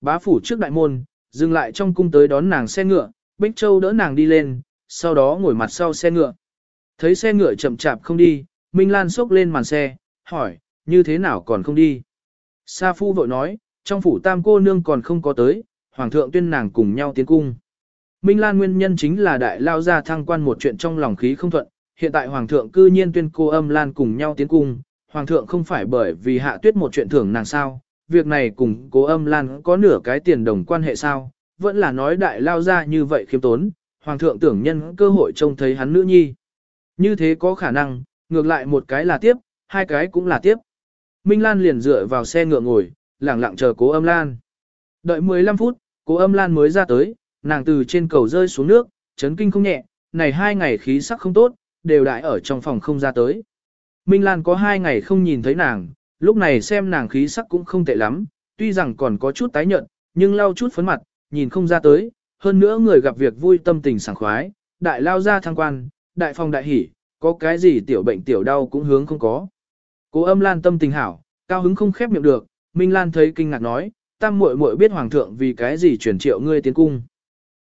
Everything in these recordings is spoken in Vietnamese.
bá phủ trước đại môn, dừng lại trong cung tới đón nàng xe ngựa, Bích Châu đỡ nàng đi lên, sau đó ngồi mặt sau xe ngựa. Thấy xe ngựa chậm chạp không đi, Minh Lan sốc lên màn xe, hỏi, như thế nào còn không đi? Sa Phu vội nói, trong phủ tam cô nương còn không có tới, Hoàng thượng tuyên nàng cùng nhau tiến cung. Minh Lan nguyên nhân chính là đại lao ra thăng quan một chuyện trong lòng khí không thuận, hiện tại Hoàng thượng cư nhiên tuyên cô âm Lan cùng nhau tiến cung, Hoàng thượng không phải bởi vì hạ tuyết một chuyện thưởng nàng sao, việc này cùng cố âm Lan có nửa cái tiền đồng quan hệ sao, vẫn là nói đại lao ra như vậy khiêm tốn, Hoàng thượng tưởng nhân cơ hội trông thấy hắn nữ nhi. Như thế có khả năng, ngược lại một cái là tiếp, hai cái cũng là tiếp. Minh Lan liền dựa vào xe ngựa ngồi, lẳng lặng chờ cố âm Lan. Đợi 15 phút, cố âm Lan mới ra tới, nàng từ trên cầu rơi xuống nước, chấn kinh không nhẹ, này hai ngày khí sắc không tốt, đều đại ở trong phòng không ra tới. Minh Lan có hai ngày không nhìn thấy nàng, lúc này xem nàng khí sắc cũng không tệ lắm, tuy rằng còn có chút tái nhợt, nhưng lau chút phấn mặt, nhìn không ra tới, hơn nữa người gặp việc vui tâm tình sảng khoái, đại lao ra thăng quan, đại phong đại hỉ, có cái gì tiểu bệnh tiểu đau cũng hướng không có. Cố âm Lan tâm tình hảo, cao hứng không khép miệng được, Minh Lan thấy kinh ngạc nói, tam muội muội biết hoàng thượng vì cái gì chuyển triệu ngươi tiến cung.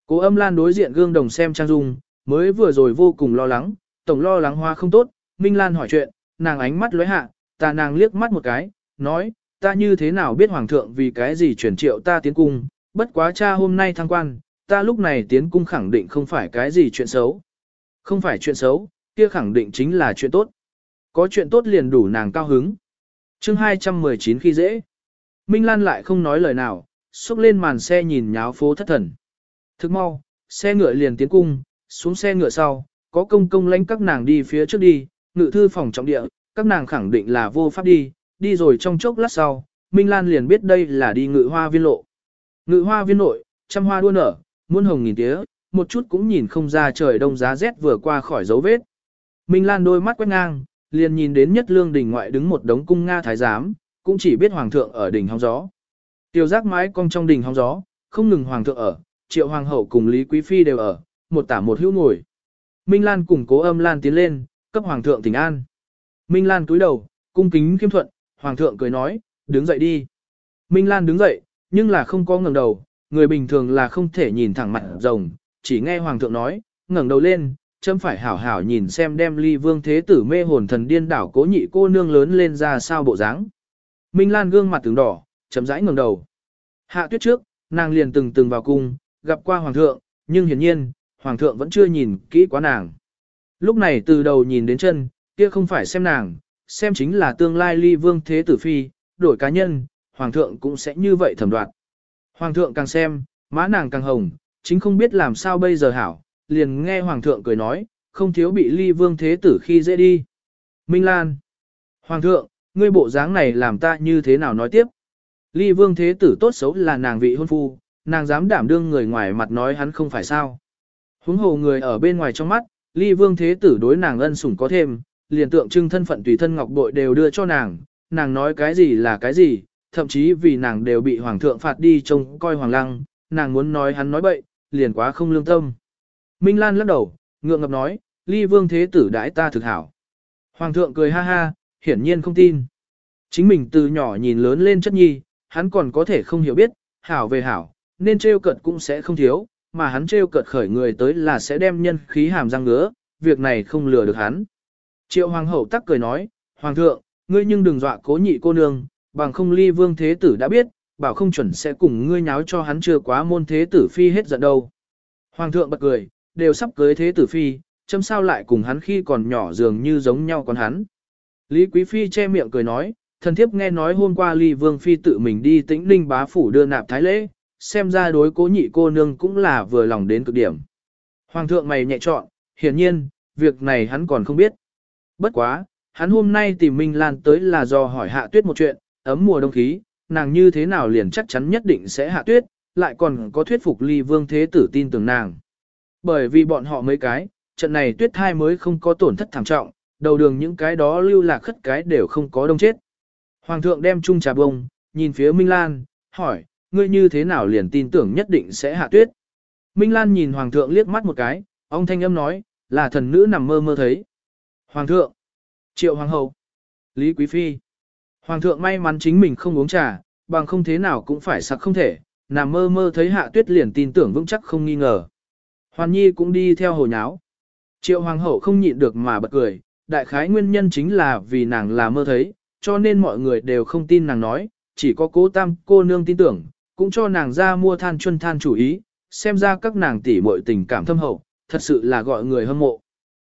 Cố âm Lan đối diện gương đồng xem trang dung, mới vừa rồi vô cùng lo lắng, tổng lo lắng hoa không tốt, Minh Lan hỏi chuyện, nàng ánh mắt lóe hạ, ta nàng liếc mắt một cái, nói, ta như thế nào biết hoàng thượng vì cái gì chuyển triệu ta tiến cung, bất quá cha hôm nay thăng quan, ta lúc này tiến cung khẳng định không phải cái gì chuyện xấu. Không phải chuyện xấu, kia khẳng định chính là chuyện tốt. Có chuyện tốt liền đủ nàng cao hứng. chương 219 khi dễ. Minh Lan lại không nói lời nào, xúc lên màn xe nhìn nháo phố thất thần. Thức mau, xe ngựa liền tiến cung, xuống xe ngựa sau, có công công lãnh các nàng đi phía trước đi, ngự thư phòng trọng địa, các nàng khẳng định là vô pháp đi, đi rồi trong chốc lát sau, Minh Lan liền biết đây là đi ngự hoa viên lộ. Ngự hoa viên nội, trăm hoa đua nở, muôn hồng nghìn tía, một chút cũng nhìn không ra trời đông giá rét vừa qua khỏi dấu vết. Minh Lan đôi mắt quét ngang, liền nhìn đến nhất lương đỉnh ngoại đứng một đống cung Nga thái giám, cũng chỉ biết hoàng thượng ở đỉnh hóng gió. Tiêu giác mái cong trong đỉnh hóng gió, không ngừng hoàng thượng ở, triệu hoàng hậu cùng Lý Quý Phi đều ở, một tả một hữu ngồi. Minh Lan cùng cố âm Lan tiến lên, cấp hoàng thượng tỉnh an. Minh Lan cúi đầu, cung kính khiêm thuận, hoàng thượng cười nói, đứng dậy đi. Minh Lan đứng dậy, nhưng là không có ngẩng đầu, người bình thường là không thể nhìn thẳng mặt rồng, chỉ nghe hoàng thượng nói, ngẩng đầu lên, chấm phải hảo hảo nhìn xem đem ly vương thế tử mê hồn thần điên đảo cố nhị cô nương lớn lên ra sao bộ dáng. Minh Lan gương mặt từng đỏ, chấm rãi ngẩng đầu. Hạ tuyết trước, nàng liền từng từng vào cung, gặp qua hoàng thượng, nhưng hiển nhiên, hoàng thượng vẫn chưa nhìn kỹ quá nàng. Lúc này từ đầu nhìn đến chân, kia không phải xem nàng, xem chính là tương lai ly vương thế tử phi, đổi cá nhân, hoàng thượng cũng sẽ như vậy thẩm đoạt. Hoàng thượng càng xem, má nàng càng hồng, chính không biết làm sao bây giờ hảo, liền nghe hoàng thượng cười nói, không thiếu bị ly vương thế tử khi dễ đi. Minh Lan. Hoàng thượng, ngươi bộ dáng này làm ta như thế nào nói tiếp? Ly vương thế tử tốt xấu là nàng vị hôn phu, nàng dám đảm đương người ngoài mặt nói hắn không phải sao. Huống hồ người ở bên ngoài trong mắt, ly vương thế tử đối nàng ân sủng có thêm, liền tượng trưng thân phận tùy thân ngọc bội đều đưa cho nàng, nàng nói cái gì là cái gì, thậm chí vì nàng đều bị hoàng thượng phạt đi trông coi hoàng lăng, nàng muốn nói hắn nói bậy, liền quá không lương tâm. Minh Lan lắc đầu, ngượng ngập nói, ly vương thế tử đãi ta thực hảo. Hoàng thượng cười ha ha, hiển nhiên không tin. Chính mình từ nhỏ nhìn lớn lên chất nhi, hắn còn có thể không hiểu biết, hảo về hảo, nên trêu cợt cũng sẽ không thiếu, mà hắn trêu cợt khởi người tới là sẽ đem nhân khí hàm răng ngứa, việc này không lừa được hắn. Triệu hoàng hậu tắc cười nói, Hoàng thượng, ngươi nhưng đừng dọa cố nhị cô nương, bằng không ly vương thế tử đã biết, bảo không chuẩn sẽ cùng ngươi nháo cho hắn chưa quá môn thế tử phi hết giận đâu. Hoàng thượng bật cười, đều sắp cưới thế tử phi, châm sao lại cùng hắn khi còn nhỏ dường như giống nhau còn hắn. Lý Quý Phi che miệng cười nói, thần thiếp nghe nói hôm qua ly vương phi tự mình đi tĩnh ninh bá phủ đưa nạp thái lễ, xem ra đối cố nhị cô nương cũng là vừa lòng đến cực điểm. Hoàng thượng mày nhẹ chọn, hiển nhiên, việc này hắn còn không biết. Bất quá, hắn hôm nay tìm Minh Lan tới là do hỏi hạ tuyết một chuyện, ấm mùa đông khí, nàng như thế nào liền chắc chắn nhất định sẽ hạ tuyết, lại còn có thuyết phục ly vương thế tử tin tưởng nàng. Bởi vì bọn họ mấy cái, trận này tuyết thai mới không có tổn thất thảm trọng, đầu đường những cái đó lưu lạc khất cái đều không có đông chết. Hoàng thượng đem chung trà bông, nhìn phía Minh Lan, hỏi, ngươi như thế nào liền tin tưởng nhất định sẽ hạ tuyết. Minh Lan nhìn Hoàng thượng liếc mắt một cái, ông thanh âm nói, là thần nữ nằm mơ mơ thấy. Hoàng thượng, triệu hoàng hậu, Lý Quý Phi. Hoàng thượng may mắn chính mình không uống trà, bằng không thế nào cũng phải sặc không thể, nằm mơ mơ thấy hạ tuyết liền tin tưởng vững chắc không nghi ngờ. Hoàn nhi cũng đi theo hồ nháo. Triệu hoàng hậu không nhịn được mà bật cười, đại khái nguyên nhân chính là vì nàng là mơ thấy, cho nên mọi người đều không tin nàng nói, chỉ có cố tam cô nương tin tưởng, cũng cho nàng ra mua than chuân than chủ ý, xem ra các nàng tỷ muội tình cảm thâm hậu, thật sự là gọi người hâm mộ.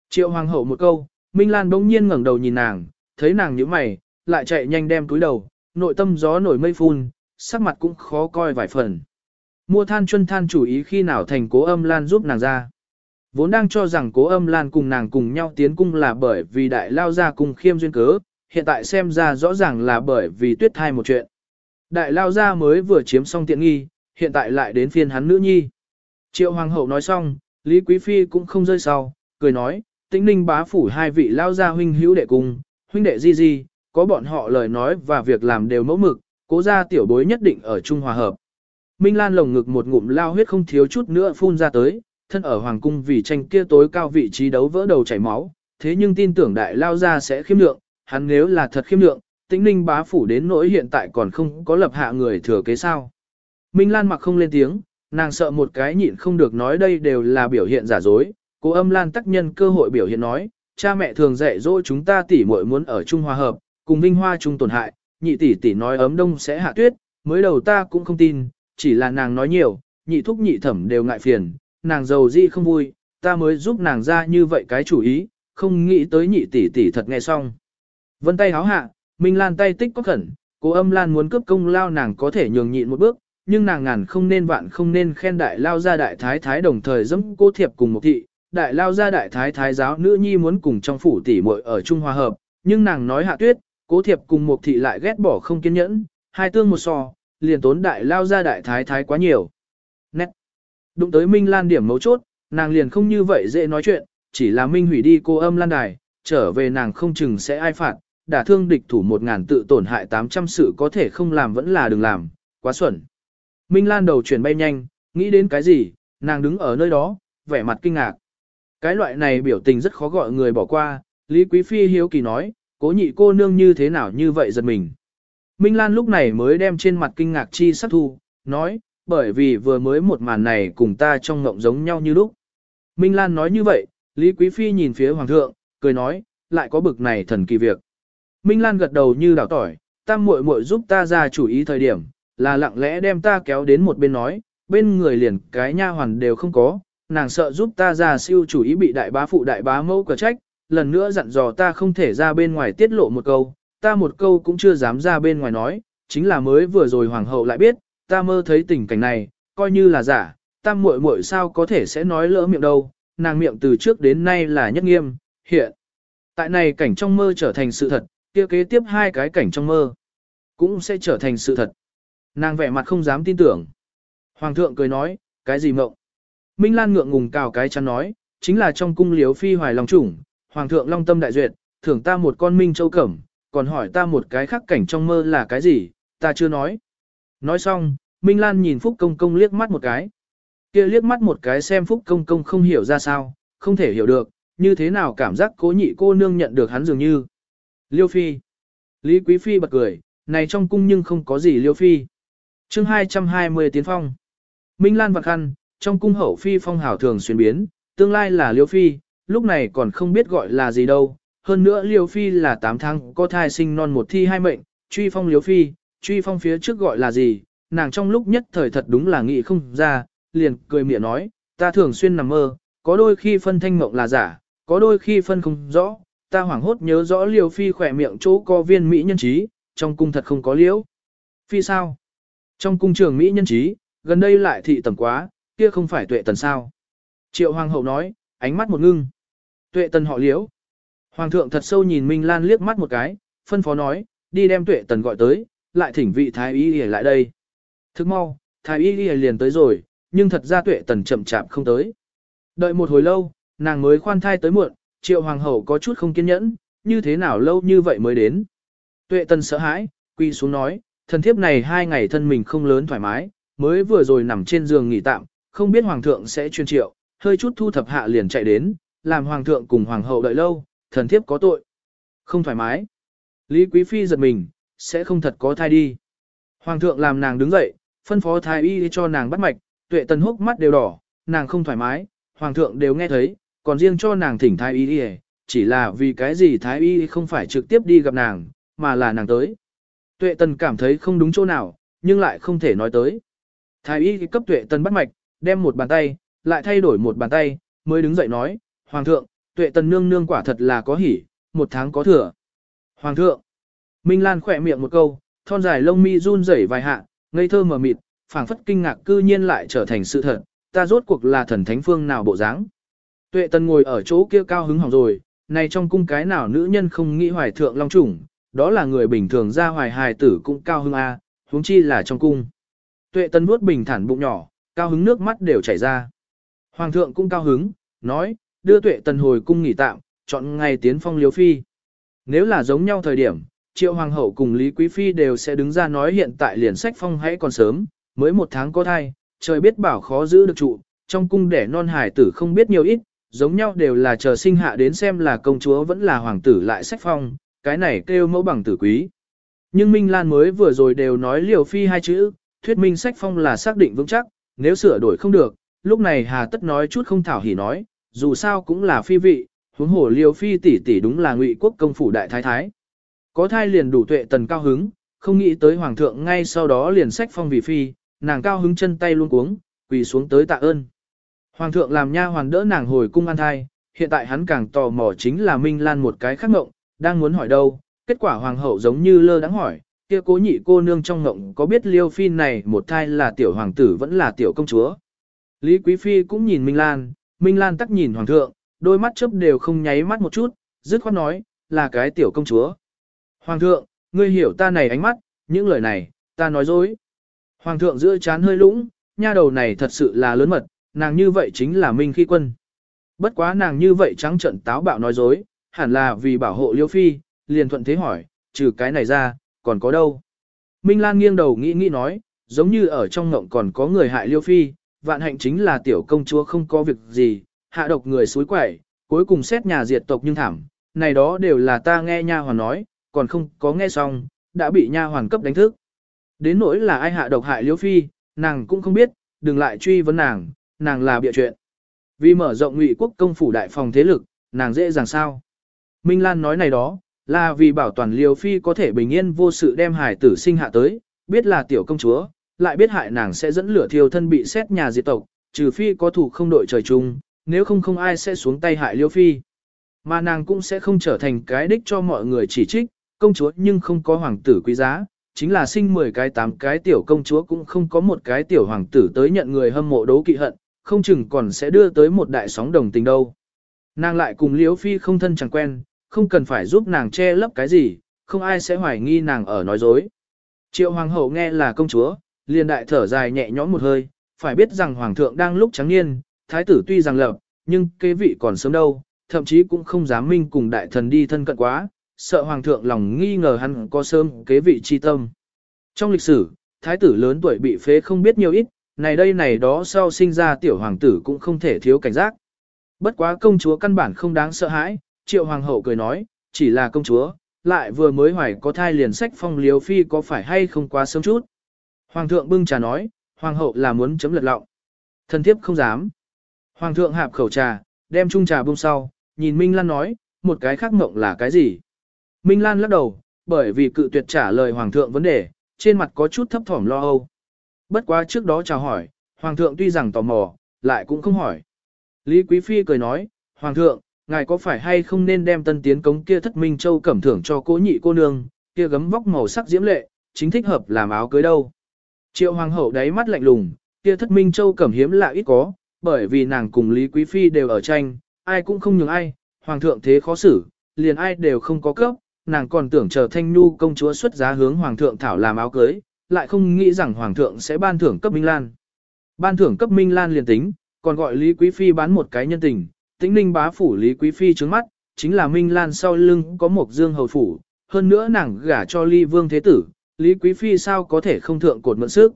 Triệu hoàng hậu một câu, Minh Lan bỗng nhiên ngẩng đầu nhìn nàng, thấy nàng nhíu mày, lại chạy nhanh đem túi đầu, nội tâm gió nổi mây phun, sắc mặt cũng khó coi vài phần. Mua than chuân than chủ ý khi nào thành cố âm Lan giúp nàng ra. Vốn đang cho rằng cố âm Lan cùng nàng cùng nhau tiến cung là bởi vì đại lao ra cùng khiêm duyên cớ, hiện tại xem ra rõ ràng là bởi vì tuyết thai một chuyện. Đại lao ra mới vừa chiếm xong tiện nghi, hiện tại lại đến phiên hắn nữ nhi. Triệu hoàng hậu nói xong, Lý Quý Phi cũng không rơi sau, cười nói, tĩnh ninh bá phủ hai vị lao gia huynh hữu đệ cùng, huynh đệ di di, có bọn họ lời nói và việc làm đều mẫu mực, cố gia tiểu bối nhất định ở Trung Hòa Hợp. Minh Lan lồng ngực một ngụm lao huyết không thiếu chút nữa phun ra tới, thân ở Hoàng Cung vì tranh kia tối cao vị trí đấu vỡ đầu chảy máu, thế nhưng tin tưởng đại lao gia sẽ khiêm lượng, hắn nếu là thật khiêm lượng, tĩnh ninh bá phủ đến nỗi hiện tại còn không có lập hạ người thừa kế sao. Minh Lan mặc không lên tiếng, nàng sợ một cái nhịn không được nói đây đều là biểu hiện giả dối, Cô âm Lan tác nhân cơ hội biểu hiện nói, cha mẹ thường dạy dỗ chúng ta tỉ muội muốn ở chung Hòa Hợp, cùng vinh hoa chung tổn hại, nhị tỷ tỷ nói ấm đông sẽ hạ tuyết, mới đầu ta cũng không tin, chỉ là nàng nói nhiều, nhị thúc nhị thẩm đều ngại phiền, nàng giàu gì không vui, ta mới giúp nàng ra như vậy cái chủ ý, không nghĩ tới nhị tỷ tỷ thật nghe xong. Vân tay háo hạ, Minh Lan tay tích có khẩn, cô âm Lan muốn cướp công lao nàng có thể nhường nhịn một bước, nhưng nàng ngàn không nên vạn không nên khen đại lao ra đại thái thái đồng thời dẫm cô thiệp cùng một thị, đại lao gia đại thái thái giáo nữ nhi muốn cùng trong phủ tỷ muội ở Trung Hòa Hợp, nhưng nàng nói hạ tuyết, cố thiệp cùng một thị lại ghét bỏ không kiên nhẫn, hai tương một so, liền tốn đại lao gia đại thái thái quá nhiều. Nét. Đụng tới Minh Lan điểm mấu chốt, nàng liền không như vậy dễ nói chuyện, chỉ là Minh hủy đi cô âm Lan đài, trở về nàng không chừng sẽ ai phạt, đả thương địch thủ một ngàn tự tổn hại 800 sự có thể không làm vẫn là đừng làm, quá xuẩn. Minh Lan đầu chuyển bay nhanh, nghĩ đến cái gì, nàng đứng ở nơi đó, vẻ mặt kinh ngạc. Cái loại này biểu tình rất khó gọi người bỏ qua, Lý Quý Phi hiếu kỳ nói, cố nhị cô nương như thế nào như vậy giật mình. Minh Lan lúc này mới đem trên mặt kinh ngạc chi sắc thu, nói, bởi vì vừa mới một màn này cùng ta trong ngộng giống nhau như lúc. Minh Lan nói như vậy, Lý Quý Phi nhìn phía Hoàng thượng, cười nói, lại có bực này thần kỳ việc. Minh Lan gật đầu như đảo tỏi, tam muội muội giúp ta ra chủ ý thời điểm, là lặng lẽ đem ta kéo đến một bên nói, bên người liền cái nha hoàn đều không có, nàng sợ giúp ta ra siêu chủ ý bị đại bá phụ đại bá mẫu cờ trách, lần nữa dặn dò ta không thể ra bên ngoài tiết lộ một câu, ta một câu cũng chưa dám ra bên ngoài nói, chính là mới vừa rồi hoàng hậu lại biết, ta mơ thấy tình cảnh này, coi như là giả, tam muội muội sao có thể sẽ nói lỡ miệng đâu, nàng miệng từ trước đến nay là nhất nghiêm, hiện. Tại này cảnh trong mơ trở thành sự thật, kia kế tiếp hai cái cảnh trong mơ, cũng sẽ trở thành sự thật. Nàng vẻ mặt không dám tin tưởng. Hoàng thượng cười nói, cái gì mộng? Minh Lan ngượng ngùng cào cái chắn nói, chính là trong cung liếu phi hoài lòng chủng, Hoàng thượng long tâm đại duyệt, thưởng ta một con minh châu cẩm, còn hỏi ta một cái khác cảnh trong mơ là cái gì, ta chưa nói. Nói xong, Minh Lan nhìn Phúc Công Công liếc mắt một cái. kia liếc mắt một cái xem Phúc Công Công không hiểu ra sao, không thể hiểu được, như thế nào cảm giác cố nhị cô nương nhận được hắn dường như. Liêu Phi. Lý Quý Phi bật cười, này trong cung nhưng không có gì Liêu Phi. chương 220 tiến phong. Minh Lan vặt khăn, trong cung hậu Phi phong hảo thường xuyên biến, tương lai là Liêu Phi, lúc này còn không biết gọi là gì đâu. Hơn nữa Liêu Phi là 8 tháng có thai sinh non một thi hai mệnh, truy phong Liêu Phi, truy phong phía trước gọi là gì, nàng trong lúc nhất thời thật đúng là nghĩ không ra, liền cười miệng nói, ta thường xuyên nằm mơ, có đôi khi phân thanh mộng là giả, có đôi khi phân không rõ, ta hoảng hốt nhớ rõ Liêu Phi khỏe miệng chỗ có viên Mỹ nhân trí, trong cung thật không có liễu. Phi sao? Trong cung trường Mỹ nhân trí, gần đây lại thị tầm quá, kia không phải tuệ tần sao. Triệu Hoàng hậu nói, ánh mắt một ngưng. Tuệ tần họ liễu. Hoàng thượng thật sâu nhìn Minh Lan liếc mắt một cái, phân phó nói, đi đem tuệ tần gọi tới, lại thỉnh vị thái y lại đây. Thức mau, thái y liền tới rồi, nhưng thật ra tuệ tần chậm chạp không tới. Đợi một hồi lâu, nàng mới khoan thai tới muộn, triệu hoàng hậu có chút không kiên nhẫn, như thế nào lâu như vậy mới đến. Tuệ tần sợ hãi, quy xuống nói, thần thiếp này hai ngày thân mình không lớn thoải mái, mới vừa rồi nằm trên giường nghỉ tạm, không biết hoàng thượng sẽ chuyên triệu, hơi chút thu thập hạ liền chạy đến, làm hoàng thượng cùng hoàng hậu đợi lâu, thần thiếp có tội. Không thoải mái. Lý Quý Phi giật mình, sẽ không thật có thai đi. Hoàng thượng làm nàng đứng dậy, phân phó thái y cho nàng bắt mạch, tuệ tần hốc mắt đều đỏ, nàng không thoải mái, hoàng thượng đều nghe thấy, còn riêng cho nàng thỉnh thái y đi chỉ là vì cái gì thái y không phải trực tiếp đi gặp nàng, mà là nàng tới. Tuệ tần cảm thấy không đúng chỗ nào, nhưng lại không thể nói tới. Thái y cấp tuệ tần bắt mạch, đem một bàn tay, lại thay đổi một bàn tay, mới đứng dậy nói, Hoàng thượng, tuệ tần nương nương quả thật là có hỉ, một tháng có thừa. Hoàng thượng, Minh Lan khỏe miệng một câu, thon dài lông mi run rẩy vài hạ, ngây thơ mờ mịt, phảng phất kinh ngạc cư nhiên lại trở thành sự thật, ta rốt cuộc là thần thánh phương nào bộ dáng. Tuệ tần ngồi ở chỗ kia cao hứng hỏng rồi, này trong cung cái nào nữ nhân không nghĩ hoài thượng long chủng, đó là người bình thường ra hoài hài tử cũng cao hứng A, huống chi là trong cung. Tuệ tần vuốt bình thản bụng nhỏ, cao hứng nước mắt đều chảy ra. Hoàng thượng cũng cao hứng, nói, đưa tuệ tần hồi cung nghỉ tạm, chọn ngày tiến phong liếu phi. Nếu là giống nhau thời điểm, triệu hoàng hậu cùng Lý Quý Phi đều sẽ đứng ra nói hiện tại liền sách phong hãy còn sớm, mới một tháng có thai, trời biết bảo khó giữ được trụ, trong cung đẻ non hải tử không biết nhiều ít, giống nhau đều là chờ sinh hạ đến xem là công chúa vẫn là hoàng tử lại sách phong, cái này kêu mẫu bằng tử quý. Nhưng Minh Lan mới vừa rồi đều nói liều phi hai chữ, thuyết minh sách phong là xác định vững chắc, nếu sửa đổi không được, lúc này hà tất nói chút không thảo hỉ nói, dù sao cũng là phi vị, huống hồ Liêu phi tỷ tỷ đúng là ngụy quốc công phủ đại thái thái. Có thai liền đủ tuệ tần cao hứng, không nghĩ tới hoàng thượng ngay sau đó liền sách phong vì phi, nàng cao hứng chân tay luôn cuống, quỳ xuống tới tạ ơn. Hoàng thượng làm nha hoàn đỡ nàng hồi cung an thai, hiện tại hắn càng tò mò chính là Minh Lan một cái khác ngộng, đang muốn hỏi đâu, kết quả hoàng hậu giống như lơ đắng hỏi, kia cố nhị cô nương trong ngộng có biết liêu phi này một thai là tiểu hoàng tử vẫn là tiểu công chúa. Lý Quý Phi cũng nhìn Minh Lan, Minh Lan tắc nhìn hoàng thượng, đôi mắt chớp đều không nháy mắt một chút, dứt khoát nói, là cái tiểu công chúa. Hoàng thượng, ngươi hiểu ta này ánh mắt, những lời này, ta nói dối. Hoàng thượng giữa chán hơi lũng, nha đầu này thật sự là lớn mật, nàng như vậy chính là Minh Khi Quân. Bất quá nàng như vậy trắng trận táo bạo nói dối, hẳn là vì bảo hộ Liêu Phi, liền thuận thế hỏi, trừ cái này ra, còn có đâu? Minh Lan nghiêng đầu nghĩ nghĩ nói, giống như ở trong ngộng còn có người hại Liêu Phi, vạn hạnh chính là tiểu công chúa không có việc gì, hạ độc người suối quẩy, cuối cùng xét nhà diệt tộc nhưng thảm, này đó đều là ta nghe nha hoàn nói, còn không có nghe xong, đã bị nha hoàn cấp đánh thức. Đến nỗi là ai hạ độc hại Liêu Phi, nàng cũng không biết, đừng lại truy vấn nàng, nàng là bịa chuyện. Vì mở rộng ngụy quốc công phủ đại phòng thế lực, nàng dễ dàng sao. Minh Lan nói này đó, là vì bảo toàn Liêu Phi có thể bình yên vô sự đem hải tử sinh hạ tới, biết là tiểu công chúa, lại biết hại nàng sẽ dẫn lửa thiêu thân bị xét nhà diệt tộc, trừ Phi có thủ không đội trời chung, nếu không không ai sẽ xuống tay hại Liêu Phi. Mà nàng cũng sẽ không trở thành cái đích cho mọi người chỉ trích, công chúa nhưng không có hoàng tử quý giá, chính là sinh 10 cái 8 cái tiểu công chúa cũng không có một cái tiểu hoàng tử tới nhận người hâm mộ đấu kỵ hận, không chừng còn sẽ đưa tới một đại sóng đồng tình đâu. Nàng lại cùng Liễu Phi không thân chẳng quen, không cần phải giúp nàng che lấp cái gì, không ai sẽ hoài nghi nàng ở nói dối. Triệu hoàng hậu nghe là công chúa, liền đại thở dài nhẹ nhõm một hơi, phải biết rằng hoàng thượng đang lúc trắng niên, thái tử tuy rằng lập, nhưng kế vị còn sớm đâu, thậm chí cũng không dám minh cùng đại thần đi thân cận quá, sợ hoàng thượng lòng nghi ngờ hắn có sớm kế vị chi tâm. Trong lịch sử, thái tử lớn tuổi bị phế không biết nhiều ít, này đây này đó sau sinh ra tiểu hoàng tử cũng không thể thiếu cảnh giác. Bất quá công chúa căn bản không đáng sợ hãi, triệu hoàng hậu cười nói, chỉ là công chúa, lại vừa mới hoài có thai liền sách phong liếu phi có phải hay không quá sớm chút. Hoàng thượng bưng trà nói, hoàng hậu là muốn chấm lật lọng. Thần thiếp không dám. Hoàng thượng hạp khẩu trà, đem chung trà bung sau, nhìn Minh Lan nói, một cái khác mộng là cái gì? Minh Lan lắc đầu, bởi vì cự tuyệt trả lời hoàng thượng vấn đề, trên mặt có chút thấp thỏm lo âu. Bất quá trước đó chào hỏi, Hoàng thượng tuy rằng tò mò, lại cũng không hỏi. Lý Quý Phi cười nói, Hoàng thượng, ngài có phải hay không nên đem tân tiến cống kia thất minh châu cẩm thưởng cho cố nhị cô nương, kia gấm vóc màu sắc diễm lệ, chính thích hợp làm áo cưới đâu. Triệu Hoàng hậu đáy mắt lạnh lùng, kia thất minh châu cẩm hiếm lạ ít có, bởi vì nàng cùng Lý Quý Phi đều ở tranh, ai cũng không nhường ai, Hoàng thượng thế khó xử, liền ai đều không có cấp, nàng còn tưởng chờ thanh nu công chúa xuất giá hướng Hoàng thượng thảo làm áo cưới, lại không nghĩ rằng Hoàng thượng sẽ ban thưởng cấp Minh Lan. Ban thưởng cấp Minh Lan liền tính, còn gọi Lý Quý Phi bán một cái nhân tình, tĩnh ninh bá phủ Lý Quý Phi trướng mắt, chính là Minh Lan sau lưng có một dương hầu phủ, hơn nữa nàng gả cho Ly Vương Thế Tử, Lý Quý Phi sao có thể không thượng cột mượn sức.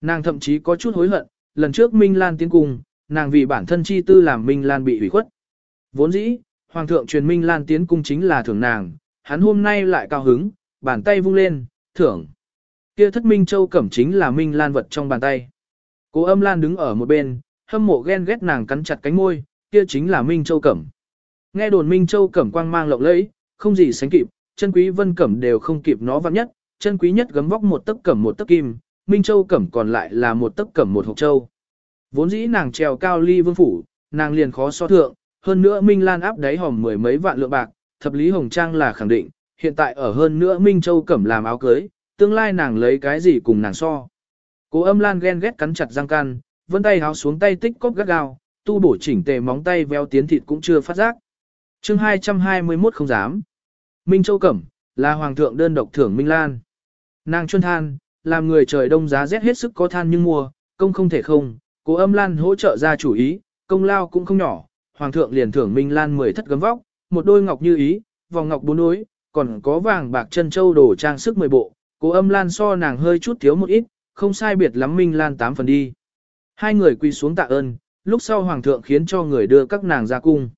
Nàng thậm chí có chút hối hận, lần trước Minh Lan tiến cung, nàng vì bản thân chi tư làm Minh Lan bị hủy khuất. Vốn dĩ, Hoàng thượng truyền Minh Lan tiến cung chính là thưởng nàng, hắn hôm nay lại cao hứng, bàn tay vung lên, thưởng. kia thất Minh Châu cẩm chính là Minh Lan vật trong bàn tay. Cố âm Lan đứng ở một bên, hâm mộ ghen ghét nàng cắn chặt cánh môi, kia chính là Minh Châu cẩm. Nghe đồn Minh Châu cẩm quang mang lộng lẫy, không gì sánh kịp, chân quý vân cẩm đều không kịp nó vắng nhất, chân quý nhất gấm vóc một tấc cẩm một tấc kim, Minh Châu cẩm còn lại là một tấc cẩm một hộp châu. Vốn dĩ nàng trèo cao ly vương phủ, nàng liền khó so thượng, hơn nữa Minh Lan áp đáy hòm mười mấy vạn lượng bạc, thập lý hồng trang là khẳng định, hiện tại ở hơn nữa Minh Châu cẩm làm áo cưới, tương lai nàng lấy cái gì cùng nàng so. Cố âm Lan ghen ghét cắn chặt răng can, vân tay háo xuống tay tích cốc gắt gao, tu bổ chỉnh tề móng tay veo tiến thịt cũng chưa phát giác. chương 221 không dám. Minh Châu Cẩm, là hoàng thượng đơn độc thưởng Minh Lan. Nàng chuân than, làm người trời đông giá rét hết sức có than nhưng mua công không thể không, cố âm Lan hỗ trợ ra chủ ý, công lao cũng không nhỏ, hoàng thượng liền thưởng Minh Lan 10 thất gấm vóc, một đôi ngọc như ý, vòng ngọc bốn đối, còn có vàng bạc chân châu đồ trang sức 10 bộ, cố âm Lan so nàng hơi chút thiếu một ít, không sai biệt lắm Minh Lan tám phần đi. Hai người quỳ xuống tạ ơn, lúc sau hoàng thượng khiến cho người đưa các nàng ra cung.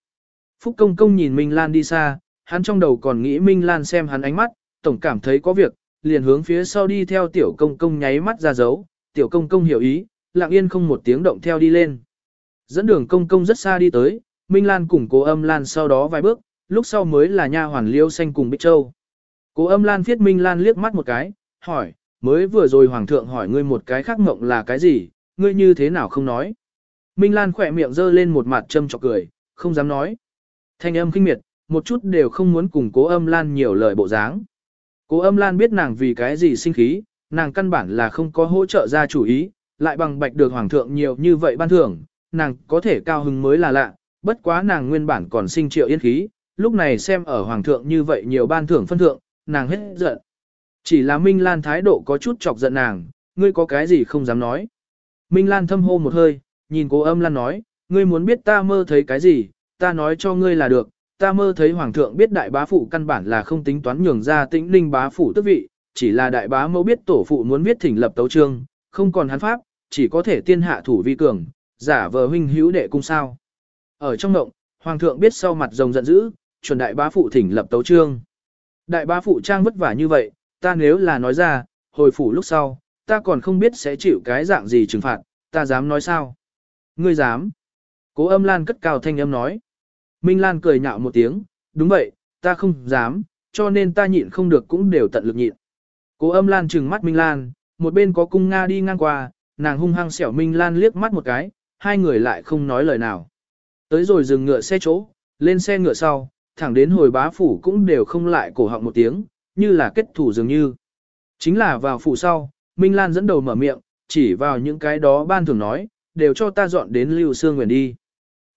Phúc công công nhìn Minh Lan đi xa, hắn trong đầu còn nghĩ Minh Lan xem hắn ánh mắt, tổng cảm thấy có việc, liền hướng phía sau đi theo tiểu công công nháy mắt ra dấu, tiểu công công hiểu ý, lặng yên không một tiếng động theo đi lên. Dẫn đường công công rất xa đi tới, Minh Lan cùng cố âm Lan sau đó vài bước, lúc sau mới là nha hoàn liêu xanh cùng Bích Châu. Cố âm Lan viết Minh Lan liếc mắt một cái, hỏi, mới vừa rồi Hoàng thượng hỏi ngươi một cái khác mộng là cái gì, ngươi như thế nào không nói. Minh Lan khỏe miệng dơ lên một mặt châm chọc cười, không dám nói. Thanh âm khinh miệt, một chút đều không muốn cùng cố âm Lan nhiều lời bộ dáng. Cố âm Lan biết nàng vì cái gì sinh khí, nàng căn bản là không có hỗ trợ ra chủ ý, lại bằng bạch được hoàng thượng nhiều như vậy ban thưởng, nàng có thể cao hứng mới là lạ, bất quá nàng nguyên bản còn sinh triệu yên khí, lúc này xem ở hoàng thượng như vậy nhiều ban thưởng phân thượng, nàng hết giận. Chỉ là Minh Lan thái độ có chút chọc giận nàng, ngươi có cái gì không dám nói. Minh Lan thâm hô một hơi, nhìn cố âm Lan nói, ngươi muốn biết ta mơ thấy cái gì, ta nói cho ngươi là được, ta mơ thấy hoàng thượng biết đại bá phụ căn bản là không tính toán nhường ra tĩnh linh bá phụ tức vị, chỉ là đại bá mẫu biết tổ phụ muốn viết thỉnh lập tấu trương, không còn hắn pháp, chỉ có thể tiên hạ thủ vi cường, giả vờ huynh hữu đệ cung sao. Ở trong động, hoàng thượng biết sau mặt rồng giận dữ, chuẩn đại bá phụ thỉnh lập tấu trương. Đại bá phụ trang vất vả như vậy, ta nếu là nói ra, hồi phủ lúc sau, ta còn không biết sẽ chịu cái dạng gì trừng phạt, ta dám nói sao? Ngươi dám? Cố âm Lan cất cao thanh âm nói. Minh Lan cười nhạo một tiếng, đúng vậy, ta không dám, cho nên ta nhịn không được cũng đều tận lực nhịn. Cố âm Lan trừng mắt Minh Lan, một bên có cung Nga đi ngang qua, nàng hung hăng xẻo Minh Lan liếc mắt một cái, hai người lại không nói lời nào. Tới rồi dừng ngựa xe chỗ, lên xe ngựa sau, thẳng đến hồi bá phủ cũng đều không lại cổ họng một tiếng, như là kết thủ dường như. Chính là vào phủ sau, Minh Lan dẫn đầu mở miệng, chỉ vào những cái đó ban thường nói, đều cho ta dọn đến Lưu Sương Nguyện đi.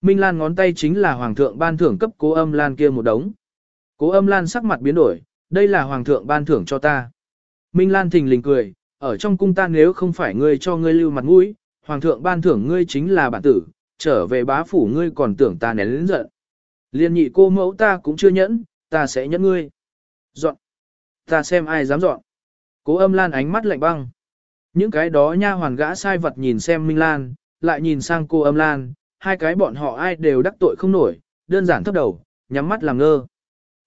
Minh Lan ngón tay chính là Hoàng thượng ban thưởng cấp cố âm Lan kia một đống. Cố âm Lan sắc mặt biến đổi, đây là Hoàng thượng ban thưởng cho ta. Minh Lan thình lình cười, ở trong cung ta nếu không phải ngươi cho ngươi lưu mặt mũi, Hoàng thượng ban thưởng ngươi chính là bản tử, trở về bá phủ ngươi còn tưởng ta nén lĩnh giận. Liên nhị cô mẫu ta cũng chưa nhẫn, ta sẽ nhẫn ngươi. Dọn. Ta xem ai dám dọn. Cố âm lan ánh mắt lạnh băng. Những cái đó nha hoàn gã sai vật nhìn xem Minh Lan, lại nhìn sang cô âm lan, hai cái bọn họ ai đều đắc tội không nổi, đơn giản thấp đầu, nhắm mắt làm ngơ.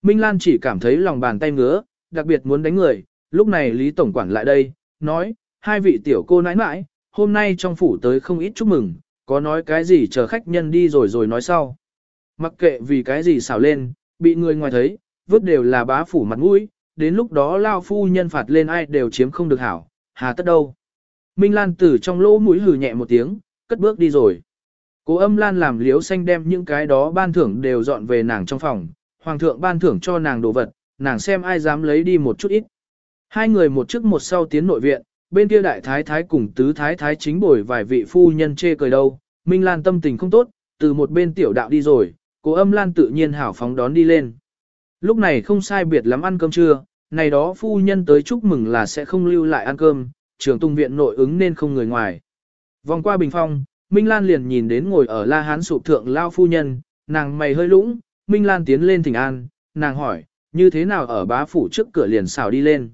Minh Lan chỉ cảm thấy lòng bàn tay ngứa, đặc biệt muốn đánh người, lúc này Lý Tổng quản lại đây, nói, hai vị tiểu cô nãi nãi, hôm nay trong phủ tới không ít chúc mừng, có nói cái gì chờ khách nhân đi rồi rồi nói sau. Mặc kệ vì cái gì xảo lên, bị người ngoài thấy, vứt đều là bá phủ mặt mũi, đến lúc đó lao phu nhân phạt lên ai đều chiếm không được hảo, hà tất đâu. Minh Lan từ trong lỗ mũi hừ nhẹ một tiếng, cất bước đi rồi. Cố âm Lan làm liếu xanh đem những cái đó ban thưởng đều dọn về nàng trong phòng, hoàng thượng ban thưởng cho nàng đồ vật, nàng xem ai dám lấy đi một chút ít. Hai người một trước một sau tiến nội viện, bên kia đại thái thái cùng tứ thái thái chính bồi vài vị phu nhân chê cười đâu, Minh Lan tâm tình không tốt, từ một bên tiểu đạo đi rồi, cố âm Lan tự nhiên hảo phóng đón đi lên. Lúc này không sai biệt lắm ăn cơm trưa, này đó phu nhân tới chúc mừng là sẽ không lưu lại ăn cơm, trường tung viện nội ứng nên không người ngoài. Vòng qua bình phong, Minh Lan liền nhìn đến ngồi ở La Hán sụp thượng lao phu nhân, nàng mày hơi lũng, Minh Lan tiến lên thỉnh an, nàng hỏi, như thế nào ở bá phủ trước cửa liền xảo đi lên.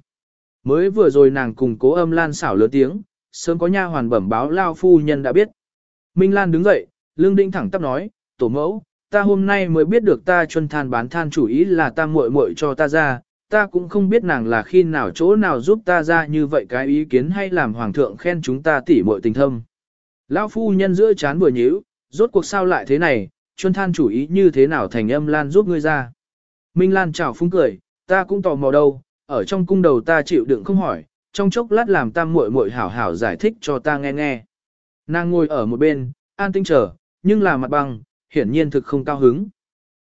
Mới vừa rồi nàng cùng cố âm Lan xảo lớn tiếng, sớm có nha hoàn bẩm báo lao phu nhân đã biết. Minh Lan đứng dậy, lương đinh thẳng tắp nói, tổ mẫu, ta hôm nay mới biết được ta chuân than bán than chủ ý là ta muội muội cho ta ra, ta cũng không biết nàng là khi nào chỗ nào giúp ta ra như vậy cái ý kiến hay làm hoàng thượng khen chúng ta tỉ muội tình thâm. Lão phu nhân giữa chán vừa nhíu, rốt cuộc sao lại thế này, chuân than chủ ý như thế nào thành âm lan giúp ngươi ra. Minh Lan chào phúng cười, ta cũng tò mò đâu, ở trong cung đầu ta chịu đựng không hỏi, trong chốc lát làm ta muội muội hảo hảo giải thích cho ta nghe nghe. Nàng ngồi ở một bên, an tinh chờ, nhưng là mặt bằng, hiển nhiên thực không cao hứng.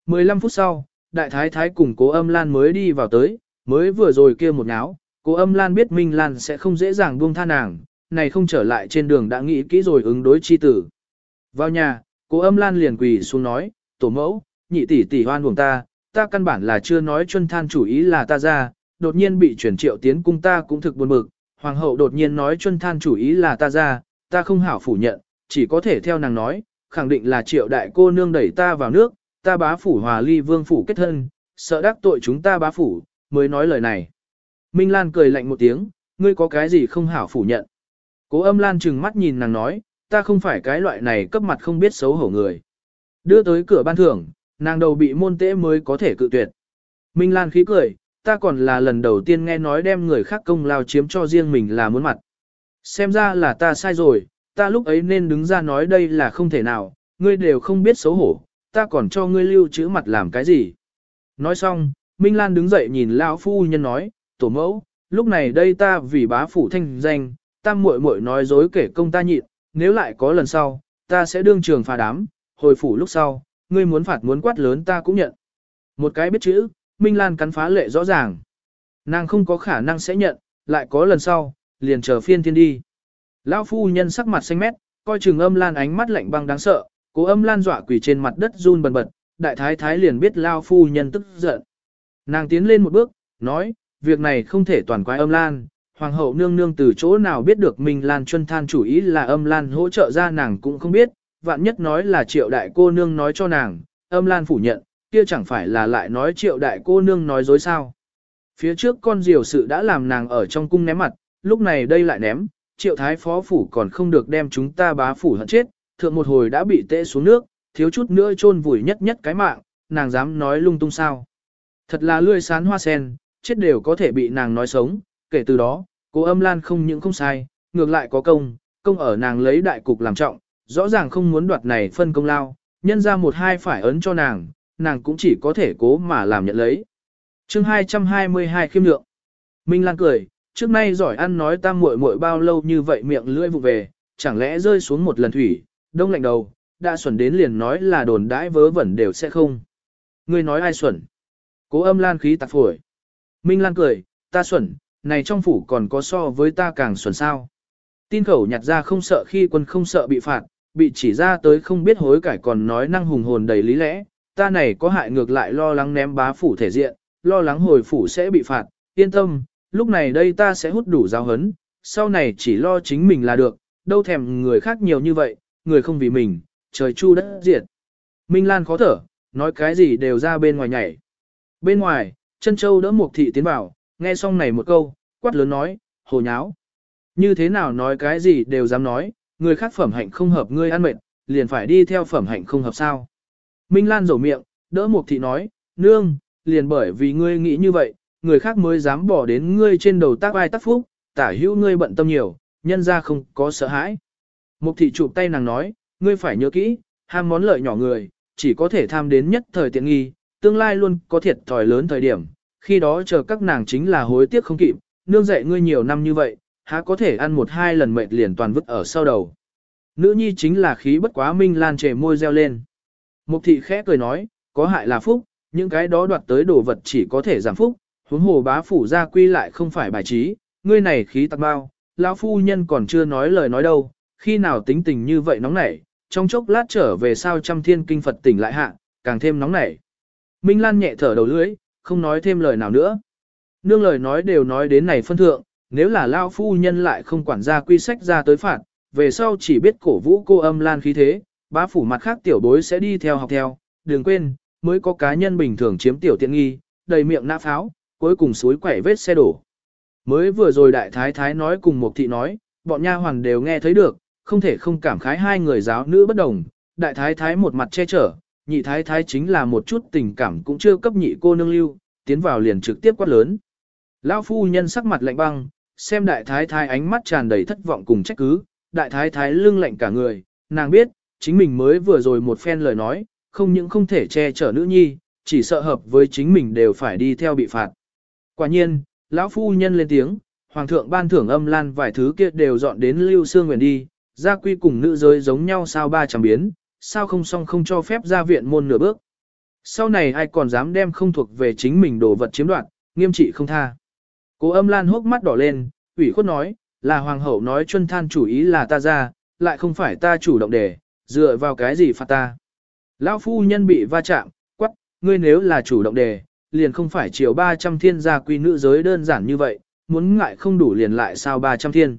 15 phút sau, đại thái thái cùng cố âm lan mới đi vào tới, mới vừa rồi kia một náo, cố âm lan biết Minh Lan sẽ không dễ dàng buông tha nàng, này không trở lại trên đường đã nghĩ kỹ rồi ứng đối chi tử. Vào nhà, cố âm lan liền quỳ xuống nói, tổ mẫu, nhị tỷ tỷ hoan buồng ta, ta căn bản là chưa nói chân than chủ ý là ta ra, đột nhiên bị chuyển triệu tiến cung ta cũng thực buồn bực, hoàng hậu đột nhiên nói chân than chủ ý là ta ra, ta không hảo phủ nhận, chỉ có thể theo nàng nói, khẳng định là triệu đại cô nương đẩy ta vào nước, ta bá phủ hòa ly vương phủ kết thân, sợ đắc tội chúng ta bá phủ, mới nói lời này. Minh Lan cười lạnh một tiếng, ngươi có cái gì không hảo phủ nhận. Cố âm Lan trừng mắt nhìn nàng nói, ta không phải cái loại này cấp mặt không biết xấu hổ người. Đưa tới cửa ban thưởng, nàng đầu bị môn tễ mới có thể cự tuyệt. Minh Lan khí cười, ta còn là lần đầu tiên nghe nói đem người khác công lao chiếm cho riêng mình là muốn mặt. Xem ra là ta sai rồi, ta lúc ấy nên đứng ra nói đây là không thể nào, ngươi đều không biết xấu hổ, ta còn cho ngươi lưu chữ mặt làm cái gì. Nói xong, Minh Lan đứng dậy nhìn lão phu nhân nói, tổ mẫu, lúc này đây ta vì bá phủ thanh danh, Tam muội muội nói dối kể công ta nhịn, nếu lại có lần sau, ta sẽ đương trường phá đám, hồi phủ lúc sau, ngươi muốn phạt muốn quát lớn ta cũng nhận. Một cái biết chữ, Minh Lan cắn phá lệ rõ ràng. Nàng không có khả năng sẽ nhận, lại có lần sau, liền chờ phiên thiên đi. Lão phu nhân sắc mặt xanh mét, coi chừng âm lan ánh mắt lạnh băng đáng sợ, cố âm lan dọa quỳ trên mặt đất run bần bật, đại thái thái liền biết lao phu nhân tức giận. Nàng tiến lên một bước, nói, việc này không thể toàn quái âm lan, hoàng hậu nương nương từ chỗ nào biết được mình lan chuân than chủ ý là âm lan hỗ trợ ra nàng cũng không biết, vạn nhất nói là triệu đại cô nương nói cho nàng, âm lan phủ nhận, kia chẳng phải là lại nói triệu đại cô nương nói dối sao. Phía trước con diều sự đã làm nàng ở trong cung ném mặt, lúc này đây lại ném, triệu thái phó phủ còn không được đem chúng ta bá phủ hận chết, thượng một hồi đã bị tệ xuống nước, thiếu chút nữa chôn vùi nhất nhất cái mạng, nàng dám nói lung tung sao. Thật là lươi sán hoa sen, chết đều có thể bị nàng nói sống, kể từ đó, cô âm lan không những không sai, ngược lại có công, công ở nàng lấy đại cục làm trọng, rõ ràng không muốn đoạt này phân công lao, nhân ra một hai phải ấn cho nàng, nàng cũng chỉ có thể cố mà làm nhận lấy. chương 222 khiêm lượng. Minh Lan cười, trước nay giỏi ăn nói tam muội muội bao lâu như vậy miệng lưỡi vụ về, chẳng lẽ rơi xuống một lần thủy, đông lạnh đầu, đã xuẩn đến liền nói là đồn đãi vớ vẩn đều sẽ không. Ngươi nói ai xuẩn? Cố âm lan khí tạc phổi. Minh Lan cười, ta xuẩn, này trong phủ còn có so với ta càng xuẩn sao. Tin khẩu nhặt ra không sợ khi quân không sợ bị phạt, bị chỉ ra tới không biết hối cải còn nói năng hùng hồn đầy lý lẽ, ta này có hại ngược lại lo lắng ném bá phủ thể diện, lo lắng hồi phủ sẽ bị phạt, yên tâm, lúc này đây ta sẽ hút đủ giáo hấn, sau này chỉ lo chính mình là được, đâu thèm người khác nhiều như vậy, người không vì mình, trời chu đất diệt. Minh Lan khó thở, nói cái gì đều ra bên ngoài nhảy. Bên ngoài, chân châu đỡ một thị tiến vào, nghe xong này một câu, quát lớn nói, hồ nháo. Như thế nào nói cái gì đều dám nói, người khác phẩm hạnh không hợp ngươi ăn mệt, liền phải đi theo phẩm hạnh không hợp sao. Minh Lan rổ miệng, đỡ một thị nói, nương, liền bởi vì ngươi nghĩ như vậy, người khác mới dám bỏ đến ngươi trên đầu tác ai tác phúc, tả hữu ngươi bận tâm nhiều, nhân ra không có sợ hãi. Mục thị chụp tay nàng nói, ngươi phải nhớ kỹ, ham món lợi nhỏ người, chỉ có thể tham đến nhất thời tiện nghi, tương lai luôn có thiệt thòi lớn thời điểm, khi đó chờ các nàng chính là hối tiếc không kịp, nương dạy ngươi nhiều năm như vậy, há có thể ăn một hai lần mệt liền toàn vứt ở sau đầu. Nữ nhi chính là khí bất quá minh lan trề môi reo lên. Mục thị khẽ cười nói, có hại là phúc, những cái đó đoạt tới đồ vật chỉ có thể giảm phúc, huống hồ bá phủ gia quy lại không phải bài trí, ngươi này khí tạc bao, lão phu nhân còn chưa nói lời nói đâu, khi nào tính tình như vậy nóng nảy, trong chốc lát trở về sao trăm thiên kinh Phật tỉnh lại hạ, càng thêm nóng nảy. Minh Lan nhẹ thở đầu lưỡi, không nói thêm lời nào nữa. Nương lời nói đều nói đến này phân thượng, nếu là lão phu nhân lại không quản gia quy sách ra tới phạt, về sau chỉ biết cổ vũ cô âm lan khí thế, bá phủ mặt khác tiểu bối sẽ đi theo học theo, đừng quên, mới có cá nhân bình thường chiếm tiểu tiện nghi, đầy miệng nã pháo, cuối cùng suối quẩy vết xe đổ. Mới vừa rồi đại thái thái nói cùng một thị nói, bọn nha hoàn đều nghe thấy được, không thể không cảm khái hai người giáo nữ bất đồng, đại thái thái một mặt che chở, nhị thái thái chính là một chút tình cảm cũng chưa cấp nhị cô nương lưu, tiến vào liền trực tiếp quát lớn. Lão phu nhân sắc mặt lạnh băng, xem đại thái thái ánh mắt tràn đầy thất vọng cùng trách cứ, đại thái thái lưng lạnh cả người, nàng biết, chính mình mới vừa rồi một phen lời nói, không những không thể che chở nữ nhi, chỉ sợ hợp với chính mình đều phải đi theo bị phạt. Quả nhiên, lão phu nhân lên tiếng, hoàng thượng ban thưởng âm lan vài thứ kia đều dọn đến lưu xương nguyện đi, gia quy cùng nữ giới giống nhau sao ba trăm biến, sao không xong không cho phép ra viện môn nửa bước. Sau này ai còn dám đem không thuộc về chính mình đồ vật chiếm đoạt, nghiêm trị không tha. Cố âm lan hốc mắt đỏ lên, ủy khuất nói, là hoàng hậu nói chuân than chủ ý là ta ra, lại không phải ta chủ động để, dựa vào cái gì phạt ta. Lão phu nhân bị va chạm, quắc, ngươi nếu là chủ động đề, liền không phải chiều 300 thiên gia quy nữ giới đơn giản như vậy, muốn ngại không đủ liền lại sao 300 thiên.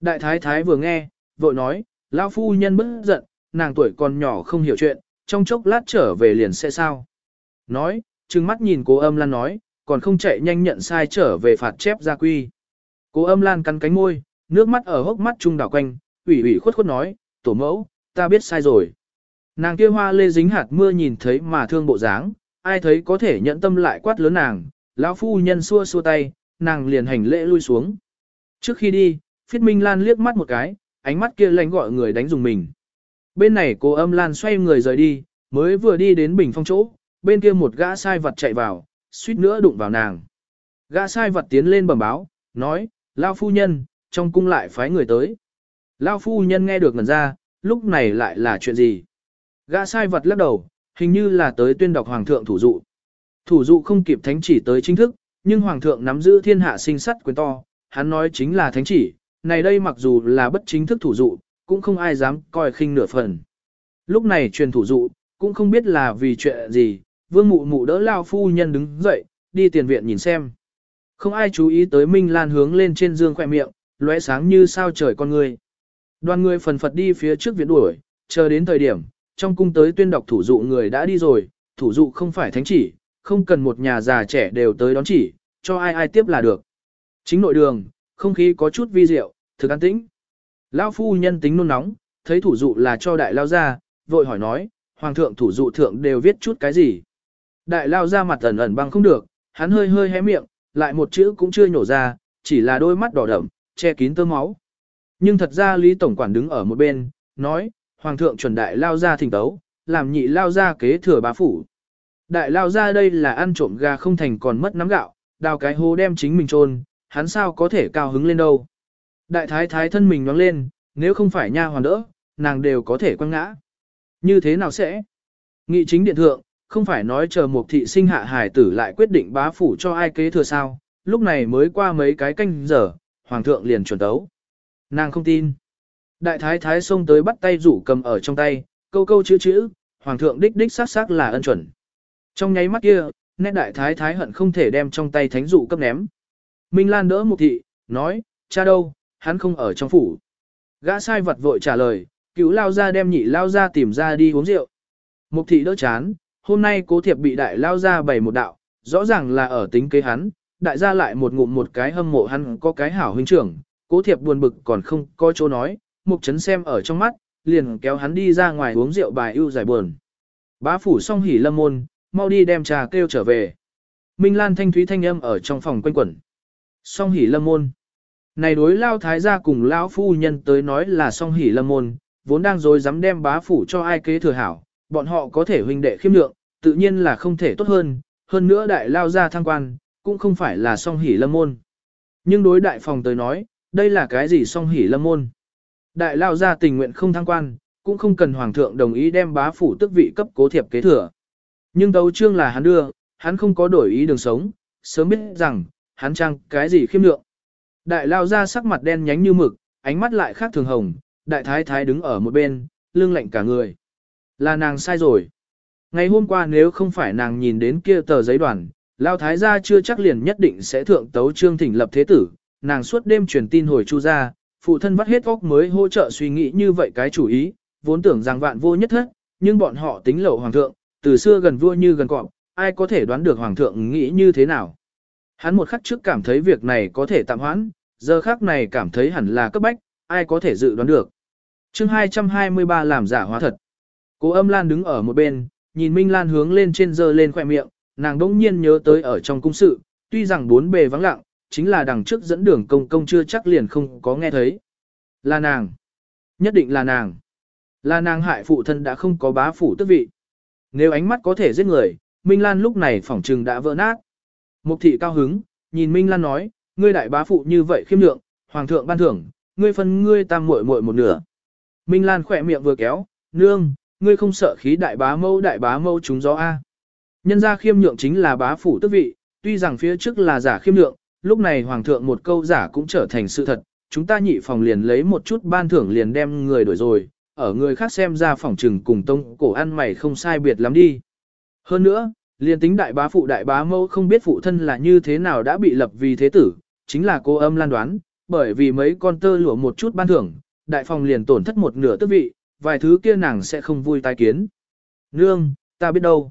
Đại thái thái vừa nghe, vội nói, lão phu nhân bất giận, nàng tuổi còn nhỏ không hiểu chuyện, trong chốc lát trở về liền sẽ sao. Nói, trừng mắt nhìn cố âm lan nói, còn không chạy nhanh nhận sai trở về phạt chép gia quy. Cố âm lan cắn cánh môi, nước mắt ở hốc mắt trung đảo quanh, ủy ủy khuất khuất nói, tổ mẫu, ta biết sai rồi. Nàng kia hoa lê dính hạt mưa nhìn thấy mà thương bộ dáng, ai thấy có thể nhận tâm lại quát lớn nàng, lão phu nhân xua xua tay, nàng liền hành lễ lui xuống. Trước khi đi, phiết minh lan liếc mắt một cái, ánh mắt kia lánh gọi người đánh dùng mình. Bên này cô âm lan xoay người rời đi, mới vừa đi đến bình phong chỗ, bên kia một gã sai vật chạy vào, suýt nữa đụng vào nàng. Gã sai vật tiến lên bẩm báo, nói, Lao phu nhân, trong cung lại phái người tới. Lao phu nhân nghe được ngần ra, lúc này lại là chuyện gì? Gã sai vật lắc đầu, hình như là tới tuyên đọc hoàng thượng thủ dụ. Thủ dụ không kịp thánh chỉ tới chính thức, nhưng hoàng thượng nắm giữ thiên hạ sinh sắt quyền to, hắn nói chính là thánh chỉ, này đây mặc dù là bất chính thức thủ dụ, cũng không ai dám coi khinh nửa phần. Lúc này truyền thủ dụ, cũng không biết là vì chuyện gì, vương mụ mụ đỡ lao phu nhân đứng dậy, đi tiền viện nhìn xem. Không ai chú ý tới Minh Lan hướng lên trên dương khỏe miệng, lóe sáng như sao trời con người. Đoàn người phần phật đi phía trước viện đuổi, chờ đến thời điểm, trong cung tới tuyên đọc thủ dụ người đã đi rồi, thủ dụ không phải thánh chỉ, không cần một nhà già trẻ đều tới đón chỉ, cho ai ai tiếp là được. Chính nội đường, không khí có chút vi diệu, thực an tĩnh. Lão phu nhân tính nôn nóng, thấy thủ dụ là cho đại lao ra, vội hỏi nói, hoàng thượng thủ dụ thượng đều viết chút cái gì. Đại lao ra mặt ẩn ẩn băng không được, hắn hơi hơi hé miệng, lại một chữ cũng chưa nhổ ra, chỉ là đôi mắt đỏ đậm, che kín tơ máu. Nhưng thật ra Lý Tổng Quản đứng ở một bên, nói, Hoàng thượng chuẩn đại lao ra thỉnh tấu, làm nhị lao ra kế thừa bá phủ. Đại lao ra đây là ăn trộm gà không thành còn mất nắm gạo, đào cái hố đem chính mình trôn, hắn sao có thể cao hứng lên đâu. Đại thái thái thân mình nhoáng lên, nếu không phải nha hoàn đỡ, nàng đều có thể quăng ngã. Như thế nào sẽ? Nghị chính điện thượng, không phải nói chờ một thị sinh hạ hải tử lại quyết định bá phủ cho ai kế thừa sao, lúc này mới qua mấy cái canh giờ, hoàng thượng liền chuẩn tấu. Nàng không tin. Đại thái thái xông tới bắt tay rủ cầm ở trong tay, câu câu chữ chữ, hoàng thượng đích đích xác xác là ân chuẩn. Trong nháy mắt kia, nét đại thái thái hận không thể đem trong tay thánh dụ cấp ném. Minh Lan đỡ một thị, nói, cha đâu, hắn không ở trong phủ. Gã sai vật vội trả lời, cứu lao ra đem nhị lao ra tìm ra đi uống rượu. Mục thị đỡ chán, hôm nay cố thiệp bị đại lao ra bày một đạo, rõ ràng là ở tính kế hắn, đại gia lại một ngụm một cái hâm mộ hắn có cái hảo huynh trưởng, cố thiệp buồn bực còn không có chỗ nói, mục chấn xem ở trong mắt, liền kéo hắn đi ra ngoài uống rượu bài ưu giải buồn. Bá phủ xong hỉ lâm môn, mau đi đem trà kêu trở về. Minh Lan thanh thúy thanh âm ở trong phòng quanh quẩn. Song hỉ lâm môn. Này đối lao thái gia cùng lão phu nhân tới nói là song hỉ lâm môn, vốn đang rồi dám đem bá phủ cho ai kế thừa hảo, bọn họ có thể huynh đệ khiêm lượng, tự nhiên là không thể tốt hơn, hơn nữa đại lao gia thăng quan, cũng không phải là song hỉ lâm môn. Nhưng đối đại phòng tới nói, đây là cái gì song hỉ lâm môn? Đại lao gia tình nguyện không thăng quan, cũng không cần hoàng thượng đồng ý đem bá phủ tức vị cấp cố thiệp kế thừa. Nhưng tấu trương là hắn đưa, hắn không có đổi ý đường sống, sớm biết rằng, hắn trang cái gì khiêm lượng. Đại lao ra sắc mặt đen nhánh như mực, ánh mắt lại khác thường hồng, đại thái thái đứng ở một bên, lưng lạnh cả người. Là nàng sai rồi. Ngày hôm qua nếu không phải nàng nhìn đến kia tờ giấy đoàn, lao thái gia chưa chắc liền nhất định sẽ thượng tấu trương thỉnh lập thế tử, nàng suốt đêm truyền tin hồi chu ra, phụ thân vắt hết óc mới hỗ trợ suy nghĩ như vậy cái chủ ý, vốn tưởng rằng vạn vô nhất hết, nhưng bọn họ tính lậu hoàng thượng, từ xưa gần vua như gần cọp, ai có thể đoán được hoàng thượng nghĩ như thế nào. Hắn một khắc trước cảm thấy việc này có thể tạm hoãn, giờ khác này cảm thấy hẳn là cấp bách, ai có thể dự đoán được. chương 223 làm giả hóa thật. Cố âm lan đứng ở một bên, nhìn Minh Lan hướng lên trên dơ lên khỏe miệng, nàng đông nhiên nhớ tới ở trong cung sự, tuy rằng bốn bề vắng lặng, chính là đằng trước dẫn đường công công chưa chắc liền không có nghe thấy. Là nàng. Nhất định là nàng. Là nàng hại phụ thân đã không có bá phủ tước vị. Nếu ánh mắt có thể giết người, Minh Lan lúc này phỏng trừng đã vỡ nát. Mục thị cao hứng, nhìn Minh Lan nói, ngươi đại bá phụ như vậy khiêm lượng, hoàng thượng ban thưởng, ngươi phân ngươi tam muội muội một nửa. Minh Lan khỏe miệng vừa kéo, nương, ngươi không sợ khí đại bá mâu đại bá mâu chúng gió A. Nhân ra khiêm nhượng chính là bá phủ tước vị, tuy rằng phía trước là giả khiêm nhượng, lúc này hoàng thượng một câu giả cũng trở thành sự thật, chúng ta nhị phòng liền lấy một chút ban thưởng liền đem người đổi rồi, ở người khác xem ra phòng trừng cùng tông cổ ăn mày không sai biệt lắm đi. Hơn nữa, liên tính đại bá phụ đại bá mẫu không biết phụ thân là như thế nào đã bị lập vì thế tử, chính là cô âm lan đoán, bởi vì mấy con tơ lụa một chút ban thưởng, đại phòng liền tổn thất một nửa tước vị, vài thứ kia nàng sẽ không vui tai kiến. Nương, ta biết đâu.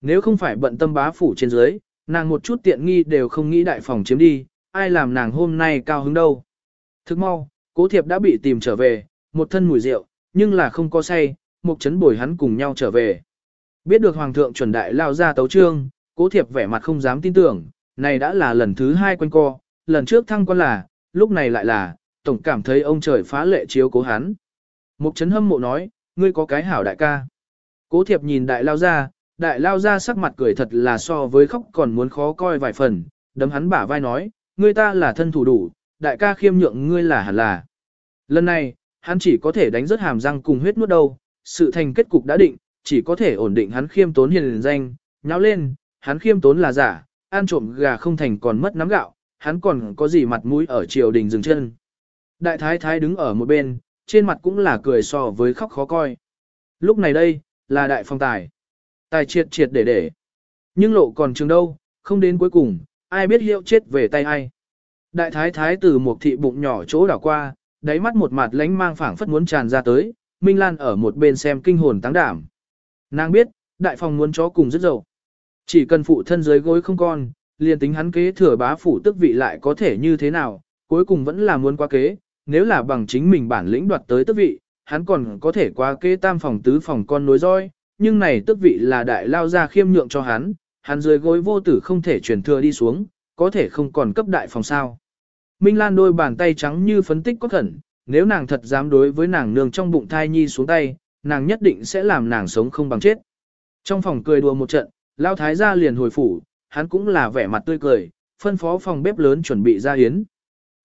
Nếu không phải bận tâm bá phủ trên dưới, nàng một chút tiện nghi đều không nghĩ đại phòng chiếm đi, ai làm nàng hôm nay cao hứng đâu. Thức mau, cố thiệp đã bị tìm trở về, một thân mùi rượu, nhưng là không có say, một chấn bồi hắn cùng nhau trở về. Biết được hoàng thượng chuẩn đại lao ra tấu trương, cố thiệp vẻ mặt không dám tin tưởng, này đã là lần thứ hai quanh co, lần trước thăng quan là, lúc này lại là, tổng cảm thấy ông trời phá lệ chiếu cố hắn. Mục chấn hâm mộ nói, ngươi có cái hảo đại ca. Cố thiệp nhìn đại lao ra, đại lao ra sắc mặt cười thật là so với khóc còn muốn khó coi vài phần, đấm hắn bả vai nói, ngươi ta là thân thủ đủ, đại ca khiêm nhượng ngươi là hẳn là. Lần này, hắn chỉ có thể đánh rớt hàm răng cùng huyết nuốt đâu, sự thành kết cục đã định, chỉ có thể ổn định hắn khiêm tốn hiền danh, nháo lên, hắn khiêm tốn là giả, ăn trộm gà không thành còn mất nắm gạo, hắn còn có gì mặt mũi ở triều đình dừng chân. Đại thái thái đứng ở một bên, trên mặt cũng là cười so với khóc khó coi. Lúc này đây, là đại phong tài. Tài triệt triệt để để. Nhưng lộ còn trường đâu, không đến cuối cùng, ai biết hiệu chết về tay ai. Đại thái thái từ một thị bụng nhỏ chỗ đảo qua, đáy mắt một mặt lánh mang phảng phất muốn tràn ra tới, Minh Lan ở một bên xem kinh hồn tăng đảm. Nàng biết, đại phòng muốn chó cùng rất dậu. Chỉ cần phụ thân dưới gối không con, liền tính hắn kế thừa bá phủ tức vị lại có thể như thế nào, cuối cùng vẫn là muốn qua kế, nếu là bằng chính mình bản lĩnh đoạt tới tức vị, hắn còn có thể qua kế tam phòng tứ phòng con nối roi, nhưng này tức vị là đại lao ra khiêm nhượng cho hắn, hắn dưới gối vô tử không thể truyền thừa đi xuống, có thể không còn cấp đại phòng sao. Minh Lan đôi bàn tay trắng như phấn tích có khẩn, nếu nàng thật dám đối với nàng nương trong bụng thai nhi xuống tay, nàng nhất định sẽ làm nàng sống không bằng chết. Trong phòng cười đùa một trận, lao thái gia liền hồi phủ, hắn cũng là vẻ mặt tươi cười, phân phó phòng bếp lớn chuẩn bị ra yến.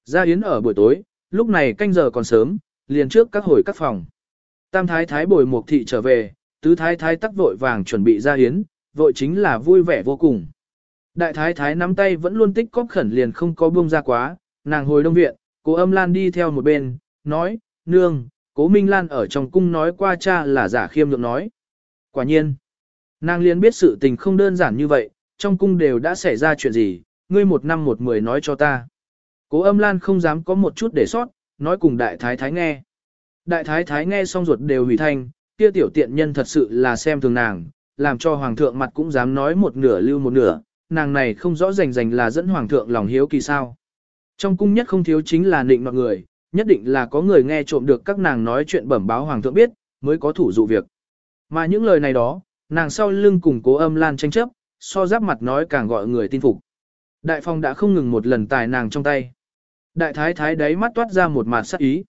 Ra yến ở buổi tối, lúc này canh giờ còn sớm, liền trước các hồi các phòng. Tam thái thái bồi một thị trở về, tứ thái thái tắc vội vàng chuẩn bị ra yến, vội chính là vui vẻ vô cùng. Đại thái thái nắm tay vẫn luôn tích cóp khẩn liền không có buông ra quá, nàng hồi đông viện, cô âm lan đi theo một bên, nói, nương, cố Minh Lan ở trong cung nói qua cha là giả khiêm nhượng nói. Quả nhiên, nàng liền biết sự tình không đơn giản như vậy, trong cung đều đã xảy ra chuyện gì, ngươi một năm một mười nói cho ta. Cố âm lan không dám có một chút để sót, nói cùng đại thái thái nghe. Đại thái thái nghe xong ruột đều hủy thanh, kia tiểu tiện nhân thật sự là xem thường nàng, làm cho hoàng thượng mặt cũng dám nói một nửa lưu một nửa, nàng này không rõ rành rành là dẫn hoàng thượng lòng hiếu kỳ sao. Trong cung nhất không thiếu chính là nịnh mọi người, nhất định là có người nghe trộm được các nàng nói chuyện bẩm báo hoàng thượng biết, mới có thủ dụ việc. Mà những lời này đó, nàng sau lưng cùng cố âm lan tranh chấp, so giáp mặt nói càng gọi người tin phục. Đại phong đã không ngừng một lần tài nàng trong tay. Đại thái thái đấy mắt toát ra một mặt sắc ý.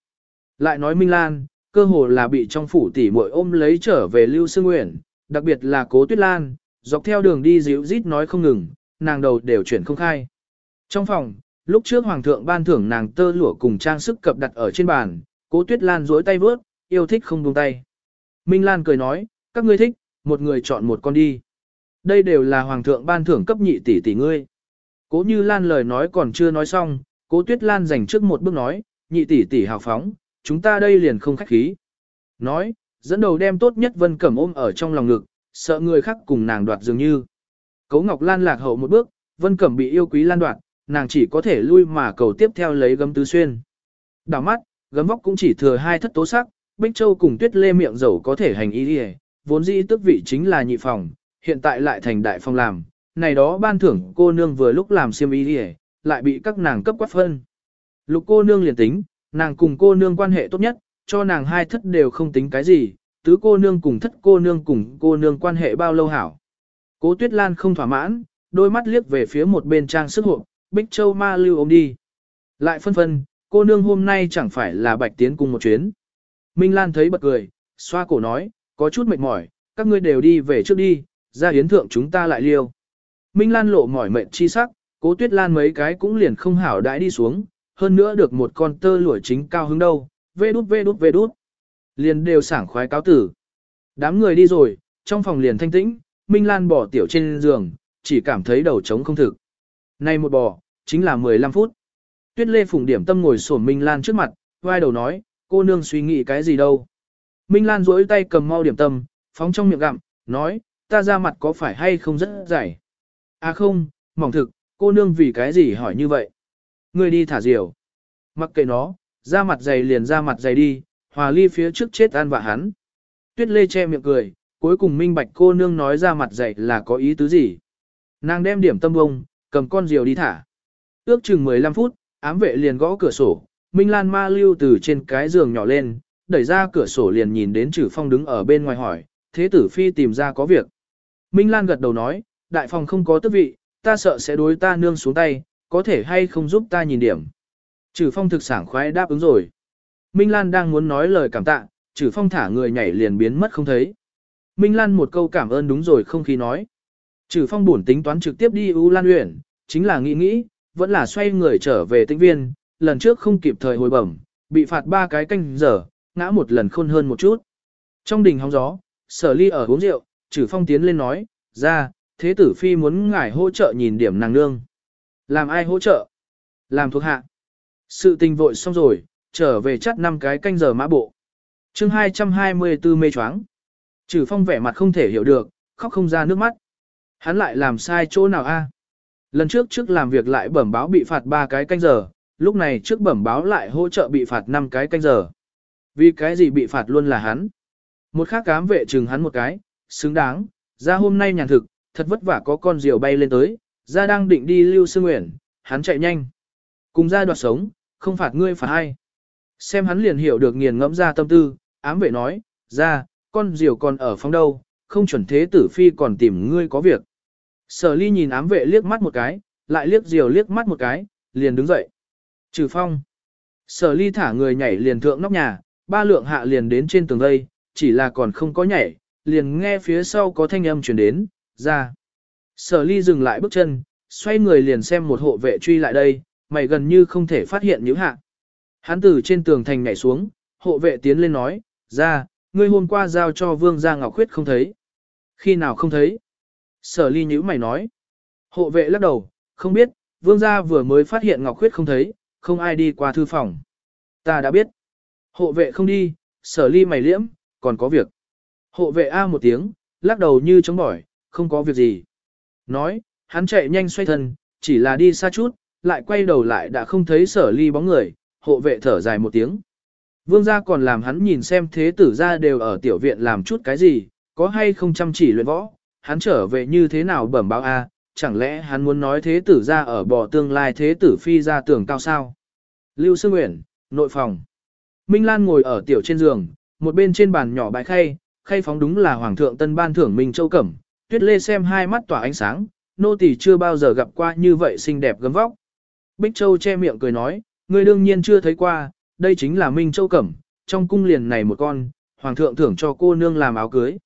Lại nói Minh Lan, cơ hồ là bị trong phủ tỷ muội ôm lấy trở về Lưu Sương Nguyễn, đặc biệt là Cố Tuyết Lan, dọc theo đường đi dịu rít nói không ngừng, nàng đầu đều chuyển không khai. Trong phòng, lúc trước hoàng thượng ban thưởng nàng tơ lụa cùng trang sức cập đặt ở trên bàn, Cố Tuyết Lan duỗi tay vớt, yêu thích không buông tay. Minh Lan cười nói, các ngươi thích, một người chọn một con đi. Đây đều là hoàng thượng ban thưởng cấp nhị tỷ tỷ ngươi. Cố Như Lan lời nói còn chưa nói xong, Cố Tuyết Lan dành trước một bước nói, nhị tỷ tỷ hào phóng, chúng ta đây liền không khách khí. Nói, dẫn đầu đem tốt nhất Vân Cẩm ôm ở trong lòng ngực, sợ người khác cùng nàng đoạt dường như. Cố Ngọc Lan lạc hậu một bước, Vân Cẩm bị yêu quý lan đoạt, nàng chỉ có thể lui mà cầu tiếp theo lấy gấm tứ xuyên. Đảo mắt, gấm vóc cũng chỉ thừa hai thất tố sắc, Bích Châu cùng Tuyết Lê miệng dầu có thể hành ý đi vốn dĩ tức vị chính là nhị phòng, hiện tại lại thành đại phòng làm, này đó ban thưởng cô nương vừa lúc làm xiêm ý đi lại bị các nàng cấp quát phân. Lục cô nương liền tính, nàng cùng cô nương quan hệ tốt nhất, cho nàng hai thất đều không tính cái gì, tứ cô nương cùng thất cô nương cùng cô nương quan hệ bao lâu hảo. Cố Tuyết Lan không thỏa mãn, đôi mắt liếc về phía một bên trang sức hộp, Bích Châu ma lưu ôm đi. Lại phân phân, cô nương hôm nay chẳng phải là bạch tiến cùng một chuyến. Minh Lan thấy bật cười, xoa cổ nói, có chút mệt mỏi, các ngươi đều đi về trước đi, ra hiến thượng chúng ta lại liêu. Minh Lan lộ mỏi mệt chi sắc, cố tuyết lan mấy cái cũng liền không hảo đãi đi xuống, hơn nữa được một con tơ lụa chính cao hứng đâu, vê đút vê đút vê đút. Liền đều sảng khoái cáo tử. Đám người đi rồi, trong phòng liền thanh tĩnh, Minh Lan bỏ tiểu trên giường, chỉ cảm thấy đầu trống không thực. Này một bò, chính là 15 phút. Tuyết Lê Phùng điểm tâm ngồi sổn Minh Lan trước mặt, vai đầu nói, cô nương suy nghĩ cái gì đâu. Minh Lan duỗi tay cầm mau điểm tâm, phóng trong miệng gặm, nói, ta ra mặt có phải hay không rất dày. À không, mỏng thực, cô nương vì cái gì hỏi như vậy. Ngươi đi thả diều. Mặc kệ nó, ra mặt dày liền ra mặt dày đi, hòa ly phía trước chết an vạ hắn. Tuyết Lê che miệng cười, cuối cùng minh bạch cô nương nói ra mặt dày là có ý tứ gì. Nàng đem điểm tâm bông, cầm con diều đi thả. Ước chừng 15 phút, ám vệ liền gõ cửa sổ, Minh Lan ma lưu từ trên cái giường nhỏ lên, đẩy ra cửa sổ liền nhìn đến Trử Phong đứng ở bên ngoài hỏi, thế tử phi tìm ra có việc. Minh Lan gật đầu nói, đại phòng không có tước vị, ta sợ sẽ đối ta nương xuống tay, có thể hay không giúp ta nhìn điểm. Trử Phong thực sảng khoái đáp ứng rồi. Minh Lan đang muốn nói lời cảm tạ, Trử Phong thả người nhảy liền biến mất không thấy. Minh Lan một câu cảm ơn đúng rồi không khí nói. Trử Phong buồn tính toán trực tiếp đi U Lan Uyển, chính là nghĩ nghĩ, vẫn là xoay người trở về tĩnh viên, lần trước không kịp thời hồi bẩm, bị phạt ba cái canh giờ, ngã một lần khôn hơn một chút. Trong đình hóng gió, sở ly ở uống rượu, trừ phong tiến lên nói, ra, thế tử phi muốn ngài hỗ trợ nhìn điểm nàng nương. Làm ai hỗ trợ? Làm thuộc hạ. Sự tình vội xong rồi, trở về chắt năm cái canh giờ mã bộ. chương 224 mê choáng. Trừ phong vẻ mặt không thể hiểu được, khóc không ra nước mắt. Hắn lại làm sai chỗ nào a? Lần trước trước làm việc lại bẩm báo bị phạt ba cái canh giờ, lúc này trước bẩm báo lại hỗ trợ bị phạt năm cái canh giờ. Vì cái gì bị phạt luôn là hắn. Một khác cám vệ chừng hắn một cái, xứng đáng, ra hôm nay nhàn thực, thật vất vả có con diều bay lên tới, ra đang định đi lưu sư nguyện, hắn chạy nhanh. Cùng ra đoạt sống, không phạt ngươi phạt ai. Xem hắn liền hiểu được nghiền ngẫm ra tâm tư, ám vệ nói, ra, con diều còn ở phòng đâu, không chuẩn thế tử phi còn tìm ngươi có việc. Sở ly nhìn ám vệ liếc mắt một cái, lại liếc diều liếc mắt một cái, liền đứng dậy. Trừ phong. Sở ly thả người nhảy liền thượng nóc nhà, ba lượng hạ liền đến trên tường đây, chỉ là còn không có nhảy, liền nghe phía sau có thanh âm truyền đến, ra. Sở ly dừng lại bước chân, xoay người liền xem một hộ vệ truy lại đây, mày gần như không thể phát hiện những hạ. Hắn từ trên tường thành nhảy xuống, hộ vệ tiến lên nói, ra, ngươi hôm qua giao cho vương gia ngọc khuyết không thấy. Khi nào không thấy? Sở ly nhữ mày nói. Hộ vệ lắc đầu, không biết, vương gia vừa mới phát hiện ngọc khuyết không thấy, không ai đi qua thư phòng. Ta đã biết. Hộ vệ không đi, sở ly mày liễm, còn có việc. Hộ vệ A một tiếng, lắc đầu như chống bỏi, không có việc gì. Nói, hắn chạy nhanh xoay thân, chỉ là đi xa chút, lại quay đầu lại đã không thấy sở ly bóng người, hộ vệ thở dài một tiếng. Vương gia còn làm hắn nhìn xem thế tử gia đều ở tiểu viện làm chút cái gì, có hay không chăm chỉ luyện võ, hắn trở về như thế nào bẩm báo A, chẳng lẽ hắn muốn nói thế tử gia ở bỏ tương lai thế tử phi ra tưởng cao sao. Lưu Sương Nguyễn, nội phòng. Minh Lan ngồi ở tiểu trên giường, một bên trên bàn nhỏ bãi khay, khay phóng đúng là Hoàng thượng tân ban thưởng Minh Châu Cẩm. Tuyết Lê xem hai mắt tỏa ánh sáng, nô tỳ chưa bao giờ gặp qua như vậy xinh đẹp gấm vóc. Bích Châu che miệng cười nói, người đương nhiên chưa thấy qua, đây chính là Minh Châu Cẩm, trong cung liền này một con, Hoàng thượng thưởng cho cô nương làm áo cưới.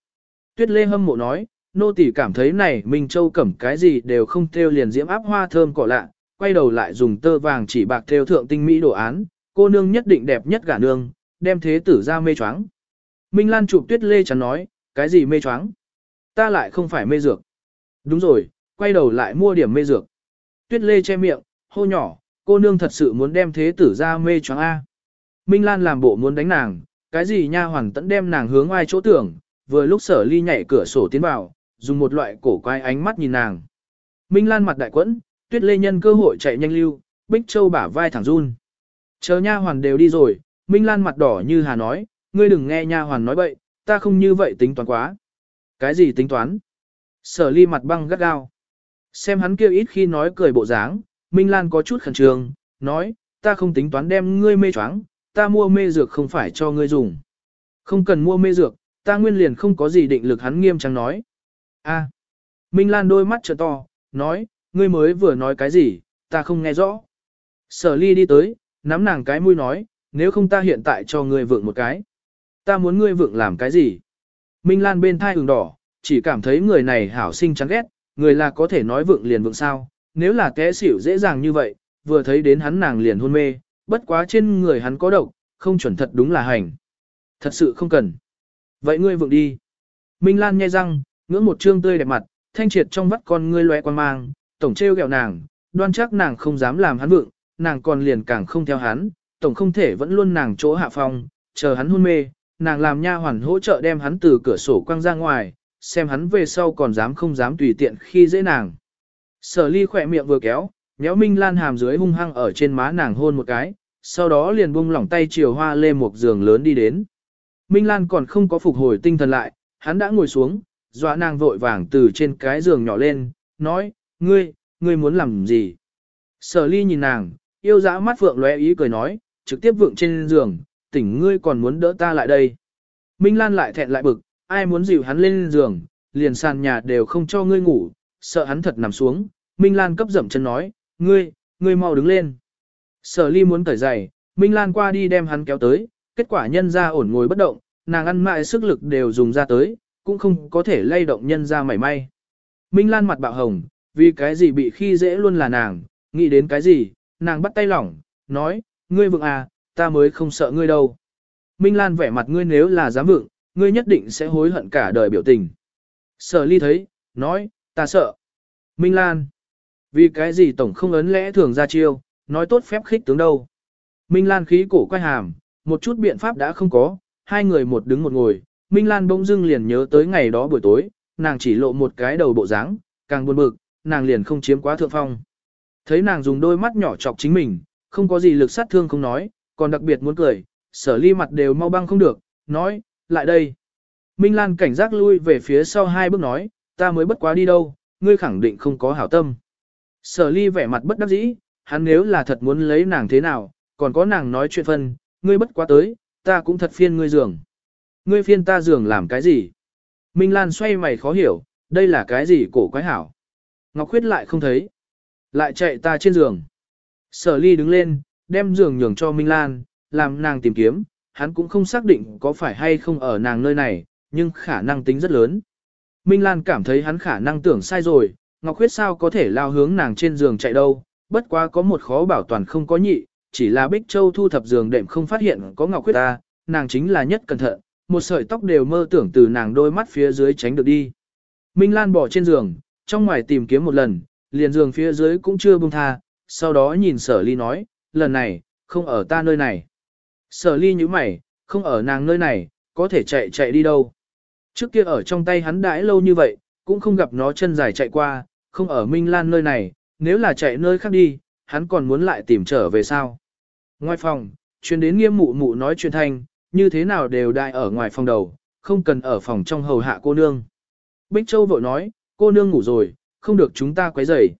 Tuyết Lê hâm mộ nói, nô tỳ cảm thấy này Minh Châu Cẩm cái gì đều không theo liền diễm áp hoa thơm cỏ lạ, quay đầu lại dùng tơ vàng chỉ bạc theo thượng tinh mỹ đồ án, cô nương nhất định đẹp nhất gả nương, đem thế tử ra mê choáng. Minh Lan chụp tuyết lê chắn nói, cái gì mê choáng? Ta lại không phải mê dược. Đúng rồi, quay đầu lại mua điểm mê dược. Tuyết lê che miệng, hô nhỏ, cô nương thật sự muốn đem thế tử ra mê choáng A. Minh Lan làm bộ muốn đánh nàng, cái gì nha hoàn tẫn đem nàng hướng ai chỗ tưởng, vừa lúc sở ly nhảy cửa sổ tiến vào, dùng một loại cổ quái ánh mắt nhìn nàng. Minh Lan mặt đại quẫn, tuyết lê nhân cơ hội chạy nhanh lưu, Bích Châu bả vai thẳng run. Chờ nha hoàn đều đi rồi, Minh Lan mặt đỏ như hà nói, ngươi đừng nghe nha hoàn nói bậy, ta không như vậy tính toán quá. Cái gì tính toán? Sở ly mặt băng gắt gao. Xem hắn kêu ít khi nói cười bộ dáng, Minh Lan có chút khẩn trương, nói, ta không tính toán đem ngươi mê choáng, ta mua mê dược không phải cho ngươi dùng. Không cần mua mê dược, ta nguyên liền không có gì định lực hắn nghiêm trang nói a Minh Lan đôi mắt trợ to, nói, ngươi mới vừa nói cái gì, ta không nghe rõ. Sở ly đi tới, nắm nàng cái mũi nói, nếu không ta hiện tại cho ngươi vượng một cái. Ta muốn ngươi vượng làm cái gì? Minh Lan bên thai ửng đỏ, chỉ cảm thấy người này hảo sinh chán ghét, người là có thể nói vượng liền vượng sao, nếu là té xỉu dễ dàng như vậy, vừa thấy đến hắn nàng liền hôn mê, bất quá trên người hắn có độc, không chuẩn thật đúng là hành. Thật sự không cần. Vậy ngươi vượng đi. Minh Lan nghe răng, ngưỡng một trương tươi đẹp mặt, thanh triệt trong vắt con ngươi loe quan mang, tổng treo gẹo nàng, đoan chắc nàng không dám làm hắn vượng, nàng còn liền càng không theo hắn, tổng không thể vẫn luôn nàng chỗ hạ phong, chờ hắn hôn mê, nàng làm nha hoàn hỗ trợ đem hắn từ cửa sổ quăng ra ngoài, xem hắn về sau còn dám không dám tùy tiện khi dễ nàng. Sở ly khỏe miệng vừa kéo, nhéo Minh Lan hàm dưới hung hăng ở trên má nàng hôn một cái, sau đó liền buông lỏng tay chiều hoa lê một giường lớn đi đến. Minh Lan còn không có phục hồi tinh thần lại, hắn đã ngồi xuống, dọa nàng vội vàng từ trên cái giường nhỏ lên, nói, ngươi, ngươi muốn làm gì? Sở ly nhìn nàng, yêu dã mắt phượng lóe ý cười nói, trực tiếp vượng trên giường, tỉnh ngươi còn muốn đỡ ta lại đây. Minh Lan lại thẹn lại bực, ai muốn dịu hắn lên giường, liền sàn nhà đều không cho ngươi ngủ, sợ hắn thật nằm xuống. Minh Lan cấp dậm chân nói, ngươi, ngươi mau đứng lên. Sở ly muốn cởi giày, Minh Lan qua đi đem hắn kéo tới, kết quả nhân ra ổn ngồi bất động, nàng ăn mại sức lực đều dùng ra tới, cũng không có thể lay động nhân ra mảy may. Minh Lan mặt bạo hồng, vì cái gì bị khi dễ luôn là nàng, nghĩ đến cái gì, nàng bắt tay lỏng, nói, ngươi vượng à, ta mới không sợ ngươi đâu. Minh Lan vẻ mặt ngươi nếu là dám vượng, ngươi nhất định sẽ hối hận cả đời biểu tình. Sở ly thấy, nói, ta sợ. Minh Lan, vì cái gì tổng không ấn lẽ thường ra chiêu, nói tốt phép khích tướng đâu. Minh Lan khí cổ quay hàm, một chút biện pháp đã không có, hai người một đứng một ngồi, Minh Lan bỗng dưng liền nhớ tới ngày đó buổi tối, nàng chỉ lộ một cái đầu bộ dáng, càng buồn bực, nàng liền không chiếm quá thượng phong. Thấy nàng dùng đôi mắt nhỏ chọc chính mình, không có gì lực sát thương không nói, còn đặc biệt muốn cười, sở ly mặt đều mau băng không được, nói, lại đây. Minh Lan cảnh giác lui về phía sau hai bước nói, ta mới bất quá đi đâu, ngươi khẳng định không có hảo tâm. Sở ly vẻ mặt bất đắc dĩ, hắn nếu là thật muốn lấy nàng thế nào, còn có nàng nói chuyện phân, ngươi bất quá tới, ta cũng thật phiên ngươi giường. Ngươi phiên ta giường làm cái gì? Minh Lan xoay mày khó hiểu, đây là cái gì cổ quái hảo. Ngọc Khuyết lại không thấy. Lại chạy ta trên giường. Sở ly đứng lên, đem giường nhường cho Minh Lan, làm nàng tìm kiếm, hắn cũng không xác định có phải hay không ở nàng nơi này, nhưng khả năng tính rất lớn. Minh Lan cảm thấy hắn khả năng tưởng sai rồi, Ngọc Khuyết sao có thể lao hướng nàng trên giường chạy đâu, bất quá có một khó bảo toàn không có nhị, chỉ là Bích Châu thu thập giường đệm không phát hiện có Ngọc Khuyết ta, nàng chính là nhất cẩn thận, một sợi tóc đều mơ tưởng từ nàng đôi mắt phía dưới tránh được đi. Minh Lan bỏ trên giường, trong ngoài tìm kiếm một lần, liền giường phía dưới cũng chưa buông tha, sau đó nhìn sở ly nói, lần này, không ở ta nơi này. Sở ly như mày, không ở nàng nơi này, có thể chạy chạy đi đâu. Trước kia ở trong tay hắn đãi lâu như vậy, cũng không gặp nó chân dài chạy qua, không ở Minh Lan nơi này, nếu là chạy nơi khác đi, hắn còn muốn lại tìm trở về sao. Ngoài phòng, chuyên đến nghiêm mụ mụ nói chuyện thanh, như thế nào đều đại ở ngoài phòng đầu, không cần ở phòng trong hầu hạ cô nương. Bích Châu vội nói, cô nương ngủ rồi, không được chúng ta quấy rầy.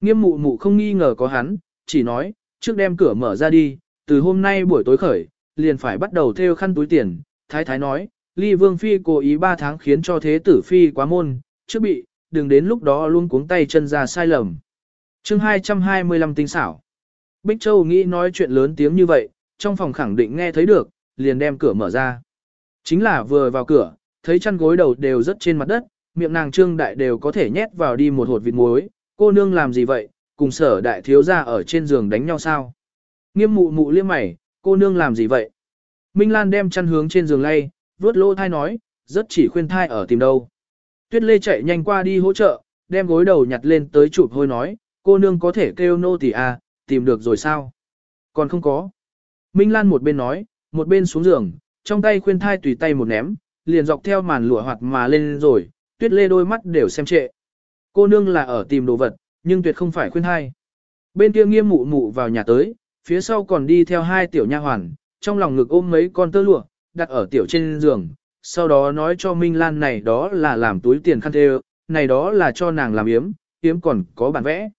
Nghiêm mụ mụ không nghi ngờ có hắn, chỉ nói, trước đem cửa mở ra đi, từ hôm nay buổi tối khởi, liền phải bắt đầu theo khăn túi tiền. Thái thái nói, ly vương phi cố ý 3 tháng khiến cho thế tử phi quá môn, trước bị, đừng đến lúc đó luôn cuống tay chân ra sai lầm. chương 225 tinh xảo. Bích Châu nghĩ nói chuyện lớn tiếng như vậy, trong phòng khẳng định nghe thấy được, liền đem cửa mở ra. Chính là vừa vào cửa, thấy chăn gối đầu đều rất trên mặt đất, miệng nàng trương đại đều có thể nhét vào đi một hột vịt muối, cô nương làm gì vậy, cùng sở đại thiếu ra ở trên giường đánh nhau sao. Nghiêm mụ mụ liếc mày, cô nương làm gì vậy? Minh Lan đem chăn hướng trên giường lay, vuốt lỗ thai nói, rất chỉ khuyên thai ở tìm đâu. Tuyết Lê chạy nhanh qua đi hỗ trợ, đem gối đầu nhặt lên tới chụp hôi nói, cô nương có thể kêu nô tỳ à, tìm được rồi sao? Còn không có. Minh Lan một bên nói, một bên xuống giường, trong tay khuyên thai tùy tay một ném, liền dọc theo màn lụa hoạt mà lên rồi, Tuyết Lê đôi mắt đều xem trệ. Cô nương là ở tìm đồ vật, nhưng tuyệt không phải khuyên thai. Bên kia nghiêm mụ mụ vào nhà tới, phía sau còn đi theo hai tiểu nha hoàn, trong lòng ngực ôm mấy con tơ lụa, đặt ở tiểu trên giường, sau đó nói cho Minh Lan này đó là làm túi tiền khăn thê, này đó là cho nàng làm yếm, yếm còn có bản vẽ.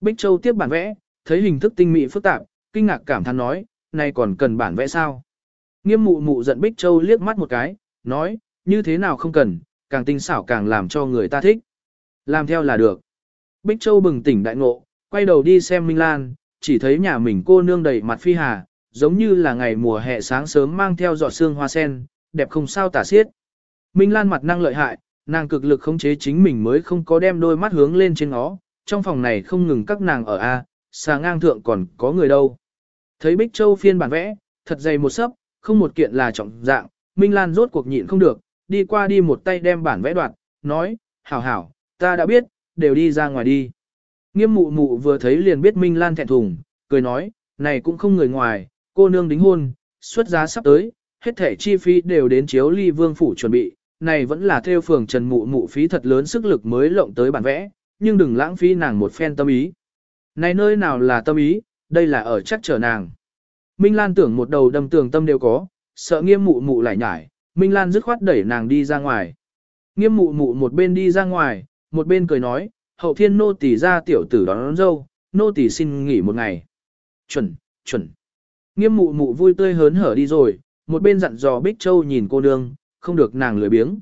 Bích Châu tiếp bản vẽ, thấy hình thức tinh mỹ phức tạp, kinh ngạc cảm thán nói, này còn cần bản vẽ sao? Nghiêm mụ mụ giận Bích Châu liếc mắt một cái, nói, như thế nào không cần, càng tinh xảo càng làm cho người ta thích. Làm theo là được. Bích Châu bừng tỉnh đại ngộ, quay đầu đi xem Minh Lan, chỉ thấy nhà mình cô nương đầy mặt phi hà, giống như là ngày mùa hè sáng sớm mang theo giọt sương hoa sen, đẹp không sao tả xiết. Minh Lan mặt năng lợi hại, nàng cực lực khống chế chính mình mới không có đem đôi mắt hướng lên trên nó, trong phòng này không ngừng các nàng ở A, xà ngang thượng còn có người đâu. Thấy Bích Châu phiên bản vẽ, thật dày một sấp, không một kiện là trọng dạng, Minh Lan rốt cuộc nhịn không được, đi qua đi một tay đem bản vẽ đoạt, nói, hảo hảo, ta đã biết, đều đi ra ngoài đi. Nghiêm mụ mụ vừa thấy liền biết Minh Lan thẹn thùng, cười nói, này cũng không người ngoài, cô nương đính hôn, xuất giá sắp tới, hết thể chi phí đều đến chiếu ly vương phủ chuẩn bị, này vẫn là theo phường trần mụ mụ phí thật lớn sức lực mới lộng tới bản vẽ, nhưng đừng lãng phí nàng một phen tâm ý. Này nơi nào là tâm ý, đây là ở chắc trở nàng. Minh Lan tưởng một đầu đâm tường tâm đều có, sợ nghiêm mụ mụ lại nhải, Minh Lan dứt khoát đẩy nàng đi ra ngoài. Nghiêm mụ mụ một bên đi ra ngoài, một bên cười nói, hậu thiên nô tỷ ra tiểu tử đón, đón dâu, nô tỷ xin nghỉ một ngày. Chuẩn, chuẩn. Nghiêm mụ mụ vui tươi hớn hở đi rồi, một bên dặn dò Bích Châu nhìn cô nương, không được nàng lười biếng.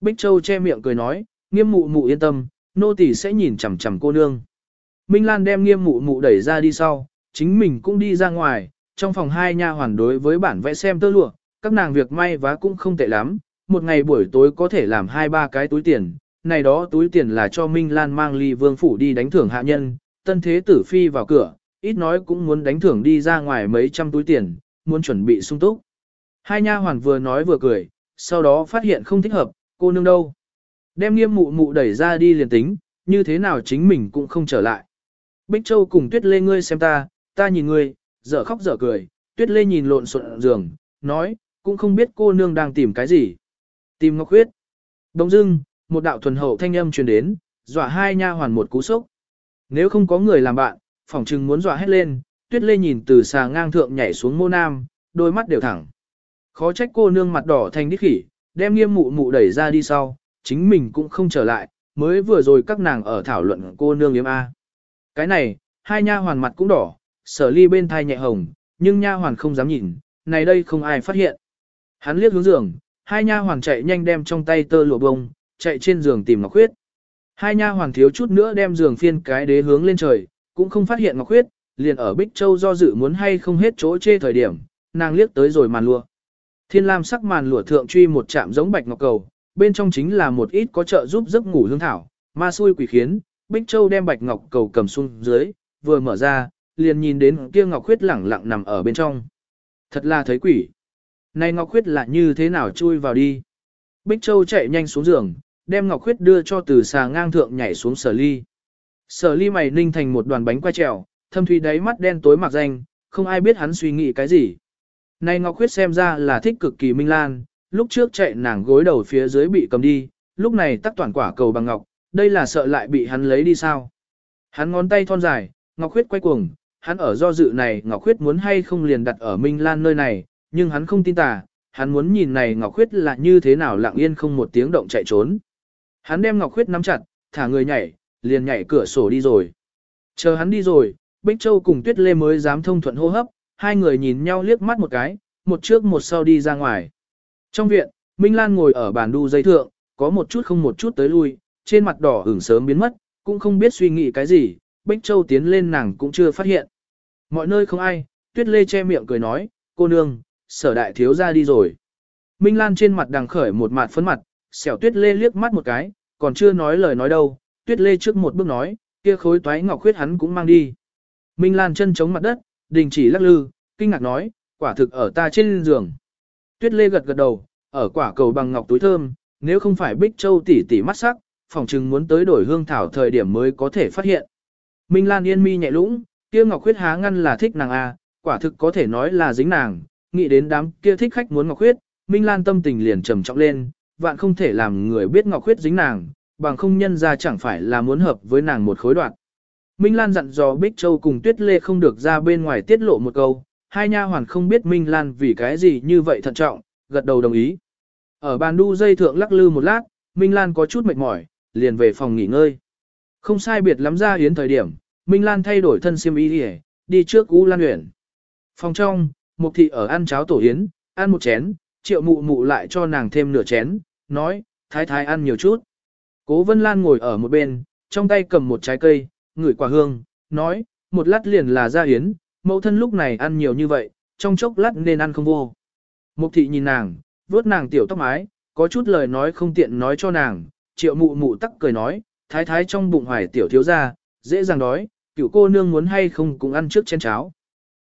Bích Châu che miệng cười nói, nghiêm mụ mụ yên tâm, nô tỷ sẽ nhìn chằm chằm cô nương. Minh Lan đem nghiêm mụ mụ đẩy ra đi sau, chính mình cũng đi ra ngoài, trong phòng hai nha hoàn đối với bản vẽ xem tơ lụa, các nàng việc may vá cũng không tệ lắm, một ngày buổi tối có thể làm hai ba cái túi tiền, này đó túi tiền là cho Minh Lan mang ly vương phủ đi đánh thưởng hạ nhân, tân thế tử phi vào cửa, ít nói cũng muốn đánh thưởng đi ra ngoài mấy trăm túi tiền, muốn chuẩn bị sung túc. Hai nha hoàn vừa nói vừa cười, sau đó phát hiện không thích hợp, cô nương đâu. Đem nghiêm mụ mụ đẩy ra đi liền tính, như thế nào chính mình cũng không trở lại. Bích Châu cùng Tuyết Lê ngươi xem ta, ta nhìn ngươi, dở khóc dở cười, Tuyết Lê nhìn lộn xộn giường, nói, cũng không biết cô nương đang tìm cái gì. Tìm Ngọc Huyết. Đông dưng, một đạo thuần hậu thanh âm truyền đến, dọa hai nha hoàn một cú sốc. Nếu không có người làm bạn, phỏng chừng muốn dọa hết lên, Tuyết Lê nhìn từ xà ngang thượng nhảy xuống mô nam, đôi mắt đều thẳng. Khó trách cô nương mặt đỏ thành đích khỉ, đem nghiêm mụ mụ đẩy ra đi sau, chính mình cũng không trở lại, mới vừa rồi các nàng ở thảo luận cô nương yếm A. Cái này, hai nha hoàn mặt cũng đỏ, sở ly bên thai nhẹ hồng, nhưng nha hoàn không dám nhìn, này đây không ai phát hiện. Hắn liếc hướng giường, hai nha hoàn chạy nhanh đem trong tay tơ lụa bông, chạy trên giường tìm Ngọc Khuyết. Hai nha hoàn thiếu chút nữa đem giường phiên cái đế hướng lên trời, cũng không phát hiện Ngọc Khuyết, liền ở Bích Châu do dự muốn hay không hết chỗ chê thời điểm, nàng liếc tới rồi màn lụa. Thiên lam sắc màn lụa thượng truy một chạm giống bạch ngọc cầu, bên trong chính là một ít có trợ giúp giấc ngủ hương thảo, ma xui quỷ khiến, Bích Châu đem bạch ngọc cầu cầm xuống dưới, vừa mở ra, liền nhìn đến kia ngọc khuyết lẳng lặng nằm ở bên trong. Thật là thấy quỷ. Này ngọc khuyết là như thế nào chui vào đi. Bích Châu chạy nhanh xuống giường, đem ngọc khuyết đưa cho từ xà ngang thượng nhảy xuống sở ly. Sở ly mày ninh thành một đoàn bánh quay trèo, thâm thủy đáy mắt đen tối mặc danh, không ai biết hắn suy nghĩ cái gì. Này Ngọc Khuyết xem ra là thích cực kỳ minh lan, lúc trước chạy nàng gối đầu phía dưới bị cầm đi, lúc này tắc toàn quả cầu bằng ngọc, đây là sợ lại bị hắn lấy đi sao. Hắn ngón tay thon dài, Ngọc Khuyết quay cuồng, hắn ở do dự này Ngọc Khuyết muốn hay không liền đặt ở Minh Lan nơi này, nhưng hắn không tin tà, hắn muốn nhìn này Ngọc Khuyết là như thế nào lặng yên không một tiếng động chạy trốn. Hắn đem Ngọc Khuyết nắm chặt, thả người nhảy, liền nhảy cửa sổ đi rồi. Chờ hắn đi rồi, Bích Châu cùng Tuyết Lê mới dám thông thuận hô hấp, hai người nhìn nhau liếc mắt một cái, một trước một sau đi ra ngoài. Trong viện, Minh Lan ngồi ở bàn đu dây thượng, có một chút không một chút tới lui, trên mặt đỏ ửng sớm biến mất, cũng không biết suy nghĩ cái gì, Bích Châu tiến lên nàng cũng chưa phát hiện. Mọi nơi không ai, Tuyết Lê che miệng cười nói, cô nương, sở đại thiếu ra đi rồi. Minh Lan trên mặt đằng khởi một mặt phấn mặt, xẻo Tuyết Lê liếc mắt một cái, còn chưa nói lời nói đâu, Tuyết Lê trước một bước nói, kia khối toái ngọc khuyết hắn cũng mang đi. Minh Lan chân chống mặt đất, đình chỉ lắc lư, kinh ngạc nói, quả thực ở ta trên giường. Tuyết Lê gật gật đầu, ở quả cầu bằng ngọc túi thơm, nếu không phải Bích Châu tỉ tỉ mắt sắc, phòng chừng muốn tới đổi hương thảo thời điểm mới có thể phát hiện. Minh Lan yên mi nhẹ lũng, kia ngọc khuyết há ngăn là thích nàng a, à, quả thực có thể nói là dính nàng, nghĩ đến đám kia thích khách muốn ngọc khuyết, Minh Lan tâm tình liền trầm trọng lên, vạn không thể làm người biết ngọc khuyết dính nàng, bằng không nhân ra chẳng phải là muốn hợp với nàng một khối đoạn. Minh Lan dặn dò Bích Châu cùng Tuyết Lê không được ra bên ngoài tiết lộ một câu, hai nha hoàn không biết Minh Lan vì cái gì như vậy thận trọng, gật đầu đồng ý. Ở bàn đu dây thượng lắc lư một lát, Minh Lan có chút mệt mỏi, liền về phòng nghỉ ngơi. Không sai biệt lắm ra yến thời điểm, Minh Lan thay đổi thân xiêm y đi, đi trước U Lan Uyển. Phòng trong, Mục thị ở ăn cháo tổ yến, ăn một chén, triệu mụ mụ lại cho nàng thêm nửa chén, nói, thái thái ăn nhiều chút. Cố Vân Lan ngồi ở một bên, trong tay cầm một trái cây, ngửi quả hương, nói, một lát liền là ra yến, mẫu thân lúc này ăn nhiều như vậy, trong chốc lát nên ăn không vô. Mục thị nhìn nàng, vuốt nàng tiểu tóc mái, có chút lời nói không tiện nói cho nàng, triệu mụ mụ tắc cười nói, thái thái trong bụng hoài tiểu thiếu ra, dễ dàng đói, cựu cô nương muốn hay không cũng ăn trước chén cháo.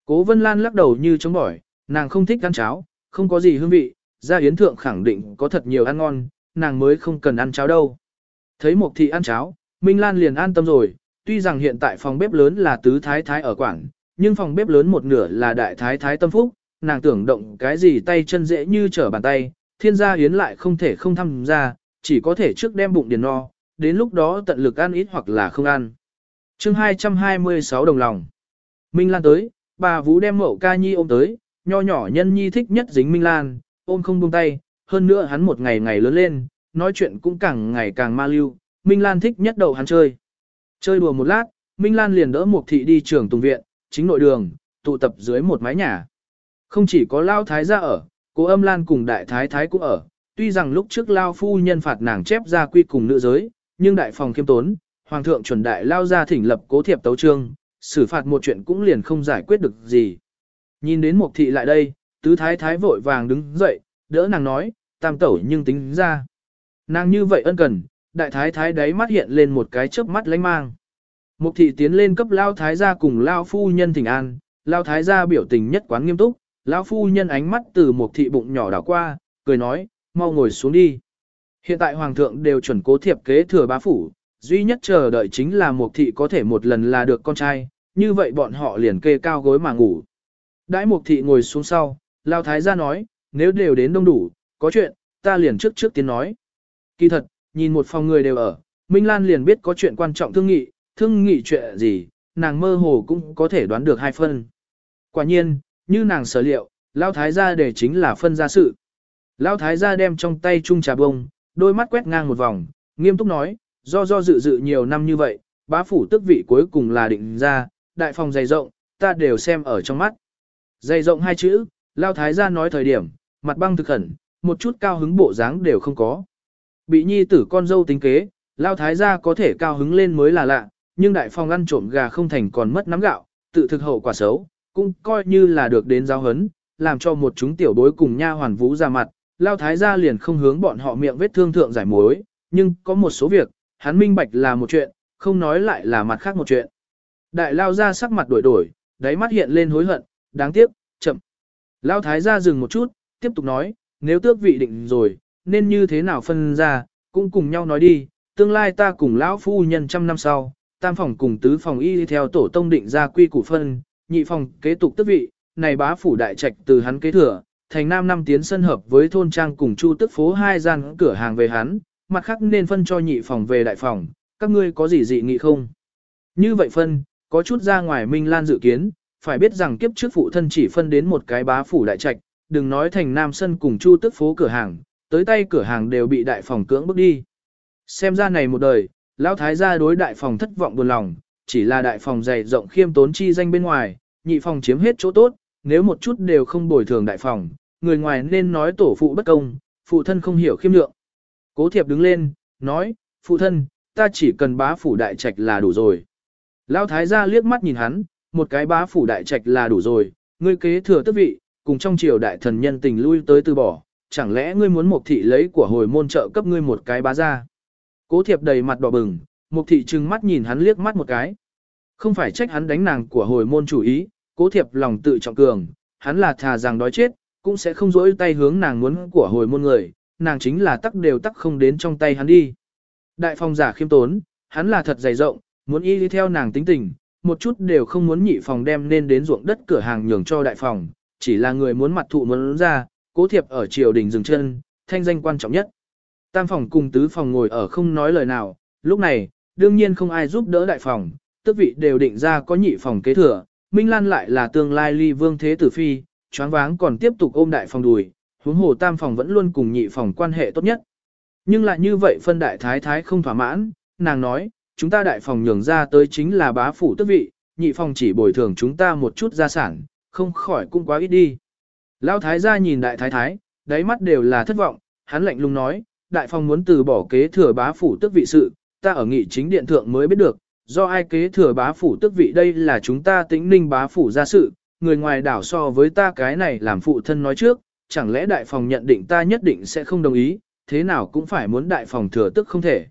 Cố Vân Lan lắc đầu như chống bỏi, nàng không thích ăn cháo, không có gì hương vị, ra yến thượng khẳng định có thật nhiều ăn ngon, nàng mới không cần ăn cháo đâu. Thấy Mục thị ăn cháo, Minh Lan liền an tâm rồi, tuy rằng hiện tại phòng bếp lớn là tứ thái thái ở quảng, nhưng phòng bếp lớn một nửa là đại thái thái tâm phúc, nàng tưởng động cái gì tay chân dễ như trở bàn tay, thiên gia yến lại không thể không tham gia, chỉ có thể trước đem bụng điền no, đến lúc đó tận lực ăn ít hoặc là không ăn chương 226 đồng lòng. Minh Lan tới, bà Vũ đem mậu ca nhi ôm tới, nho nhỏ nhân nhi thích nhất dính Minh Lan, ôm không buông tay, hơn nữa hắn một ngày ngày lớn lên, nói chuyện cũng càng ngày càng ma lưu, Minh Lan thích nhất đầu hắn chơi. Chơi đùa một lát, Minh Lan liền đỡ Mục Thị đi trường tùng viện, chính nội đường, tụ tập dưới một mái nhà. Không chỉ có Lao Thái gia ở, cô âm Lan cùng Đại Thái Thái cũng ở, tuy rằng lúc trước Lao Phu nhân phạt nàng chép ra quy cùng nữ giới, nhưng đại phòng khiêm tốn, Hoàng thượng chuẩn đại Lao ra thỉnh lập cố thiệp tấu trương, xử phạt một chuyện cũng liền không giải quyết được gì. Nhìn đến Mục Thị lại đây, Tứ Thái Thái vội vàng đứng dậy, đỡ nàng nói, tam tẩu nhưng tính ra. Nàng như vậy ân cần, đại thái thái đáy mắt hiện lên một cái chớp mắt lánh mang. Mục thị tiến lên cấp lao thái gia cùng lao phu nhân thỉnh an, lao thái gia biểu tình nhất quán nghiêm túc, lao phu nhân ánh mắt từ mục thị bụng nhỏ đảo qua, cười nói, mau ngồi xuống đi. Hiện tại hoàng thượng đều chuẩn cố thiệp kế thừa bá phủ, duy nhất chờ đợi chính là mục thị có thể một lần là được con trai, như vậy bọn họ liền kê cao gối mà ngủ. Đãi mục thị ngồi xuống sau, lao thái gia nói, nếu đều đến đông đủ, có chuyện, ta liền trước trước tiến nói. Kỳ thật, nhìn một phòng người đều ở, Minh Lan liền biết có chuyện quan trọng thương nghị, thương nghị chuyện gì, nàng mơ hồ cũng có thể đoán được hai phân. Quả nhiên, như nàng sở liệu, Lao Thái gia để chính là phân gia sự. Lao Thái gia đem trong tay chung trà bông, đôi mắt quét ngang một vòng, nghiêm túc nói, do do dự dự nhiều năm như vậy, bá phủ tức vị cuối cùng là định ra, đại phòng dày rộng, ta đều xem ở trong mắt. Dày rộng hai chữ, Lao Thái gia nói thời điểm, mặt băng thực khẩn, một chút cao hứng bộ dáng đều không có. Bị nhi tử con dâu tính kế, lao thái gia có thể cao hứng lên mới là lạ, nhưng đại phòng ăn trộm gà không thành còn mất nắm gạo, tự thực hậu quả xấu, cũng coi như là được đến giáo hấn, làm cho một chúng tiểu bối cùng nha hoàn vũ ra mặt, lao thái gia liền không hướng bọn họ miệng vết thương thượng giải mối, nhưng có một số việc, hắn minh bạch là một chuyện, không nói lại là mặt khác một chuyện. Đại lao ra sắc mặt đổi đổi, đáy mắt hiện lên hối hận, đáng tiếc, chậm. Lao thái gia dừng một chút, tiếp tục nói, nếu tước vị định rồi, nên như thế nào phân ra, cũng cùng nhau nói đi, tương lai ta cùng lão phu nhân trăm năm sau, tam phòng cùng tứ phòng y theo tổ tông định ra quy củ phân, nhị phòng kế tục tước vị, này bá phủ đại trạch từ hắn kế thừa, thành nam năm tiến sân hợp với thôn trang cùng chu tức phố hai gian cửa hàng về hắn, mặt khác nên phân cho nhị phòng về đại phòng, các ngươi có gì dị nghị không? Như vậy phân, có chút ra ngoài Minh Lan dự kiến, phải biết rằng kiếp trước phụ thân chỉ phân đến một cái bá phủ đại trạch, đừng nói thành nam sân cùng chu tức phố cửa hàng, tới tay cửa hàng đều bị đại phòng cưỡng bước đi. Xem ra này một đời, lão thái gia đối đại phòng thất vọng buồn lòng, chỉ là đại phòng dày rộng khiêm tốn chi danh bên ngoài, nhị phòng chiếm hết chỗ tốt, nếu một chút đều không bồi thường đại phòng, người ngoài nên nói tổ phụ bất công, phụ thân không hiểu khiêm lượng. Cố thiệp đứng lên, nói, phụ thân, ta chỉ cần bá phủ đại trạch là đủ rồi. Lão thái gia liếc mắt nhìn hắn, một cái bá phủ đại trạch là đủ rồi, ngươi kế thừa tước vị, cùng trong triều đại thần nhân tình lui tới từ bỏ, chẳng lẽ ngươi muốn một thị lấy của hồi môn trợ cấp ngươi một cái bá ra? Cố thiệp đầy mặt đỏ bừng, một thị trừng mắt nhìn hắn liếc mắt một cái. Không phải trách hắn đánh nàng của hồi môn chủ ý, cố thiệp lòng tự trọng cường, hắn là thà rằng đói chết, cũng sẽ không dỗi tay hướng nàng muốn của hồi môn người, nàng chính là tắc đều tắc không đến trong tay hắn đi. Đại phòng giả khiêm tốn, hắn là thật dày rộng, muốn y đi theo nàng tính tình, một chút đều không muốn nhị phòng đem nên đến ruộng đất cửa hàng nhường cho đại phòng, chỉ là người muốn mặt thụ muốn ra, cố thiệp ở triều đình dừng chân, thanh danh quan trọng nhất. Tam phòng cùng tứ phòng ngồi ở không nói lời nào, lúc này, đương nhiên không ai giúp đỡ đại phòng, tức vị đều định ra có nhị phòng kế thừa, Minh Lan lại là tương lai ly vương thế tử phi, choáng váng còn tiếp tục ôm đại phòng đùi, huống hồ tam phòng vẫn luôn cùng nhị phòng quan hệ tốt nhất. Nhưng lại như vậy phân đại thái thái không thỏa mãn, nàng nói, chúng ta đại phòng nhường ra tới chính là bá phủ tước vị, nhị phòng chỉ bồi thường chúng ta một chút gia sản, không khỏi cũng quá ít đi. Lão thái gia nhìn đại thái thái, đáy mắt đều là thất vọng, hắn lạnh lùng nói, đại phòng muốn từ bỏ kế thừa bá phủ tước vị sự, ta ở nghị chính điện thượng mới biết được, do ai kế thừa bá phủ tước vị đây là chúng ta tĩnh ninh bá phủ gia sự, người ngoài đảo so với ta cái này làm phụ thân nói trước, chẳng lẽ đại phòng nhận định ta nhất định sẽ không đồng ý, thế nào cũng phải muốn đại phòng thừa tức không thể.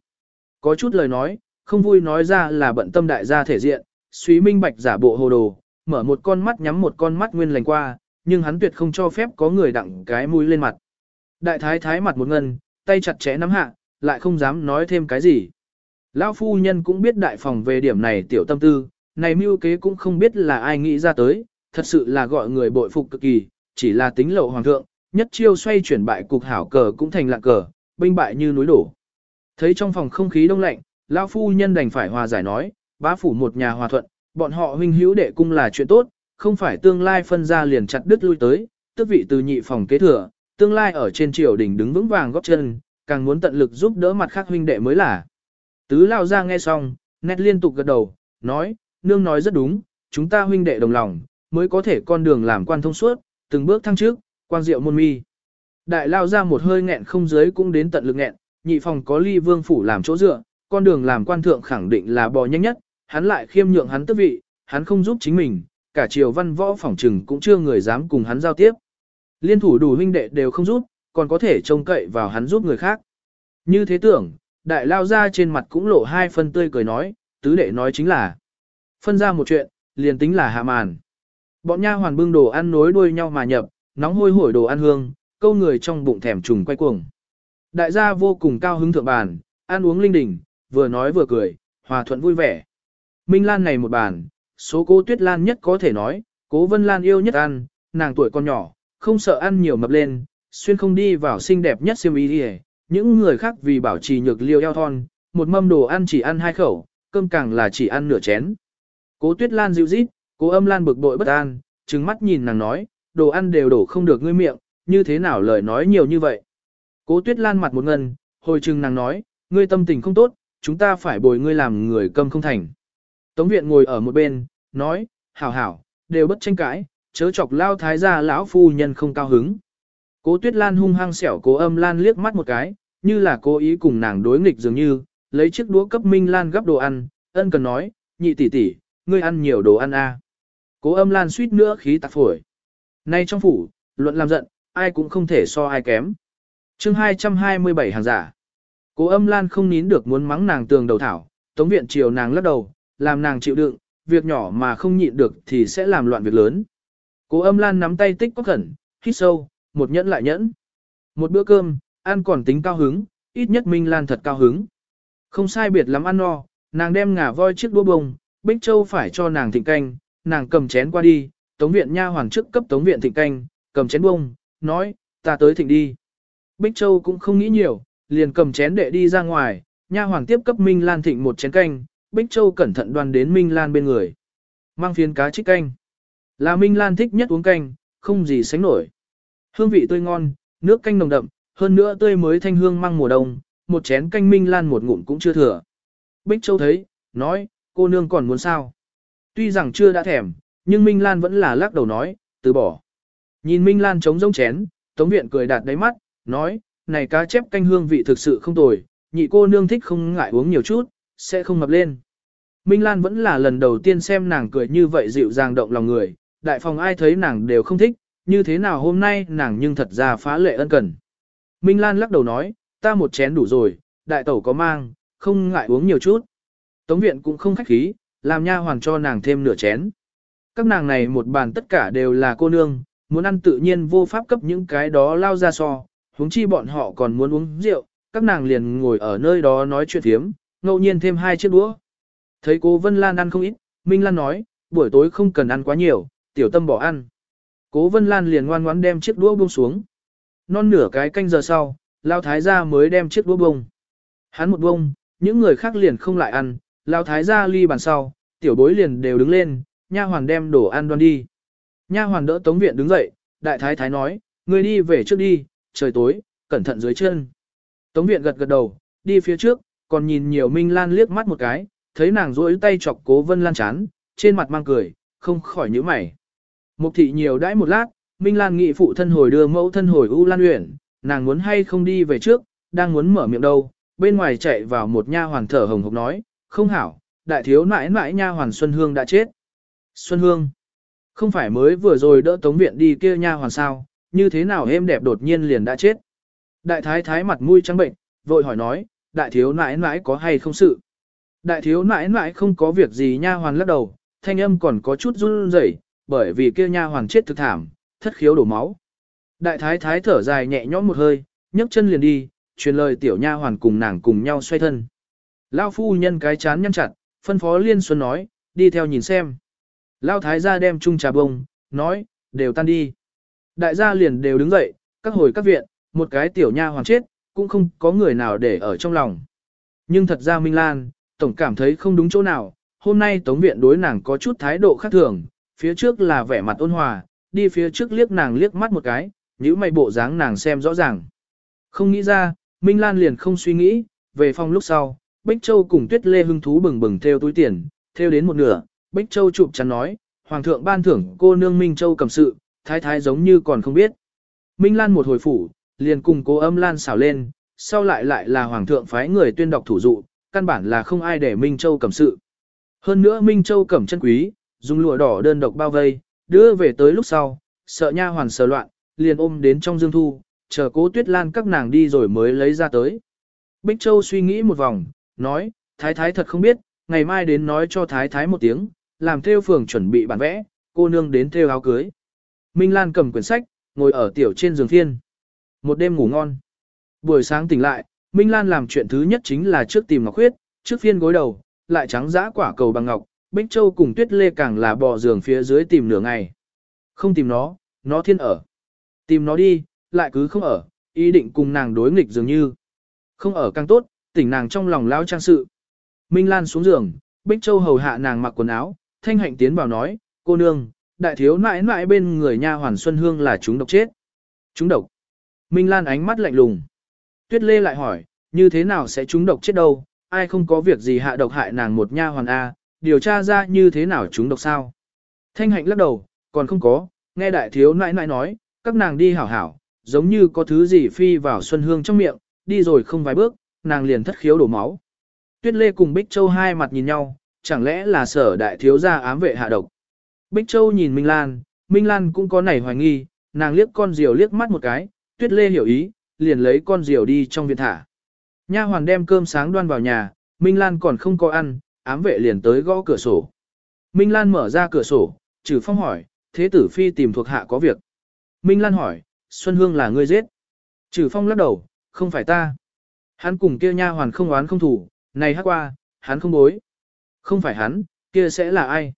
Có chút lời nói, không vui nói ra là bận tâm đại gia thể diện, suy minh bạch giả bộ hồ đồ, mở một con mắt nhắm một con mắt nguyên lành qua, nhưng hắn tuyệt không cho phép có người đặng cái mũi lên mặt. Đại thái thái mặt một ngân, tay chặt chẽ nắm hạ, lại không dám nói thêm cái gì. Lão phu nhân cũng biết đại phòng về điểm này tiểu tâm tư, này mưu kế cũng không biết là ai nghĩ ra tới, thật sự là gọi người bội phục cực kỳ, chỉ là tính lậu hoàng thượng, nhất chiêu xoay chuyển bại cục hảo cờ cũng thành lạ cờ, binh bại như núi đổ. Thấy trong phòng không khí đông lạnh, lão phu nhân đành phải hòa giải nói, bá phủ một nhà hòa thuận, bọn họ huynh hữu đệ cung là chuyện tốt, không phải tương lai phân ra liền chặt đứt lui tới, tức vị từ nhị phòng kế thừa, tương lai ở trên triều đình đứng vững vàng góp chân, càng muốn tận lực giúp đỡ mặt khác huynh đệ mới là. Tứ lao ra nghe xong, nét liên tục gật đầu, nói, nương nói rất đúng, chúng ta huynh đệ đồng lòng, mới có thể con đường làm quan thông suốt, từng bước thăng trước, quang diệu môn mi. Đại lao ra một hơi nghẹn không dưới cũng đến tận lực nghẹn, nhị phòng có ly vương phủ làm chỗ dựa, con đường làm quan thượng khẳng định là bò nhanh nhất, hắn lại khiêm nhượng hắn tước vị, hắn không giúp chính mình, cả triều văn võ phỏng trừng cũng chưa người dám cùng hắn giao tiếp. Liên thủ đủ huynh đệ đều không giúp, còn có thể trông cậy vào hắn giúp người khác. Như thế tưởng, đại lao ra trên mặt cũng lộ hai phân tươi cười nói, tứ đệ nói chính là. Phân ra một chuyện, liền tính là hạ màn. Bọn nha hoàn bưng đồ ăn nối đuôi nhau mà nhập, nóng hôi hổi đồ ăn hương, câu người trong bụng thèm trùng quay cuồng. Đại gia vô cùng cao hứng thượng bàn, ăn uống linh đình, vừa nói vừa cười, hòa thuận vui vẻ. Minh Lan này một bàn, số cô Tuyết Lan nhất có thể nói, cố Vân Lan yêu nhất ăn, nàng tuổi còn nhỏ, không sợ ăn nhiều mập lên, xuyên không đi vào xinh đẹp nhất siêm ý đi những người khác vì bảo trì nhược liêu eo thon, một mâm đồ ăn chỉ ăn hai khẩu, cơm càng là chỉ ăn nửa chén. Cố Tuyết Lan dịu rít, cố âm Lan bực bội bất an, trừng mắt nhìn nàng nói, đồ ăn đều đổ không được ngươi miệng, như thế nào lời nói nhiều như vậy. Cố Tuyết Lan mặt một ngân, hồi trừng nàng nói, ngươi tâm tình không tốt, chúng ta phải bồi ngươi làm người câm không thành. Tống viện ngồi ở một bên, nói, hảo hảo, đều bất tranh cãi, chớ chọc lao thái gia lão phu nhân không cao hứng. Cố Tuyết Lan hung hăng xẻo cố âm Lan liếc mắt một cái, như là cố ý cùng nàng đối nghịch dường như, lấy chiếc đũa cấp Minh Lan gấp đồ ăn, ân cần nói, nhị tỷ tỷ, ngươi ăn nhiều đồ ăn a. À. Cố âm Lan suýt nữa khí tạc phổi. Nay trong phủ, luận làm giận, ai cũng không thể so ai kém. chương 227 hàng giả. Cố âm Lan không nín được muốn mắng nàng tường đầu thảo, tống viện chiều nàng lắc đầu, làm nàng chịu đựng, việc nhỏ mà không nhịn được thì sẽ làm loạn việc lớn. Cố âm Lan nắm tay tích có khẩn, hít sâu, một nhẫn lại nhẫn. Một bữa cơm, ăn còn tính cao hứng, ít nhất Minh Lan thật cao hứng. Không sai biệt lắm ăn no, nàng đem ngả voi chiếc đũa bông, Bích Châu phải cho nàng thịnh canh, nàng cầm chén qua đi, tống viện nha hoàng trước cấp tống viện thịnh canh, cầm chén bông, nói, ta tới thịnh đi. Bích Châu cũng không nghĩ nhiều, liền cầm chén đệ đi ra ngoài, nha hoàng tiếp cấp Minh Lan thịnh một chén canh, Bích Châu cẩn thận đoan đến Minh Lan bên người. Mang phiến cá trích canh. Là Minh Lan thích nhất uống canh, không gì sánh nổi. Hương vị tươi ngon, nước canh nồng đậm, hơn nữa tươi mới thanh hương mang mùa đông, một chén canh Minh Lan một ngụm cũng chưa thừa. Bích Châu thấy, nói, cô nương còn muốn sao? Tuy rằng chưa đã thèm, nhưng Minh Lan vẫn là lắc đầu nói, từ bỏ. Nhìn Minh Lan trống rông chén, Tống Viện cười đạt đáy mắt, nói, này cá chép canh hương vị thực sự không tồi, nhị cô nương thích không ngại uống nhiều chút, sẽ không mập lên. Minh Lan vẫn là lần đầu tiên xem nàng cười như vậy dịu dàng động lòng người, đại phòng ai thấy nàng đều không thích, như thế nào hôm nay nàng nhưng thật ra phá lệ ân cần. Minh Lan lắc đầu nói, ta một chén đủ rồi, đại tẩu có mang, không ngại uống nhiều chút. Tống viện cũng không khách khí, làm nha hoàng cho nàng thêm nửa chén. Các nàng này một bàn tất cả đều là cô nương, muốn ăn tự nhiên vô pháp cấp những cái đó lao ra so, huống chi bọn họ còn muốn uống rượu, các nàng liền ngồi ở nơi đó nói chuyện thiếm, ngẫu nhiên thêm hai chiếc đũa. Thấy cô Vân Lan ăn không ít, Minh Lan nói, buổi tối không cần ăn quá nhiều, tiểu tâm bỏ ăn. Cố Vân Lan liền ngoan ngoãn đem chiếc đũa buông xuống. Non nửa cái canh giờ sau, Lao Thái gia mới đem chiếc đũa bông. Hắn một bông, những người khác liền không lại ăn, Lao Thái gia ly bàn sau, tiểu bối liền đều đứng lên, nha hoàn đem đồ ăn đoan đi. Nha hoàn đỡ Tống Viện đứng dậy, đại thái thái nói, người đi về trước đi, trời tối, cẩn thận dưới chân. Tống Viện gật gật đầu, đi phía trước, còn nhìn nhiều Minh Lan liếc mắt một cái, thấy nàng rỗi tay chọc cố Vân Lan chán, trên mặt mang cười, không khỏi nhíu mày. Mục thị nhiều đãi một lát, Minh Lan nghị phụ thân hồi đưa mẫu thân hồi U Lan Uyển, nàng muốn hay không đi về trước, đang muốn mở miệng đâu, bên ngoài chạy vào một nha hoàn thở hồng hộc nói, không hảo, đại thiếu nãi nãi nha hoàn Xuân Hương đã chết. Xuân Hương, không phải mới vừa rồi đỡ tống viện đi kia nha hoàn sao, như thế nào êm đẹp đột nhiên liền đã chết. Đại thái thái mặt mũi trắng bệnh, vội hỏi nói, đại thiếu nãi nãi có hay không sự. Đại thiếu nãi nãi không có việc gì nha hoàn lắc đầu, thanh âm còn có chút run rẩy, bởi vì kia nha hoàn chết thực thảm, thất khiếu đổ máu. Đại thái thái thở dài nhẹ nhõm một hơi, nhấc chân liền đi, truyền lời tiểu nha hoàn cùng nàng cùng nhau xoay thân. Lao phu nhân cái chán nhăn chặt, phân phó liên xuân nói, đi theo nhìn xem. Lao thái gia đem chung trà bông, nói, đều tan đi. Đại gia liền đều đứng dậy, các hồi các viện, một cái tiểu nha hoàng chết, cũng không có người nào để ở trong lòng. Nhưng thật ra Minh Lan, tổng cảm thấy không đúng chỗ nào, hôm nay Tống Viện đối nàng có chút thái độ khác thường, phía trước là vẻ mặt ôn hòa, đi phía trước liếc nàng liếc mắt một cái, nhíu mày bộ dáng nàng xem rõ ràng. Không nghĩ ra, Minh Lan liền không suy nghĩ, về phòng lúc sau, Bích Châu cùng Tuyết Lê hưng thú bừng bừng theo túi tiền, theo đến một nửa, Bích Châu chụp chắn nói, Hoàng thượng ban thưởng cô nương Minh Châu cầm sự, thái thái giống như còn không biết. Minh Lan một hồi phủ, liền cùng cố âm Lan xảo lên, sau lại lại là Hoàng thượng phái người tuyên đọc thủ dụ, căn bản là không ai để Minh Châu cầm sự. Hơn nữa Minh Châu cầm chân quý, dùng lụa đỏ đơn độc bao vây, đưa về tới lúc sau, sợ nha hoàn sờ loạn, liền ôm đến trong dương thu, chờ cố tuyết lan các nàng đi rồi mới lấy ra tới. Bích Châu suy nghĩ một vòng, nói, thái thái thật không biết, ngày mai đến nói cho thái thái một tiếng, làm theo phường chuẩn bị bản vẽ, cô nương đến theo áo cưới. Minh Lan cầm quyển sách, ngồi ở tiểu trên giường thiên. Một đêm ngủ ngon. Buổi sáng tỉnh lại, Minh Lan làm chuyện thứ nhất chính là trước tìm Ngọc Khuyết, trước phiên gối đầu, lại trắng dã quả cầu bằng ngọc, Bích Châu cùng Tuyết Lê càng là bò giường phía dưới tìm nửa ngày. Không tìm nó, nó thiên ở. Tìm nó đi, lại cứ không ở, ý định cùng nàng đối nghịch dường như. Không ở càng tốt, tỉnh nàng trong lòng lao trang sự. Minh Lan xuống giường, Bích Châu hầu hạ nàng mặc quần áo, thanh hạnh tiến vào nói, cô nương, đại thiếu nãi nãi bên người nha hoàn Xuân Hương là chúng độc chết. Chúng độc. Minh Lan ánh mắt lạnh lùng. Tuyết Lê lại hỏi, như thế nào sẽ chúng độc chết đâu, ai không có việc gì hạ độc hại nàng một nha hoàn A, điều tra ra như thế nào chúng độc sao. Thanh hạnh lắc đầu, còn không có, nghe đại thiếu nãi nãi nói, các nàng đi hảo hảo, giống như có thứ gì phi vào Xuân Hương trong miệng, đi rồi không vài bước, nàng liền thất khiếu đổ máu. Tuyết Lê cùng Bích Châu hai mặt nhìn nhau, chẳng lẽ là sở đại thiếu gia ám vệ hạ độc. Bích Châu nhìn Minh Lan, Minh Lan cũng có nảy hoài nghi, nàng liếc con diều liếc mắt một cái, Tuyết Lê hiểu ý, liền lấy con diều đi trong viện thả. Nha hoàn đem cơm sáng đoan vào nhà, Minh Lan còn không có ăn, ám vệ liền tới gõ cửa sổ. Minh Lan mở ra cửa sổ, trừ phong hỏi, thế tử phi tìm thuộc hạ có việc. Minh Lan hỏi, Xuân Hương là ngươi giết. Trừ phong lắc đầu, không phải ta. Hắn cùng kia nha hoàn không oán không thủ, này hát qua, hắn không bối. Không phải hắn, kia sẽ là ai?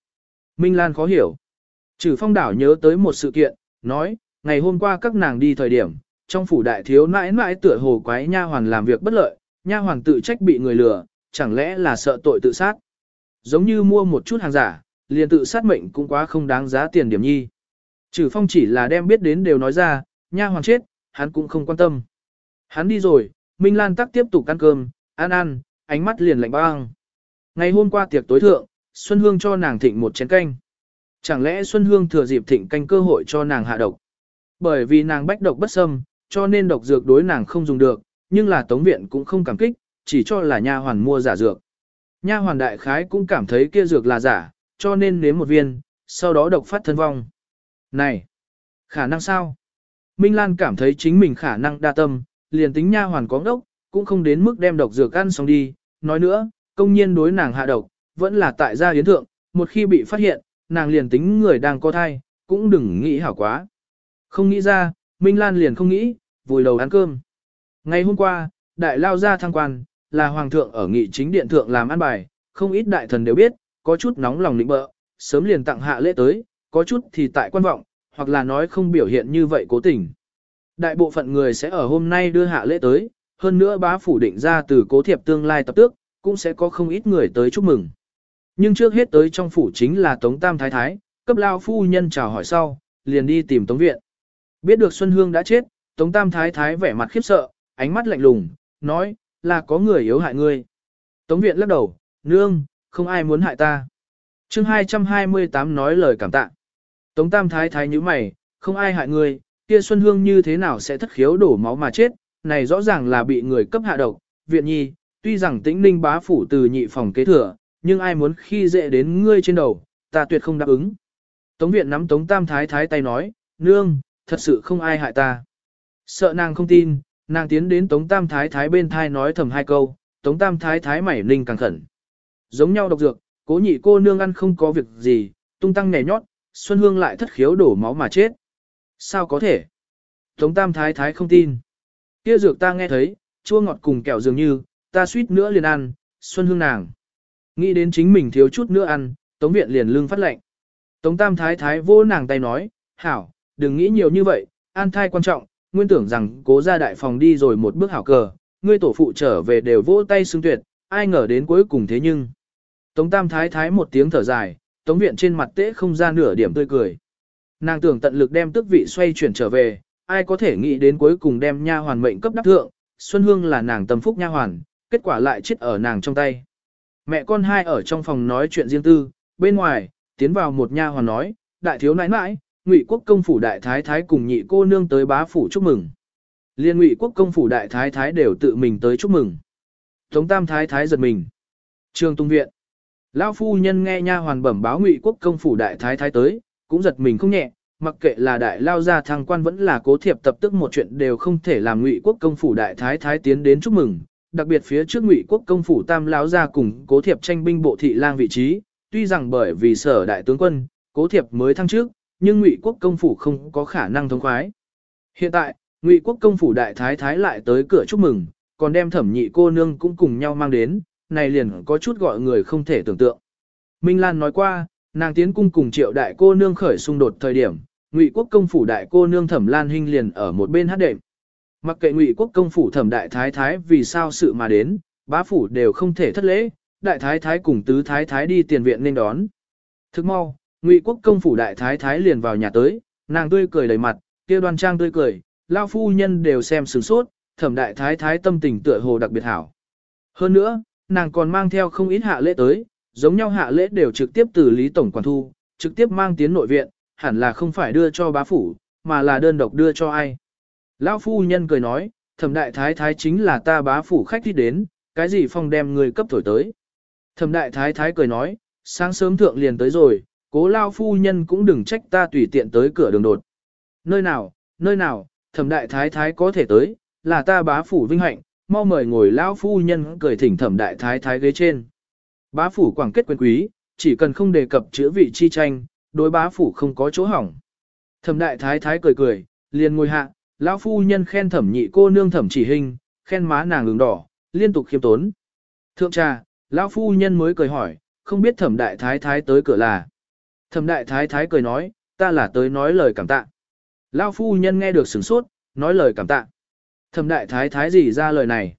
Minh Lan khó hiểu. Trừ phong đảo nhớ tới một sự kiện, nói, ngày hôm qua các nàng đi thời điểm, trong phủ đại thiếu nãi nãi tựa hồ quái nha hoàn làm việc bất lợi, nha hoàn tự trách bị người lừa, chẳng lẽ là sợ tội tự sát. Giống như mua một chút hàng giả, liền tự sát mệnh cũng quá không đáng giá tiền điểm nhi. Trừ phong chỉ là đem biết đến đều nói ra, nha hoàn chết, hắn cũng không quan tâm. Hắn đi rồi, Minh Lan tắc tiếp tục ăn cơm, ăn ăn, ánh mắt liền lạnh băng. Ngày hôm qua tiệc tối thượng, Xuân Hương cho nàng thịnh một chén canh. Chẳng lẽ Xuân Hương thừa dịp thịnh canh cơ hội cho nàng hạ độc? Bởi vì nàng bách độc bất xâm, cho nên độc dược đối nàng không dùng được, nhưng là tống viện cũng không cảm kích, chỉ cho là nha hoàn mua giả dược. Nha hoàn đại khái cũng cảm thấy kia dược là giả, cho nên nếm một viên, sau đó độc phát thân vong. Này, khả năng sao? Minh Lan cảm thấy chính mình khả năng đa tâm, liền tính nha hoàn có ngốc, cũng không đến mức đem độc dược ăn xong đi. Nói nữa, công nhiên đối nàng hạ độc, vẫn là tại gia hiến thượng, một khi bị phát hiện, nàng liền tính người đang có thai, cũng đừng nghĩ hảo quá. Không nghĩ ra, Minh Lan liền không nghĩ, vùi đầu ăn cơm. Ngày hôm qua, đại lao ra thăng quan, là hoàng thượng ở nghị chính điện thượng làm ăn bài, không ít đại thần đều biết, có chút nóng lòng định bợ, sớm liền tặng hạ lễ tới, có chút thì tại quan vọng, hoặc là nói không biểu hiện như vậy cố tình. Đại bộ phận người sẽ ở hôm nay đưa hạ lễ tới, hơn nữa bá phủ định ra từ cố thiệp tương lai tập tước, cũng sẽ có không ít người tới chúc mừng. Nhưng trước hết tới trong phủ chính là Tống Tam Thái Thái, cấp lao phu nhân chào hỏi sau, liền đi tìm Tống Viện. Biết được Xuân Hương đã chết, Tống Tam Thái Thái vẻ mặt khiếp sợ, ánh mắt lạnh lùng, nói, là có người yếu hại ngươi. Tống Viện lắc đầu, nương, không ai muốn hại ta. chương 228 nói lời cảm tạ. Tống Tam Thái Thái như mày, không ai hại ngươi, kia Xuân Hương như thế nào sẽ thất khiếu đổ máu mà chết, này rõ ràng là bị người cấp hạ độc, viện nhi, tuy rằng tĩnh ninh bá phủ từ nhị phòng kế thừa, nhưng ai muốn khi dễ đến ngươi trên đầu, ta tuyệt không đáp ứng. Tống viện nắm tống tam thái thái tay nói, nương, thật sự không ai hại ta. Sợ nàng không tin, nàng tiến đến tống tam thái thái bên thai nói thầm hai câu, tống tam thái thái mảy ninh càng khẩn. Giống nhau độc dược, cố nhị cô nương ăn không có việc gì, tung tăng nhảy nhót, Xuân Hương lại thất khiếu đổ máu mà chết. Sao có thể? Tống tam thái thái không tin. Kia dược ta nghe thấy, chua ngọt cùng kẹo dường như, ta suýt nữa liền ăn, Xuân Hương nàng. Nghĩ đến chính mình thiếu chút nữa ăn, Tống Viện liền lương phát lệnh. Tống Tam Thái Thái vô nàng tay nói, hảo, đừng nghĩ nhiều như vậy, an thai quan trọng, nguyên tưởng rằng cố ra đại phòng đi rồi một bước hảo cờ, ngươi tổ phụ trở về đều vỗ tay xưng tuyệt, ai ngờ đến cuối cùng thế nhưng. Tống Tam Thái Thái một tiếng thở dài, Tống Viện trên mặt tế không ra nửa điểm tươi cười. Nàng tưởng tận lực đem tước vị xoay chuyển trở về, ai có thể nghĩ đến cuối cùng đem nha hoàn mệnh cấp đắc thượng, Xuân Hương là nàng tâm phúc nha hoàn, kết quả lại chết ở nàng trong tay. Mẹ con hai ở trong phòng nói chuyện riêng tư, bên ngoài, tiến vào một nha hoàn nói, đại thiếu nãi nãi, ngụy quốc công phủ đại thái thái cùng nhị cô nương tới bá phủ chúc mừng. Liên ngụy quốc công phủ đại thái thái đều tự mình tới chúc mừng. Tống tam thái thái giật mình. Trường tung viện. Lão phu nhân nghe nha hoàn bẩm báo ngụy quốc công phủ đại thái thái tới, cũng giật mình không nhẹ, mặc kệ là đại lao gia thăng quan vẫn là cố thiệp tập tức một chuyện đều không thể làm ngụy quốc công phủ đại thái thái tiến đến chúc mừng, đặc biệt phía trước ngụy quốc công phủ tam lão gia cùng cố thiệp tranh binh bộ thị lang vị trí, tuy rằng bởi vì sở đại tướng quân, cố thiệp mới thăng trước, nhưng ngụy quốc công phủ không có khả năng thông khoái. Hiện tại, ngụy quốc công phủ đại thái thái lại tới cửa chúc mừng, còn đem thẩm nhị cô nương cũng cùng nhau mang đến, này liền có chút gọi người không thể tưởng tượng. Minh Lan nói qua, nàng tiến cung cùng triệu đại cô nương khởi xung đột thời điểm, ngụy quốc công phủ đại cô nương thẩm Lan Hinh liền ở một bên hát đệm. Mặc kệ ngụy quốc công phủ thẩm đại thái thái vì sao sự mà đến, bá phủ đều không thể thất lễ, đại thái thái cùng tứ thái thái đi tiền viện nên đón. Thức mau, ngụy quốc công phủ đại thái thái liền vào nhà tới, nàng tươi cười đầy mặt, kia đoan trang tươi cười, lao phu nhân đều xem sửng sốt, thẩm đại thái thái tâm tình tựa hồ đặc biệt hảo. Hơn nữa, nàng còn mang theo không ít hạ lễ tới, giống nhau hạ lễ đều trực tiếp từ Lý Tổng Quản Thu, trực tiếp mang tiến nội viện, hẳn là không phải đưa cho bá phủ, mà là đơn độc đưa cho ai. Lão phu nhân cười nói, thẩm đại thái thái chính là ta bá phủ khách đi đến, cái gì phong đem người cấp thổi tới. Thẩm đại thái thái cười nói, sáng sớm thượng liền tới rồi, cố lao phu nhân cũng đừng trách ta tùy tiện tới cửa đường đột. Nơi nào, nơi nào, thẩm đại thái thái có thể tới, là ta bá phủ vinh hạnh, mau mời ngồi lao phu nhân cười thỉnh thẩm đại thái thái ghế trên. Bá phủ quảng kết quyền quý, chỉ cần không đề cập chữa vị chi tranh, đối bá phủ không có chỗ hỏng. Thẩm đại thái thái cười cười, liền ngồi hạ, lão phu nhân khen thẩm nhị cô nương thẩm chỉ hình, khen má nàng ứng đỏ, liên tục khiêm tốn. Thượng trà, lão phu nhân mới cười hỏi, không biết thẩm đại thái thái tới cửa là. Thẩm đại thái thái cười nói, ta là tới nói lời cảm tạ. Lão phu nhân nghe được sửng sốt, nói lời cảm tạ. Thẩm đại thái thái gì ra lời này?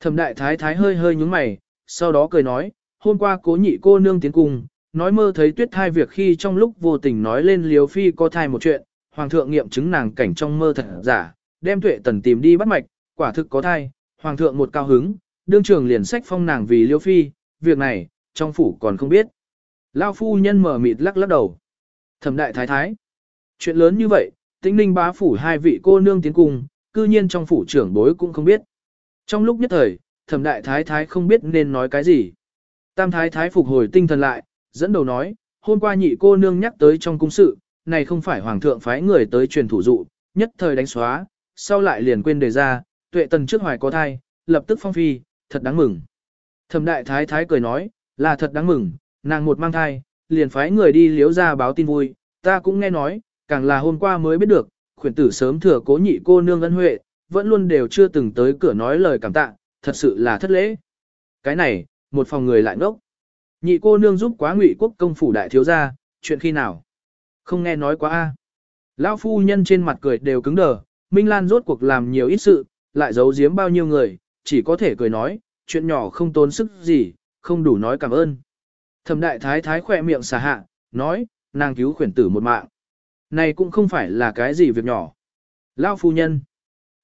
Thẩm đại thái thái hơi hơi nhúng mày, sau đó cười nói, hôm qua cố nhị cô nương tiến cùng, nói mơ thấy tuyết thai việc khi trong lúc vô tình nói lên liều phi có thai một chuyện, hoàng thượng nghiệm chứng nàng cảnh trong mơ thật giả, đem tuệ tần tìm đi bắt mạch, quả thực có thai, hoàng thượng một cao hứng, đương trường liền sách phong nàng vì liêu phi, việc này, trong phủ còn không biết. Lao phu nhân mở mịt lắc lắc đầu. Thẩm đại thái thái. Chuyện lớn như vậy, tĩnh ninh bá phủ hai vị cô nương tiến cùng, cư nhiên trong phủ trưởng bối cũng không biết. Trong lúc nhất thời, thẩm đại thái thái không biết nên nói cái gì. Tam thái thái phục hồi tinh thần lại, dẫn đầu nói, hôm qua nhị cô nương nhắc tới trong cung sự, này không phải hoàng thượng phái người tới truyền thủ dụ, nhất thời đánh xóa, sau lại liền quên đề ra, tuệ tần trước hoài có thai, lập tức phong phi, thật đáng mừng. Thẩm đại thái thái cười nói, là thật đáng mừng, nàng một mang thai, liền phái người đi liếu ra báo tin vui, ta cũng nghe nói, càng là hôm qua mới biết được, khuyển tử sớm thừa cố nhị cô nương ân huệ, vẫn luôn đều chưa từng tới cửa nói lời cảm tạ, thật sự là thất lễ. Cái này, một phòng người lại ngốc. Nhị cô nương giúp quá ngụy quốc công phủ đại thiếu gia, chuyện khi nào? Không nghe nói quá a. Lão phu nhân trên mặt cười đều cứng đờ, Minh Lan rốt cuộc làm nhiều ít sự, lại giấu giếm bao nhiêu người, chỉ có thể cười nói, chuyện nhỏ không tốn sức gì, không đủ nói cảm ơn. Thẩm đại thái thái khỏe miệng xả hạ, nói, nàng cứu khuyển tử một mạng. Này cũng không phải là cái gì việc nhỏ. Lão phu nhân.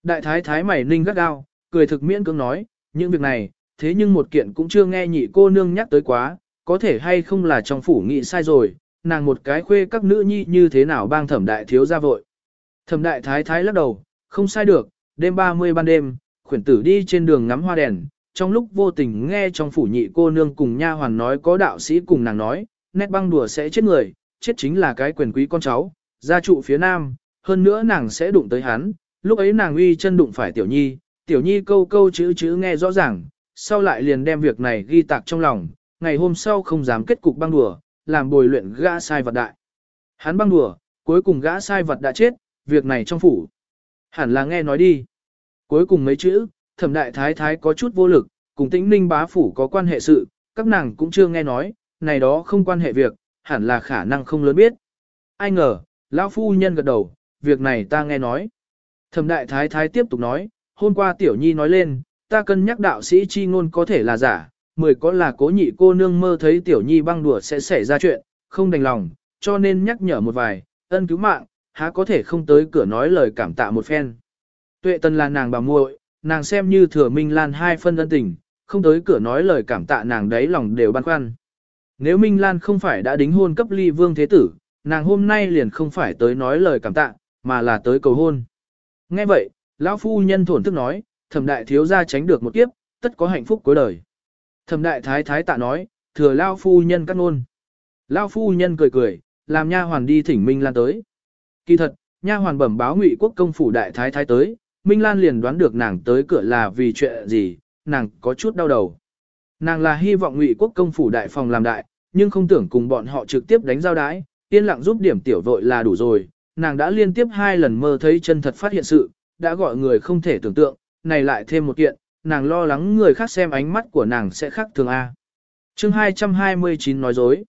Đại thái thái mày ninh gắt gao, cười thực miễn cưỡng nói, những việc này, thế nhưng một kiện cũng chưa nghe nhị cô nương nhắc tới quá, có thể hay không là trong phủ nghị sai rồi, nàng một cái khuê các nữ nhi như thế nào bang thẩm đại thiếu ra vội. Thẩm đại thái thái lắc đầu, không sai được, đêm 30 ban đêm, khuyển tử đi trên đường ngắm hoa đèn, trong lúc vô tình nghe trong phủ nhị cô nương cùng nha hoàn nói có đạo sĩ cùng nàng nói, nét băng đùa sẽ chết người, chết chính là cái quyền quý con cháu, gia trụ phía nam, hơn nữa nàng sẽ đụng tới hắn, lúc ấy nàng uy chân đụng phải tiểu nhi, tiểu nhi câu câu chữ chữ nghe rõ ràng, sau lại liền đem việc này ghi tạc trong lòng, ngày hôm sau không dám kết cục băng đùa, làm bồi luyện gã sai vật đại. Hắn băng đùa, cuối cùng gã sai vật đã chết, việc này trong phủ. Hẳn là nghe nói đi. Cuối cùng mấy chữ, thẩm đại thái thái có chút vô lực, cùng tĩnh ninh bá phủ có quan hệ sự, các nàng cũng chưa nghe nói, này đó không quan hệ việc, hẳn là khả năng không lớn biết. Ai ngờ, lão phu nhân gật đầu, việc này ta nghe nói. Thẩm đại thái thái tiếp tục nói, hôm qua tiểu nhi nói lên, ta cân nhắc đạo sĩ chi ngôn có thể là giả, mười có là cố nhị cô nương mơ thấy tiểu nhi băng đùa sẽ xảy ra chuyện, không đành lòng, cho nên nhắc nhở một vài, ân cứu mạng, há có thể không tới cửa nói lời cảm tạ một phen. Tuệ tần là nàng bà muội, nàng xem như thừa Minh Lan hai phân ân tình, không tới cửa nói lời cảm tạ nàng đấy lòng đều băn khoăn. Nếu Minh Lan không phải đã đính hôn cấp ly vương thế tử, nàng hôm nay liền không phải tới nói lời cảm tạ, mà là tới cầu hôn. Nghe vậy, lão phu nhân thổn thức nói, thẩm đại thiếu gia tránh được một kiếp, tất có hạnh phúc cuối đời. Thẩm đại thái thái tạ nói, thừa lão phu nhân cắt ngôn. Lão phu nhân cười cười, làm nha hoàn đi thỉnh Minh Lan tới. Kỳ thật, nha hoàn bẩm báo Ngụy Quốc công phủ đại thái thái tới, Minh Lan liền đoán được nàng tới cửa là vì chuyện gì, nàng có chút đau đầu. Nàng là hy vọng Ngụy Quốc công phủ đại phòng làm đại, nhưng không tưởng cùng bọn họ trực tiếp đánh giao đái, yên lặng giúp điểm tiểu vội là đủ rồi. Nàng đã liên tiếp hai lần mơ thấy chân thật phát hiện sự, đã gọi người không thể tưởng tượng, này lại thêm một kiện, nàng lo lắng người khác xem ánh mắt của nàng sẽ khác thường A. chương 229 nói dối.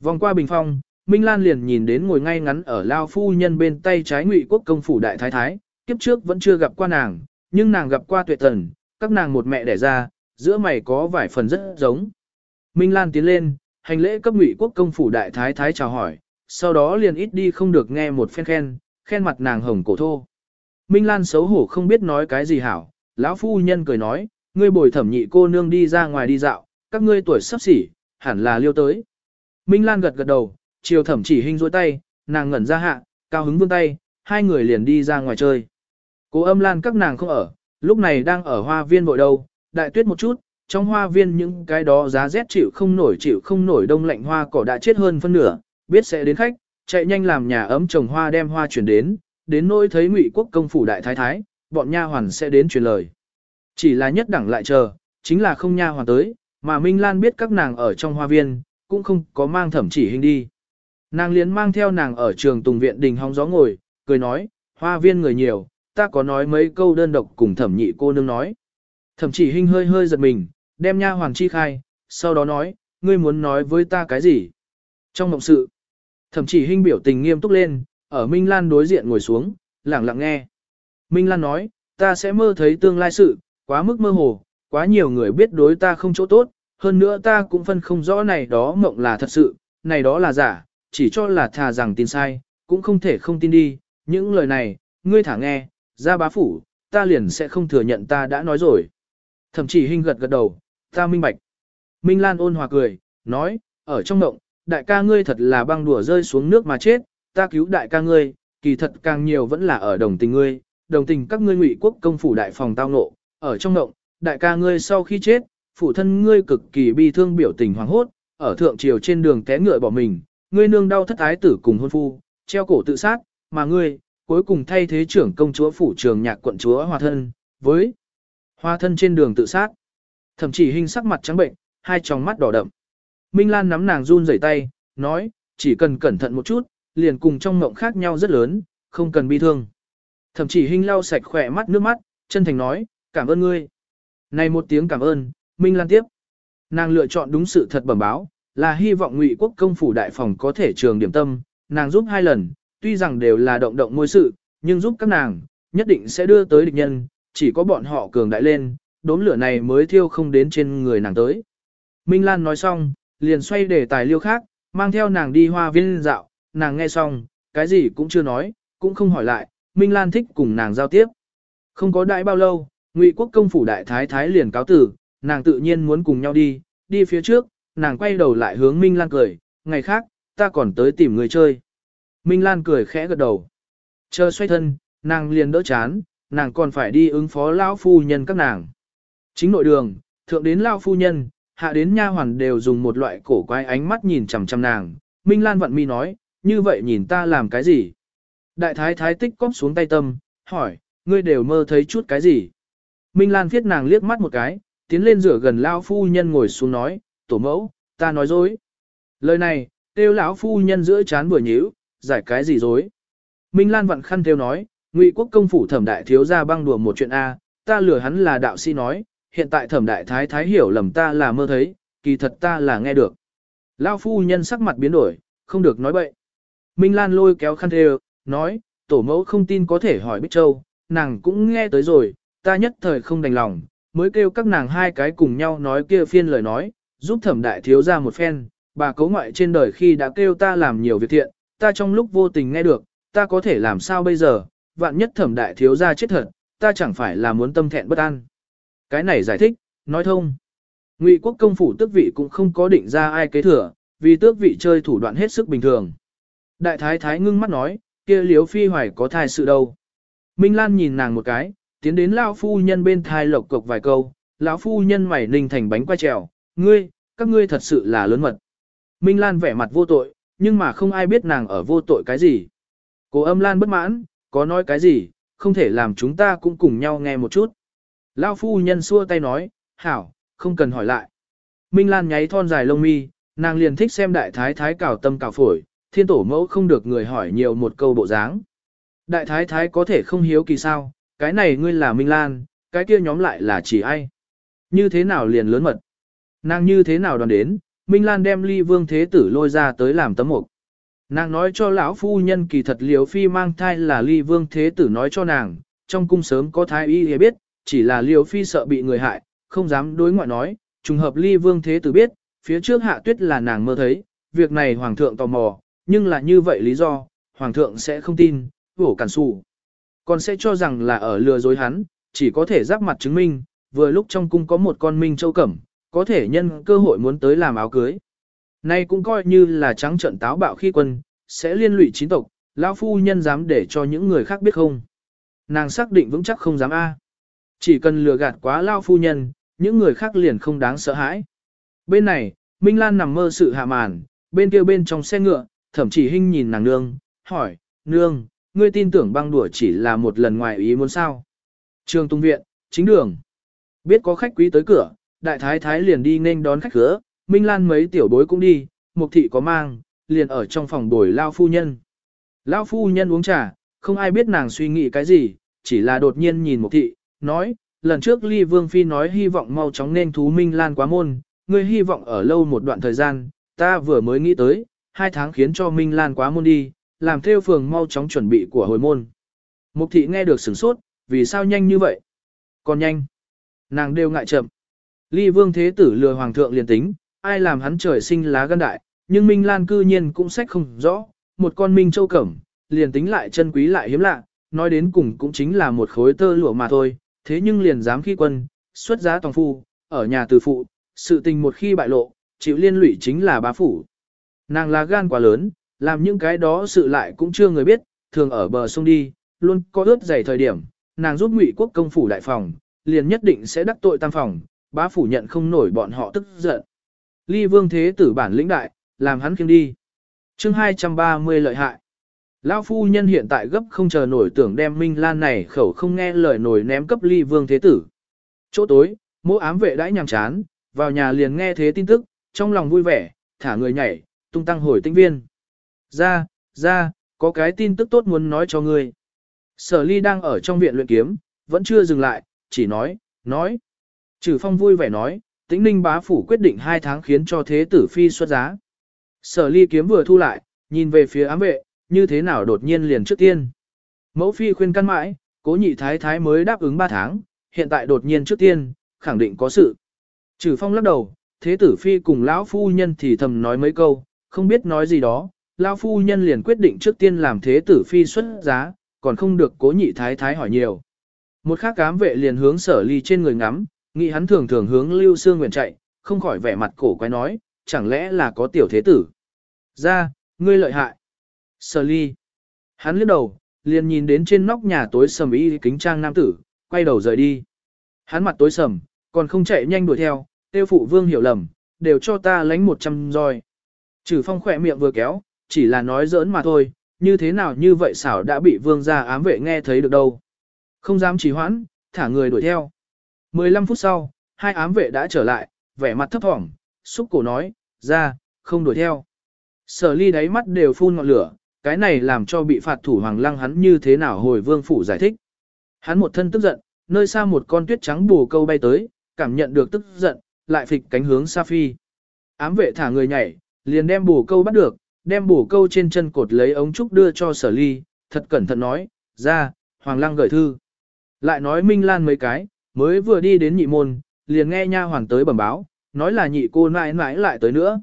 Vòng qua bình phong, Minh Lan liền nhìn đến ngồi ngay ngắn ở Lao Phu Nhân bên tay trái ngụy quốc công phủ đại thái thái, kiếp trước vẫn chưa gặp qua nàng, nhưng nàng gặp qua tuệ tần, các nàng một mẹ đẻ ra, giữa mày có vài phần rất giống. Minh Lan tiến lên, hành lễ cấp ngụy quốc công phủ đại thái thái chào hỏi, sau đó liền ít đi không được nghe một phen khen, khen mặt nàng hồng cổ thô. Minh Lan xấu hổ không biết nói cái gì hảo, lão phu nhân cười nói, ngươi bồi thẩm nhị cô nương đi ra ngoài đi dạo, các ngươi tuổi sắp xỉ, hẳn là liêu tới. Minh Lan gật gật đầu, chiều thẩm chỉ hình dối tay, nàng ngẩn ra hạ, cao hứng vươn tay, hai người liền đi ra ngoài chơi. Cố âm Lan các nàng không ở, lúc này đang ở hoa viên bội đâu, đại tuyết một chút, trong hoa viên những cái đó giá rét chịu không nổi chịu không nổi đông lạnh hoa cỏ đã chết hơn phân nửa, biết sẽ đến khách, chạy nhanh làm nhà ấm trồng hoa đem hoa chuyển đến, đến nỗi thấy ngụy quốc công phủ đại thái thái, bọn nha hoàn sẽ đến truyền lời. Chỉ là nhất đẳng lại chờ, chính là không nha hoàn tới, mà Minh Lan biết các nàng ở trong hoa viên, cũng không có mang thẩm chỉ hình đi. Nàng liền mang theo nàng ở trường tùng viện đình hóng gió ngồi, cười nói, hoa viên người nhiều, ta có nói mấy câu đơn độc cùng thẩm nhị cô nương nói. Thẩm chỉ hình hơi hơi giật mình, đem nha hoàn chi khai, sau đó nói, ngươi muốn nói với ta cái gì? Trong mộng sự, thẩm chỉ hình biểu tình nghiêm túc lên, ở Minh Lan đối diện ngồi xuống, lặng lặng nghe. Minh Lan nói, ta sẽ mơ thấy tương lai sự, quá mức mơ hồ, quá nhiều người biết đối ta không chỗ tốt, hơn nữa ta cũng phân không rõ này đó mộng là thật sự, này đó là giả, chỉ cho là thà rằng tin sai, cũng không thể không tin đi, những lời này, ngươi thả nghe, ra bá phủ, ta liền sẽ không thừa nhận ta đã nói rồi. Thậm chí hình gật gật đầu, ta minh bạch. Minh Lan ôn hòa cười, nói, ở trong mộng, đại ca ngươi thật là băng đùa rơi xuống nước mà chết, ta cứu đại ca ngươi, kỳ thật càng nhiều vẫn là ở đồng tình ngươi, đồng tình các ngươi ngụy quốc công phủ đại phòng tao nộ, ở trong động, đại ca ngươi sau khi chết, phụ thân ngươi cực kỳ bi thương biểu tình hoàng hốt, ở thượng triều trên đường té ngựa bỏ mình, ngươi nương đau thất ái tử cùng hôn phu, treo cổ tự sát, mà ngươi, cuối cùng thay thế trưởng công chúa phủ trường nhạc quận chúa hòa thân, với hòa thân trên đường tự sát. Thậm chí hình sắc mặt trắng bệnh, hai tròng mắt đỏ đậm. Minh Lan nắm nàng run rẩy tay, nói, chỉ cần cẩn thận một chút, liền cùng trong mộng khác nhau rất lớn, không cần bi thương. Thậm chí hình lau sạch khỏe mắt nước mắt, chân thành nói, cảm ơn ngươi. Này một tiếng cảm ơn, Minh Lan tiếp. Nàng lựa chọn đúng sự thật bẩm báo, là hy vọng ngụy quốc công phủ đại phòng có thể trường điểm tâm, nàng giúp hai lần, tuy rằng đều là động động môi sự, nhưng giúp các nàng, nhất định sẽ đưa tới địch nhân, chỉ có bọn họ cường đại lên, đốm lửa này mới thiêu không đến trên người nàng tới. Minh Lan nói xong, liền xoay đề tài liêu khác, mang theo nàng đi hoa viên dạo, nàng nghe xong, cái gì cũng chưa nói, cũng không hỏi lại, Minh Lan thích cùng nàng giao tiếp. Không có đại bao lâu, Ngụy Quốc công phủ đại thái thái liền cáo tử, nàng tự nhiên muốn cùng nhau đi, đi phía trước, nàng quay đầu lại hướng Minh Lan cười, ngày khác, ta còn tới tìm người chơi. Minh Lan cười khẽ gật đầu. Chờ xoay thân, nàng liền đỡ chán, nàng còn phải đi ứng phó lão phu nhân các nàng. Chính nội đường, thượng đến lão phu nhân, hạ đến nha hoàn đều dùng một loại cổ quái ánh mắt nhìn chằm chằm nàng. Minh Lan vận mi nói, như vậy nhìn ta làm cái gì? Đại thái thái tích cóp xuống tay tâm, hỏi, ngươi đều mơ thấy chút cái gì? Minh Lan viết nàng liếc mắt một cái, tiến lên rửa gần lão phu nhân ngồi xuống nói, tổ mẫu, ta nói dối. Lời này, tiêu lão phu nhân giữa chán vừa nhíu, giải cái gì dối. Minh Lan vặn khăn theo nói, Ngụy quốc công phủ thẩm đại thiếu gia băng đùa một chuyện A, ta lừa hắn là đạo sĩ nói, hiện tại thẩm đại thái thái hiểu lầm ta là mơ thấy, kỳ thật ta là nghe được. Lão phu nhân sắc mặt biến đổi, không được nói bậy. Minh Lan lôi kéo khăn thề, nói, tổ mẫu không tin có thể hỏi Bích Châu, nàng cũng nghe tới rồi, ta nhất thời không đành lòng, mới kêu các nàng hai cái cùng nhau nói kia phiên lời nói, giúp thẩm đại thiếu ra một phen, bà cấu ngoại trên đời khi đã kêu ta làm nhiều việc thiện, ta trong lúc vô tình nghe được, ta có thể làm sao bây giờ, vạn nhất thẩm đại thiếu ra chết thật, ta chẳng phải là muốn tâm thẹn bất an. Cái này giải thích, nói thông. Ngụy quốc công phủ tước vị cũng không có định ra ai kế thừa, vì tước vị chơi thủ đoạn hết sức bình thường. Đại thái thái ngưng mắt nói, kia liếu phi hoài có thai sự đâu. Minh Lan nhìn nàng một cái, tiến đến lão phu nhân bên thai lộc cộc vài câu, lão phu nhân mày ninh thành bánh quay trèo, ngươi, các ngươi thật sự là lớn mật. Minh Lan vẻ mặt vô tội, nhưng mà không ai biết nàng ở vô tội cái gì. Cô âm Lan bất mãn, có nói cái gì, không thể làm chúng ta cũng cùng nhau nghe một chút. Lão phu nhân xua tay nói, hảo, không cần hỏi lại. Minh Lan nháy thon dài lông mi, nàng liền thích xem đại thái thái cào tâm cào phổi, thiên tổ mẫu không được người hỏi nhiều một câu bộ dáng. Đại thái thái có thể không hiếu kỳ sao, cái này ngươi là Minh Lan, cái kia nhóm lại là chỉ ai. Như thế nào liền lớn mật. Nàng như thế nào đoàn đến, Minh Lan đem ly vương thế tử lôi ra tới làm tấm mục. Nàng nói cho lão phu nhân kỳ thật liều phi mang thai là ly vương thế tử nói cho nàng, trong cung sớm có thái y hề biết, chỉ là liều phi sợ bị người hại, không dám đối ngoại nói, trùng hợp ly vương thế tử biết, phía trước hạ tuyết là nàng mơ thấy, việc này hoàng thượng tò mò, nhưng là như vậy lý do, hoàng thượng sẽ không tin, vổ cản sụ. Còn sẽ cho rằng là ở lừa dối hắn, chỉ có thể giáp mặt chứng minh, vừa lúc trong cung có một con minh châu cẩm, có thể nhân cơ hội muốn tới làm áo cưới. Nay cũng coi như là trắng trận táo bạo khi quân, sẽ liên lụy chính tộc, lão phu nhân dám để cho những người khác biết không. Nàng xác định vững chắc không dám A. Chỉ cần lừa gạt quá lao phu nhân, những người khác liền không đáng sợ hãi. Bên này, Minh Lan nằm mơ sự hạ màn, bên kia bên trong xe ngựa, thậm chỉ hinh nhìn nàng nương, hỏi, nương, ngươi tin tưởng băng đùa chỉ là một lần ngoài ý muốn sao. Trường Tung Viện, chính đường. Biết có khách quý tới cửa, đại thái thái liền đi nên đón khách cửa, Minh Lan mấy tiểu bối cũng đi, mục thị có mang, liền ở trong phòng bồi lao phu nhân. Lao phu nhân uống trà, không ai biết nàng suy nghĩ cái gì, chỉ là đột nhiên nhìn mục thị, nói, lần trước ly vương phi nói hy vọng mau chóng nên thú Minh Lan quá môn, ngươi hy vọng ở lâu một đoạn thời gian, ta vừa mới nghĩ tới, hai tháng khiến cho Minh Lan quá môn đi, làm theo phường mau chóng chuẩn bị của hồi môn. Mục thị nghe được sửng sốt, vì sao nhanh như vậy? Còn nhanh. Nàng đều ngại chậm. Ly vương thế tử lừa hoàng thượng liền tính, ai làm hắn trời sinh lá gan đại, nhưng Minh Lan cư nhiên cũng sách không rõ, một con Minh châu cẩm, liền tính lại chân quý lại hiếm lạ, nói đến cùng cũng chính là một khối tơ lụa mà thôi, thế nhưng liền dám khi quân, xuất giá toàn phu, ở nhà từ phụ, sự tình một khi bại lộ, chịu liên lụy chính là bá phủ. Nàng là gan quá lớn, làm những cái đó sự lại cũng chưa người biết, thường ở bờ sông đi, luôn có ướt dày thời điểm, nàng giúp ngụy quốc công phủ đại phòng, liền nhất định sẽ đắc tội tam phòng, bá phủ nhận không nổi bọn họ tức giận. Ly vương thế tử bản lĩnh đại, làm hắn kiêng đi. chương 230 lợi hại. Lão phu nhân hiện tại gấp không chờ nổi tưởng đem Minh Lan này khẩu không nghe lời nổi ném cấp ly vương thế tử. Chỗ tối, mỗi ám vệ đãi nhằm chán, vào nhà liền nghe thế tin tức, trong lòng vui vẻ, thả người nhảy, tung tăng hồi tinh viên. Ra, ra, có cái tin tức tốt muốn nói cho ngươi. Sở ly đang ở trong viện luyện kiếm, vẫn chưa dừng lại, chỉ nói, nói. Trừ phong vui vẻ nói, tĩnh ninh bá phủ quyết định hai tháng khiến cho thế tử phi xuất giá. Sở ly kiếm vừa thu lại, nhìn về phía ám vệ, như thế nào đột nhiên liền trước tiên. Mẫu phi khuyên căn mãi, cố nhị thái thái mới đáp ứng ba tháng, hiện tại đột nhiên trước tiên, khẳng định có sự. Trừ phong lắc đầu, thế tử phi cùng lão phu nhân thì thầm nói mấy câu, không biết nói gì đó, lão phu nhân liền quyết định trước tiên làm thế tử phi xuất giá, còn không được cố nhị thái thái hỏi nhiều. Một khác cám vệ liền hướng sở ly trên người ngắm, nghĩ hắn thường thường hướng lưu xương nguyện chạy, không khỏi vẻ mặt cổ quái nói, chẳng lẽ là có tiểu thế tử. Ra, ngươi lợi hại. Sở ly. Hắn liếc đầu, liền nhìn đến trên nóc nhà tối sầm y kính trang nam tử, quay đầu rời đi. Hắn mặt tối sầm, còn không chạy nhanh đuổi theo, tiêu phụ vương hiểu lầm, đều cho ta lánh một trăm roi. Trừ phong khỏe miệng vừa kéo, chỉ là nói giỡn mà thôi, như thế nào như vậy xảo đã bị vương gia ám vệ nghe thấy được đâu. Không dám trì hoãn, thả người đuổi theo. 15 phút sau, hai ám vệ đã trở lại, vẻ mặt thấp thỏm, xúc cổ nói, ra, không đuổi theo. Sở ly đáy mắt đều phun ngọn lửa, cái này làm cho bị phạt thủ hoàng lăng hắn như thế nào hồi vương phủ giải thích. Hắn một thân tức giận, nơi xa một con tuyết trắng bù câu bay tới, cảm nhận được tức giận, lại phịch cánh hướng xa phi. Ám vệ thả người nhảy, liền đem bù câu bắt được, đem bù câu trên chân cột lấy ống trúc đưa cho sở ly, thật cẩn thận nói, ra, hoàng lăng gửi thư. Lại nói Minh Lan mấy cái, mới vừa đi đến nhị môn, liền nghe nha hoàng tới bẩm báo, nói là nhị cô mãi mãi lại tới nữa.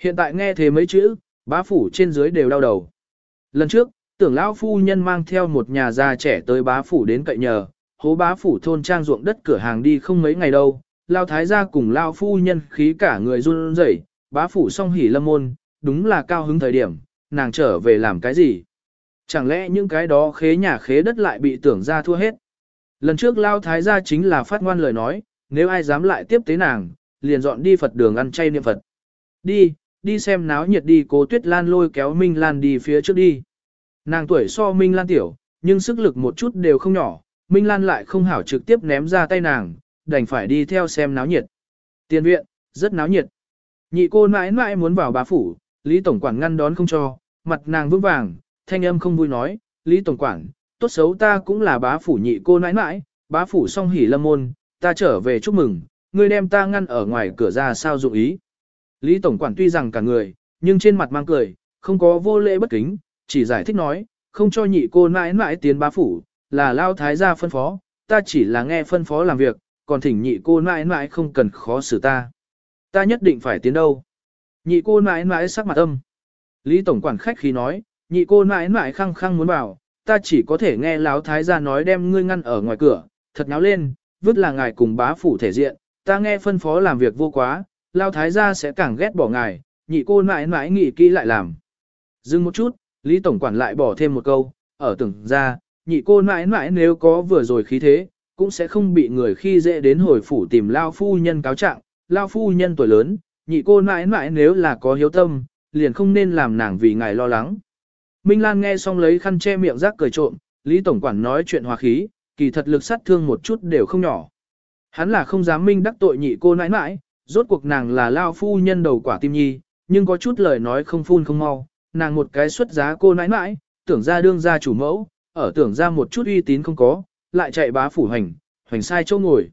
Hiện tại nghe thế mấy chữ, bá phủ trên dưới đều đau đầu. Lần trước, tưởng lão phu nhân mang theo một nhà già trẻ tới bá phủ đến cậy nhờ, hố bá phủ thôn trang ruộng đất cửa hàng đi không mấy ngày đâu, lao thái gia cùng lao phu nhân khí cả người run rẩy, bá phủ song hỉ lâm môn, đúng là cao hứng thời điểm, nàng trở về làm cái gì? Chẳng lẽ những cái đó khế nhà khế đất lại bị tưởng ra thua hết? Lần trước lao thái gia chính là phát ngoan lời nói, nếu ai dám lại tiếp tế nàng, liền dọn đi Phật đường ăn chay niệm Phật. Đi, đi xem náo nhiệt đi cố tuyết lan lôi kéo Minh Lan đi phía trước đi. Nàng tuổi so Minh Lan tiểu, nhưng sức lực một chút đều không nhỏ, Minh Lan lại không hảo trực tiếp ném ra tay nàng, đành phải đi theo xem náo nhiệt. Tiền viện, rất náo nhiệt. Nhị cô mãi mãi muốn vào bá phủ, Lý Tổng Quản ngăn đón không cho, mặt nàng vững vàng, thanh âm không vui nói, Lý Tổng Quản, tốt xấu ta cũng là bá phủ nhị cô mãi mãi, bá phủ song hỉ lâm môn, ta trở về chúc mừng, ngươi đem ta ngăn ở ngoài cửa ra sao dụng ý. Lý Tổng Quản tuy rằng cả người, nhưng trên mặt mang cười, không có vô lễ bất kính, chỉ giải thích nói, không cho nhị cô mãi mãi tiến bá phủ, là lao thái gia phân phó, ta chỉ là nghe phân phó làm việc, còn thỉnh nhị cô mãi mãi không cần khó xử ta. Ta nhất định phải tiến đâu. Nhị cô mãi mãi sắc mặt âm. Lý Tổng Quản khách khi nói, nhị cô mãi mãi khăng khăng muốn bảo, ta chỉ có thể nghe lão thái gia nói đem ngươi ngăn ở ngoài cửa, thật nháo lên, vứt là ngài cùng bá phủ thể diện, ta nghe phân phó làm việc vô quá, lao thái gia sẽ càng ghét bỏ ngài, nhị cô mãi mãi nghĩ kỹ lại làm. Dừng một chút, Lý Tổng Quản lại bỏ thêm một câu, ở tưởng ra, nhị cô mãi mãi nếu có vừa rồi khí thế, cũng sẽ không bị người khi dễ đến hồi phủ tìm lao phu nhân cáo trạng, lao phu nhân tuổi lớn, nhị cô mãi mãi nếu là có hiếu tâm, liền không nên làm nàng vì ngài lo lắng. Minh Lan nghe xong lấy khăn che miệng rác cười trộm, Lý Tổng Quản nói chuyện hòa khí, kỳ thật lực sát thương một chút đều không nhỏ. Hắn là không dám minh đắc tội nhị cô nãi nãi, rốt cuộc nàng là lao phu nhân đầu quả tim nhi, nhưng có chút lời nói không phun không mau, nàng một cái xuất giá cô nãi nãi, tưởng ra đương ra chủ mẫu, ở tưởng ra một chút uy tín không có, lại chạy bá phủ hành, hành sai chỗ ngồi.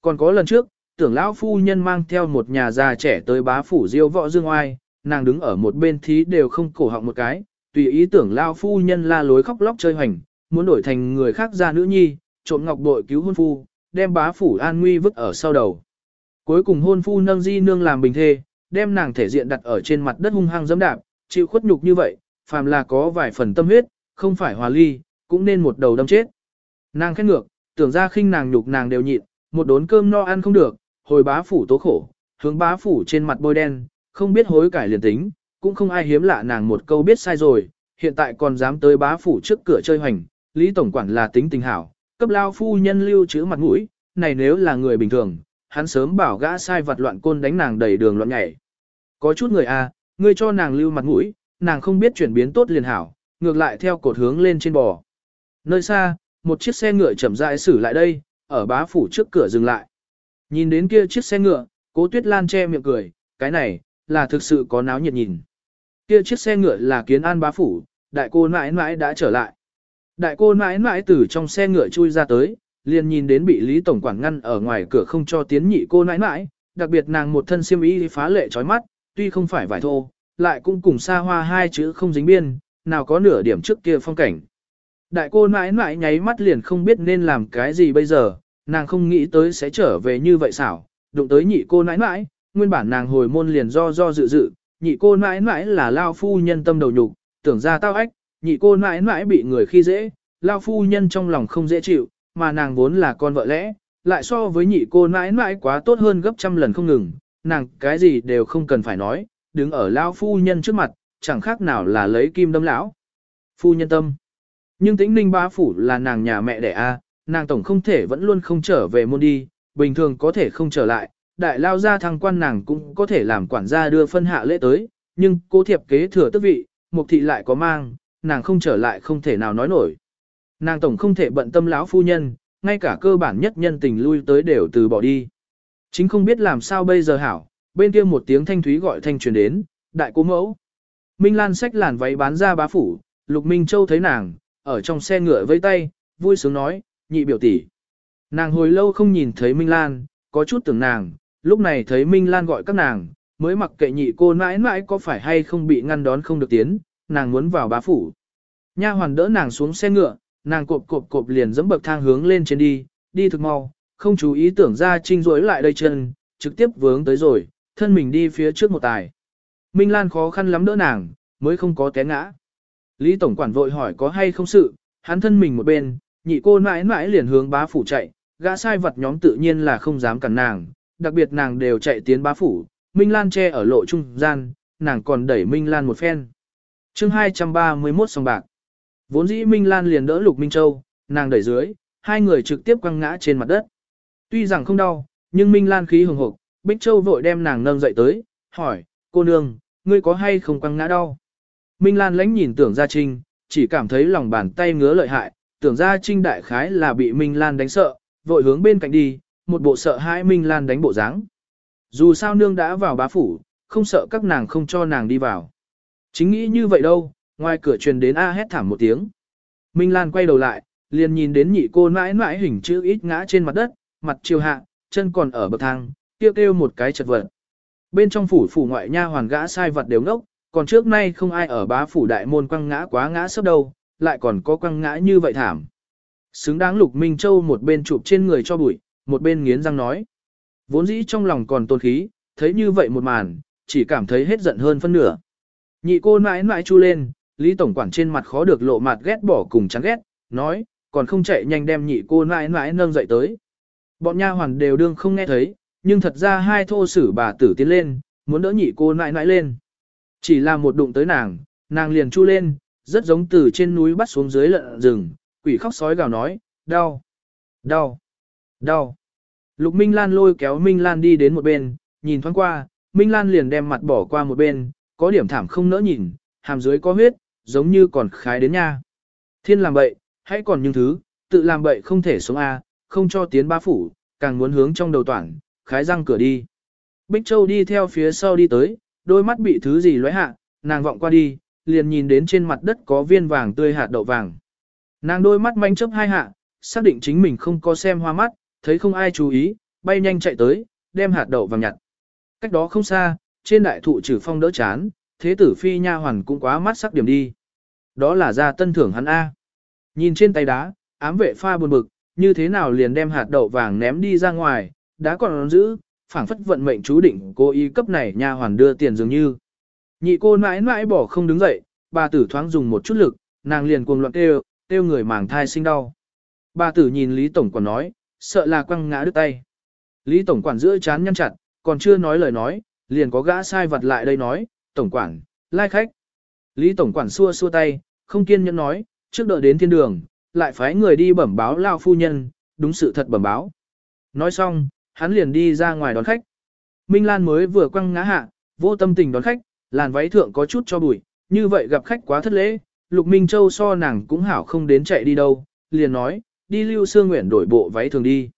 Còn có lần trước, tưởng lão phu nhân mang theo một nhà già trẻ tới bá phủ diêu võ dương oai, nàng đứng ở một bên thí đều không cổ họng một cái, tùy ý tưởng lão phu nhân la lối khóc lóc chơi hoành, muốn đổi thành người khác ra nữ nhi, trộm ngọc bội cứu hôn phu, đem bá phủ an nguy vứt ở sau đầu. Cuối cùng hôn phu nâng di nương làm bình thê, đem nàng thể diện đặt ở trên mặt đất hung hăng dẫm đạp, chịu khuất nhục như vậy, phàm là có vài phần tâm huyết, không phải hòa ly, cũng nên một đầu đâm chết. Nàng khét ngược, tưởng ra khinh nàng nhục nàng đều nhịn, một đốn cơm no ăn không được, hồi bá phủ tố khổ, hướng bá phủ trên mặt bôi đen, không biết hối cải liền tính, cũng không ai hiếm lạ nàng một câu biết sai rồi, hiện tại còn dám tới bá phủ trước cửa chơi hoành, Lý Tổng Quản là tính tình hảo, cấp lao phu nhân lưu chữ mặt mũi, này nếu là người bình thường, hắn sớm bảo gã sai vật loạn côn đánh nàng đầy đường loạn nhảy. Có chút người a, à, ngươi cho nàng lưu mặt mũi, nàng không biết chuyển biến tốt liền hảo, ngược lại theo cột hướng lên trên bò. Nơi xa, một chiếc xe ngựa chậm rãi xử lại đây, ở bá phủ trước cửa dừng lại. Nhìn đến kia chiếc xe ngựa, cố tuyết lan che miệng cười, cái này, là thực sự có náo nhiệt nhìn. Kia chiếc xe ngựa là kiến an bá phủ, đại cô mãi mãi đã trở lại. Đại cô mãi mãi từ trong xe ngựa chui ra tới, liền nhìn đến bị Lý Tổng Quản ngăn ở ngoài cửa không cho tiến nhị cô mãi mãi, đặc biệt nàng một thân xiêm y phá lệ chói mắt, tuy không phải vải thô, lại cũng cùng xa hoa hai chữ không dính biên, nào có nửa điểm trước kia phong cảnh. Đại cô mãi mãi nháy mắt liền không biết nên làm cái gì bây giờ, nàng không nghĩ tới sẽ trở về như vậy xảo, đụng tới nhị cô nãi nãi, nguyên bản nàng hồi môn liền do do dự dự, nhị cô nãi nãi là lao phu nhân tâm đầu nhục, tưởng ra tao ách, nhị cô nãi nãi bị người khi dễ, lao phu nhân trong lòng không dễ chịu, mà nàng vốn là con vợ lẽ, lại so với nhị cô nãi nãi quá tốt hơn gấp trăm lần không ngừng, nàng cái gì đều không cần phải nói, đứng ở lao phu nhân trước mặt, chẳng khác nào là lấy kim đâm lão. Phu nhân tâm. nhưng tĩnh ninh bá phủ là nàng nhà mẹ đẻ a, nàng tổng không thể vẫn luôn không trở về môn đi, bình thường có thể không trở lại, đại lao gia thăng quan nàng cũng có thể làm quản gia đưa phân hạ lễ tới, nhưng cô thiệp kế thừa tước vị, mục thị lại có mang, nàng không trở lại không thể nào nói nổi. Nàng tổng không thể bận tâm lão phu nhân, ngay cả cơ bản nhất nhân tình lui tới đều từ bỏ đi. Chính không biết làm sao bây giờ hảo, bên kia một tiếng thanh thúy gọi thanh truyền đến, đại cố mẫu. Minh Lan xách làn váy bán ra bá phủ, Lục Minh Châu thấy nàng, ở trong xe ngựa vây tay, vui sướng nói, nhị biểu tỷ. Nàng hồi lâu không nhìn thấy Minh Lan, có chút tưởng nàng, lúc này thấy Minh Lan gọi các nàng, mới mặc kệ nhị cô mãi mãi có phải hay không bị ngăn đón không được tiến, nàng muốn vào bá phủ. Nha hoàn đỡ nàng xuống xe ngựa, nàng cộp cộp cộp liền dẫm bậc thang hướng lên trên đi, đi thực mau, không chú ý tưởng ra trinh rối lại đây chân, trực tiếp vướng tới rồi, thân mình đi phía trước một tài. Minh Lan khó khăn lắm đỡ nàng, mới không có té ngã. Lý Tổng quản vội hỏi có hay không sự, hắn thân mình một bên, nhị cô mãi mãi liền hướng bá phủ chạy, gã sai vật nhóm tự nhiên là không dám cản nàng, đặc biệt nàng đều chạy tiến bá phủ, Minh Lan che ở lộ trung gian, nàng còn đẩy Minh Lan một phen. chương 231 song bạc. Vốn dĩ Minh Lan liền đỡ Lục Minh Châu, nàng đẩy dưới, hai người trực tiếp quăng ngã trên mặt đất. Tuy rằng không đau, nhưng Minh Lan khí hừng hộp, Bích Châu vội đem nàng nâng dậy tới, hỏi, cô nương, ngươi có hay không quăng ngã đau? Minh Lan lánh nhìn tưởng gia trinh, chỉ cảm thấy lòng bàn tay ngứa lợi hại, tưởng ra trinh đại khái là bị Minh Lan đánh sợ, vội hướng bên cạnh đi, một bộ sợ hãi Minh Lan đánh bộ dáng. Dù sao nương đã vào bá phủ, không sợ các nàng không cho nàng đi vào. Chính nghĩ như vậy đâu, ngoài cửa truyền đến A hét thảm một tiếng. Minh Lan quay đầu lại, liền nhìn đến nhị cô mãi mãi hình chữ ít ngã trên mặt đất, mặt chiều hạ, chân còn ở bậc thang, kêu kêu một cái chật vật. Bên trong phủ phủ ngoại nha hoàn gã sai vật đều ngốc, còn trước nay không ai ở bá phủ đại môn quăng ngã quá ngã sấp đâu, lại còn có quăng ngã như vậy thảm. Xứng đáng Lục Minh Châu một bên chụp trên người cho bụi, một bên nghiến răng nói. Vốn dĩ trong lòng còn tôn khí, thấy như vậy một màn, chỉ cảm thấy hết giận hơn phân nửa. Nhị cô mãi mãi chu lên, Lý Tổng quản trên mặt khó được lộ mặt ghét bỏ cùng chán ghét, nói, còn không chạy nhanh đem nhị cô mãi mãi nâng dậy tới. Bọn nha hoàn đều đương không nghe thấy, nhưng thật ra hai thô sử bà tử tiến lên, muốn đỡ nhị cô mãi mãi lên. Chỉ là một đụng tới nàng, nàng liền chu lên, rất giống từ trên núi bắt xuống dưới lợn rừng, quỷ khóc sói gào nói, đau, đau, đau. Lục Minh Lan lôi kéo Minh Lan đi đến một bên, nhìn thoáng qua, Minh Lan liền đem mặt bỏ qua một bên, có điểm thảm không nỡ nhìn, hàm dưới có huyết, giống như còn khái đến nha. Thiên làm bậy, hãy còn những thứ, tự làm bậy không thể sống A, không cho tiến ba phủ, càng muốn hướng trong đầu toàn, khái răng cửa đi. Bích Châu đi theo phía sau đi tới, đôi mắt bị thứ gì lóe hạ, nàng vọng qua đi, liền nhìn đến trên mặt đất có viên vàng tươi hạt đậu vàng. Nàng đôi mắt manh chớp hai hạ, xác định chính mình không có xem hoa mắt, thấy không ai chú ý, bay nhanh chạy tới, đem hạt đậu vàng nhặt. Cách đó không xa, trên đại thụ trừ phong đỡ chán, thế tử phi nha hoàn cũng quá mắt sắc điểm đi. Đó là ra tân thưởng hắn A. Nhìn trên tay đá, ám vệ pha buồn bực, như thế nào liền đem hạt đậu vàng ném đi ra ngoài, đá còn giữ, phảng phất vận mệnh chú định cô y cấp này nha hoàn đưa tiền dường như. Nhị cô mãi mãi bỏ không đứng dậy, bà tử thoáng dùng một chút lực, nàng liền cuồng loạn kêu, kêu người màng thai sinh đau. Bà tử nhìn Lý Tổng quản nói, sợ là quăng ngã đứt tay. Lý Tổng quản giữa chán nhăn chặt, còn chưa nói lời nói, liền có gã sai vật lại đây nói, Tổng quản, lai khách. Lý Tổng quản xua xua tay, không kiên nhẫn nói, trước đợi đến thiên đường, lại phái người đi bẩm báo lao phu nhân, đúng sự thật bẩm báo. Nói xong, hắn liền đi ra ngoài đón khách. Minh Lan mới vừa quăng ngã hạ, vô tâm tình đón khách, làn váy thượng có chút cho bụi, như vậy gặp khách quá thất lễ, Lục Minh Châu so nàng cũng hảo không đến chạy đi đâu, liền nói, đi Lưu Sương Nguyện đổi bộ váy thường đi.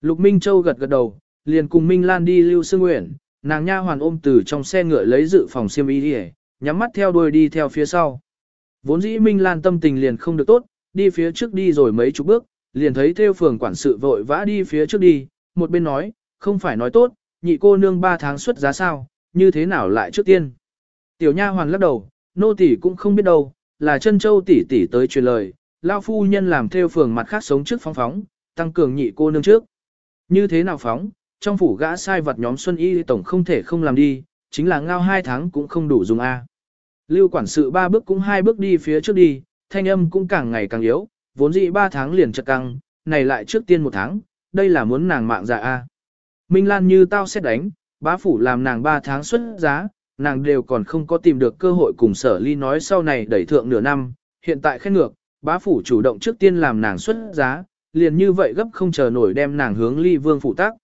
Lục Minh Châu gật gật đầu, liền cùng Minh Lan đi Lưu Sương Nguyện, nàng nha hoàn ôm từ trong xe ngựa lấy dự phòng xiêm y đi nhắm mắt theo đuôi đi theo phía sau. Vốn dĩ Minh Lan tâm tình liền không được tốt, đi phía trước đi rồi mấy chục bước, liền thấy theo phường quản sự vội vã đi phía trước đi, một bên nói, không phải nói tốt, nhị cô nương ba tháng xuất giá sao, như thế nào lại trước tiên. Tiểu nha hoàn lắc đầu, nô tỷ cũng không biết đâu, là chân châu tỷ tỷ tới truyền lời, lao phu nhân làm theo phường mặt khác sống trước phóng phóng, tăng cường nhị cô nương trước. Như thế nào phóng, trong phủ gã sai vật nhóm Xuân Y tổng không thể không làm đi, chính là ngao hai tháng cũng không đủ dùng A. Lưu quản sự ba bước cũng hai bước đi phía trước đi, thanh âm cũng càng ngày càng yếu, vốn dĩ ba tháng liền chật căng, này lại trước tiên một tháng, đây là muốn nàng mạng dạ A. Minh Lan như tao xét đánh, bá phủ làm nàng ba tháng xuất giá, nàng đều còn không có tìm được cơ hội cùng sở ly nói sau này đẩy thượng nửa năm, hiện tại khét ngược, Bá phủ chủ động trước tiên làm nàng xuất giá, liền như vậy gấp không chờ nổi đem nàng hướng ly vương phụ tác.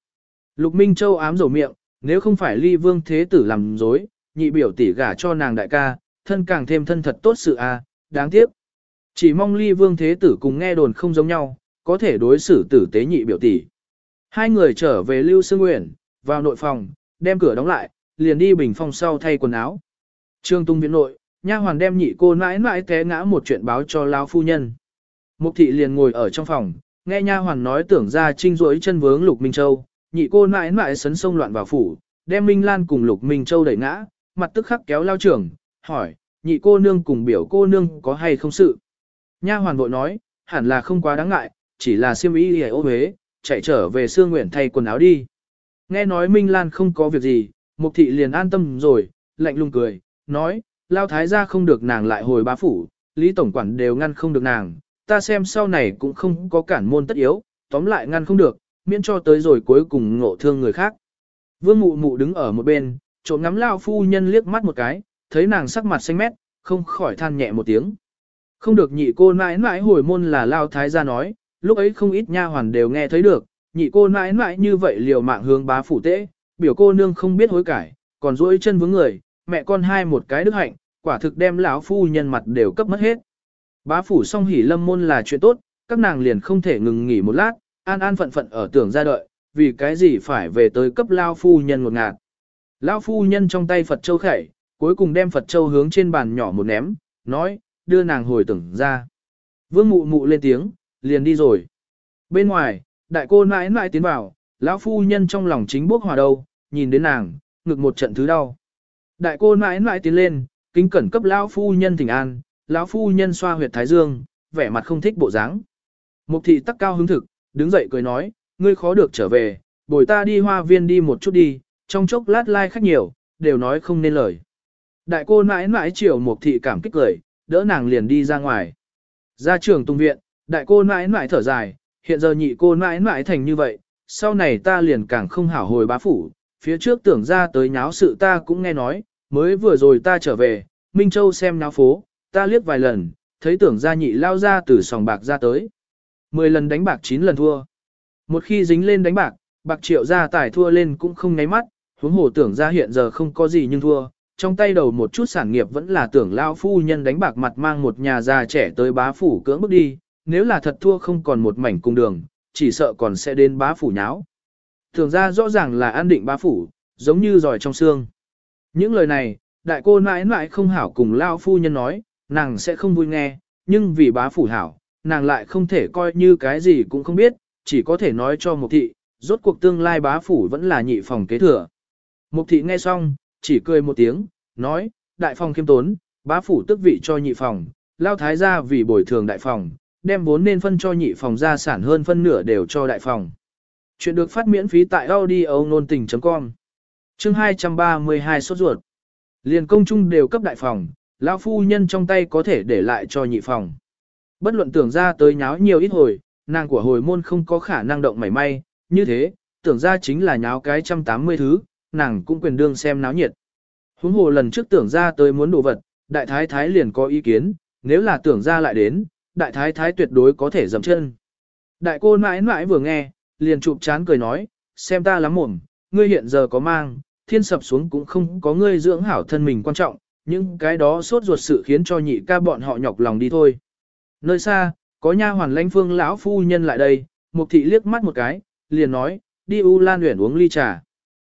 Lục Minh Châu ám rầu miệng, nếu không phải ly vương thế tử làm dối, nhị biểu tỷ gả cho nàng đại ca, thân càng thêm thân thật tốt sự a, đáng tiếc. Chỉ mong ly vương thế tử cùng nghe đồn không giống nhau, có thể đối xử tử tế nhị biểu tỷ. Hai người trở về Lưu Sương Nguyện, vào nội phòng, đem cửa đóng lại, liền đi bình phong sau thay quần áo. Trương Tung viện nội, nha hoàn đem nhị cô mãi mãi té ngã một chuyện báo cho lão phu nhân. Mục thị liền ngồi ở trong phòng, nghe nha hoàn nói tưởng ra trinh rỗi chân vướng Lục Minh Châu, nhị cô mãi mãi sấn sông loạn vào phủ, đem Minh Lan cùng Lục Minh Châu đẩy ngã, mặt tức khắc kéo lao trưởng, hỏi, nhị cô nương cùng biểu cô nương có hay không sự. Nha hoàn vội nói, hẳn là không quá đáng ngại, chỉ là siêm ý hề ô huế, chạy trở về xương nguyện thay quần áo đi. Nghe nói Minh Lan không có việc gì, Mục thị liền an tâm rồi, lạnh lùng cười, nói, lao thái gia không được nàng lại hồi bá phủ, Lý Tổng Quản đều ngăn không được nàng, ta xem sau này cũng không có cản môn tất yếu, tóm lại ngăn không được, miễn cho tới rồi cuối cùng ngộ thương người khác. Vương mụ mụ đứng ở một bên, trộm ngắm lao phu nhân liếc mắt một cái, thấy nàng sắc mặt xanh mét, không khỏi than nhẹ một tiếng. Không được nhị cô mãi mãi hồi môn là lao thái gia nói, lúc ấy không ít nha hoàn đều nghe thấy được, nhị cô mãi mãi như vậy liều mạng hướng bá phủ tễ, biểu cô nương không biết hối cải, còn duỗi chân vướng người, mẹ con hai một cái đức hạnh, quả thực đem lão phu nhân mặt đều cấp mất hết. Bá phủ song hỉ lâm môn là chuyện tốt, các nàng liền không thể ngừng nghỉ một lát, an an phận phận ở tưởng ra đợi, vì cái gì phải về tới cấp lao phu nhân một ngạt. Lao phu nhân trong tay Phật Châu khẩy, cuối cùng đem Phật Châu hướng trên bàn nhỏ một ném, nói, đưa nàng hồi tưởng ra. Vương mụ mụ lên tiếng, liền đi rồi. Bên ngoài, đại cô nãi nãi tiến vào, lão phu nhân trong lòng chính bước hòa đầu nhìn đến nàng, ngực một trận thứ đau. Đại cô nãi nãi tiến lên, kính cẩn cấp lão phu nhân thỉnh an, lão phu nhân xoa huyệt thái dương, vẻ mặt không thích bộ dáng. Mục thị tắc cao hứng thực, đứng dậy cười nói, ngươi khó được trở về, bồi ta đi hoa viên đi một chút đi, trong chốc lát lai like khách nhiều, đều nói không nên lời. Đại cô nãi nãi chiều mục thị cảm kích cười, đỡ nàng liền đi ra ngoài. Ra trường tung viện, đại cô nãi nãi thở dài, hiện giờ nhị cô nãi nãi thành như vậy, sau này ta liền càng không hảo hồi bá phủ, phía trước tưởng ra tới nháo sự ta cũng nghe nói, mới vừa rồi ta trở về, Minh Châu xem nháo phố, ta liếc vài lần, thấy tưởng ra nhị lao ra từ sòng bạc ra tới. Mười lần đánh bạc chín lần thua. Một khi dính lên đánh bạc, bạc triệu ra tải thua lên cũng không nháy mắt, huống hồ tưởng ra hiện giờ không có gì nhưng thua, trong tay đầu một chút sản nghiệp vẫn là tưởng lao phu nhân đánh bạc mặt mang một nhà già trẻ tới bá phủ cưỡng bước đi, nếu là thật thua không còn một mảnh cung đường, chỉ sợ còn sẽ đến bá phủ nháo. Thường ra rõ ràng là an định bá phủ, giống như giỏi trong xương. Những lời này, đại cô mãi mãi không hảo cùng lao phu nhân nói, nàng sẽ không vui nghe, nhưng vì bá phủ hảo, nàng lại không thể coi như cái gì cũng không biết, chỉ có thể nói cho một thị, rốt cuộc tương lai bá phủ vẫn là nhị phòng kế thừa. Mục thị nghe xong, chỉ cười một tiếng, nói, đại phòng khiêm tốn, bá phủ tức vị cho nhị phòng, lao thái gia vì bồi thường đại phòng, đem vốn nên phân cho nhị phòng gia sản hơn phân nửa đều cho đại phòng. Chuyện được phát miễn phí tại audio nôn tình.com Chương 232 sốt ruột Liền công chung đều cấp đại phòng, lão phu nhân trong tay có thể để lại cho nhị phòng. Bất luận tưởng ra tới nháo nhiều ít hồi, nàng của hồi môn không có khả năng động mảy may, như thế, tưởng ra chính là nháo cái trăm tám mươi thứ, nàng cũng quyền đương xem náo nhiệt. Huống hồ lần trước tưởng ra tới muốn đồ vật, đại thái thái liền có ý kiến, nếu là tưởng ra lại đến, đại thái thái tuyệt đối có thể dầm chân. Đại cô mãi mãi vừa nghe, liền chụp chán cười nói, xem ta lắm mồm, ngươi hiện giờ có mang, thiên sập xuống cũng không có ngươi dưỡng hảo thân mình quan trọng, những cái đó sốt ruột sự khiến cho nhị ca bọn họ nhọc lòng đi thôi. Nơi xa, có nha hoàn lãnh phương lão phu nhân lại đây, mục thị liếc mắt một cái, liền nói, đi U Lan Uyển uống ly trà.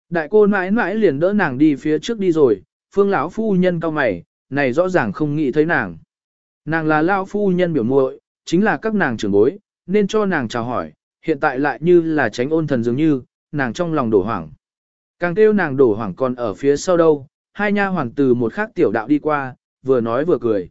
Đại cô mãi mãi liền đỡ nàng đi phía trước đi rồi, phương lão phu nhân cao mày, này rõ ràng không nghĩ thấy nàng. Nàng là lão phu nhân biểu muội, chính là các nàng trưởng bối, nên cho nàng chào hỏi, hiện tại lại như là tránh ôn thần dường như, nàng trong lòng đổ hoảng. Càng kêu nàng đổ hoảng còn ở phía sau đâu, hai nha hoàng từ một khác tiểu đạo đi qua, vừa nói vừa cười.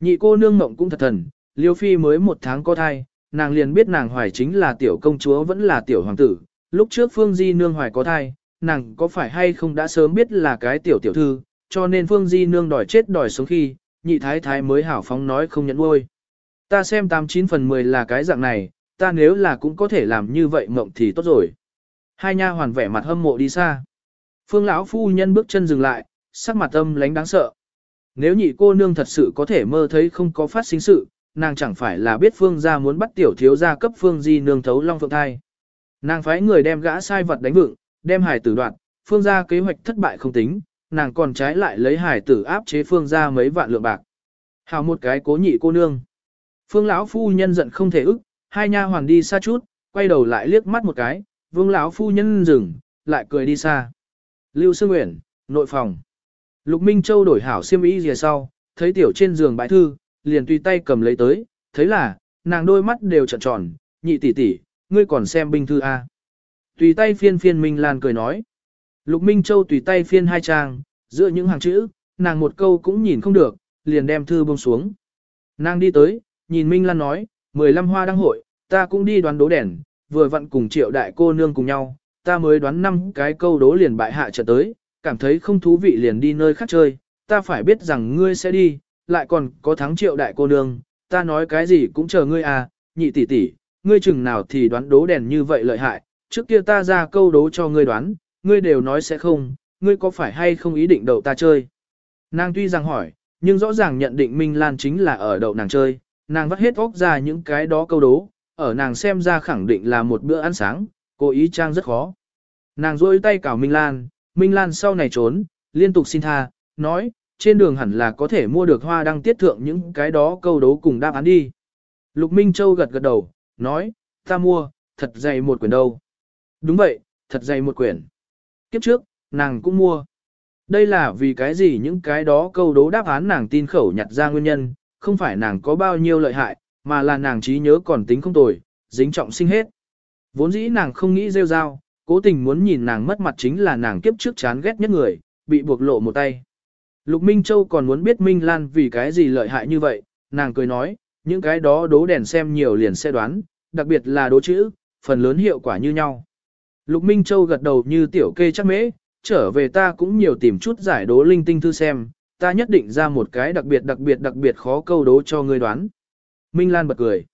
Nhị cô nương mộng cũng thật thần, liêu phi mới một tháng có thai, nàng liền biết nàng hoài chính là tiểu công chúa vẫn là tiểu hoàng tử. Lúc trước Phương Di nương hoài có thai, nàng có phải hay không đã sớm biết là cái tiểu tiểu thư, cho nên Phương Di nương đòi chết đòi sống khi, nhị thái thái mới hảo phóng nói không nhận nuôi. Ta xem 89 phần 10 là cái dạng này, ta nếu là cũng có thể làm như vậy mộng thì tốt rồi. Hai nha hoàn vẻ mặt hâm mộ đi xa. Phương lão phu nhân bước chân dừng lại, sắc mặt âm lánh đáng sợ. Nếu nhị cô nương thật sự có thể mơ thấy không có phát sinh sự, nàng chẳng phải là biết phương gia muốn bắt tiểu thiếu gia cấp phương di nương thấu long phượng thai. Nàng phái người đem gã sai vật đánh vựng, đem hải tử đoạn, phương gia kế hoạch thất bại không tính, nàng còn trái lại lấy hải tử áp chế phương gia mấy vạn lượng bạc. Hào một cái cố nhị cô nương. Phương lão phu nhân giận không thể ức, hai nha hoàn đi xa chút, quay đầu lại liếc mắt một cái, vương lão phu nhân dừng, lại cười đi xa. Lưu Sương Nguyễn, nội phòng. Lục Minh Châu đổi hảo xiêm y rìa sau, thấy tiểu trên giường bãi thư, liền tùy tay cầm lấy tới, thấy là, nàng đôi mắt đều trợn tròn, nhị tỷ tỷ, ngươi còn xem binh thư A. Tùy tay phiên phiên Minh Lan cười nói. Lục Minh Châu tùy tay phiên hai trang, giữa những hàng chữ, nàng một câu cũng nhìn không được, liền đem thư buông xuống. Nàng đi tới, nhìn Minh Lan nói, 15 hoa đăng hội, ta cũng đi đoán đố đèn, vừa vặn cùng triệu đại cô nương cùng nhau, ta mới đoán năm cái câu đố liền bại hạ trở tới, cảm thấy không thú vị liền đi nơi khác chơi, ta phải biết rằng ngươi sẽ đi, lại còn có thắng triệu đại cô nương, ta nói cái gì cũng chờ ngươi à, nhị tỷ tỷ, ngươi chừng nào thì đoán đố đèn như vậy lợi hại, trước kia ta ra câu đố cho ngươi đoán, ngươi đều nói sẽ không, ngươi có phải hay không ý định đậu ta chơi. Nàng tuy rằng hỏi, nhưng rõ ràng nhận định Minh Lan chính là ở đậu nàng chơi, nàng vắt hết óc ra những cái đó câu đố, ở nàng xem ra khẳng định là một bữa ăn sáng, cố ý trang rất khó. Nàng rôi tay cào Minh Lan, Minh Lan sau này trốn, liên tục xin tha, nói, trên đường hẳn là có thể mua được hoa đăng tiết thượng những cái đó câu đố cùng đáp án đi. Lục Minh Châu gật gật đầu, nói, ta mua, thật dày một quyển đâu. Đúng vậy, thật dày một quyển. Kiếp trước, nàng cũng mua. Đây là vì cái gì những cái đó câu đố đáp án nàng tin khẩu nhặt ra nguyên nhân, không phải nàng có bao nhiêu lợi hại, mà là nàng trí nhớ còn tính không tồi, dính trọng sinh hết. Vốn dĩ nàng không nghĩ rêu rao, cố tình muốn nhìn nàng mất mặt chính là nàng kiếp trước chán ghét nhất người, bị buộc lộ một tay. Lục Minh Châu còn muốn biết Minh Lan vì cái gì lợi hại như vậy, nàng cười nói, những cái đó đố đèn xem nhiều liền sẽ đoán, đặc biệt là đố chữ, phần lớn hiệu quả như nhau. Lục Minh Châu gật đầu như tiểu kê chắc mễ, trở về ta cũng nhiều tìm chút giải đố linh tinh thư xem, ta nhất định ra một cái đặc biệt đặc biệt đặc biệt khó câu đố cho ngươi đoán. Minh Lan bật cười.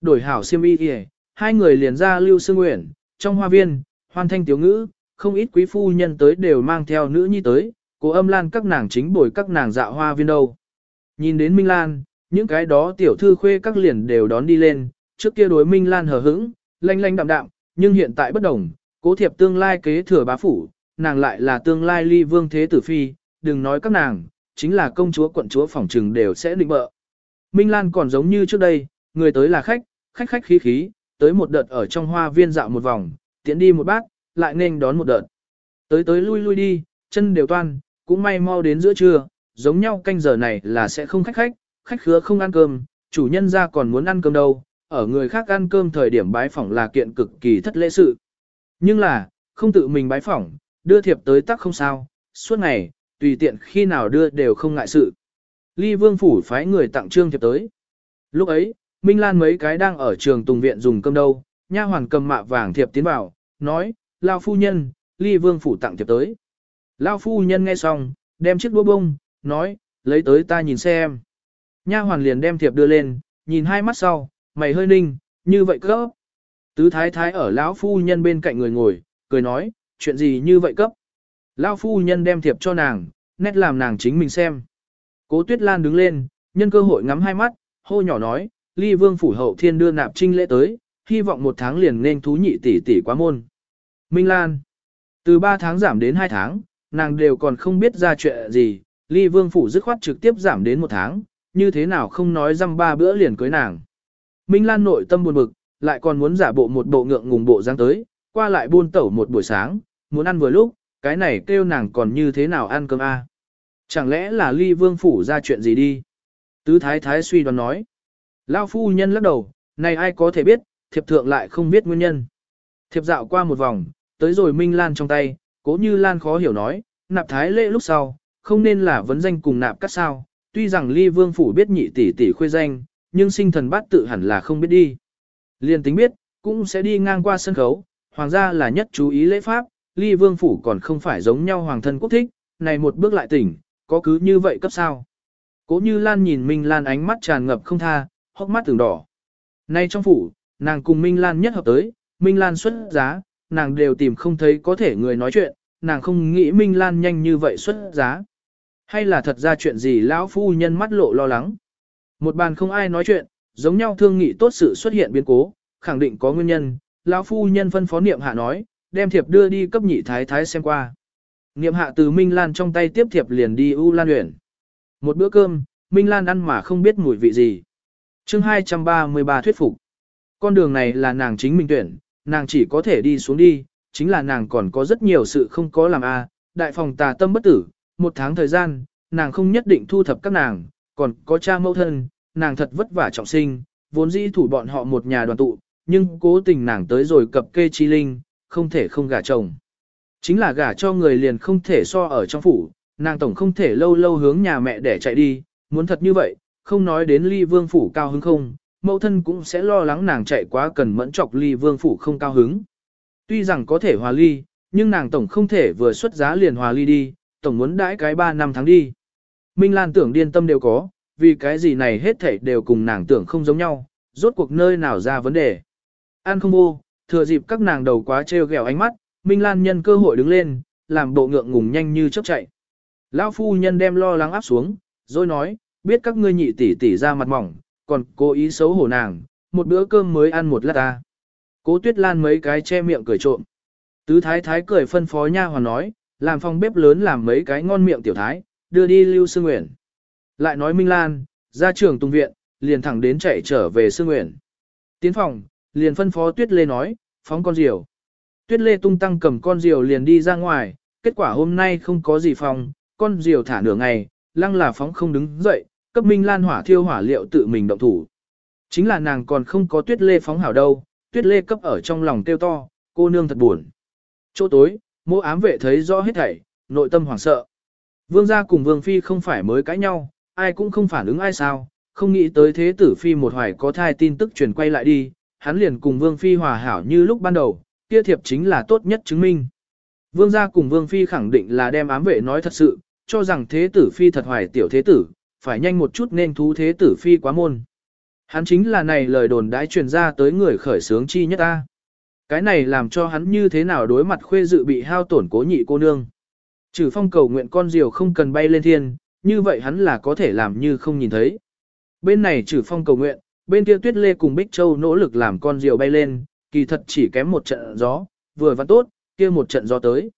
Đổi hảo siêm y kìa, hai người liền ra lưu sương nguyện, trong hoa viên, hoan thanh tiếu ngữ, không ít quý phu nhân tới đều mang theo nữ nhi tới, cố âm lan các nàng chính bồi các nàng dạo hoa viên đâu. Nhìn đến Minh Lan, những cái đó tiểu thư khuê các liền đều đón đi lên, trước kia đối Minh Lan hờ hững, lanh lanh đạm đạm, nhưng hiện tại bất đồng, cố thiệp tương lai kế thừa bá phủ, nàng lại là tương lai ly vương thế tử phi, đừng nói các nàng, chính là công chúa quận chúa phỏng trừng đều sẽ định bợ. Minh Lan còn giống như trước đây, người tới là khách, khách khách khí khí, tới một đợt ở trong hoa viên dạo một vòng, tiến đi một bát, lại nên đón một đợt. Tới tới lui lui đi, chân đều toan, cũng may mau đến giữa trưa, giống nhau canh giờ này là sẽ không khách khách, khách khứa không ăn cơm, chủ nhân ra còn muốn ăn cơm đâu, ở người khác ăn cơm thời điểm bái phỏng là kiện cực kỳ thất lễ sự. Nhưng là, không tự mình bái phỏng, đưa thiệp tới tắc không sao, suốt ngày, tùy tiện khi nào đưa đều không ngại sự. Ly Vương phủ phái người tặng trương thiệp tới. Lúc ấy, Minh Lan mấy cái đang ở trường Tùng viện dùng cơm đâu, nha hoàn cầm mạ vàng thiệp tiến vào, nói, lao phu nhân, Ly Vương phủ tặng thiệp tới. Lao phu nhân nghe xong, đem chiếc đũa bông, nói, lấy tới ta nhìn xem. Nha hoàn liền đem thiệp đưa lên, nhìn hai mắt sau, mày hơi ninh, như vậy cấp. Tứ thái thái ở lão phu nhân bên cạnh người ngồi, cười nói, chuyện gì như vậy cấp. Lão phu nhân đem thiệp cho nàng, nét làm nàng chính mình xem. Cố Tuyết Lan đứng lên, nhân cơ hội ngắm hai mắt, hô nhỏ nói, ly vương phủ hậu thiên đưa nạp trinh lễ tới, hy vọng một tháng liền nên thú nhị tỷ tỷ quá môn. Minh Lan, từ ba tháng giảm đến hai tháng, nàng đều còn không biết ra chuyện gì, ly vương phủ dứt khoát trực tiếp giảm đến một tháng, như thế nào không nói răm ba bữa liền cưới nàng. Minh Lan nội tâm buồn bực, lại còn muốn giả bộ một bộ ngượng ngùng bộ dáng tới, qua lại buôn tẩu một buổi sáng, muốn ăn vừa lúc, cái này kêu nàng còn như thế nào ăn cơm a? Chẳng lẽ là ly vương phủ ra chuyện gì đi? Tứ thái thái suy đoán nói. Lao phu nhân lắc đầu, này ai có thể biết, thiệp thượng lại không biết nguyên nhân. Thiệp dạo qua một vòng, tới rồi Minh Lan trong tay, cố như Lan khó hiểu nói, nạp thái lễ lúc sau, không nên là vấn danh cùng nạp cắt sao, tuy rằng ly vương phủ biết nhị tỷ tỷ khuê danh, nhưng sinh thần bát tự hẳn là không biết đi. Liên tính biết, cũng sẽ đi ngang qua sân khấu, hoàng gia là nhất chú ý lễ pháp, ly vương phủ còn không phải giống nhau hoàng thân quốc thích, này một bước lại tỉnh, có cứ như vậy cấp sao. Cố như Lan nhìn Minh Lan ánh mắt tràn ngập không tha, hốc mắt từng đỏ. Nay trong phủ, nàng cùng Minh Lan nhất hợp tới, Minh Lan xuất giá, nàng đều tìm không thấy có thể người nói chuyện, nàng không nghĩ Minh Lan nhanh như vậy xuất giá. Hay là thật ra chuyện gì lão phu nhân mắt lộ lo lắng. Một bàn không ai nói chuyện, giống nhau thương nghị tốt sự xuất hiện biến cố, khẳng định có nguyên nhân, lão phu nhân phân phó niệm hạ nói, đem thiệp đưa đi cấp nhị thái thái xem qua. Niệm hạ từ Minh Lan trong tay tiếp thiệp liền đi U Lan huyện. Một bữa cơm, Minh Lan ăn mà không biết mùi vị gì. chương 233 thuyết phục. Con đường này là nàng chính mình tuyển, nàng chỉ có thể đi xuống đi, chính là nàng còn có rất nhiều sự không có làm a đại phòng tà tâm bất tử, một tháng thời gian, nàng không nhất định thu thập các nàng, còn có cha mẫu thân, nàng thật vất vả trọng sinh, vốn dĩ thủ bọn họ một nhà đoàn tụ, nhưng cố tình nàng tới rồi cập kê chi linh, không thể không gả chồng. Chính là gả cho người liền không thể so ở trong phủ, nàng tổng không thể lâu lâu hướng nhà mẹ để chạy đi, muốn thật như vậy, không nói đến ly vương phủ cao hứng không, mẫu thân cũng sẽ lo lắng nàng chạy quá cần mẫn chọc ly vương phủ không cao hứng. Tuy rằng có thể hòa ly, nhưng nàng tổng không thể vừa xuất giá liền hòa ly đi, tổng muốn đãi cái 3 năm tháng đi. Minh Lan tưởng điên tâm đều có, vì cái gì này hết thảy đều cùng nàng tưởng không giống nhau, rốt cuộc nơi nào ra vấn đề. An không vô, thừa dịp các nàng đầu quá trêu ghẹo ánh mắt, Minh Lan nhân cơ hội đứng lên, làm bộ ngượng ngùng nhanh như chớp chạy. Lão phu nhân đem lo lắng áp xuống, rồi nói, biết các ngươi nhị tỷ tỷ ra mặt mỏng, còn cố ý xấu hổ nàng, một bữa cơm mới ăn một lát ta. Cố Tuyết Lan mấy cái che miệng cười trộm. Tứ thái thái cười phân phó nha hoàn nói, làm phòng bếp lớn làm mấy cái ngon miệng tiểu thái, đưa đi Lưu Sương Nguyễn. Lại nói Minh Lan, ra trường tung viện, liền thẳng đến chạy trở về Sương Nguyễn. Tiến phòng, liền phân phó Tuyết Lê nói, phóng con diều. Tuyết Lê tung tăng cầm con diều liền đi ra ngoài, kết quả hôm nay không có gì phòng, con diều thả nửa ngày, lăng là phóng không đứng dậy, cấp Minh Lan hỏa thiêu hỏa liệu tự mình động thủ. Chính là nàng còn không có Tuyết Lê phóng hảo đâu, Tuyết Lê cấp ở trong lòng tiêu to, cô nương thật buồn. Chỗ tối, mô ám vệ thấy rõ hết thảy, nội tâm hoảng sợ. Vương gia cùng Vương Phi không phải mới cãi nhau, ai cũng không phản ứng ai sao, không nghĩ tới thế tử Phi một hoài có thai tin tức truyền quay lại đi, hắn liền cùng Vương Phi hòa hảo như lúc ban đầu, kia thiệp chính là tốt nhất chứng minh. Vương gia cùng Vương Phi khẳng định là đem ám vệ nói thật sự, cho rằng thế tử Phi thật hoài tiểu thế tử, phải nhanh một chút nên thú thế tử Phi quá môn. Hắn chính là này lời đồn đãi truyền ra tới người khởi sướng chi nhất ta. Cái này làm cho hắn như thế nào đối mặt khuê dự bị hao tổn cố nhị cô nương. Trừ phong cầu nguyện con diều không cần bay lên thiên, như vậy hắn là có thể làm như không nhìn thấy. Bên này trừ phong cầu nguyện, bên kia tuyết lê cùng Bích Châu nỗ lực làm con diều bay lên, kỳ thật chỉ kém một trận gió, vừa vặn tốt, kia một trận gió tới.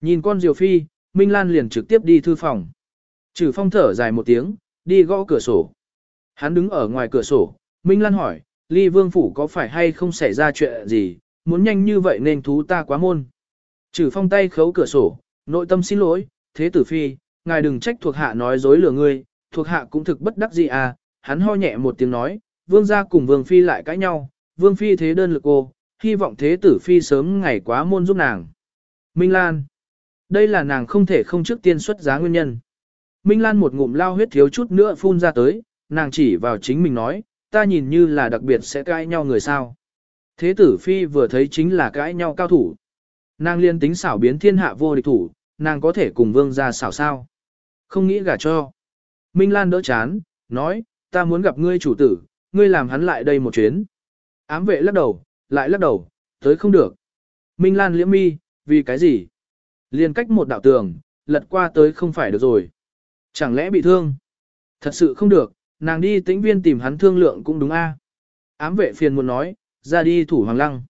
Nhìn con diều phi, Minh Lan liền trực tiếp đi thư phòng. Trừ phong thở dài một tiếng, đi gõ cửa sổ. Hắn đứng ở ngoài cửa sổ, Minh Lan hỏi, Ly Vương Phủ có phải hay không xảy ra chuyện gì, muốn nhanh như vậy nên thú ta quá môn. Trừ phong tay khấu cửa sổ, nội tâm xin lỗi, thế tử phi, ngài đừng trách thuộc hạ nói dối lừa ngươi, thuộc hạ cũng thực bất đắc gì à, hắn ho nhẹ một tiếng nói, vương gia cùng vương phi lại cãi nhau, vương phi thế đơn lực cô, hy vọng thế tử phi sớm ngày quá môn giúp nàng. Minh Lan, đây là nàng không thể không trước tiên xuất giá nguyên nhân. Minh Lan một ngụm lao huyết thiếu chút nữa phun ra tới, nàng chỉ vào chính mình nói, ta nhìn như là đặc biệt sẽ cãi nhau người sao. Thế tử phi vừa thấy chính là cãi nhau cao thủ. Nàng liên tính xảo biến thiên hạ vô địch thủ, nàng có thể cùng vương ra xảo sao. Không nghĩ gả cho. Minh Lan đỡ chán, nói, ta muốn gặp ngươi chủ tử, ngươi làm hắn lại đây một chuyến. Ám vệ lắc đầu, lại lắc đầu, tới không được. Minh Lan liễm mi, vì cái gì? Liên cách một đạo tường, lật qua tới không phải được rồi. Chẳng lẽ bị thương? Thật sự không được, nàng đi tĩnh viên tìm hắn thương lượng cũng đúng a. À? Ám vệ phiền muốn nói, ra đi thủ hoàng lăng.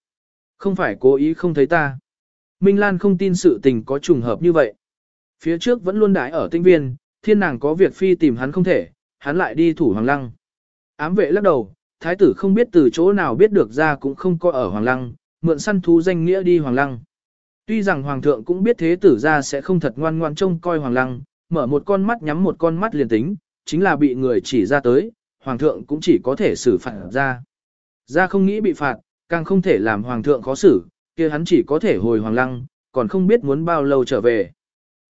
Không phải cố ý không thấy ta. Minh Lan không tin sự tình có trùng hợp như vậy. Phía trước vẫn luôn đãi ở tinh viên, thiên nàng có việc phi tìm hắn không thể, hắn lại đi thủ hoàng lăng. Ám vệ lắc đầu, thái tử không biết từ chỗ nào biết được ra cũng không có ở hoàng lăng, mượn săn thú danh nghĩa đi hoàng lăng. Tuy rằng hoàng thượng cũng biết thế tử ra sẽ không thật ngoan ngoan trông coi hoàng lăng, mở một con mắt nhắm một con mắt liền tính, chính là bị người chỉ ra tới, hoàng thượng cũng chỉ có thể xử phạt ra. Ra không nghĩ bị phạt, càng không thể làm hoàng thượng khó xử, kia hắn chỉ có thể hồi hoàng lăng, còn không biết muốn bao lâu trở về.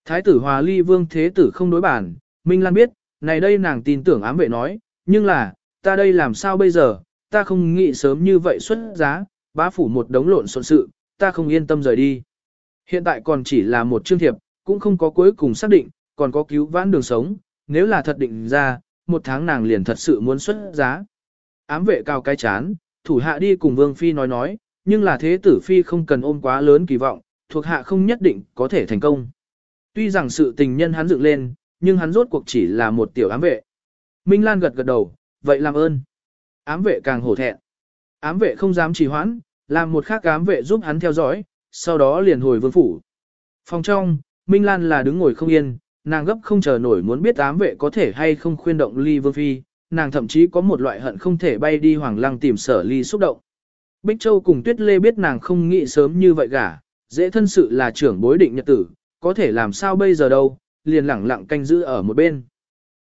Thái tử Hòa Ly Vương Thế tử không đối bản, Minh Lan biết, này đây nàng tin tưởng ám vệ nói, nhưng là, ta đây làm sao bây giờ, ta không nghĩ sớm như vậy xuất giá, bá phủ một đống lộn xộn sự, ta không yên tâm rời đi. Hiện tại còn chỉ là một chương thiệp, cũng không có cuối cùng xác định, còn có cứu vãn đường sống, nếu là thật định ra, một tháng nàng liền thật sự muốn xuất giá. Ám vệ cao cái chán, thủ hạ đi cùng Vương Phi nói nói, nhưng là thế tử Phi không cần ôm quá lớn kỳ vọng, thuộc hạ không nhất định có thể thành công. Tuy rằng sự tình nhân hắn dựng lên, nhưng hắn rốt cuộc chỉ là một tiểu ám vệ. Minh Lan gật gật đầu, vậy làm ơn. Ám vệ càng hổ thẹn. Ám vệ không dám trì hoãn, làm một khác ám vệ giúp hắn theo dõi, sau đó liền hồi vương phủ. Phòng trong, Minh Lan là đứng ngồi không yên, nàng gấp không chờ nổi muốn biết ám vệ có thể hay không khuyên động ly vương phi, nàng thậm chí có một loại hận không thể bay đi hoàng lăng tìm sở ly xúc động. Bích Châu cùng Tuyết Lê biết nàng không nghĩ sớm như vậy cả, dễ thân sự là trưởng bối định nhật tử, có thể làm sao bây giờ đâu, liền lẳng lặng canh giữ ở một bên.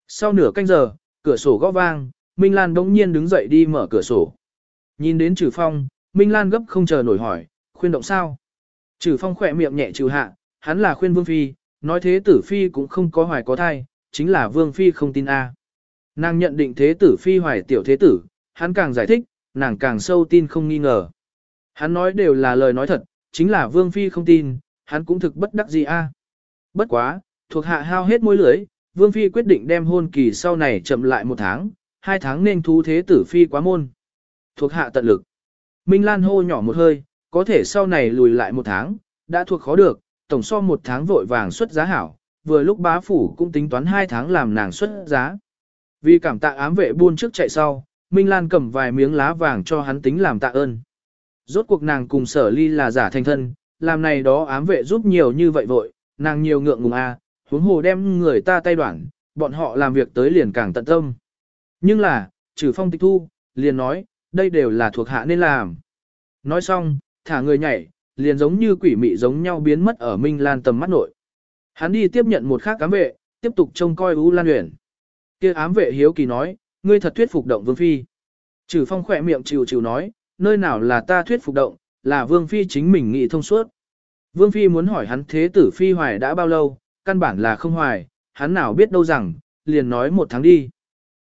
Sau nửa canh giờ, cửa sổ gõ vang, Minh Lan đống nhiên đứng dậy đi mở cửa sổ. Nhìn đến Trử Phong, Minh Lan gấp không chờ nổi hỏi, khuyên động sao? Trử Phong khỏe miệng nhẹ trừ hạ, hắn là khuyên Vương Phi, nói thế tử Phi cũng không có hoài có thai, chính là Vương Phi không tin A. Nàng nhận định thế tử Phi hoài tiểu thế tử, hắn càng giải thích, nàng càng sâu tin không nghi ngờ. Hắn nói đều là lời nói thật, chính là Vương Phi không tin, hắn cũng thực bất đắc gì A. Bất quá, thuộc hạ hao hết môi lưới, Vương Phi quyết định đem hôn kỳ sau này chậm lại một tháng, hai tháng nên thú thế tử Phi quá môn. Thuộc hạ tận lực. Minh Lan hô nhỏ một hơi, có thể sau này lùi lại một tháng, đã thuộc khó được, tổng so một tháng vội vàng xuất giá hảo, vừa lúc bá phủ cũng tính toán hai tháng làm nàng xuất giá. Vì cảm tạ ám vệ buôn trước chạy sau, Minh Lan cầm vài miếng lá vàng cho hắn tính làm tạ ơn. Rốt cuộc nàng cùng sở ly là giả thành thân, làm này đó ám vệ giúp nhiều như vậy vội, nàng nhiều ngượng ngùng a, à, huống hồ đem người ta tay đoạn, bọn họ làm việc tới liền càng tận tâm. Nhưng là, trừ phong tịch thu, liền nói, đây đều là thuộc hạ nên làm. Nói xong, thả người nhảy, liền giống như quỷ mị giống nhau biến mất ở Minh Lan tầm mắt nội. Hắn đi tiếp nhận một khác ám vệ, tiếp tục trông coi U Lan nguyễn Kia ám vệ hiếu kỳ nói, ngươi thật thuyết phục động Vương Phi. Trừ phong khỏe miệng chịu chịu nói, nơi nào là ta thuyết phục động, là Vương Phi chính mình nghĩ thông suốt. Vương Phi muốn hỏi hắn thế tử Phi hoài đã bao lâu, căn bản là không hoài, hắn nào biết đâu rằng, liền nói một tháng đi.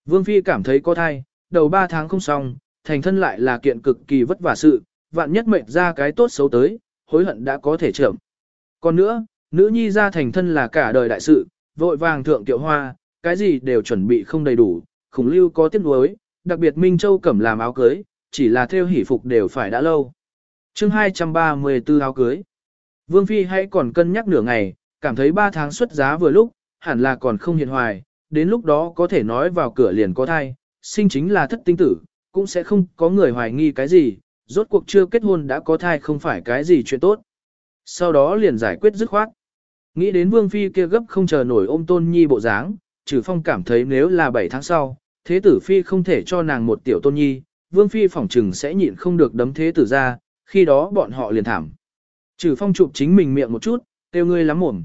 Vương Phi cảm thấy có thai, đầu ba tháng không xong, thành thân lại là kiện cực kỳ vất vả sự, vạn nhất mệnh ra cái tốt xấu tới, hối hận đã có thể trưởng. Còn nữa, nữ nhi ra thành thân là cả đời đại sự, vội vàng thượng tiệu hoa, cái gì đều chuẩn bị không đầy đủ, khủng lưu có tiếc nuối, đặc biệt Minh Châu cẩm làm áo cưới, chỉ là theo hỷ phục đều phải đã lâu. chương 234 áo cưới. Vương Phi hãy còn cân nhắc nửa ngày, cảm thấy 3 tháng xuất giá vừa lúc, hẳn là còn không hiện hoài, đến lúc đó có thể nói vào cửa liền có thai, sinh chính là thất tinh tử, cũng sẽ không có người hoài nghi cái gì, rốt cuộc chưa kết hôn đã có thai không phải cái gì chuyện tốt. Sau đó liền giải quyết dứt khoát. Nghĩ đến Vương Phi kia gấp không chờ nổi ôm tôn nhi bộ dáng, trừ phong cảm thấy nếu là 7 tháng sau, thế tử Phi không thể cho nàng một tiểu tôn nhi, Vương Phi phỏng trừng sẽ nhịn không được đấm thế tử ra, khi đó bọn họ liền thảm. Trừ phong chụp chính mình miệng một chút, tiêu ngươi lắm mồm.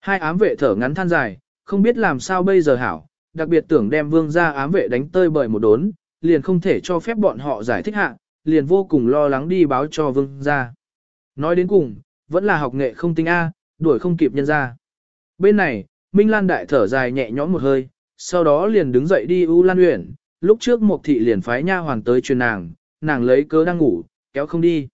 Hai ám vệ thở ngắn than dài, không biết làm sao bây giờ hảo, đặc biệt tưởng đem vương gia ám vệ đánh tơi bởi một đốn, liền không thể cho phép bọn họ giải thích hạ, liền vô cùng lo lắng đi báo cho vương gia. Nói đến cùng, vẫn là học nghệ không tinh A, đuổi không kịp nhân ra. Bên này, Minh Lan đại thở dài nhẹ nhõm một hơi, sau đó liền đứng dậy đi U Lan Uyển, lúc trước một thị liền phái nha hoàn tới truyền nàng, nàng lấy cớ đang ngủ, kéo không đi.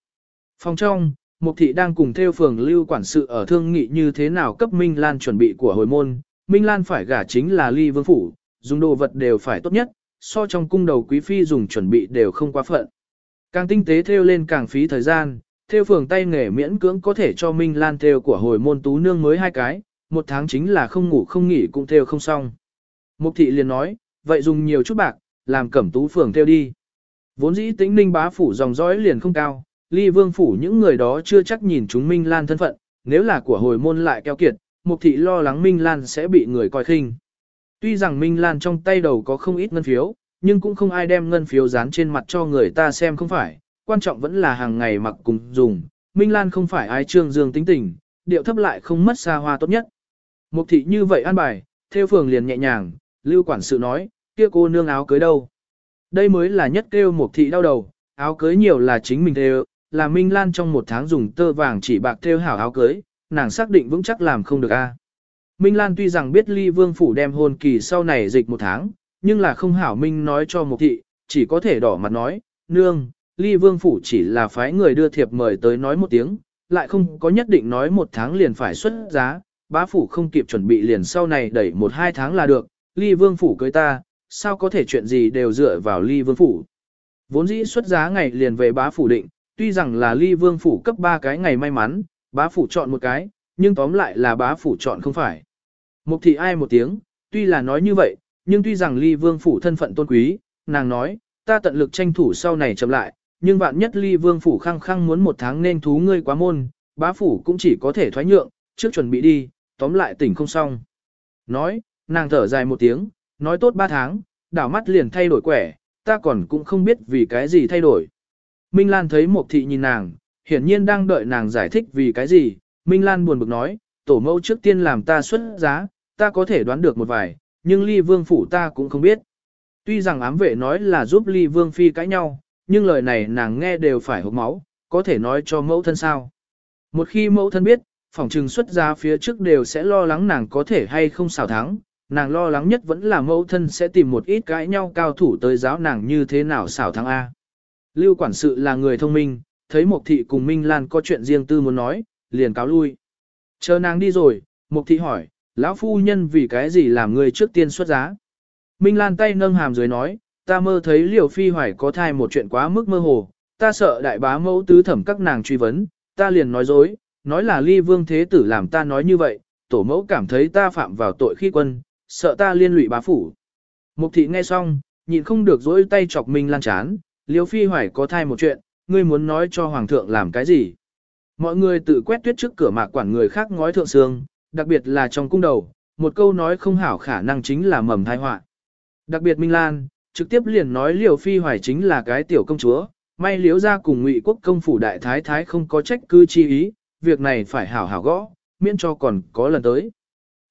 Phòng trong, Mục thị đang cùng theo phường lưu quản sự ở thương nghị như thế nào cấp Minh Lan chuẩn bị của hồi môn. Minh Lan phải gả chính là ly vương phủ, dùng đồ vật đều phải tốt nhất, so trong cung đầu quý phi dùng chuẩn bị đều không quá phận. Càng tinh tế theo lên càng phí thời gian, theo phường tay nghề miễn cưỡng có thể cho Minh Lan theo của hồi môn tú nương mới hai cái, một tháng chính là không ngủ không nghỉ cũng theo không xong. Mục thị liền nói, vậy dùng nhiều chút bạc, làm cẩm tú phường theo đi. Vốn dĩ tĩnh ninh bá phủ dòng dõi liền không cao, ly vương phủ những người đó chưa chắc nhìn chúng Minh Lan thân phận, nếu là của hồi môn lại keo kiệt, mục thị lo lắng Minh Lan sẽ bị người coi khinh. Tuy rằng Minh Lan trong tay đầu có không ít ngân phiếu, nhưng cũng không ai đem ngân phiếu dán trên mặt cho người ta xem không phải, quan trọng vẫn là hàng ngày mặc cùng dùng. Minh Lan không phải ai trương dương tính tình, điệu thấp lại không mất xa hoa tốt nhất. Mục thị như vậy an bài, theo phường liền nhẹ nhàng, lưu quản sự nói, kia cô nương áo cưới đâu. Đây mới là nhất kêu mục thị đau đầu, áo cưới nhiều là chính mình theo, là Minh Lan trong một tháng dùng tơ vàng chỉ bạc theo hảo áo cưới, nàng xác định vững chắc làm không được a. Minh Lan tuy rằng biết Ly Vương Phủ đem hôn kỳ sau này dịch một tháng, nhưng là không hảo Minh nói cho một thị, chỉ có thể đỏ mặt nói, nương, Ly Vương Phủ chỉ là phái người đưa thiệp mời tới nói một tiếng, lại không có nhất định nói một tháng liền phải xuất giá, bá phủ không kịp chuẩn bị liền sau này đẩy một hai tháng là được, Ly Vương Phủ cưới ta, sao có thể chuyện gì đều dựa vào Ly Vương Phủ. Vốn dĩ xuất giá ngày liền về bá phủ định, tuy rằng là ly vương phủ cấp 3 cái ngày may mắn, bá phủ chọn một cái, nhưng tóm lại là bá phủ chọn không phải. Mục thị ai một tiếng, tuy là nói như vậy, nhưng tuy rằng ly vương phủ thân phận tôn quý, nàng nói, ta tận lực tranh thủ sau này chậm lại, nhưng vạn nhất ly vương phủ khăng khăng muốn một tháng nên thú ngươi quá môn, bá phủ cũng chỉ có thể thoái nhượng, trước chuẩn bị đi, tóm lại tỉnh không xong. Nói, nàng thở dài một tiếng, nói tốt ba tháng, đảo mắt liền thay đổi quẻ, ta còn cũng không biết vì cái gì thay đổi. Minh Lan thấy Mộc Thị nhìn nàng, hiển nhiên đang đợi nàng giải thích vì cái gì, Minh Lan buồn bực nói, tổ mẫu trước tiên làm ta xuất giá, ta có thể đoán được một vài, nhưng ly vương phủ ta cũng không biết. Tuy rằng ám vệ nói là giúp ly vương phi cãi nhau, nhưng lời này nàng nghe đều phải hộp máu, có thể nói cho mẫu thân sao. Một khi mẫu thân biết, phòng trừng xuất giá phía trước đều sẽ lo lắng nàng có thể hay không xảo thắng, nàng lo lắng nhất vẫn là mẫu thân sẽ tìm một ít cãi nhau cao thủ tới giáo nàng như thế nào xảo thắng A. Lưu quản sự là người thông minh, thấy Mộc Thị cùng Minh Lan có chuyện riêng tư muốn nói, liền cáo lui. Chờ nàng đi rồi, Mộc Thị hỏi, lão phu nhân vì cái gì làm người trước tiên xuất giá. Minh Lan tay nâng hàm dưới nói, ta mơ thấy liều phi hoài có thai một chuyện quá mức mơ hồ, ta sợ đại bá mẫu tứ thẩm các nàng truy vấn, ta liền nói dối, nói là ly vương thế tử làm ta nói như vậy, tổ mẫu cảm thấy ta phạm vào tội khi quân, sợ ta liên lụy bá phủ. Mục thị nghe xong, nhịn không được dỗi tay chọc Minh Lan chán, liều phi hoài có thai một chuyện, ngươi muốn nói cho hoàng thượng làm cái gì. Mọi người tự quét tuyết trước cửa mạc quản người khác ngói thượng sương, đặc biệt là trong cung đầu, một câu nói không hảo khả năng chính là mầm thai họa. Đặc biệt Minh Lan, trực tiếp liền nói liều phi hoài chính là cái tiểu công chúa, may liếu ra cùng ngụy quốc công phủ đại thái thái không có trách cư chi ý, việc này phải hảo hảo gõ, miễn cho còn có lần tới.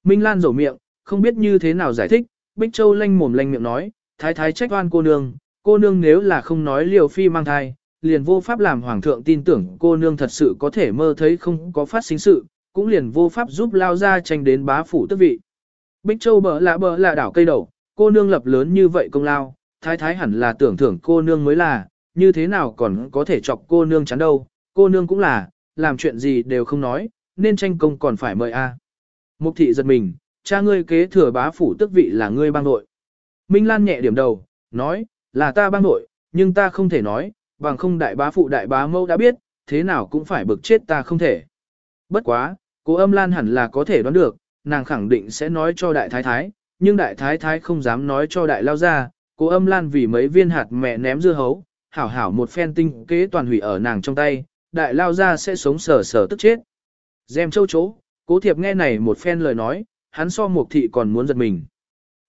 Minh Lan rầu miệng, không biết như thế nào giải thích, Bích Châu lanh mồm lanh miệng nói, thái thái trách oan cô nương, cô nương nếu là không nói liều phi mang thai, liền vô pháp làm hoàng thượng tin tưởng cô nương thật sự có thể mơ thấy không có phát sinh sự, cũng liền vô pháp giúp lao ra tranh đến bá phủ tước vị. Bích Châu bờ lạ bờ lạ đảo cây đầu, cô nương lập lớn như vậy công lao, thái thái hẳn là tưởng thưởng cô nương mới là, như thế nào còn có thể chọc cô nương chán đâu, cô nương cũng là, làm chuyện gì đều không nói, nên tranh công còn phải mời a. Mục thị giật mình, cha ngươi kế thừa bá phủ tước vị là ngươi bang nội. Minh Lan nhẹ điểm đầu, nói, là ta bang nội, nhưng ta không thể nói, bằng không đại bá phụ đại bá mâu đã biết, thế nào cũng phải bực chết ta không thể. Bất quá, cô âm Lan hẳn là có thể đoán được, nàng khẳng định sẽ nói cho đại thái thái, nhưng đại thái thái không dám nói cho đại lao ra, cô âm Lan vì mấy viên hạt mẹ ném dưa hấu, hảo hảo một phen tinh kế toàn hủy ở nàng trong tay, đại lao ra sẽ sống sờ sờ tức chết. Dèm châu chỗ, cố thiệp nghe này một phen lời nói, hắn so một thị còn muốn giật mình.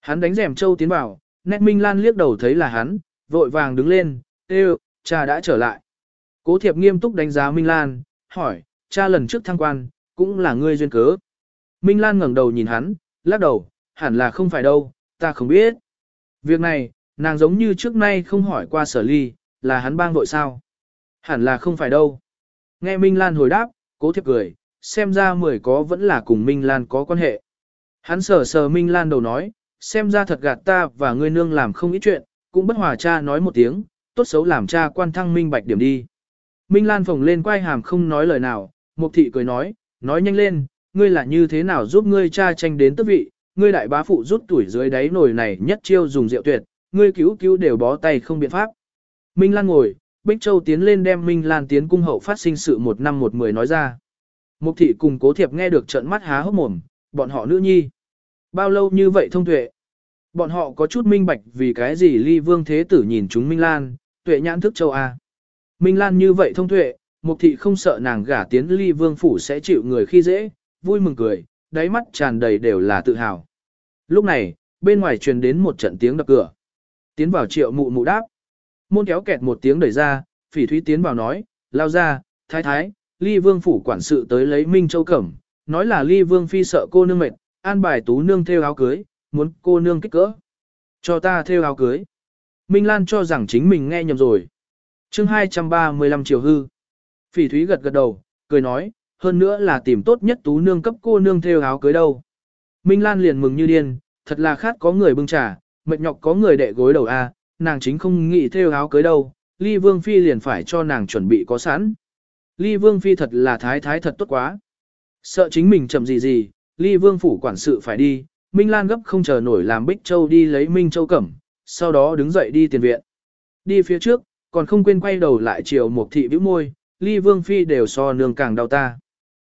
Hắn đánh dèm châu tiến vào, nét minh lan liếc đầu thấy là hắn, vội vàng đứng lên, ê cha đã trở lại. Cố thiệp nghiêm túc đánh giá Minh Lan, hỏi, cha lần trước thăng quan, cũng là ngươi duyên cớ. Minh Lan ngẩng đầu nhìn hắn, lắc đầu, hẳn là không phải đâu, ta không biết. Việc này, nàng giống như trước nay không hỏi qua sở ly, là hắn bang vội sao? Hẳn là không phải đâu. Nghe Minh Lan hồi đáp, cố thiệp cười, xem ra mười có vẫn là cùng Minh Lan có quan hệ. Hắn sờ sờ Minh Lan đầu nói, xem ra thật gạt ta và ngươi nương làm không ít chuyện, cũng bất hòa cha nói một tiếng, tốt xấu làm cha quan thăng minh bạch điểm đi. Minh Lan phồng lên quay hàm không nói lời nào, Mục thị cười nói, nói nhanh lên, ngươi là như thế nào giúp ngươi cha tranh đến tước vị, ngươi đại bá phụ rút tuổi dưới đáy nồi này nhất chiêu dùng rượu tuyệt, ngươi cứu cứu đều bó tay không biện pháp. Minh Lan ngồi, Bích Châu tiến lên đem Minh Lan tiến cung hậu phát sinh sự một năm một mười nói ra. Mục thị cùng cố thiệp nghe được trận mắt há hốc mồm, bọn họ nữ nhi. Bao lâu như vậy thông tuệ? Bọn họ có chút minh bạch vì cái gì ly vương thế tử nhìn chúng Minh Lan, tuệ nhãn thức châu A. Minh Lan như vậy thông tuệ, mục thị không sợ nàng gả tiến ly vương phủ sẽ chịu người khi dễ, vui mừng cười, đáy mắt tràn đầy đều là tự hào. Lúc này, bên ngoài truyền đến một trận tiếng đập cửa. Tiến vào triệu mụ mụ đáp. Môn kéo kẹt một tiếng đẩy ra, phỉ thúy tiến vào nói, lao ra, thái thái, ly vương phủ quản sự tới lấy Minh Châu Cẩm, nói là ly vương phi sợ cô nương mệt, an bài tú nương theo áo cưới, muốn cô nương kích cỡ. Cho ta theo áo cưới. Minh Lan cho rằng chính mình nghe nhầm rồi. chương 235 chiều hư. Phỉ thúy gật gật đầu, cười nói, hơn nữa là tìm tốt nhất tú nương cấp cô nương theo áo cưới đâu. Minh Lan liền mừng như điên, thật là khát có người bưng trà, mệt nhọc có người đệ gối đầu a, nàng chính không nghĩ theo áo cưới đâu, Ly Vương Phi liền phải cho nàng chuẩn bị có sẵn. Ly Vương Phi thật là thái thái thật tốt quá. Sợ chính mình chậm gì gì, Ly Vương Phủ quản sự phải đi, Minh Lan gấp không chờ nổi làm Bích Châu đi lấy Minh Châu Cẩm, sau đó đứng dậy đi tiền viện. Đi phía trước, còn không quên quay đầu lại chiều Mục Thị bĩu môi, Ly Vương Phi đều so nương càng đau ta.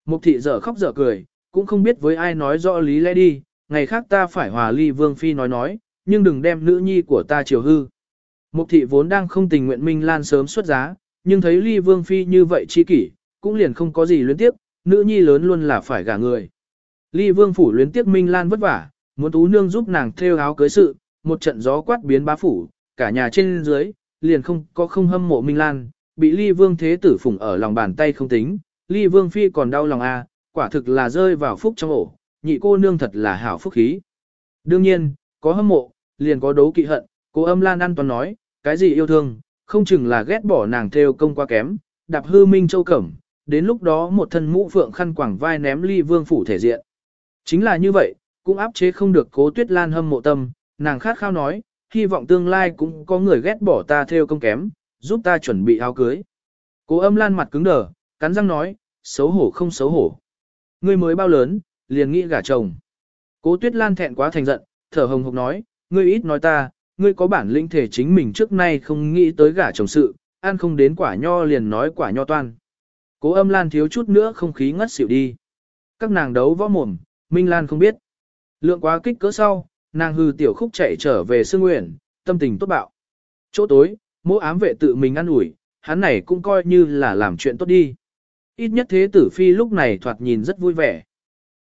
Mục Thị dở khóc dở cười, cũng không biết với ai nói rõ lý lẽ đi, ngày khác ta phải hòa Ly Vương Phi nói nói, nhưng đừng đem nữ nhi của ta chiều hư. Mục thị vốn đang không tình nguyện Minh Lan sớm xuất giá, nhưng thấy ly vương phi như vậy chi kỷ, cũng liền không có gì luyến tiếp, nữ nhi lớn luôn là phải gả người. Ly vương phủ luyến tiếp Minh Lan vất vả, muốn tú nương giúp nàng thêu áo cưới sự, một trận gió quát biến bá phủ, cả nhà trên dưới, liền không có không hâm mộ Minh Lan, bị ly vương thế tử phủng ở lòng bàn tay không tính, ly vương phi còn đau lòng a, quả thực là rơi vào phúc trong ổ, nhị cô nương thật là hảo phúc khí. Đương nhiên, có hâm mộ, liền có đấu kỵ hận, cô âm lan ăn toàn nói, cái gì yêu thương, không chừng là ghét bỏ nàng theo công quá kém, đạp hư minh châu cẩm, đến lúc đó một thân mũ phượng khăn quảng vai ném ly vương phủ thể diện. Chính là như vậy, cũng áp chế không được cố tuyết lan hâm mộ tâm, nàng khát khao nói, hy vọng tương lai cũng có người ghét bỏ ta theo công kém, giúp ta chuẩn bị áo cưới. Cố âm lan mặt cứng đờ, cắn răng nói, xấu hổ không xấu hổ. Ngươi mới bao lớn, liền nghĩ gả chồng. Cố tuyết lan thẹn quá thành giận, thở hồng hộc nói, ngươi ít nói ta, ngươi có bản lĩnh thể chính mình trước nay không nghĩ tới gả chồng sự, ăn không đến quả nho liền nói quả nho toan. Cố âm lan thiếu chút nữa không khí ngất xỉu đi. Các nàng đấu võ mồm, Minh Lan không biết. Lượng quá kích cỡ sau, nàng hư tiểu khúc chạy trở về sư nguyện, tâm tình tốt bạo. Chỗ tối, mỗi ám vệ tự mình ăn ủi, hắn này cũng coi như là làm chuyện tốt đi. Ít nhất thế tử phi lúc này thoạt nhìn rất vui vẻ.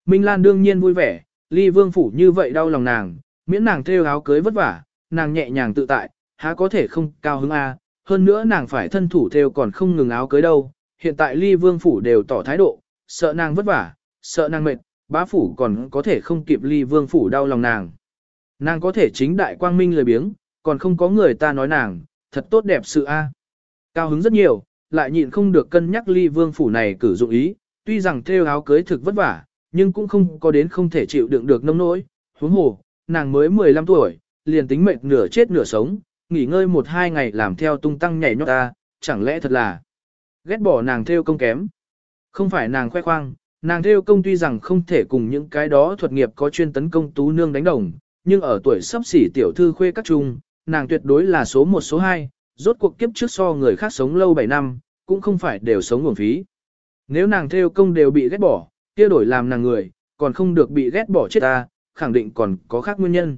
Minh Lan đương nhiên vui vẻ, ly vương phủ như vậy đau lòng nàng, miễn nàng thêu áo cưới vất vả, nàng nhẹ nhàng tự tại, há có thể không cao hứng a. hơn nữa nàng phải thân thủ thêu còn không ngừng áo cưới đâu, hiện tại ly vương phủ đều tỏ thái độ, sợ nàng vất vả, sợ nàng mệt, bá phủ còn có thể không kịp ly vương phủ đau lòng nàng. Nàng có thể chính đại quang minh lười biếng, còn không có người ta nói nàng, thật tốt đẹp sự a. Cao hứng rất nhiều, lại nhịn không được cân nhắc ly vương phủ này cử dụng ý, tuy rằng thêu áo cưới thực vất vả, nhưng cũng không có đến không thể chịu đựng được nông nỗi. Huống hồ, nàng mới 15 tuổi, liền tính mệnh nửa chết nửa sống, nghỉ ngơi một hai ngày làm theo tung tăng nhảy nhót ta, chẳng lẽ thật là ghét bỏ nàng theo công kém. Không phải nàng khoe khoang, nàng theo công tuy rằng không thể cùng những cái đó thuật nghiệp có chuyên tấn công tú nương đánh đồng, nhưng ở tuổi sắp xỉ tiểu thư khuê các trung, nàng tuyệt đối là số một số hai, rốt cuộc kiếp trước so người khác sống lâu 7 năm, cũng không phải đều sống nguồn phí. Nếu nàng theo công đều bị ghét bỏ, kia đổi làm nàng người, còn không được bị ghét bỏ chết ta, khẳng định còn có khác nguyên nhân.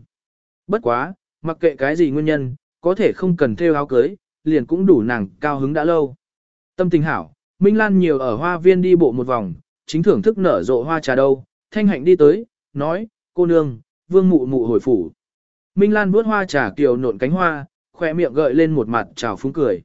Bất quá, mặc kệ cái gì nguyên nhân, có thể không cần theo áo cưới, liền cũng đủ nàng cao hứng đã lâu. Tâm tình hảo, Minh Lan nhiều ở hoa viên đi bộ một vòng, chính thưởng thức nở rộ hoa trà đâu, thanh hạnh đi tới, nói, cô nương, vương mụ mụ hồi phủ. Minh Lan vuốt hoa trà kiều nộn cánh hoa, khoe miệng gợi lên một mặt trào phúng cười.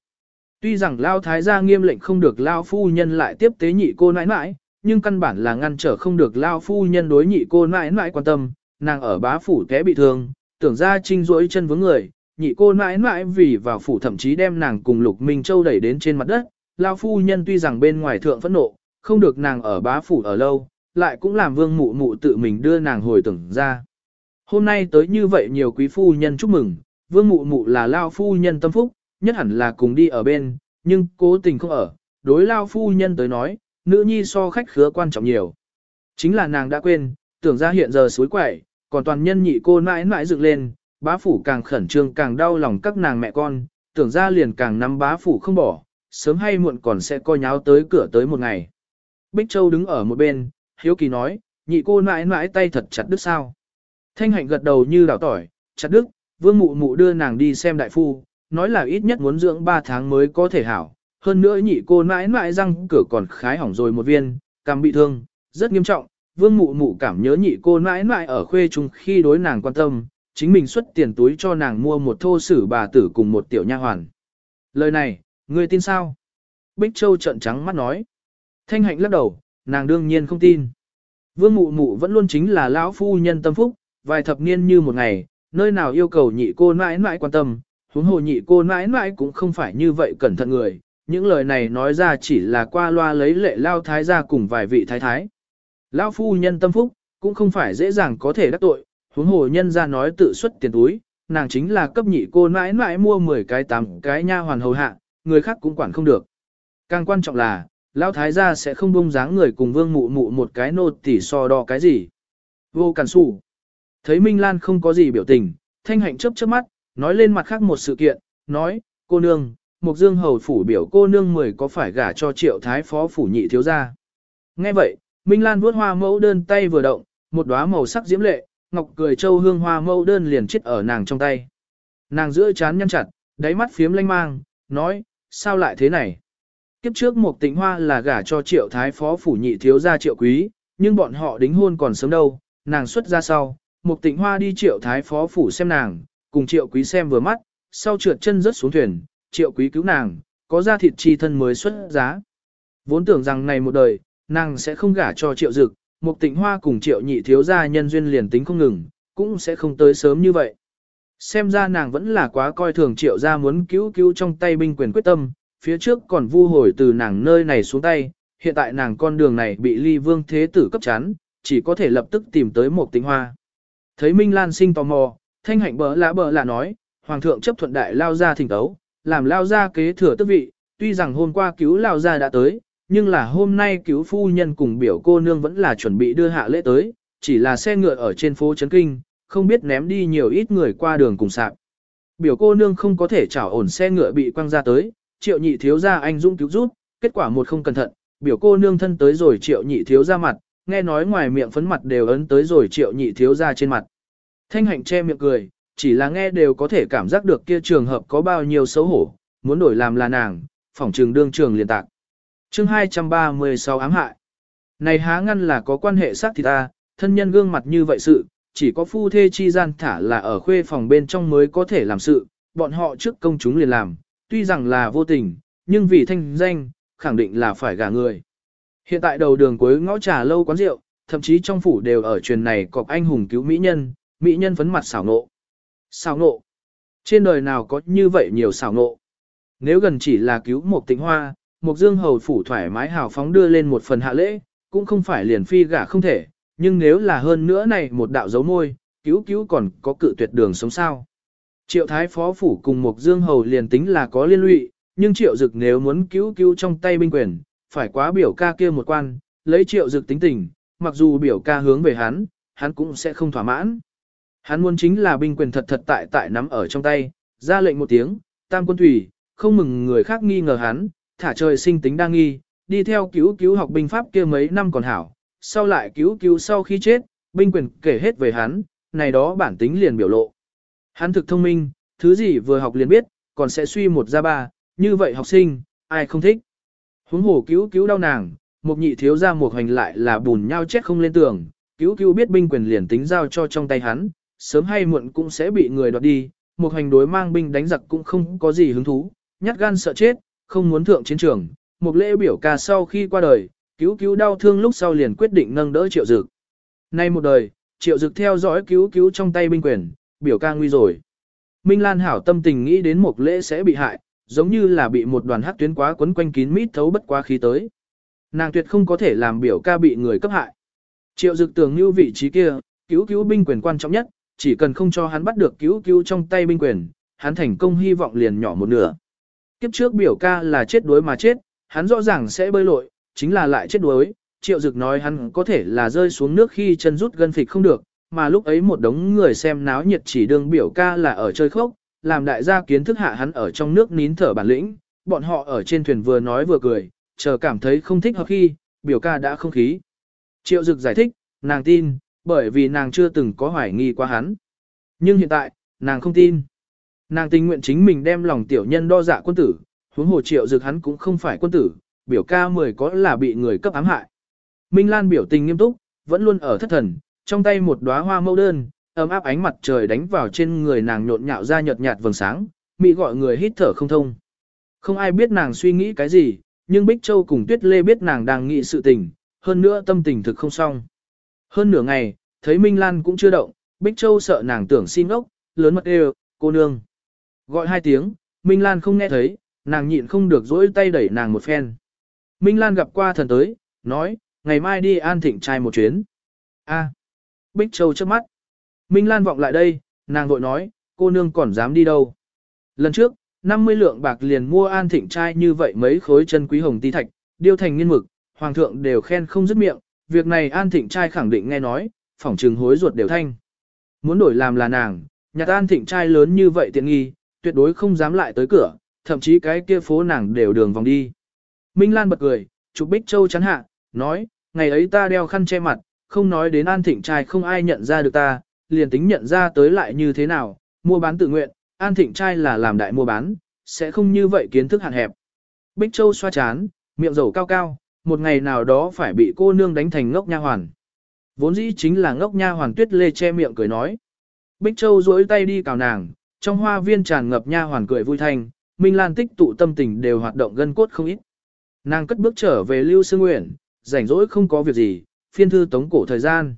Tuy rằng Lao Thái gia nghiêm lệnh không được Lao Phu Nhân lại tiếp tế nhị cô nãi nãi, nhưng căn bản là ngăn trở không được Lao Phu Nhân đối nhị cô nãi nãi quan tâm, nàng ở bá phủ té bị thương, tưởng ra trinh rỗi chân vướng người, nhị cô nãi nãi vì vào phủ thậm chí đem nàng cùng Lục Minh Châu đẩy đến trên mặt đất, Lao Phu Nhân tuy rằng bên ngoài thượng phẫn nộ, không được nàng ở bá phủ ở lâu, lại cũng làm vương mụ mụ tự mình đưa nàng hồi tưởng ra. Hôm nay tới như vậy nhiều quý phu nhân chúc mừng, vương mụ mụ là Lao Phu Nhân tâm phúc, nhất hẳn là cùng đi ở bên, nhưng cố tình không ở, đối Lao Phu Nhân tới nói, nữ nhi so khách khứa quan trọng nhiều. Chính là nàng đã quên, tưởng ra hiện giờ suối quẩy, còn toàn nhân nhị cô mãi mãi dựng lên, bá phủ càng khẩn trương càng đau lòng các nàng mẹ con, tưởng ra liền càng nắm bá phủ không bỏ, sớm hay muộn còn sẽ coi nháo tới cửa tới một ngày. Bích Châu đứng ở một bên, hiếu kỳ nói, nhị cô mãi mãi tay thật chặt đứt sao. Thanh hạnh gật đầu như đảo tỏi, chặt đứt, vương mụ mụ đưa nàng đi xem đại phu, nói là ít nhất muốn dưỡng 3 tháng mới có thể hảo. Hơn nữa nhị cô mãi mãi răng cửa còn khái hỏng rồi một viên, cằm bị thương, rất nghiêm trọng. Vương mụ mụ cảm nhớ nhị cô mãi mãi ở khuê trung khi đối nàng quan tâm, chính mình xuất tiền túi cho nàng mua một thô sử bà tử cùng một tiểu nha hoàn. Lời này, ngươi tin sao? Bích Châu trợn trắng mắt nói. Thanh hạnh lắc đầu, nàng đương nhiên không tin. Vương mụ mụ vẫn luôn chính là lão phu nhân tâm phúc, vài thập niên như một ngày, nơi nào yêu cầu nhị cô mãi mãi quan tâm, huống hồ nhị cô mãi mãi cũng không phải như vậy cẩn thận người. Những lời này nói ra chỉ là qua loa lấy lệ lao thái ra cùng vài vị thái thái. Lão phu nhân tâm phúc, cũng không phải dễ dàng có thể đắc tội, huống hồ nhân ra nói tự xuất tiền túi, nàng chính là cấp nhị cô mãi mãi mua 10 cái 8 cái nha hoàn hầu hạ, người khác cũng quản không được. Càng quan trọng là, lão thái gia sẽ không bông dáng người cùng vương mụ mụ một cái nô tỉ so đo cái gì. Vô cản sủ. Thấy Minh Lan không có gì biểu tình, thanh hạnh chớp chớp mắt, nói lên mặt khác một sự kiện, nói, cô nương, Mục Dương Hầu phủ biểu cô nương mười có phải gả cho triệu thái phó phủ nhị thiếu gia. Nghe vậy, Minh Lan vuốt hoa mẫu đơn tay vừa động, một đóa màu sắc diễm lệ, ngọc cười châu hương hoa mẫu đơn liền chết ở nàng trong tay. Nàng giữa chán nhăn chặt, Đáy mắt phiếm lanh mang, nói, sao lại thế này? Kiếp trước một tịnh hoa là gả cho triệu thái phó phủ nhị thiếu gia triệu quý, nhưng bọn họ đính hôn còn sớm đâu, nàng xuất ra sau, Mục tịnh hoa đi triệu thái phó phủ xem nàng, cùng triệu quý xem vừa mắt, sau trượt chân rớt xuống thuyền, triệu quý cứu nàng, có ra thịt chi thân mới xuất giá. Vốn tưởng rằng này một đời, nàng sẽ không gả cho triệu dực, Mục tịnh hoa cùng triệu nhị thiếu gia nhân duyên liền tính không ngừng, cũng sẽ không tới sớm như vậy. Xem ra nàng vẫn là quá coi thường triệu gia muốn cứu cứu trong tay binh quyền quyết tâm, phía trước còn vu hồi từ nàng nơi này xuống tay, hiện tại nàng con đường này bị ly vương thế tử cấp chán, chỉ có thể lập tức tìm tới Mục tịnh hoa. Thấy Minh Lan sinh tò mò, thanh hạnh bờ lạ bờ lạ nói, Hoàng thượng chấp thuận đại lao ra thỉnh tấu, làm lao ra kế thừa tước vị, tuy rằng hôm qua cứu lao ra đã tới, nhưng là hôm nay cứu phu nhân cùng biểu cô nương vẫn là chuẩn bị đưa hạ lễ tới, chỉ là xe ngựa ở trên phố Trấn Kinh, không biết ném đi nhiều ít người qua đường cùng sạp. Biểu cô nương không có thể chảo ổn xe ngựa bị quăng ra tới, triệu nhị thiếu ra anh dũng cứu giúp, kết quả một không cẩn thận, biểu cô nương thân tới rồi triệu nhị thiếu ra mặt, nghe nói ngoài miệng phấn mặt đều ấn tới rồi triệu nhị thiếu ra trên mặt. Thanh hạnh che miệng cười, chỉ là nghe đều có thể cảm giác được kia trường hợp có bao nhiêu xấu hổ, muốn đổi làm là nàng, phỏng trường đương trường liền tạc. chương 236 ám hại. Này há ngăn là có quan hệ xác thì ta, thân nhân gương mặt như vậy sự, chỉ có phu thê chi gian thả là ở khuê phòng bên trong mới có thể làm sự, bọn họ trước công chúng liền làm, tuy rằng là vô tình, nhưng vì thanh danh, khẳng định là phải gả người. Hiện tại đầu đường cuối ngõ trà lâu quán rượu, thậm chí trong phủ đều ở truyền này cọc anh hùng cứu mỹ nhân, mỹ nhân phấn mặt xảo nộ. Xảo nộ. Trên đời nào có như vậy nhiều xảo nộ. Nếu gần chỉ là cứu một tĩnh hoa, một dương hầu phủ thoải mái hào phóng đưa lên một phần hạ lễ, cũng không phải liền phi gả không thể, nhưng nếu là hơn nữa này một đạo dấu môi, cứu cứu còn có cự tuyệt đường sống sao. Triệu thái phó phủ cùng một dương hầu liền tính là có liên lụy, nhưng triệu dực nếu muốn cứu cứu trong tay binh quyền, phải quá biểu ca kia một quan, lấy triệu dực tính tình, mặc dù biểu ca hướng về hắn, hắn cũng sẽ không thỏa mãn. Hắn muốn chính là binh quyền thật thật tại tại nắm ở trong tay, ra lệnh một tiếng, tam quân thủy, không mừng người khác nghi ngờ hắn, thả trời sinh tính đa nghi, đi theo cứu cứu học binh pháp kia mấy năm còn hảo, sau lại cứu cứu sau khi chết, binh quyền kể hết về hắn, này đó bản tính liền biểu lộ. Hắn thực thông minh, thứ gì vừa học liền biết, còn sẽ suy một ra ba, như vậy học sinh, ai không thích. Huống hồ cứu cứu đau nàng, một nhị thiếu ra một hành lại là bùn nhau chết không lên tường, cứu cứu biết binh quyền liền tính giao cho trong tay hắn, sớm hay muộn cũng sẽ bị người đoạt đi, một hành đối mang binh đánh giặc cũng không có gì hứng thú, nhát gan sợ chết, không muốn thượng chiến trường. Một lễ biểu ca sau khi qua đời, cứu cứu đau thương lúc sau liền quyết định nâng đỡ triệu dực. Nay một đời, triệu dực theo dõi cứu cứu trong tay binh quyền, biểu ca nguy rồi. Minh Lan hảo tâm tình nghĩ đến một lễ sẽ bị hại, giống như là bị một đoàn hắc tuyến quá quấn quanh kín mít thấu bất quá khí tới. Nàng tuyệt không có thể làm biểu ca bị người cấp hại. Triệu dực tưởng như vị trí kia, cứu cứu binh quyền quan trọng nhất, chỉ cần không cho hắn bắt được cứu cứu trong tay binh quyền, hắn thành công hy vọng liền nhỏ một nửa. Kiếp trước biểu ca là chết đuối mà chết, hắn rõ ràng sẽ bơi lội, chính là lại chết đuối. Triệu dực nói hắn có thể là rơi xuống nước khi chân rút gân phịch không được, mà lúc ấy một đống người xem náo nhiệt chỉ đương biểu ca là ở chơi khốc, làm đại gia kiến thức hạ hắn ở trong nước nín thở bản lĩnh, bọn họ ở trên thuyền vừa nói vừa cười, chờ cảm thấy không thích hợp khi, biểu ca đã không khí. Triệu dực giải thích, nàng tin, bởi vì nàng chưa từng có hoài nghi qua hắn. Nhưng hiện tại, nàng không tin. Nàng tình nguyện chính mình đem lòng tiểu nhân đo dạ quân tử, huống hồ triệu dực hắn cũng không phải quân tử, biểu ca mười có là bị người cấp ám hại. Minh Lan biểu tình nghiêm túc, vẫn luôn ở thất thần, trong tay một đóa hoa mẫu đơn, ấm áp ánh mặt trời đánh vào trên người nàng nhộn nhạo ra nhợt nhạt vầng sáng, mỹ gọi người hít thở không thông. Không ai biết nàng suy nghĩ cái gì, nhưng Bích Châu cùng Tuyết Lê biết nàng đang nghĩ sự tình, hơn nữa tâm tình thực không xong. Hơn nửa ngày, thấy Minh Lan cũng chưa động, Bích Châu sợ nàng tưởng xin ốc, lớn mật đều, cô nương. Gọi hai tiếng, Minh Lan không nghe thấy, nàng nhịn không được dỗi tay đẩy nàng một phen. Minh Lan gặp qua thần tới, nói, ngày mai đi an thịnh trai một chuyến. A. Bích Châu trước mắt. Minh Lan vọng lại đây, nàng vội nói, cô nương còn dám đi đâu. Lần trước, 50 lượng bạc liền mua an thịnh trai như vậy mấy khối chân quý hồng ti thạch, điêu thành nghiên mực, hoàng thượng đều khen không dứt miệng, việc này an thịnh trai khẳng định nghe nói, phỏng trừng hối ruột đều thanh. Muốn đổi làm là nàng, nhà an thịnh trai lớn như vậy tiện nghi, tuyệt đối không dám lại tới cửa, thậm chí cái kia phố nàng đều đường vòng đi. Minh Lan bật cười, chụp Bích Châu chắn hạ, nói, ngày ấy ta đeo khăn che mặt, không nói đến an thịnh trai không ai nhận ra được ta, liền tính nhận ra tới lại như thế nào, mua bán tự nguyện, An Thịnh trai là làm đại mua bán, sẽ không như vậy kiến thức hạn hẹp. Bích Châu xoa chán, miệng dầu cao cao, một ngày nào đó phải bị cô nương đánh thành ngốc nha hoàn. Vốn dĩ chính là ngốc nha hoàn tuyết lê che miệng cười nói. Bích Châu duỗi tay đi cào nàng, trong hoa viên tràn ngập nha hoàn cười vui thanh, Minh Lan tích tụ tâm tình đều hoạt động gân cốt không ít. Nàng cất bước trở về Lưu Sương Nguyễn, rảnh rỗi không có việc gì, phiên thư tống cổ thời gian.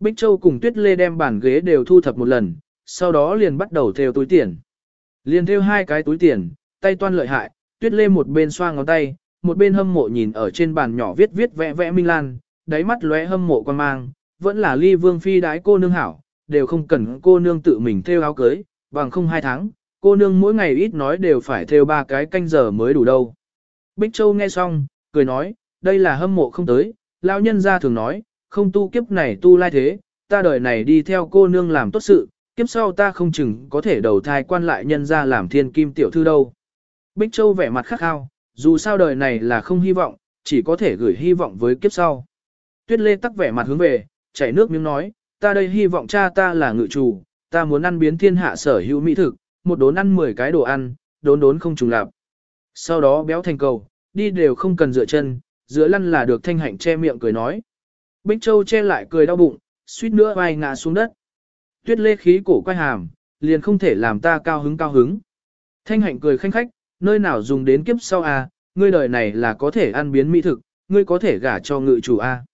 Bích Châu cùng Tuyết Lê đem bàn ghế đều thu thập một lần, sau đó liền bắt đầu theo túi tiền. Liền theo hai cái túi tiền, tay toan lợi hại, Tuyết Lê một bên xoa ngón tay, một bên hâm mộ nhìn ở trên bàn nhỏ viết viết vẽ vẽ Minh Lan, đáy mắt lóe hâm mộ quan mang, vẫn là ly vương phi đái cô nương hảo, đều không cần cô nương tự mình theo áo cưới, bằng không hai tháng, cô nương mỗi ngày ít nói đều phải theo ba cái canh giờ mới đủ đâu. Bích Châu nghe xong, cười nói, đây là hâm mộ không tới, lão nhân gia thường nói, không tu kiếp này tu lai thế, ta đời này đi theo cô nương làm tốt sự, kiếp sau ta không chừng có thể đầu thai quan lại nhân ra làm thiên kim tiểu thư đâu. Bích Châu vẻ mặt khắc khao, dù sao đời này là không hy vọng, chỉ có thể gửi hy vọng với kiếp sau. Tuyết Lê tắc vẻ mặt hướng về, chảy nước miếng nói, ta đây hy vọng cha ta là ngự chủ, ta muốn ăn biến thiên hạ sở hữu mỹ thực, một đốn ăn 10 cái đồ ăn, đốn đốn không trùng lạp. Sau đó béo thành cầu, đi đều không cần dựa chân, dựa lăn là được thanh hạnh che miệng cười nói. Bích Châu che lại cười đau bụng, suýt nữa vai ngã xuống đất. Tuyết lê khí cổ quay hàm, liền không thể làm ta cao hứng cao hứng. Thanh hạnh cười khanh khách, nơi nào dùng đến kiếp sau à, ngươi đời này là có thể ăn biến mỹ thực, ngươi có thể gả cho ngự chủ. À.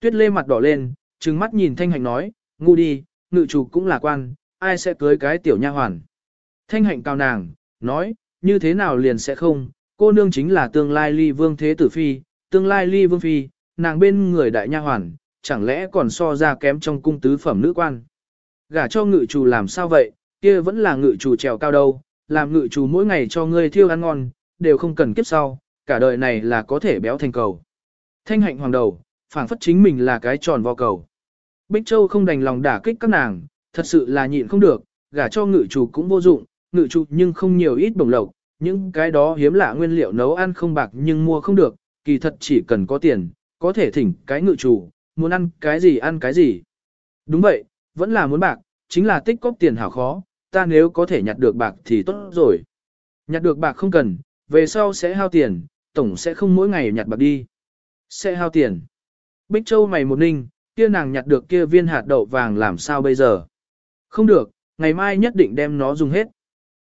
Tuyết lê mặt đỏ lên, trừng mắt nhìn thanh hạnh nói, ngu đi, ngự chủ cũng là quan, ai sẽ cưới cái tiểu nha hoàn. Thanh hạnh cao nàng, nói, như thế nào liền sẽ không, cô nương chính là tương lai ly vương thế tử phi, tương lai ly vương phi, nàng bên người đại nha hoàn, chẳng lẽ còn so ra kém trong cung tứ phẩm nữ quan. Gả cho ngự chủ làm sao vậy, kia vẫn là ngự chủ trèo cao đâu, làm ngự chủ mỗi ngày cho ngươi thiêu ăn ngon, đều không cần kiếp sau, cả đời này là có thể béo thành cầu. Thanh hạnh hoàng đầu, phảng phất chính mình là cái tròn vo cầu. Bích Châu không đành lòng đả kích các nàng, thật sự là nhịn không được, gả cho ngự chủ cũng vô dụng, ngự chủ nhưng không nhiều ít bổng lộc, những cái đó hiếm lạ nguyên liệu nấu ăn không bạc nhưng mua không được, kỳ thật chỉ cần có tiền, có thể thỉnh cái ngự chủ, muốn ăn cái gì ăn cái gì. Đúng vậy, vẫn là muốn bạc, chính là tích cóp tiền hảo khó, ta nếu có thể nhặt được bạc thì tốt rồi. Nhặt được bạc không cần, về sau sẽ hao tiền, tổng sẽ không mỗi ngày nhặt bạc đi. Sẽ hao tiền. Bích Châu mày một ninh, kia nàng nhặt được kia viên hạt đậu vàng làm sao bây giờ? Không được, ngày mai nhất định đem nó dùng hết.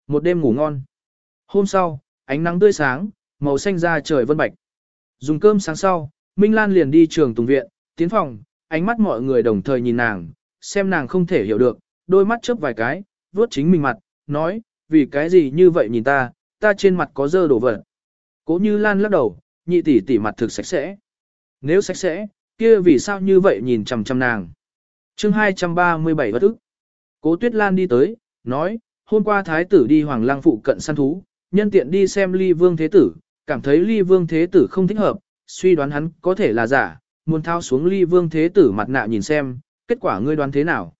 Một đêm ngủ ngon. Hôm sau, ánh nắng tươi sáng, màu xanh da trời vân bạch. Dùng cơm sáng sau, Minh Lan liền đi trường tùng viện, tiến phòng, ánh mắt mọi người đồng thời nhìn nàng, xem nàng không thể hiểu được, đôi mắt chớp vài cái, vuốt chính mình mặt, nói, vì cái gì như vậy nhìn ta, ta trên mặt có dơ đổ vật. Cố như Lan lắc đầu, nhị tỷ tỷ mặt thực sạch sẽ. Nếu sạch sẽ, kia vì sao như vậy nhìn chằm chằm nàng. chương 237 bất ức. Cố Tuyết Lan đi tới, nói, hôm qua thái tử đi Hoàng Lang phụ cận săn thú, nhân tiện đi xem ly vương thế tử, cảm thấy ly vương thế tử không thích hợp, suy đoán hắn có thể là giả, muốn thao xuống ly vương thế tử mặt nạ nhìn xem, kết quả ngươi đoán thế nào.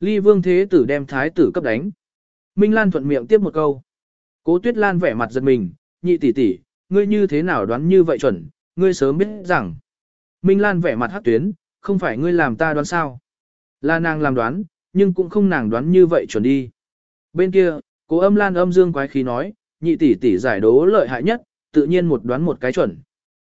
Ly vương thế tử đem thái tử cấp đánh. Minh Lan thuận miệng tiếp một câu. Cố tuyết lan vẻ mặt giật mình, nhị tỷ tỷ, ngươi như thế nào đoán như vậy chuẩn, ngươi sớm biết rằng. Minh Lan vẻ mặt hát tuyến, không phải ngươi làm ta đoán sao. Là nàng làm đoán, nhưng cũng không nàng đoán như vậy chuẩn đi. Bên kia, cố âm lan âm dương quái khí nói, nhị tỷ tỷ giải đố lợi hại nhất, tự nhiên một đoán một cái chuẩn.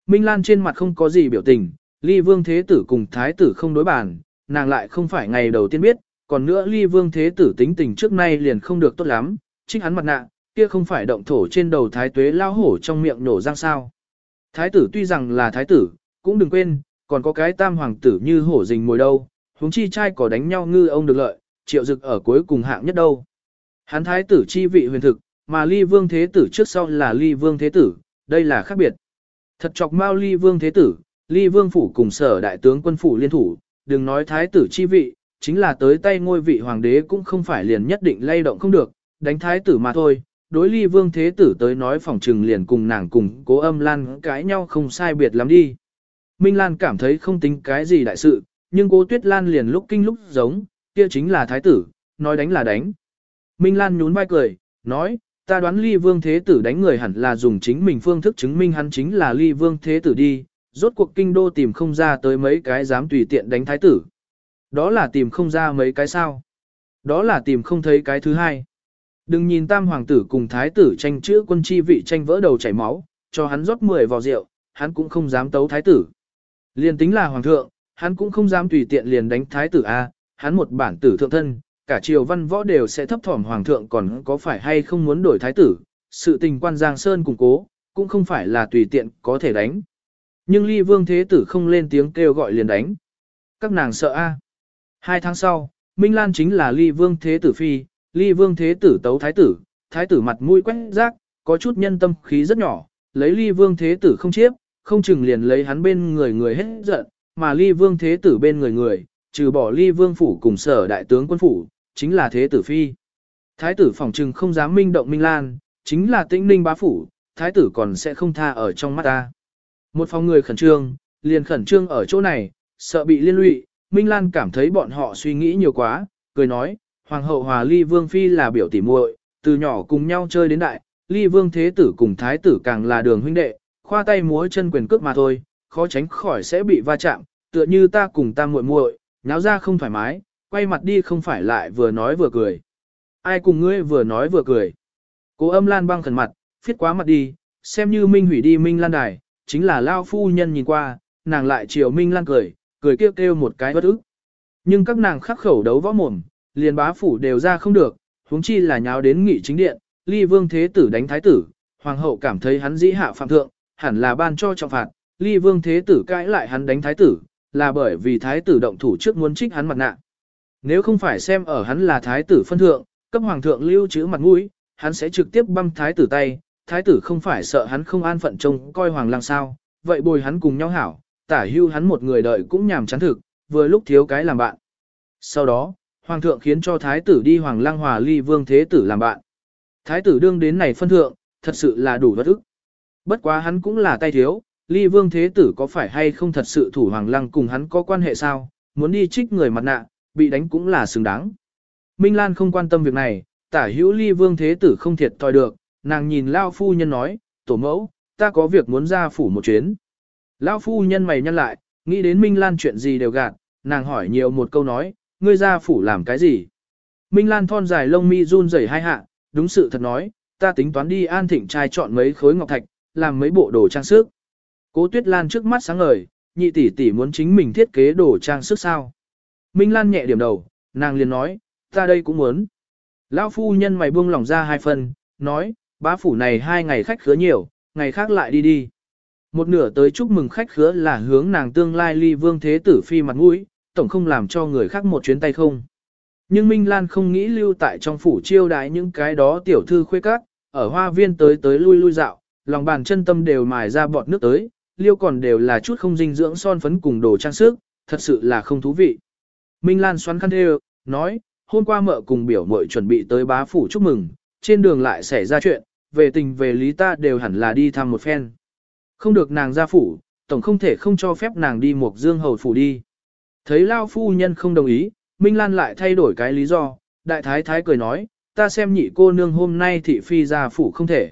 Minh Lan trên mặt không có gì biểu tình, ly vương thế tử cùng thái tử không đối bàn, nàng lại không phải ngày đầu tiên biết, còn nữa ly vương thế tử tính tình trước nay liền không được tốt lắm, trích hắn mặt nạ, kia không phải động thổ trên đầu thái tuế lao hổ trong miệng nổ răng sao. Thái tử tuy rằng là thái tử, cũng đừng quên, còn có cái tam hoàng tử như hổ rình mồi đâu, huống chi trai có đánh nhau ngư ông được lợi, triệu dực ở cuối cùng hạng nhất đâu. Hắn thái tử chi vị huyền thực, mà ly vương thế tử trước sau là ly vương thế tử, đây là khác biệt. Thật chọc mau ly vương thế tử, ly vương phủ cùng sở đại tướng quân phủ liên thủ, đừng nói thái tử chi vị, chính là tới tay ngôi vị hoàng đế cũng không phải liền nhất định lay động không được, đánh thái tử mà thôi. Đối ly vương thế tử tới nói phòng trừng liền cùng nàng cùng cố âm lan cãi nhau không sai biệt lắm đi. Minh Lan cảm thấy không tính cái gì đại sự, nhưng cố tuyết lan liền lúc kinh lúc giống, kia chính là thái tử, nói đánh là đánh. Minh Lan nhún vai cười, nói, ta đoán ly vương thế tử đánh người hẳn là dùng chính mình phương thức chứng minh hắn chính là ly vương thế tử đi, rốt cuộc kinh đô tìm không ra tới mấy cái dám tùy tiện đánh thái tử. Đó là tìm không ra mấy cái sao. Đó là tìm không thấy cái thứ hai. Đừng nhìn tam hoàng tử cùng thái tử tranh chữ quân chi vị tranh vỡ đầu chảy máu, cho hắn rót 10 vào rượu, hắn cũng không dám tấu thái tử. Liền tính là hoàng thượng, hắn cũng không dám tùy tiện liền đánh thái tử A, hắn một bản tử thượng thân, cả triều văn võ đều sẽ thấp thỏm hoàng thượng còn có phải hay không muốn đổi thái tử, sự tình quan Giang Sơn củng cố, cũng không phải là tùy tiện có thể đánh. Nhưng ly vương thế tử không lên tiếng kêu gọi liền đánh. Các nàng sợ A. Hai tháng sau, Minh Lan chính là ly vương thế tử phi, ly vương thế tử tấu thái tử, thái tử mặt mũi quét rác, có chút nhân tâm khí rất nhỏ, lấy ly vương thế tử không chiếp, không chừng liền lấy hắn bên người người hết giận, mà ly vương thế tử bên người người, trừ bỏ ly vương phủ cùng sở đại tướng quân phủ, chính là thế tử phi. Thái tử phòng trừng không dám minh động Minh Lan, chính là tĩnh ninh bá phủ, thái tử còn sẽ không tha ở trong mắt ta. Một phòng người khẩn trương, liền khẩn trương ở chỗ này, sợ bị liên lụy, Minh Lan cảm thấy bọn họ suy nghĩ nhiều quá, cười nói, Hoàng hậu hòa ly vương phi là biểu tỉ muội, từ nhỏ cùng nhau chơi đến đại, ly vương thế tử cùng thái tử càng là đường huynh đệ, khoa tay múa chân quyền cước mà thôi, khó tránh khỏi sẽ bị va chạm, tựa như ta cùng ta muội muội, nháo ra không thoải mái, quay mặt đi không phải lại vừa nói vừa cười. Ai cùng ngươi vừa nói vừa cười. Cố âm lan băng khẩn mặt, phiết quá mặt đi, xem như Minh hủy đi Minh lan đài, chính là Lao phu nhân nhìn qua, nàng lại chiều Minh lan cười, cười kêu kêu một cái bất ức. Nhưng các nàng khắc khẩu đấu võ mồm, liền bá phủ đều ra không được, huống chi là nháo đến nghị chính điện, ly vương thế tử đánh thái tử, hoàng hậu cảm thấy hắn dĩ hạ phạm thượng, hẳn là ban cho trọng phạt, ly vương thế tử cãi lại hắn đánh thái tử, là bởi vì thái tử động thủ trước muốn trích hắn mặt nạ. Nếu không phải xem ở hắn là thái tử phân thượng, cấp hoàng thượng lưu trữ mặt mũi, hắn sẽ trực tiếp băm thái tử tay, thái tử không phải sợ hắn không an phận trông coi hoàng lang sao, vậy bồi hắn cùng nhau hảo, tả hưu hắn một người đợi cũng nhàm chán thực, vừa lúc thiếu cái làm bạn. Sau đó, hoàng thượng khiến cho thái tử đi hoàng lang hòa ly vương thế tử làm bạn. Thái tử đương đến này phân thượng, thật sự là đủ bất ức. Bất quá hắn cũng là tay thiếu, ly vương thế tử có phải hay không thật sự thủ hoàng lăng cùng hắn có quan hệ sao, muốn đi trích người mặt nạ, bị đánh cũng là xứng đáng. Minh Lan không quan tâm việc này, tả hữu ly vương thế tử không thiệt thòi được, nàng nhìn Lao phu nhân nói, tổ mẫu, ta có việc muốn ra phủ một chuyến. Lao phu nhân mày nhăn lại, nghĩ đến Minh Lan chuyện gì đều gạt, nàng hỏi nhiều một câu nói, ngươi ra phủ làm cái gì? Minh Lan thon dài lông mi run rẩy hai hạ, đúng sự thật nói, ta tính toán đi an thịnh trai chọn mấy khối ngọc thạch, làm mấy bộ đồ trang sức. Cố Tuyết Lan trước mắt sáng ngời, nhị tỷ tỷ muốn chính mình thiết kế đồ trang sức sao? Minh Lan nhẹ điểm đầu, nàng liền nói, ta đây cũng muốn. Lão phu nhân mày buông lỏng ra hai phần, nói, bá phủ này hai ngày khách khứa nhiều, ngày khác lại đi đi. Một nửa tới chúc mừng khách khứa là hướng nàng tương lai ly vương thế tử phi mặt mũi, tổng không làm cho người khác một chuyến tay không. Nhưng Minh Lan không nghĩ lưu tại trong phủ chiêu đái những cái đó tiểu thư khuê các, ở hoa viên tới tới lui lui dạo, lòng bàn chân tâm đều mài ra bọt nước tới, liêu còn đều là chút không dinh dưỡng son phấn cùng đồ trang sức, thật sự là không thú vị. Minh Lan xoắn khăn thê nói, hôm qua mợ cùng biểu mội chuẩn bị tới bá phủ chúc mừng, trên đường lại xảy ra chuyện, về tình về lý ta đều hẳn là đi thăm một phen. Không được nàng ra phủ, tổng không thể không cho phép nàng đi một dương hầu phủ đi. Thấy Lao phu nhân không đồng ý, Minh Lan lại thay đổi cái lý do, đại thái thái cười nói, ta xem nhị cô nương hôm nay thị phi ra phủ không thể.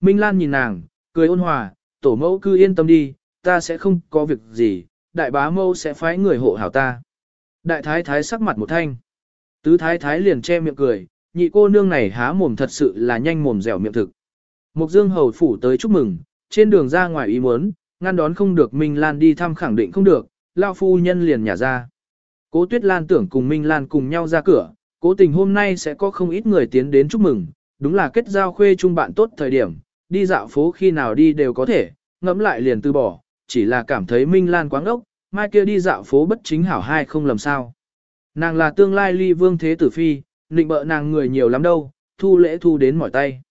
Minh Lan nhìn nàng, cười ôn hòa, tổ mẫu cứ yên tâm đi, ta sẽ không có việc gì, đại bá mẫu sẽ phái người hộ hảo ta. Đại thái thái sắc mặt một thanh. Tứ thái thái liền che miệng cười, nhị cô nương này há mồm thật sự là nhanh mồm dẻo miệng thực. Mục dương hầu phủ tới chúc mừng, trên đường ra ngoài ý muốn, ngăn đón không được Minh Lan đi thăm khẳng định không được, lao phu nhân liền nhả ra. Cố Tuyết Lan tưởng cùng Minh Lan cùng nhau ra cửa, cố tình hôm nay sẽ có không ít người tiến đến chúc mừng, đúng là kết giao khuê chung bạn tốt thời điểm, đi dạo phố khi nào đi đều có thể, ngẫm lại liền từ bỏ, chỉ là cảm thấy Minh Lan quáng ốc, mai kia đi dạo phố bất chính hảo hai không lầm sao. Nàng là tương lai ly vương thế tử phi, định bợ nàng người nhiều lắm đâu, thu lễ thu đến mỏi tay.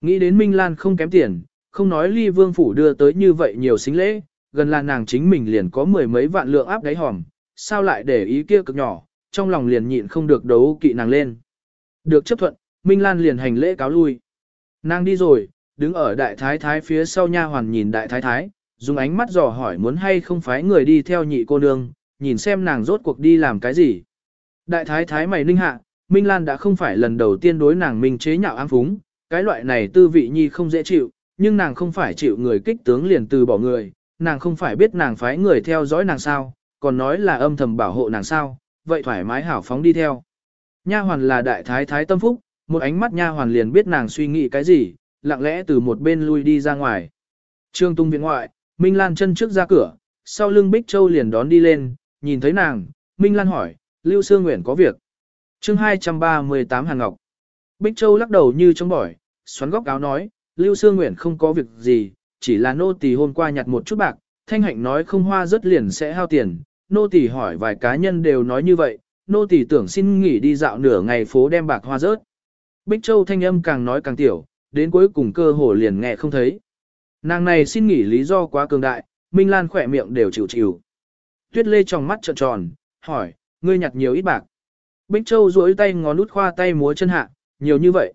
Nghĩ đến Minh Lan không kém tiền, không nói ly vương phủ đưa tới như vậy nhiều xính lễ, gần là nàng chính mình liền có mười mấy vạn lượng áp đáy hòm, sao lại để ý kia cực nhỏ, trong lòng liền nhịn không được đấu kỵ nàng lên. Được chấp thuận, Minh Lan liền hành lễ cáo lui. Nàng đi rồi, đứng ở đại thái thái phía sau nha hoàn nhìn đại thái thái, dùng ánh mắt dò hỏi muốn hay không phái người đi theo nhị cô nương, nhìn xem nàng rốt cuộc đi làm cái gì. Đại thái thái mày ninh hạ, Minh Lan đã không phải lần đầu tiên đối nàng minh chế nhạo ám phúng, cái loại này tư vị nhi không dễ chịu, nhưng nàng không phải chịu người kích tướng liền từ bỏ người, nàng không phải biết nàng phái người theo dõi nàng sao, còn nói là âm thầm bảo hộ nàng sao, vậy thoải mái hảo phóng đi theo. Nha hoàn là đại thái thái tâm phúc, một ánh mắt nha hoàn liền biết nàng suy nghĩ cái gì, lặng lẽ từ một bên lui đi ra ngoài. Trương Tung viện ngoại, Minh Lan chân trước ra cửa, sau lưng Bích Châu liền đón đi lên, nhìn thấy nàng, Minh Lan hỏi, Lưu Sương Nguyễn có việc. chương 238 Hàn Ngọc. Bích Châu lắc đầu như trong bỏi, xoắn góc áo nói, Lưu Sương Nguyễn không có việc gì, chỉ là nô tỳ hôm qua nhặt một chút bạc, thanh hạnh nói không hoa rất liền sẽ hao tiền, nô tỳ hỏi vài cá nhân đều nói như vậy, nô tỳ tưởng xin nghỉ đi dạo nửa ngày phố đem bạc hoa rớt. Bích Châu thanh âm càng nói càng tiểu, đến cuối cùng cơ hồ liền nghe không thấy. Nàng này xin nghỉ lý do quá cường đại, Minh Lan khỏe miệng đều chịu chịu. Tuyết Lê trong mắt trợn tròn, hỏi, ngươi nhặt nhiều ít bạc. Bích Châu duỗi tay ngón nút khoa tay múa chân hạ, nhiều như vậy.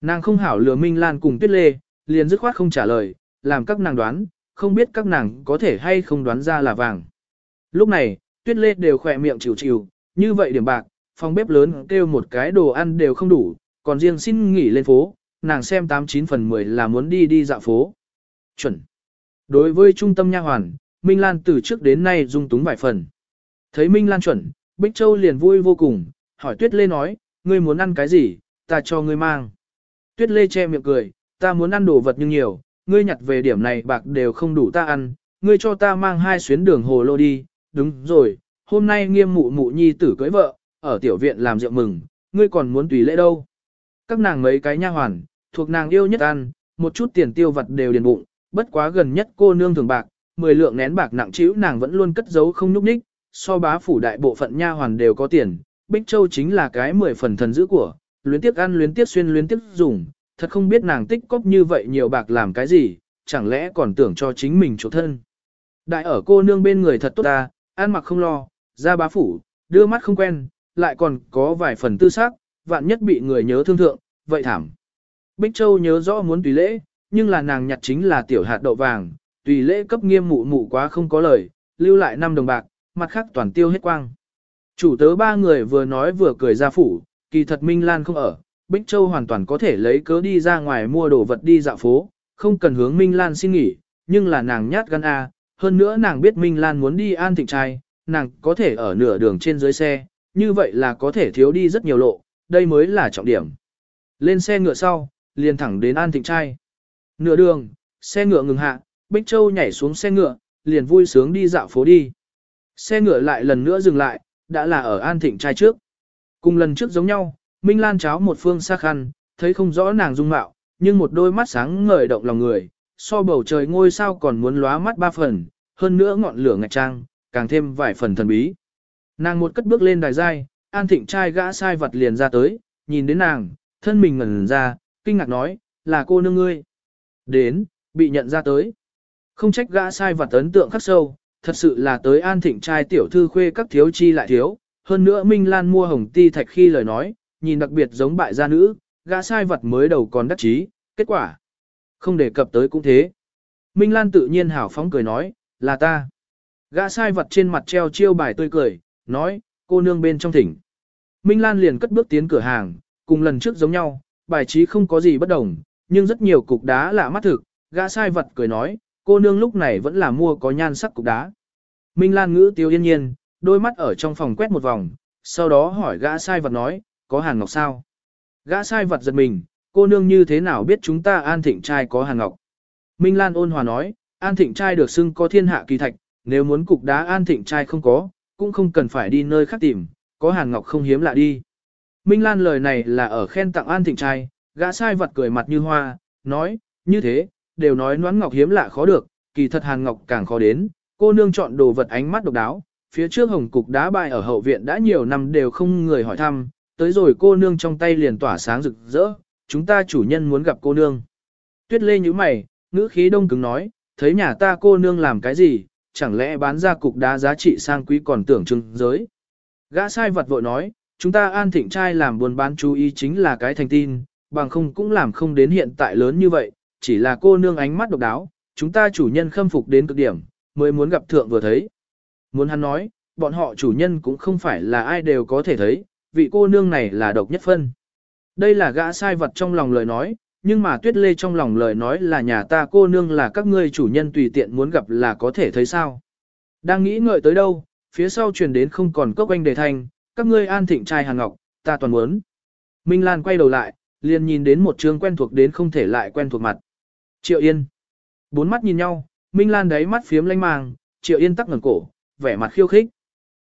Nàng không hảo lừa Minh Lan cùng Tuyết Lê, liền dứt khoát không trả lời, làm các nàng đoán, không biết các nàng có thể hay không đoán ra là vàng. Lúc này, Tuyết Lê đều khỏe miệng chịu chịu, như vậy điểm bạc, phòng bếp lớn kêu một cái đồ ăn đều không đủ, còn riêng xin nghỉ lên phố, nàng xem 89 phần 10 là muốn đi đi dạo phố. Chuẩn. Đối với trung tâm nha hoàn, Minh Lan từ trước đến nay dung túng vài phần. Thấy Minh Lan chuẩn, Bích Châu liền vui vô cùng, hỏi Tuyết Lê nói, ngươi muốn ăn cái gì, ta cho ngươi mang. Tuyết Lê che miệng cười, ta muốn ăn đồ vật nhưng nhiều, ngươi nhặt về điểm này bạc đều không đủ ta ăn, ngươi cho ta mang hai xuyến đường hồ lô đi, đúng rồi, hôm nay nghiêm mụ mụ nhi tử cưới vợ, ở tiểu viện làm rượu mừng, ngươi còn muốn tùy lễ đâu. Các nàng mấy cái nha hoàn, thuộc nàng yêu nhất ăn, một chút tiền tiêu vật đều điền bụng, bất quá gần nhất cô nương thường bạc, 10 lượng nén bạc nặng trĩu nàng vẫn luôn cất giấu không nhúc ních, so bá phủ đại bộ phận nha hoàn đều có tiền, Bích Châu chính là cái 10 phần thần giữ của, luyến tiếc ăn luyến tiếc xuyên luyến tiếc dùng, thật không biết nàng tích cóp như vậy nhiều bạc làm cái gì, chẳng lẽ còn tưởng cho chính mình chỗ thân. Đại ở cô nương bên người thật tốt ta, ăn mặc không lo, ra bá phủ, đưa mắt không quen, lại còn có vài phần tư xác, vạn nhất bị người nhớ thương thượng, vậy thảm. Bích Châu nhớ rõ muốn tùy lễ, nhưng là nàng nhặt chính là tiểu hạt đậu vàng, tùy lễ cấp nghiêm mụ mụ quá không có lời, lưu lại 5 đồng bạc, mặt khác toàn tiêu hết quang. Chủ tớ ba người vừa nói vừa cười ra phủ, kỳ thật Minh Lan không ở, Bích Châu hoàn toàn có thể lấy cớ đi ra ngoài mua đồ vật đi dạo phố, không cần hướng Minh Lan xin nghỉ, nhưng là nàng nhát gan A, hơn nữa nàng biết Minh Lan muốn đi an thịnh trai, nàng có thể ở nửa đường trên dưới xe, như vậy là có thể thiếu đi rất nhiều lộ, đây mới là trọng điểm. Lên xe ngựa sau, liền thẳng đến an thịnh trai. Nửa đường, xe ngựa ngừng hạ, Bích Châu nhảy xuống xe ngựa, liền vui sướng đi dạo phố đi. Xe ngựa lại lần nữa dừng lại, đã là ở an thịnh trai trước. Cùng lần trước giống nhau, Minh Lan cháo một phương xa khăn, thấy không rõ nàng dung mạo, nhưng một đôi mắt sáng ngời động lòng người, so bầu trời ngôi sao còn muốn lóa mắt ba phần, hơn nữa ngọn lửa ngạch trang, càng thêm vài phần thần bí. Nàng một cất bước lên đài giai, an thịnh trai gã sai vật liền ra tới, nhìn đến nàng, thân mình ngẩn ra, kinh ngạc nói, là cô nương ngươi. Đến, bị nhận ra tới. Không trách gã sai vật ấn tượng khắc sâu, thật sự là tới an thịnh trai tiểu thư khuê các thiếu chi lại thiếu. Hơn nữa Minh Lan mua hồng ti thạch khi lời nói, nhìn đặc biệt giống bại gia nữ, gã sai vật mới đầu còn đắc chí, kết quả. Không đề cập tới cũng thế. Minh Lan tự nhiên hảo phóng cười nói, là ta. Gã sai vật trên mặt treo chiêu bài tươi cười, nói, cô nương bên trong thỉnh. Minh Lan liền cất bước tiến cửa hàng, cùng lần trước giống nhau, bài trí không có gì bất đồng, nhưng rất nhiều cục đá lạ mắt thực, gã sai vật cười nói, cô nương lúc này vẫn là mua có nhan sắc cục đá. Minh Lan ngữ tiêu yên nhiên, đôi mắt ở trong phòng quét một vòng, sau đó hỏi gã sai vật nói, có hàn ngọc sao? Gã sai vật giật mình, cô nương như thế nào biết chúng ta an thịnh trai có hàn ngọc? Minh Lan ôn hòa nói, an thịnh trai được xưng có thiên hạ kỳ thạch, nếu muốn cục đá an thịnh trai không có, cũng không cần phải đi nơi khác tìm, có hàn ngọc không hiếm lạ đi. Minh Lan lời này là ở khen tặng an thịnh trai, gã sai vật cười mặt như hoa, nói, như thế, đều nói noãn ngọc hiếm lạ khó được, kỳ thật hàn ngọc càng khó đến, cô nương chọn đồ vật ánh mắt độc đáo, phía trước hồng cục đá bại ở hậu viện đã nhiều năm đều không người hỏi thăm, tới rồi cô nương trong tay liền tỏa sáng rực rỡ, chúng ta chủ nhân muốn gặp cô nương. Tuyết lê như mày, ngữ khí đông cứng nói, thấy nhà ta cô nương làm cái gì, chẳng lẽ bán ra cục đá giá trị sang quý còn tưởng trưng giới. Gã sai vật vội nói, chúng ta an thịnh trai làm buôn bán chú ý chính là cái thành tin, bằng không cũng làm không đến hiện tại lớn như vậy, chỉ là cô nương ánh mắt độc đáo, chúng ta chủ nhân khâm phục đến cực điểm, mới muốn gặp thượng vừa thấy. Muốn hắn nói, bọn họ chủ nhân cũng không phải là ai đều có thể thấy, vị cô nương này là độc nhất phân. Đây là gã sai vật trong lòng lời nói, nhưng mà tuyết lê trong lòng lời nói là nhà ta cô nương là các ngươi chủ nhân tùy tiện muốn gặp là có thể thấy sao. Đang nghĩ ngợi tới đâu, phía sau truyền đến không còn cốc anh đề thanh, các ngươi an thịnh trai hàng ngọc, ta toàn muốn. Minh Lan quay đầu lại, liền nhìn đến một trường quen thuộc đến không thể lại quen thuộc mặt. Triệu Yên. Bốn mắt nhìn nhau, Minh Lan đáy mắt phiếm lanh mang, Triệu Yên tắc ngẩng cổ, vẻ mặt khiêu khích.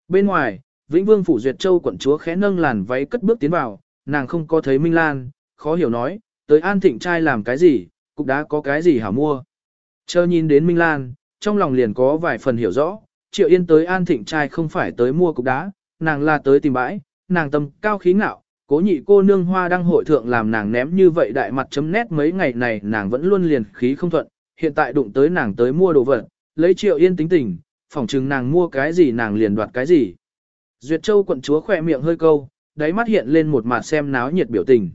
Bên ngoài, Vĩnh Vương phủ duyệt châu quận chúa khẽ nâng làn váy cất bước tiến vào, nàng không có thấy Minh Lan, khó hiểu nói, tới An Thịnh trai làm cái gì, cục đá có cái gì hả mua. Chờ nhìn đến Minh Lan, trong lòng liền có vài phần hiểu rõ, Triệu Yên tới An Thịnh trai không phải tới mua cục đá, nàng là tới tìm bãi, nàng tâm cao khí ngạo, cố nhị cô nương hoa đăng hội thượng làm nàng ném như vậy đại mặt chấm nét mấy ngày này nàng vẫn luôn liền khí không thuận, hiện tại đụng tới nàng tới mua đồ vật, lấy Triệu Yên tính tình, phỏng chừng nàng mua cái gì nàng liền đoạt cái gì. Duyệt Châu quận chúa khỏe miệng hơi câu, đáy mắt hiện lên một mặt xem náo nhiệt biểu tình.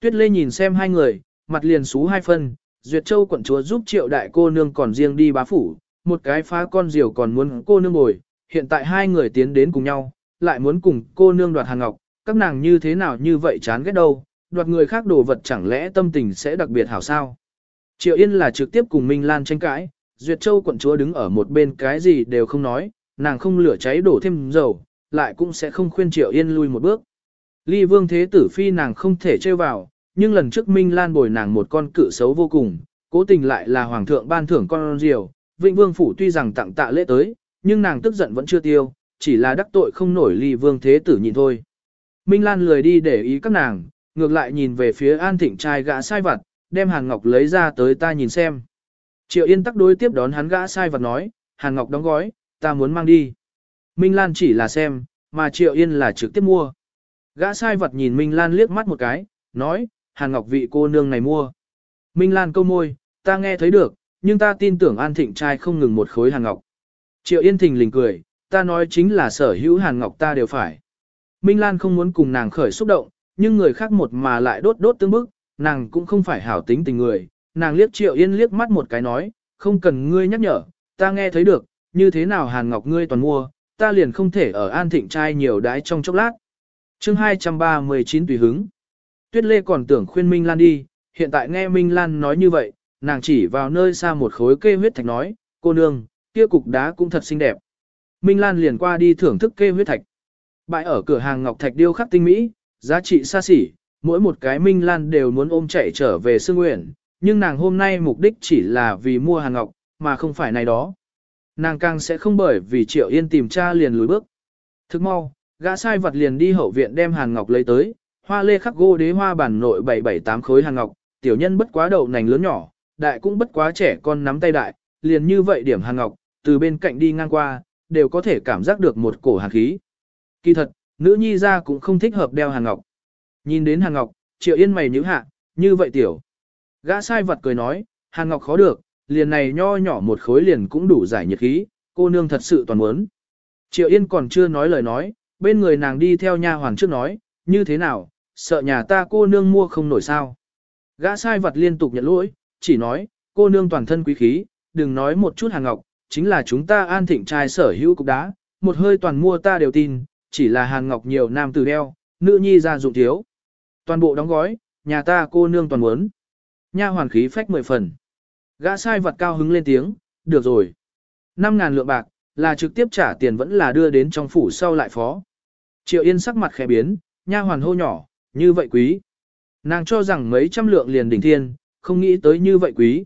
Tuyết Lê nhìn xem hai người, mặt liền xú hai phân, Duyệt Châu quận chúa giúp triệu đại cô nương còn riêng đi bá phủ, một cái phá con diều còn muốn cô nương ngồi. hiện tại hai người tiến đến cùng nhau, lại muốn cùng cô nương đoạt hàng ngọc, các nàng như thế nào như vậy chán ghét đâu, đoạt người khác đồ vật chẳng lẽ tâm tình sẽ đặc biệt hảo sao. Triệu Yên là trực tiếp cùng Minh Lan tranh cãi, Duyệt Châu quận chúa đứng ở một bên cái gì đều không nói, nàng không lửa cháy đổ thêm dầu, lại cũng sẽ không khuyên Triệu Yên lui một bước. Ly Vương Thế Tử Phi nàng không thể chơi vào, nhưng lần trước Minh Lan bồi nàng một con cự xấu vô cùng, cố tình lại là Hoàng thượng ban thưởng con diều. Vịnh Vương Phủ tuy rằng tặng tạ lễ tới, nhưng nàng tức giận vẫn chưa tiêu, chỉ là đắc tội không nổi Ly Vương Thế Tử nhìn thôi. Minh Lan lười đi để ý các nàng, ngược lại nhìn về phía An Thịnh trai gã sai vặt, đem Hàn Ngọc lấy ra tới ta nhìn xem. Triệu Yên tắc đối tiếp đón hắn gã sai vật nói, Hàn Ngọc đóng gói, ta muốn mang đi. Minh Lan chỉ là xem, mà Triệu Yên là trực tiếp mua. Gã sai vật nhìn Minh Lan liếc mắt một cái, nói, Hàn Ngọc vị cô nương này mua. Minh Lan câu môi, ta nghe thấy được, nhưng ta tin tưởng An Thịnh trai không ngừng một khối Hàn Ngọc. Triệu Yên thình lình cười, ta nói chính là sở hữu Hàn Ngọc ta đều phải. Minh Lan không muốn cùng nàng khởi xúc động, nhưng người khác một mà lại đốt đốt tương bức, nàng cũng không phải hảo tính tình người, nàng liếc Triệu Yên liếc mắt một cái nói, không cần ngươi nhắc nhở, ta nghe thấy được, như thế nào Hàn Ngọc ngươi toàn mua, ta liền không thể ở An Thịnh trai nhiều đái trong chốc lát. chương 239 tùy hứng. Tuyết Lê còn tưởng khuyên Minh Lan đi, hiện tại nghe Minh Lan nói như vậy, nàng chỉ vào nơi xa một khối kê huyết thạch nói, cô nương, kia cục đá cũng thật xinh đẹp. Minh Lan liền qua đi thưởng thức kê huyết thạch. Bại ở cửa hàng Ngọc Thạch điêu khắc tinh mỹ, giá trị xa xỉ, mỗi một cái Minh Lan đều muốn ôm chạy trở về Sương Nguyện, nhưng nàng hôm nay mục đích chỉ là vì mua hàng ngọc, mà không phải này đó. Nàng càng sẽ không bởi vì Triệu Yên tìm cha liền lùi bước. Thức mau, gã sai vật liền đi hậu viện đem hàng ngọc lấy tới, hoa lê khắc gô đế hoa bản nội 778 khối hàng ngọc, tiểu nhân bất quá đậu nành lớn nhỏ, đại cũng bất quá trẻ con nắm tay đại, liền như vậy điểm hàng ngọc, từ bên cạnh đi ngang qua, đều có thể cảm giác được một cổ hàn khí. Kỳ thật, nữ nhi ra cũng không thích hợp đeo hàng ngọc. Nhìn đến hàng ngọc, Triệu Yên mày nhíu hạ, như vậy tiểu. Gã sai vật cười nói, hàng Ngọc khó được, liền này nho nhỏ một khối liền cũng đủ giải nhiệt khí, cô nương thật sự toàn muốn. Triệu Yên còn chưa nói lời nói, bên người nàng đi theo nha hoàng trước nói, như thế nào, sợ nhà ta cô nương mua không nổi sao. Gã sai vật liên tục nhận lỗi, chỉ nói, cô nương toàn thân quý khí, đừng nói một chút hàng Ngọc, chính là chúng ta an thịnh trai sở hữu cục đá, một hơi toàn mua ta đều tin, chỉ là Hàn Ngọc nhiều nam tử đeo, nữ nhi ra dụng thiếu. Toàn bộ đóng gói, nhà ta cô nương toàn muốn. Nha hoàn khí phách mười phần. Gã sai vật cao hứng lên tiếng, được rồi. 5.000 lượng bạc, là trực tiếp trả tiền vẫn là đưa đến trong phủ sau lại phó. Triệu Yên sắc mặt khẽ biến, nha hoàn hô nhỏ, như vậy quý. Nàng cho rằng mấy trăm lượng liền đỉnh thiên, không nghĩ tới như vậy quý.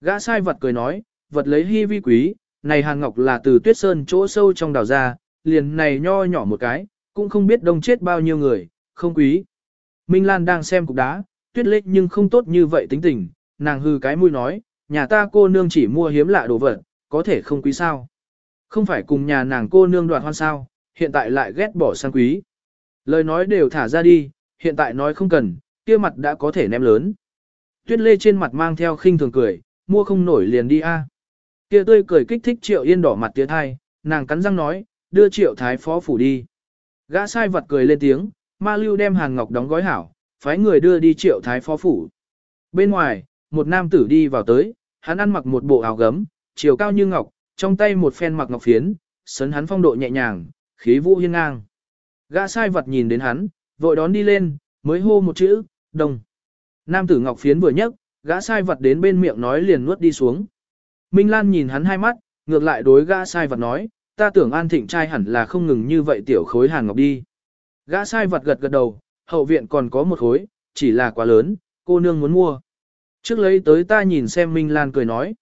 Gã sai vật cười nói, vật lấy hy vi quý, này hàng ngọc là từ tuyết sơn chỗ sâu trong đào ra, liền này nho nhỏ một cái, cũng không biết đông chết bao nhiêu người, không quý. Minh Lan đang xem cục đá, tuyết lệ nhưng không tốt như vậy tính tình, nàng hư cái mũi nói, nhà ta cô nương chỉ mua hiếm lạ đồ vật, có thể không quý sao. Không phải cùng nhà nàng cô nương đoạt hoan sao, hiện tại lại ghét bỏ sang quý. Lời nói đều thả ra đi, hiện tại nói không cần, kia mặt đã có thể ném lớn. Tuyết lê trên mặt mang theo khinh thường cười, mua không nổi liền đi a. Kia tươi cười kích thích triệu yên đỏ mặt tiến thai, nàng cắn răng nói, đưa triệu thái phó phủ đi. Gã sai vật cười lên tiếng, ma lưu đem hàng ngọc đóng gói hảo, phái người đưa đi triệu thái phó phủ. Bên ngoài, một nam tử đi vào tới, hắn ăn mặc một bộ áo gấm, chiều cao như ngọc, trong tay một phen mặc ngọc phiến, sấn hắn phong độ nhẹ nhàng, khí vũ hiên ngang. Gã sai vật nhìn đến hắn, vội đón đi lên, mới hô một chữ, đồng. Nam tử ngọc phiến vừa nhấc, gã sai vật đến bên miệng nói liền nuốt đi xuống. Minh Lan nhìn hắn hai mắt, ngược lại đối gã sai vật nói, ta tưởng an thịnh trai hẳn là không ngừng như vậy tiểu khối hàn ngọc đi. Gã sai vật gật gật đầu, hậu viện còn có một khối, chỉ là quá lớn, cô nương muốn mua. Trước lấy tới ta nhìn xem Minh Lan cười nói.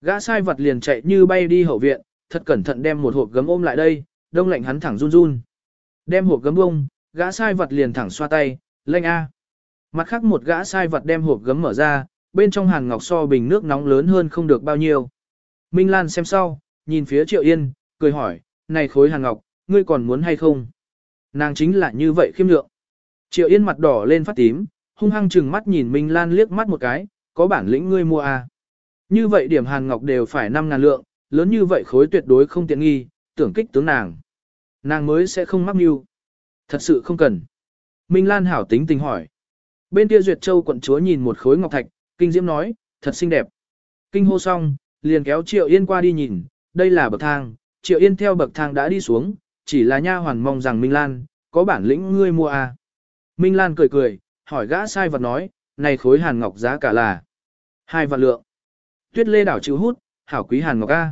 Gã sai vật liền chạy như bay đi hậu viện, thật cẩn thận đem một hộp gấm ôm lại đây, đông lạnh hắn thẳng run run. Đem hộp gấm bông, gã sai vật liền thẳng xoa tay, lanh a. Mặt khác một gã sai vật đem hộp gấm mở ra, bên trong hàn ngọc so bình nước nóng lớn hơn không được bao nhiêu. Minh Lan xem sau, nhìn phía Triệu Yên, cười hỏi, này khối hàn ngọc, ngươi còn muốn hay không? Nàng chính là như vậy khiêm lượng. Triệu Yên mặt đỏ lên phát tím, hung hăng chừng mắt nhìn Minh Lan liếc mắt một cái, có bản lĩnh ngươi mua à. Như vậy điểm hàn ngọc đều phải 5 ngàn lượng, lớn như vậy khối tuyệt đối không tiện nghi, tưởng kích tướng nàng. Nàng mới sẽ không mắc mưu. Thật sự không cần. Minh Lan hảo tính tình hỏi. Bên kia Duyệt Châu quận chúa nhìn một khối ngọc thạch, kinh diễm nói, thật xinh đẹp. Kinh hô xong, liền kéo Triệu Yên qua đi nhìn, đây là bậc thang, Triệu Yên theo bậc thang đã đi xuống, chỉ là nha hoàn mong rằng Minh Lan, có bản lĩnh ngươi mua à. Minh Lan cười cười, hỏi gã sai vật nói, này khối hàn ngọc giá cả là hai vạn lượng. Tuyết Lê đảo chịu hút, hảo quý hàn ngọc a.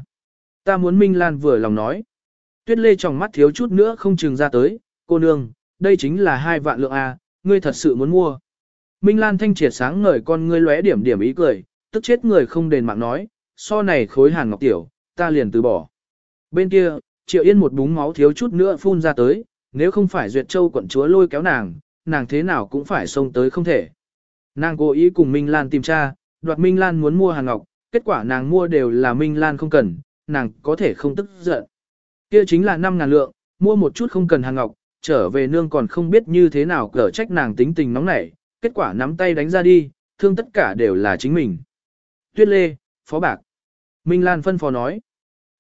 Ta muốn Minh Lan vừa lòng nói. Tuyết Lê trong mắt thiếu chút nữa không chừng ra tới, cô nương, đây chính là hai vạn lượng a, ngươi thật sự muốn mua. Minh Lan thanh triệt sáng ngời con ngươi lóe điểm điểm ý cười, tức chết người không đền mạng nói, so này khối hàn ngọc tiểu, ta liền từ bỏ. Bên kia, Triệu Yên một búng máu thiếu chút nữa phun ra tới, nếu không phải Duyệt Châu quận chúa lôi kéo nàng, nàng thế nào cũng phải xông tới không thể. Nàng cố ý cùng Minh Lan tìm tra, đoạt Minh Lan muốn mua hàng ngọc, kết quả nàng mua đều là Minh Lan không cần, nàng có thể không tức giận. Kia chính là 5 ngàn lượng, mua một chút không cần hàng ngọc, trở về nương còn không biết như thế nào cở trách nàng tính tình nóng nảy, kết quả nắm tay đánh ra đi, thương tất cả đều là chính mình. Tuyết Lê, Phó Bạc. Minh Lan phân phó nói.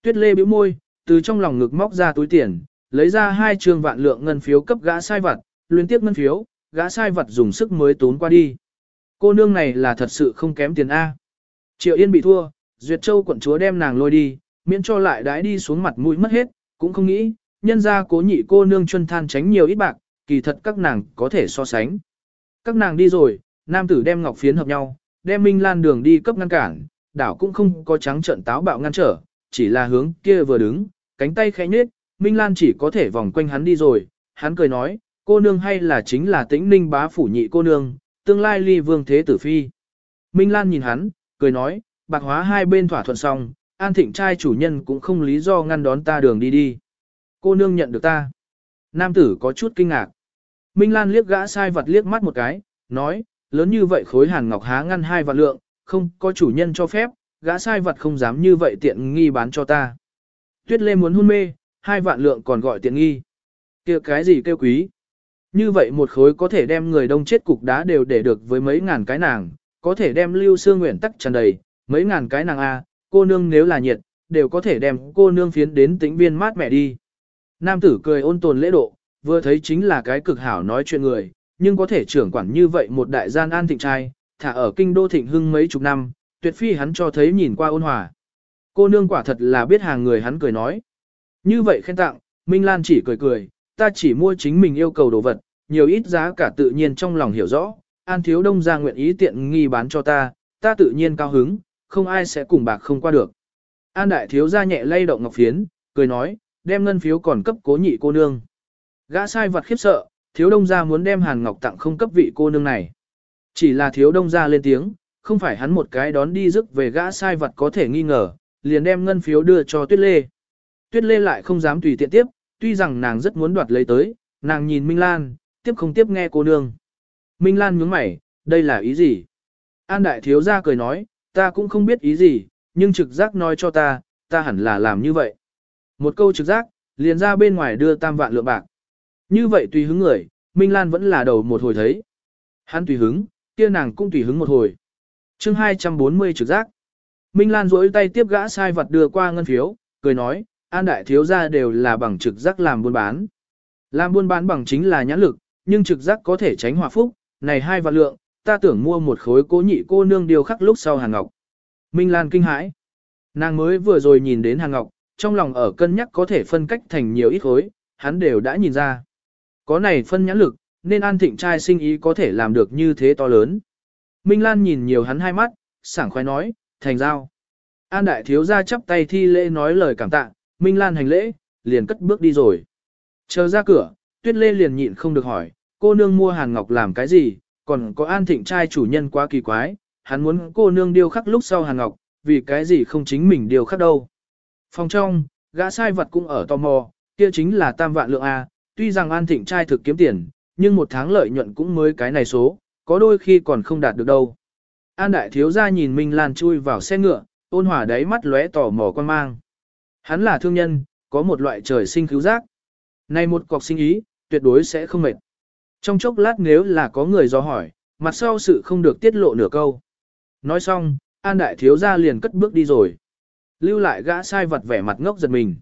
Tuyết Lê bĩu môi, từ trong lòng ngực móc ra túi tiền, lấy ra hai trường vạn lượng ngân phiếu cấp gã sai vặt, liên tiếp ngân phiếu, gã sai vật dùng sức mới tốn qua đi. Cô nương này là thật sự không kém tiền A. Triệu Yên bị thua, Duyệt Châu quận chúa đem nàng lôi đi, miễn cho lại đái đi xuống mặt mũi mất hết, cũng không nghĩ, nhân ra cố nhị cô nương chân than tránh nhiều ít bạc, kỳ thật các nàng có thể so sánh. Các nàng đi rồi, nam tử đem ngọc phiến hợp nhau, đem Minh Lan đường đi cấp ngăn cản, đảo cũng không có trắng trận táo bạo ngăn trở, chỉ là hướng kia vừa đứng, cánh tay khẽ nhếch, Minh Lan chỉ có thể vòng quanh hắn đi rồi, hắn cười nói, cô nương hay là chính là tĩnh ninh bá phủ nhị cô nương, tương lai ly vương thế tử phi. Minh Lan nhìn hắn, cười nói, bạc hóa hai bên thỏa thuận xong, an thịnh trai chủ nhân cũng không lý do ngăn đón ta đường đi đi. Cô nương nhận được ta. Nam tử có chút kinh ngạc. Minh Lan liếc gã sai vật liếc mắt một cái, nói, lớn như vậy khối hàn ngọc há ngăn hai vạn lượng, không có chủ nhân cho phép, gã sai vật không dám như vậy tiện nghi bán cho ta. Tuyết Lê muốn hôn mê, hai vạn lượng còn gọi tiện nghi. kia cái gì kêu quý? Như vậy một khối có thể đem người đông chết cục đá đều để được với mấy ngàn cái nàng, có thể đem lưu xương nguyện tắc tràn đầy, mấy ngàn cái nàng A, cô nương nếu là nhiệt, đều có thể đem cô nương phiến đến tĩnh viên mát mẻ đi. Nam tử cười ôn tồn lễ độ, vừa thấy chính là cái cực hảo nói chuyện người, nhưng có thể trưởng quản như vậy một đại gian an thịnh trai, thả ở kinh đô thịnh hưng mấy chục năm, tuyệt phi hắn cho thấy nhìn qua ôn hòa. Cô nương quả thật là biết hàng người hắn cười nói. Như vậy khen tặng, Minh Lan chỉ cười cười, ta chỉ mua chính mình yêu cầu đồ vật, nhiều ít giá cả tự nhiên trong lòng hiểu rõ, An Thiếu Đông ra nguyện ý tiện nghi bán cho ta, ta tự nhiên cao hứng, không ai sẽ cùng bạc không qua được. An Đại Thiếu ra nhẹ lay động ngọc phiến, cười nói, đem ngân phiếu còn cấp cố nhị cô nương. Gã sai vật khiếp sợ, Thiếu Đông ra muốn đem Hàn Ngọc tặng không cấp vị cô nương này. Chỉ là Thiếu Đông ra lên tiếng, không phải hắn một cái đón đi dứt về gã sai vật có thể nghi ngờ, liền đem ngân phiếu đưa cho Tuyết Lê. Tuyết Lê lại không dám tùy tiện tiếp, tuy rằng nàng rất muốn đoạt lấy tới, nàng nhìn Minh Lan, tiếp không tiếp nghe cô nương. Minh Lan nhướng mày, đây là ý gì? An đại thiếu gia cười nói, ta cũng không biết ý gì, nhưng trực giác nói cho ta, ta hẳn là làm như vậy. Một câu trực giác, liền ra bên ngoài đưa tam vạn lượng bạc. Như vậy tùy hứng người, Minh Lan vẫn là đầu một hồi thấy. Hắn tùy hứng, kia nàng cũng tùy hứng một hồi. chương 240 trực giác. Minh Lan duỗi tay tiếp gã sai vật đưa qua ngân phiếu, cười nói, an đại thiếu gia đều là bằng trực giác làm buôn bán. Làm buôn bán bằng chính là nhãn lực, nhưng trực giác có thể tránh hòa phúc, này hai vạn lượng, ta tưởng mua một khối cố nhị cô nương điều khắc lúc sau hàng ngọc. Minh Lan kinh hãi. Nàng mới vừa rồi nhìn đến hàng ngọc, trong lòng ở cân nhắc có thể phân cách thành nhiều ít khối, hắn đều đã nhìn ra. Có này phân nhãn lực, nên an thịnh trai sinh ý có thể làm được như thế to lớn. Minh Lan nhìn nhiều hắn hai mắt, sảng khoái nói, thành giao. An đại thiếu gia chắp tay thi lễ nói lời cảm tạ, Minh Lan hành lễ, liền cất bước đi rồi. Chờ ra cửa, Tuyết Lê liền nhịn không được hỏi, cô nương mua Hàn Ngọc làm cái gì, còn có an thịnh trai chủ nhân quá kỳ quái, hắn muốn cô nương điêu khắc lúc sau hàn ngọc, vì cái gì không chính mình điêu khắc đâu. Phòng trong, gã sai vật cũng ở tò mò, kia chính là tam vạn lượng A, tuy rằng an thịnh trai thực kiếm tiền, nhưng một tháng lợi nhuận cũng mới cái này số, có đôi khi còn không đạt được đâu. An đại thiếu gia nhìn Minh Lan chui vào xe ngựa, ôn hòa đáy mắt lóe tỏ mò quan mang. Hắn là thương nhân, có một loại trời sinh cứu giác. Này một cọc sinh ý, tuyệt đối sẽ không mệt. Trong chốc lát nếu là có người do hỏi, mặt sau sự không được tiết lộ nửa câu. Nói xong, An đại thiếu gia liền cất bước đi rồi. Lưu lại gã sai vật vẻ mặt ngốc giật mình.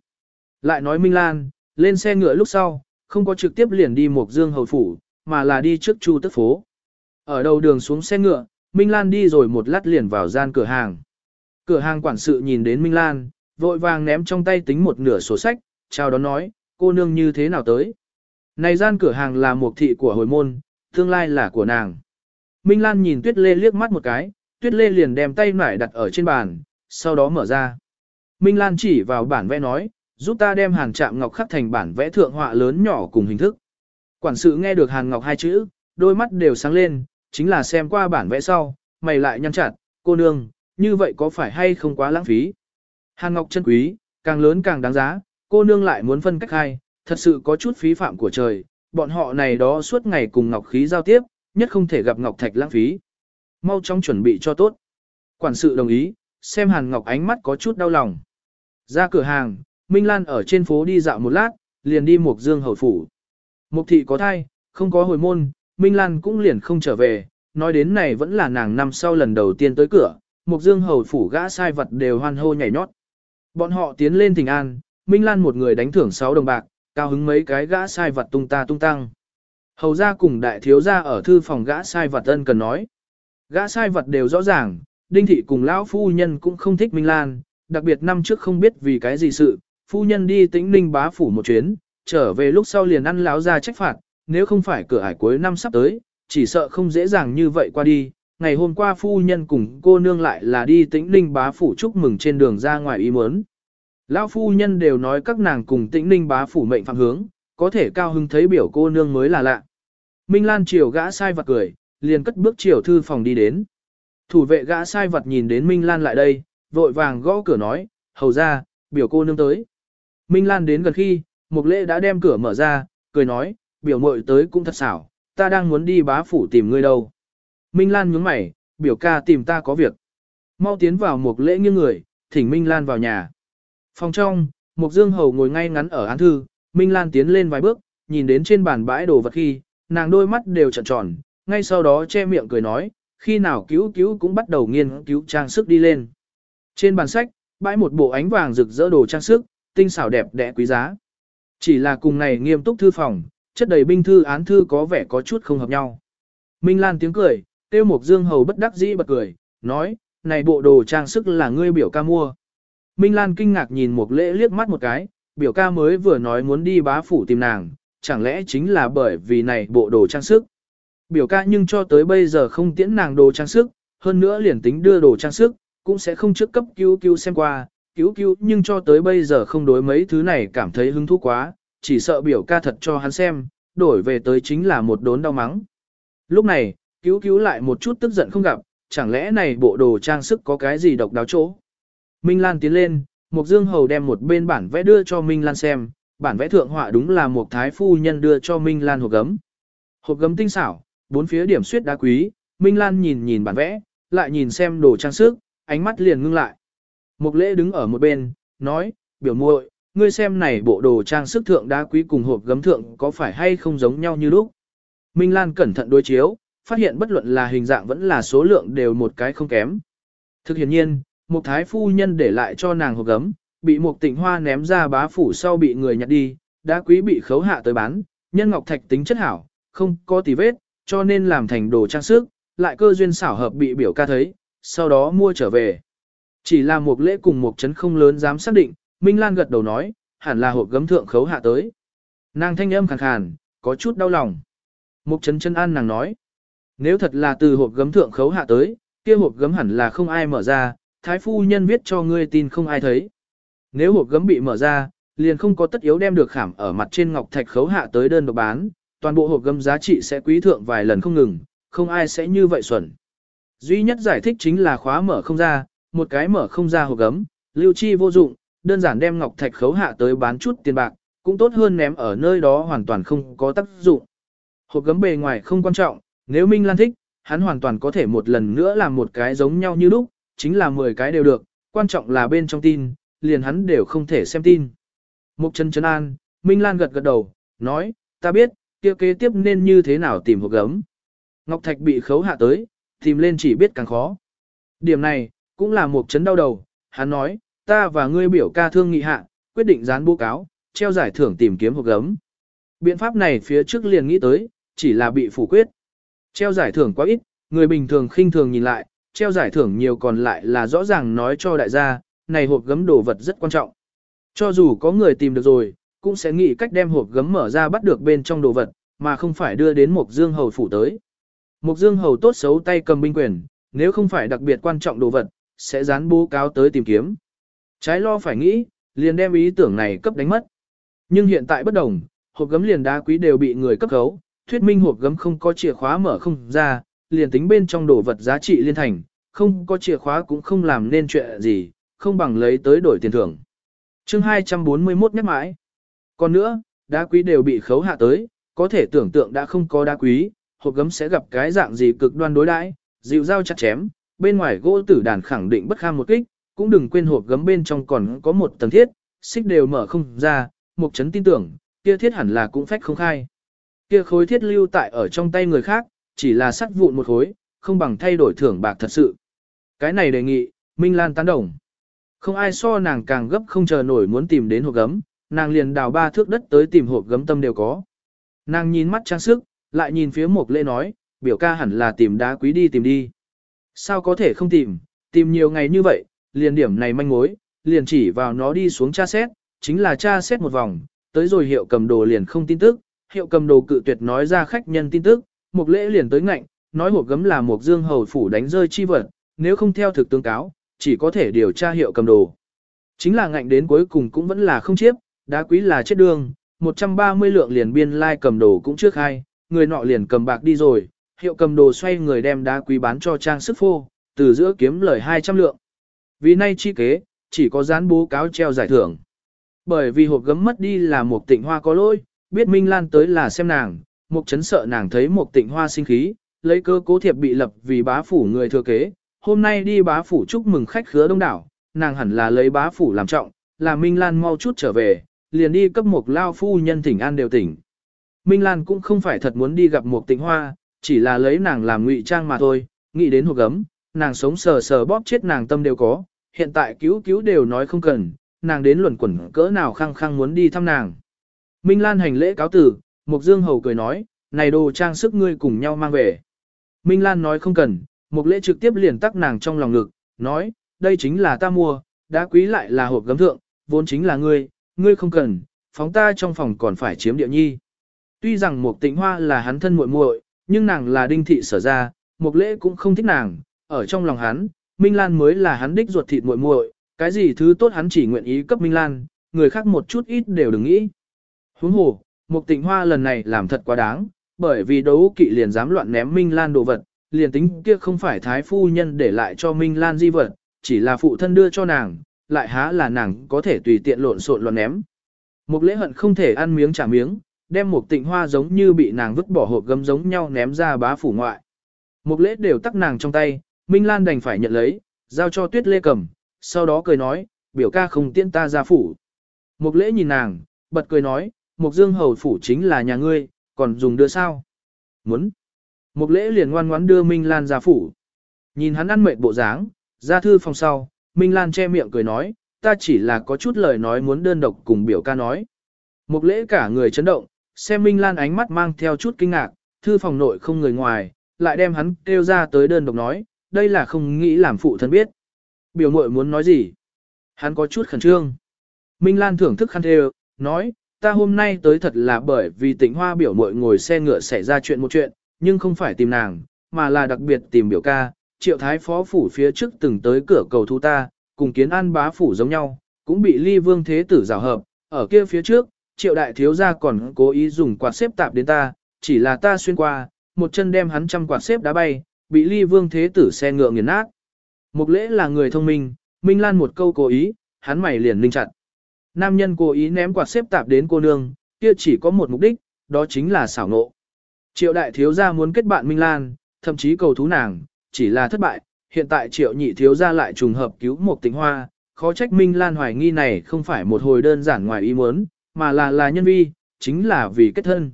Lại nói Minh Lan, lên xe ngựa lúc sau, không có trực tiếp liền đi Mộc Dương Hầu Phủ, mà là đi trước Chu Tức Phố. Ở đầu đường xuống xe ngựa, Minh Lan đi rồi một lát liền vào gian cửa hàng. Cửa hàng quản sự nhìn đến Minh Lan, vội vàng ném trong tay tính một nửa sổ sách, chào đón nói, cô nương như thế nào tới. Này gian cửa hàng là một thị của hồi môn, tương lai là của nàng. Minh Lan nhìn Tuyết Lê liếc mắt một cái, Tuyết Lê liền đem tay nải đặt ở trên bàn, sau đó mở ra. Minh Lan chỉ vào bản vẽ nói, giúp ta đem hàng chạm ngọc khắc thành bản vẽ thượng họa lớn nhỏ cùng hình thức. Quản sự nghe được hàng ngọc hai chữ, đôi mắt đều sáng lên, chính là xem qua bản vẽ sau, mày lại nhăn chặt, cô nương, như vậy có phải hay không quá lãng phí? Hàn ngọc chân quý, càng lớn càng đáng giá, cô nương lại muốn phân cách hai, thật sự có chút phí phạm của trời, bọn họ này đó suốt ngày cùng ngọc khí giao tiếp, nhất không thể gặp ngọc thạch lãng phí. Mau chóng chuẩn bị cho tốt. Quản sự đồng ý, xem Hàn Ngọc ánh mắt có chút đau lòng. Ra cửa hàng, Minh Lan ở trên phố đi dạo một lát, liền đi Mục Dương hầu phủ. Mục thị có thai, không có hồi môn, Minh Lan cũng liền không trở về, nói đến này vẫn là nàng năm sau lần đầu tiên tới cửa, Mục Dương hầu phủ gã sai vật đều hoan hô nhảy nhót. Bọn họ tiến lên thỉnh an, Minh Lan một người đánh thưởng 6 đồng bạc, cao hứng mấy cái gã sai vật tung ta tung tăng. Hầu ra cùng đại thiếu gia ở thư phòng gã sai vật ân cần nói. Gã sai vật đều rõ ràng, Đinh thị cùng lão phu nhân cũng không thích Minh Lan, đặc biệt năm trước không biết vì cái gì sự, phu nhân đi tĩnh ninh bá phủ một chuyến, trở về lúc sau liền ăn lão ra trách phạt, nếu không phải cửa ải cuối năm sắp tới, chỉ sợ không dễ dàng như vậy qua đi. Ngày hôm qua phu nhân cùng cô nương lại là đi tĩnh ninh bá phủ chúc mừng trên đường ra ngoài ý muốn. Lão phu nhân đều nói các nàng cùng tĩnh ninh bá phủ mệnh phạm hướng, có thể cao hưng thấy biểu cô nương mới là lạ. Minh Lan chiều gã sai vật cười, liền cất bước chiều thư phòng đi đến. Thủ vệ gã sai vật nhìn đến Minh Lan lại đây, vội vàng gõ cửa nói, hầu ra, biểu cô nương tới. Minh Lan đến gần khi, Mục Lễ đã đem cửa mở ra, cười nói, biểu muội tới cũng thật xảo, ta đang muốn đi bá phủ tìm ngươi đâu. Minh Lan nhướng mày, biểu ca tìm ta có việc. Mau tiến vào một Lễ nghiêng người, thỉnh Minh Lan vào nhà. Phòng trong, Mục Dương Hầu ngồi ngay ngắn ở án thư, Minh Lan tiến lên vài bước, nhìn đến trên bàn bãi đồ vật khi, nàng đôi mắt đều trợn tròn, ngay sau đó che miệng cười nói, khi nào cứu cứu cũng bắt đầu nghiên cứu trang sức đi lên. Trên bàn sách, bãi một bộ ánh vàng rực rỡ đồ trang sức, tinh xảo đẹp đẽ quý giá. Chỉ là cùng này nghiêm túc thư phòng, chất đầy binh thư án thư có vẻ có chút không hợp nhau. Minh Lan tiếng cười, tiêu mục dương hầu bất đắc dĩ bật cười, nói, này bộ đồ trang sức là ngươi biểu ca mua. Minh Lan kinh ngạc nhìn một lễ liếc mắt một cái, biểu ca mới vừa nói muốn đi bá phủ tìm nàng, chẳng lẽ chính là bởi vì này bộ đồ trang sức. Biểu ca nhưng cho tới bây giờ không tiễn nàng đồ trang sức, hơn nữa liền tính đưa đồ trang sức, cũng sẽ không trước cấp cứu cứu xem qua, cứu cứu nhưng cho tới bây giờ không đối mấy thứ này cảm thấy hứng thú quá, chỉ sợ biểu ca thật cho hắn xem, đổi về tới chính là một đốn đau mắng. Lúc này, cứu cứu lại một chút tức giận không gặp, chẳng lẽ này bộ đồ trang sức có cái gì độc đáo chỗ. Minh Lan tiến lên, Mục Dương Hầu đem một bên bản vẽ đưa cho Minh Lan xem, bản vẽ thượng họa đúng là một thái phu nhân đưa cho Minh Lan hộp gấm. Hộp gấm tinh xảo, bốn phía điểm suyết đá quý, Minh Lan nhìn nhìn bản vẽ, lại nhìn xem đồ trang sức, ánh mắt liền ngưng lại. Mục lễ đứng ở một bên, nói, biểu muội, ngươi xem này bộ đồ trang sức thượng đá quý cùng hộp gấm thượng có phải hay không giống nhau như lúc. Minh Lan cẩn thận đối chiếu, phát hiện bất luận là hình dạng vẫn là số lượng đều một cái không kém. Thực hiện nhiên, một thái phu nhân để lại cho nàng hộp gấm, bị một tịnh hoa ném ra bá phủ sau bị người nhặt đi, đá quý bị khấu hạ tới bán, nhân ngọc thạch tính chất hảo, không có tì vết, cho nên làm thành đồ trang sức, lại cơ duyên xảo hợp bị biểu ca thấy, sau đó mua trở về. Chỉ là một lễ cùng một chấn không lớn dám xác định, Minh Lan gật đầu nói, hẳn là hộp gấm thượng khấu hạ tới. Nàng thanh âm khàn khàn, có chút đau lòng. Mục chấn chân an nàng nói, nếu thật là từ hộp gấm thượng khấu hạ tới, kia hộp gấm hẳn là không ai mở ra, thái phu nhân viết cho ngươi tin không ai thấy. Nếu hộp gấm bị mở ra, liền không có tất yếu đem được khảm ở mặt trên ngọc thạch khấu hạ tới đơn độc bán, toàn bộ hộp gấm giá trị sẽ quý thượng vài lần không ngừng, không ai sẽ như vậy xuẩn. Duy nhất giải thích chính là khóa mở không ra, một cái mở không ra hộp gấm, lưu chi vô dụng, đơn giản đem ngọc thạch khấu hạ tới bán chút tiền bạc, cũng tốt hơn ném ở nơi đó hoàn toàn không có tác dụng. Hộp gấm bề ngoài không quan trọng, nếu Minh Lan thích, hắn hoàn toàn có thể một lần nữa làm một cái giống nhau như lúc, chính là 10 cái đều được, quan trọng là bên trong tin, liền hắn đều không thể xem tin. Mục chân chân an, Minh Lan gật gật đầu, nói, ta biết, kia kế tiếp nên như thế nào tìm hộp gấm. Ngọc Thạch bị khấu hạ tới, tìm lên chỉ biết càng khó. Điểm này, cũng là một chấn đau đầu, hắn nói, ta và ngươi biểu ca thương nghị hạ, quyết định dán bố cáo, treo giải thưởng tìm kiếm hộp gấm. Biện pháp này phía trước liền nghĩ tới, chỉ là bị phủ quyết. Treo giải thưởng quá ít, người bình thường khinh thường nhìn lại, treo giải thưởng nhiều còn lại là rõ ràng nói cho đại gia, này hộp gấm đồ vật rất quan trọng. Cho dù có người tìm được rồi, cũng sẽ nghĩ cách đem hộp gấm mở ra bắt được bên trong đồ vật, mà không phải đưa đến một dương hầu phủ tới. Một dương hầu tốt xấu tay cầm binh quyền, nếu không phải đặc biệt quan trọng đồ vật, sẽ dán bố cáo tới tìm kiếm. Trái lo phải nghĩ, liền đem ý tưởng này cấp đánh mất. Nhưng hiện tại bất đồng, hộp gấm liền đá quý đều bị người cấp khấu, thuyết minh hộp gấm không có chìa khóa mở không ra, liền tính bên trong đồ vật giá trị liên thành, không có chìa khóa cũng không làm nên chuyện gì, không bằng lấy tới đổi tiền thưởng. chương 241 nhắc mãi. Còn nữa, đá quý đều bị khấu hạ tới, có thể tưởng tượng đã không có đá quý, hộp gấm sẽ gặp cái dạng gì cực đoan đối đãi, dịu dao chặt chém, bên ngoài gỗ tử đàn khẳng định bất kham một kích, cũng đừng quên hộp gấm bên trong còn có một tầng thiết, xích đều mở không ra, mục chấn tin tưởng, kia thiết hẳn là cũng phách không khai. Kia khối thiết lưu tại ở trong tay người khác, chỉ là sắt vụn một khối, không bằng thay đổi thưởng bạc thật sự. Cái này đề nghị, Minh Lan tán đồng. Không ai so nàng càng gấp không chờ nổi muốn tìm đến hộp gấm, nàng liền đào ba thước đất tới tìm hộp gấm tâm đều có. Nàng nhìn mắt trang sức, lại nhìn phía một lễ nói, biểu ca hẳn là tìm đá quý đi tìm đi. Sao có thể không tìm, tìm nhiều ngày như vậy, liền điểm này manh mối, liền chỉ vào nó đi xuống tra xét, chính là tra xét một vòng, tới rồi hiệu cầm đồ liền không tin tức, hiệu cầm đồ cự tuyệt nói ra khách nhân tin tức, một lễ liền tới ngạnh, nói hộp gấm là một dương hầu phủ đánh rơi chi vật, nếu không theo thực tương cáo, chỉ có thể điều tra hiệu cầm đồ. Chính là ngạnh đến cuối cùng cũng vẫn là không chiếp, đá quý là chết đường, 130 lượng liền biên lai like cầm đồ cũng trước hai, người nọ liền cầm bạc đi rồi, hiệu cầm đồ xoay người đem đá quý bán cho trang sức phô, từ giữa kiếm lời 200 lượng. Vì nay chi kế, chỉ có dán bố cáo treo giải thưởng. Bởi vì hộp gấm mất đi là một tịnh hoa có lỗi, biết Minh Lan tới là xem nàng, một chấn sợ nàng thấy một tịnh hoa sinh khí, lấy cơ cố thiệp bị lập vì bá phủ người thừa kế. Hôm nay đi bá phủ chúc mừng khách khứa đông đảo, nàng hẳn là lấy bá phủ làm trọng, là Minh Lan mau chút trở về, liền đi cấp một lao phu nhân thỉnh an đều tỉnh. Minh Lan cũng không phải thật muốn đi gặp một tịnh hoa, chỉ là lấy nàng làm ngụy trang mà thôi, nghĩ đến hộp gấm, nàng sống sờ sờ bóp chết nàng tâm đều có, hiện tại cứu cứu đều nói không cần, nàng đến luẩn quẩn cỡ nào khăng khăng muốn đi thăm nàng. Minh Lan hành lễ cáo tử, Mục Dương Hầu cười nói, này đồ trang sức ngươi cùng nhau mang về. Minh Lan nói không cần, Mục lễ trực tiếp liền tắc nàng trong lòng ngực, nói, đây chính là ta mua, đã quý lại là hộp gấm thượng, vốn chính là ngươi, ngươi không cần, phóng ta trong phòng còn phải chiếm địa nhi. Tuy rằng Mục Tịnh Hoa là hắn thân muội muội, nhưng nàng là đinh thị sở ra, Mục lễ cũng không thích nàng, ở trong lòng hắn, Minh Lan mới là hắn đích ruột thịt muội muội, cái gì thứ tốt hắn chỉ nguyện ý cấp Minh Lan, người khác một chút ít đều đừng nghĩ. Huống hồ, Mục Tịnh Hoa lần này làm thật quá đáng, bởi vì đấu kỵ liền dám loạn ném Minh Lan đồ vật, liền tính kia không phải thái phu nhân để lại cho Minh Lan di vật, chỉ là phụ thân đưa cho nàng, lại há là nàng có thể tùy tiện lộn xộn loạn ném. Mục lễ hận không thể ăn miếng trả miếng, đem một tịnh hoa giống như bị nàng vứt bỏ hộp gấm giống nhau ném ra bá phủ ngoại. Mục lễ đều tắc nàng trong tay, Minh Lan đành phải nhận lấy, giao cho tuyết lê cầm, sau đó cười nói, biểu ca không tiễn ta ra phủ. Mục lễ nhìn nàng, bật cười nói, mục dương hầu phủ chính là nhà ngươi, còn dùng đưa sao? Muốn. Mục lễ liền ngoan ngoãn đưa Minh Lan ra phủ. Nhìn hắn ăn mệt bộ dáng, ra thư phòng sau, Minh Lan che miệng cười nói, ta chỉ là có chút lời nói muốn đơn độc cùng biểu ca nói. Mục lễ cả người chấn động, xem Minh Lan ánh mắt mang theo chút kinh ngạc, thư phòng nội không người ngoài, lại đem hắn kêu ra tới đơn độc nói, đây là không nghĩ làm phụ thân biết. Biểu muội muốn nói gì? Hắn có chút khẩn trương. Minh Lan thưởng thức khăn thề, nói, ta hôm nay tới thật là bởi vì tỉnh hoa biểu muội ngồi xe ngựa xảy ra chuyện một chuyện, nhưng không phải tìm nàng, mà là đặc biệt tìm biểu ca, triệu thái phó phủ phía trước từng tới cửa cầu thu ta, cùng kiến an bá phủ giống nhau, cũng bị ly vương thế tử rào hợp, ở kia phía trước, triệu đại thiếu gia còn cố ý dùng quạt xếp tạp đến ta, chỉ là ta xuyên qua, một chân đem hắn trăm quạt xếp đá bay, bị ly vương thế tử xe ngựa nghiền nát. Mục lễ là người thông minh, Minh Lan một câu cố ý, hắn mày liền linh chặt. Nam nhân cố ý ném quạt xếp tạp đến cô nương, kia chỉ có một mục đích, đó chính là xảo nộ. Triệu đại thiếu gia muốn kết bạn Minh Lan, thậm chí cầu thú nàng, chỉ là thất bại, hiện tại triệu nhị thiếu gia lại trùng hợp cứu một tình hoa, khó trách Minh Lan hoài nghi này không phải một hồi đơn giản ngoài ý muốn, mà là là nhân vi, chính là vì kết thân.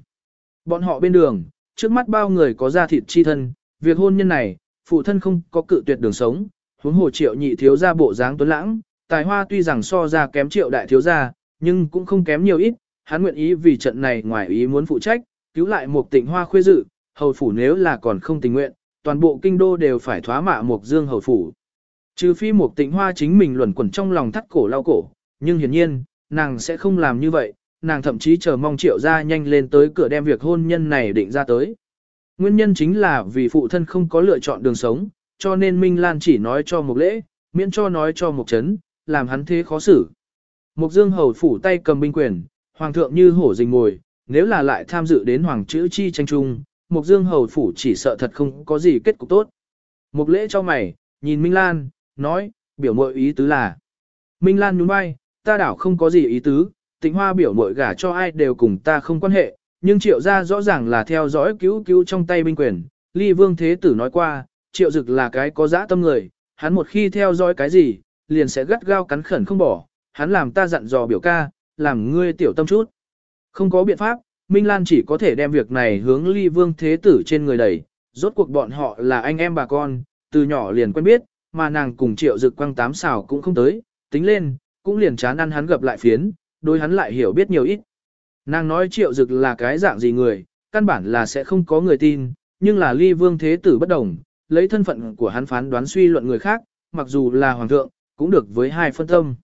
Bọn họ bên đường, trước mắt bao người có da thịt chi thân, việc hôn nhân này, phụ thân không có cự tuyệt đường sống, huống hồ triệu nhị thiếu gia bộ dáng tuấn lãng, tài hoa tuy rằng so ra kém triệu đại thiếu gia, nhưng cũng không kém nhiều ít, hắn nguyện ý vì trận này ngoài ý muốn phụ trách, cứu lại một tịnh hoa khuê dự, hầu phủ nếu là còn không tình nguyện, toàn bộ kinh đô đều phải thoá mạ một dương hầu phủ. Trừ phi một tịnh hoa chính mình luẩn quẩn trong lòng thắt cổ lao cổ, nhưng hiển nhiên, nàng sẽ không làm như vậy, nàng thậm chí chờ mong triệu gia nhanh lên tới cửa đem việc hôn nhân này định ra tới. Nguyên nhân chính là vì phụ thân không có lựa chọn đường sống, cho nên Minh Lan chỉ nói cho một lễ, miễn cho nói cho một chấn, làm hắn thế khó xử. Mục dương hầu phủ tay cầm binh quyền, hoàng thượng như hổ rình ngồi, nếu là lại tham dự đến hoàng chữ chi tranh trung, mục dương hầu phủ chỉ sợ thật không có gì kết cục tốt. Mục lễ cho mày, nhìn Minh Lan, nói, biểu mội ý tứ là. Minh Lan nhún vai, ta đảo không có gì ý tứ, tịnh hoa biểu mội gả cho ai đều cùng ta không quan hệ, nhưng triệu gia rõ ràng là theo dõi cứu cứu trong tay binh quyền. Ly vương thế tử nói qua, triệu dực là cái có dã tâm người, hắn một khi theo dõi cái gì, liền sẽ gắt gao cắn khẩn không bỏ, hắn làm ta dặn dò biểu ca, làm ngươi tiểu tâm chút. Không có biện pháp, Minh Lan chỉ có thể đem việc này hướng ly vương thế tử trên người đẩy, rốt cuộc bọn họ là anh em bà con, từ nhỏ liền quen biết, mà nàng cùng triệu dực quăng tám xào cũng không tới, tính lên, cũng liền chán ăn hắn gặp lại phiến, đôi hắn lại hiểu biết nhiều ít. Nàng nói triệu dực là cái dạng gì người, căn bản là sẽ không có người tin, nhưng là ly vương thế tử bất đồng, lấy thân phận của hắn phán đoán suy luận người khác, mặc dù là hoàng thượng, cũng được với hai phân tâm.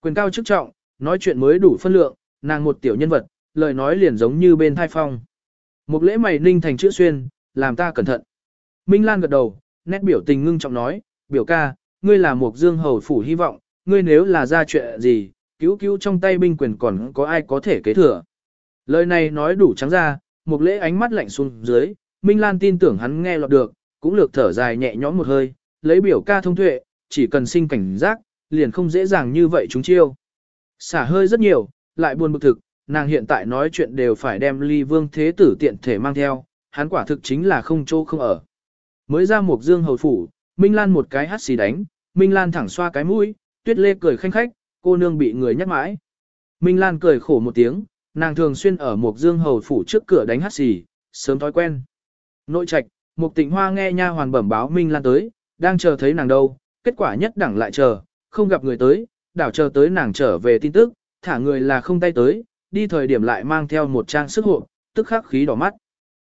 Quyền cao chức trọng, nói chuyện mới đủ phân lượng, nàng một tiểu nhân vật, lời nói liền giống như bên thai phong. Một lễ mày ninh thành chữ xuyên, làm ta cẩn thận. Minh Lan gật đầu, nét biểu tình ngưng trọng nói, biểu ca, ngươi là một dương hầu phủ hy vọng, ngươi nếu là ra chuyện gì, cứu cứu trong tay binh quyền còn có ai có thể kế thừa. Lời này nói đủ trắng ra, một lễ ánh mắt lạnh xuống dưới, Minh Lan tin tưởng hắn nghe lọt được, cũng lược thở dài nhẹ nhõm một hơi, lấy biểu ca thông tuệ, chỉ cần sinh cảnh giác, liền không dễ dàng như vậy chúng chiêu. Xả hơi rất nhiều, lại buồn bực thực, nàng hiện tại nói chuyện đều phải đem ly vương thế tử tiện thể mang theo, hắn quả thực chính là không chỗ không ở. Mới ra một dương hầu phủ, Minh Lan một cái hắt xì đánh, Minh Lan thẳng xoa cái mũi, tuyết lê cười khanh khách, cô nương bị người nhắc mãi. Minh Lan cười khổ một tiếng, nàng thường xuyên ở một dương hầu phủ trước cửa đánh hát xì, sớm thói quen. Nội trạch, một tịnh hoa nghe nha hoàn bẩm báo Minh Lan tới, đang chờ thấy nàng đâu, kết quả nhất đẳng lại chờ, không gặp người tới, đảo chờ tới nàng trở về tin tức, thả người là không tay tới, đi thời điểm lại mang theo một trang sức hộp, tức khắc khí đỏ mắt.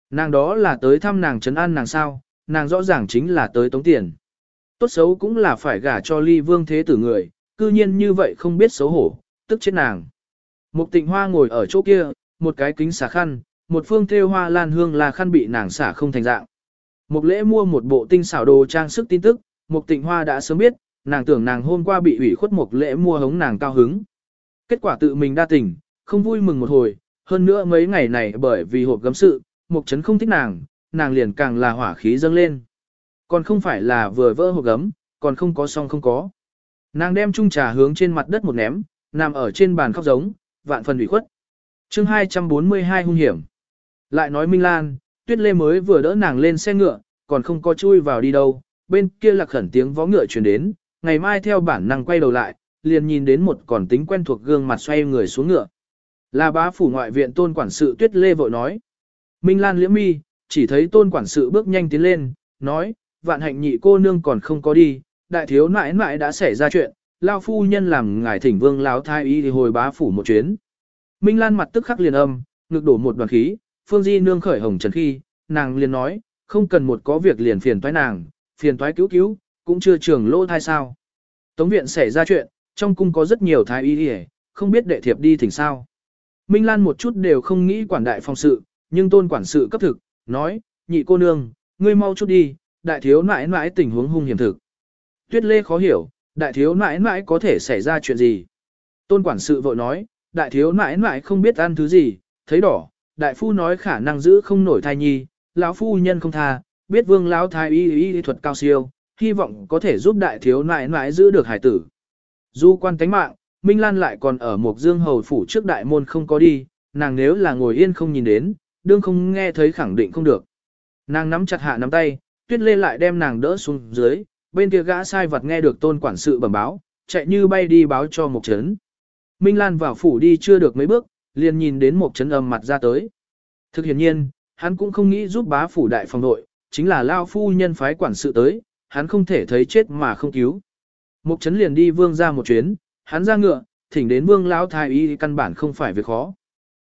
Nàng đó là tới thăm nàng trấn an nàng sao, nàng rõ ràng chính là tới tống tiền. Tốt xấu cũng là phải gả cho ly vương thế tử người, cư nhiên như vậy không biết xấu hổ, tức chết nàng. Mục tịnh hoa ngồi ở chỗ kia, một cái kính xả khăn, một phương thêu hoa lan hương là khăn bị nàng xả không thành dạng. Mục lễ mua một bộ tinh xảo đồ trang sức tin tức, mục tịnh hoa đã sớm biết, nàng tưởng nàng hôm qua bị ủy khuất mục lễ mua hống nàng cao hứng. Kết quả tự mình đa tình, không vui mừng một hồi, hơn nữa mấy ngày này bởi vì hộp gấm sự, mục chấn không thích nàng, nàng liền càng là hỏa khí dâng lên. Còn không phải là vừa vỡ hộp gấm, còn không có xong không có. Nàng đem chung trà hướng trên mặt đất một ném, nằm ở trên bàn khóc giống, vạn phần ủy khuất. chương 242 hung hiểm. Lại nói Minh Lan, Tuyết Lê mới vừa đỡ nàng lên xe ngựa, còn không có chui vào đi đâu, bên kia lạc khẩn tiếng vó ngựa truyền đến, ngày mai theo bản năng quay đầu lại, liền nhìn đến một còn tính quen thuộc gương mặt xoay người xuống ngựa. Là bá phủ ngoại viện tôn quản sự Tuyết Lê vội nói. Minh Lan liễm mi, chỉ thấy tôn quản sự bước nhanh tiến lên, nói, vạn hạnh nhị cô nương còn không có đi, đại thiếu nãi nãi đã xảy ra chuyện, lao phu nhân làm ngài thỉnh vương lão thái y thì hồi bá phủ một chuyến. Minh Lan mặt tức khắc liền âm, ngực đổ một đoàn khí, phương di nương khởi hồng trần khi, nàng liền nói, không cần một có việc liền phiền toái nàng, phiền toái cứu cứu, cũng chưa trường lỗ thai sao. Tống viện xảy ra chuyện, trong cung có rất nhiều thái y đi không biết đệ thiệp đi thỉnh sao. Minh Lan một chút đều không nghĩ quản đại phong sự, nhưng tôn quản sự cấp thực, nói, nhị cô nương, ngươi mau chút đi, đại thiếu nãi nãi tình huống hung hiểm thực. Tuyết Lê khó hiểu, đại thiếu nãi nãi có thể xảy ra chuyện gì. Tôn quản sự vội nói, đại thiếu nãi nãi không biết ăn thứ gì, thấy đỏ, đại phu nói khả năng giữ không nổi thai nhi, lão phu nhân không tha, biết vương lão thái y y thuật cao siêu, hy vọng có thể giúp đại thiếu nãi nãi giữ được hải tử. Du quan tánh mạng, Minh Lan lại còn ở một dương hầu phủ trước đại môn không có đi, nàng nếu là ngồi yên không nhìn đến, đương không nghe thấy khẳng định không được. Nàng nắm chặt hạ nắm tay, tuyết lê lại đem nàng đỡ xuống dưới, bên kia gã sai vật nghe được tôn quản sự bẩm báo, chạy như bay đi báo cho Mộc chấn. Minh Lan vào phủ đi chưa được mấy bước, liền nhìn đến Mộc chấn âm mặt ra tới. Thực hiện nhiên, hắn cũng không nghĩ giúp bá phủ đại phòng nội, chính là lao phu nhân phái quản sự tới, hắn không thể thấy chết mà không cứu. Mục chấn liền đi vương ra một chuyến, hắn ra ngựa, thỉnh đến vương lão thái y căn bản không phải việc khó.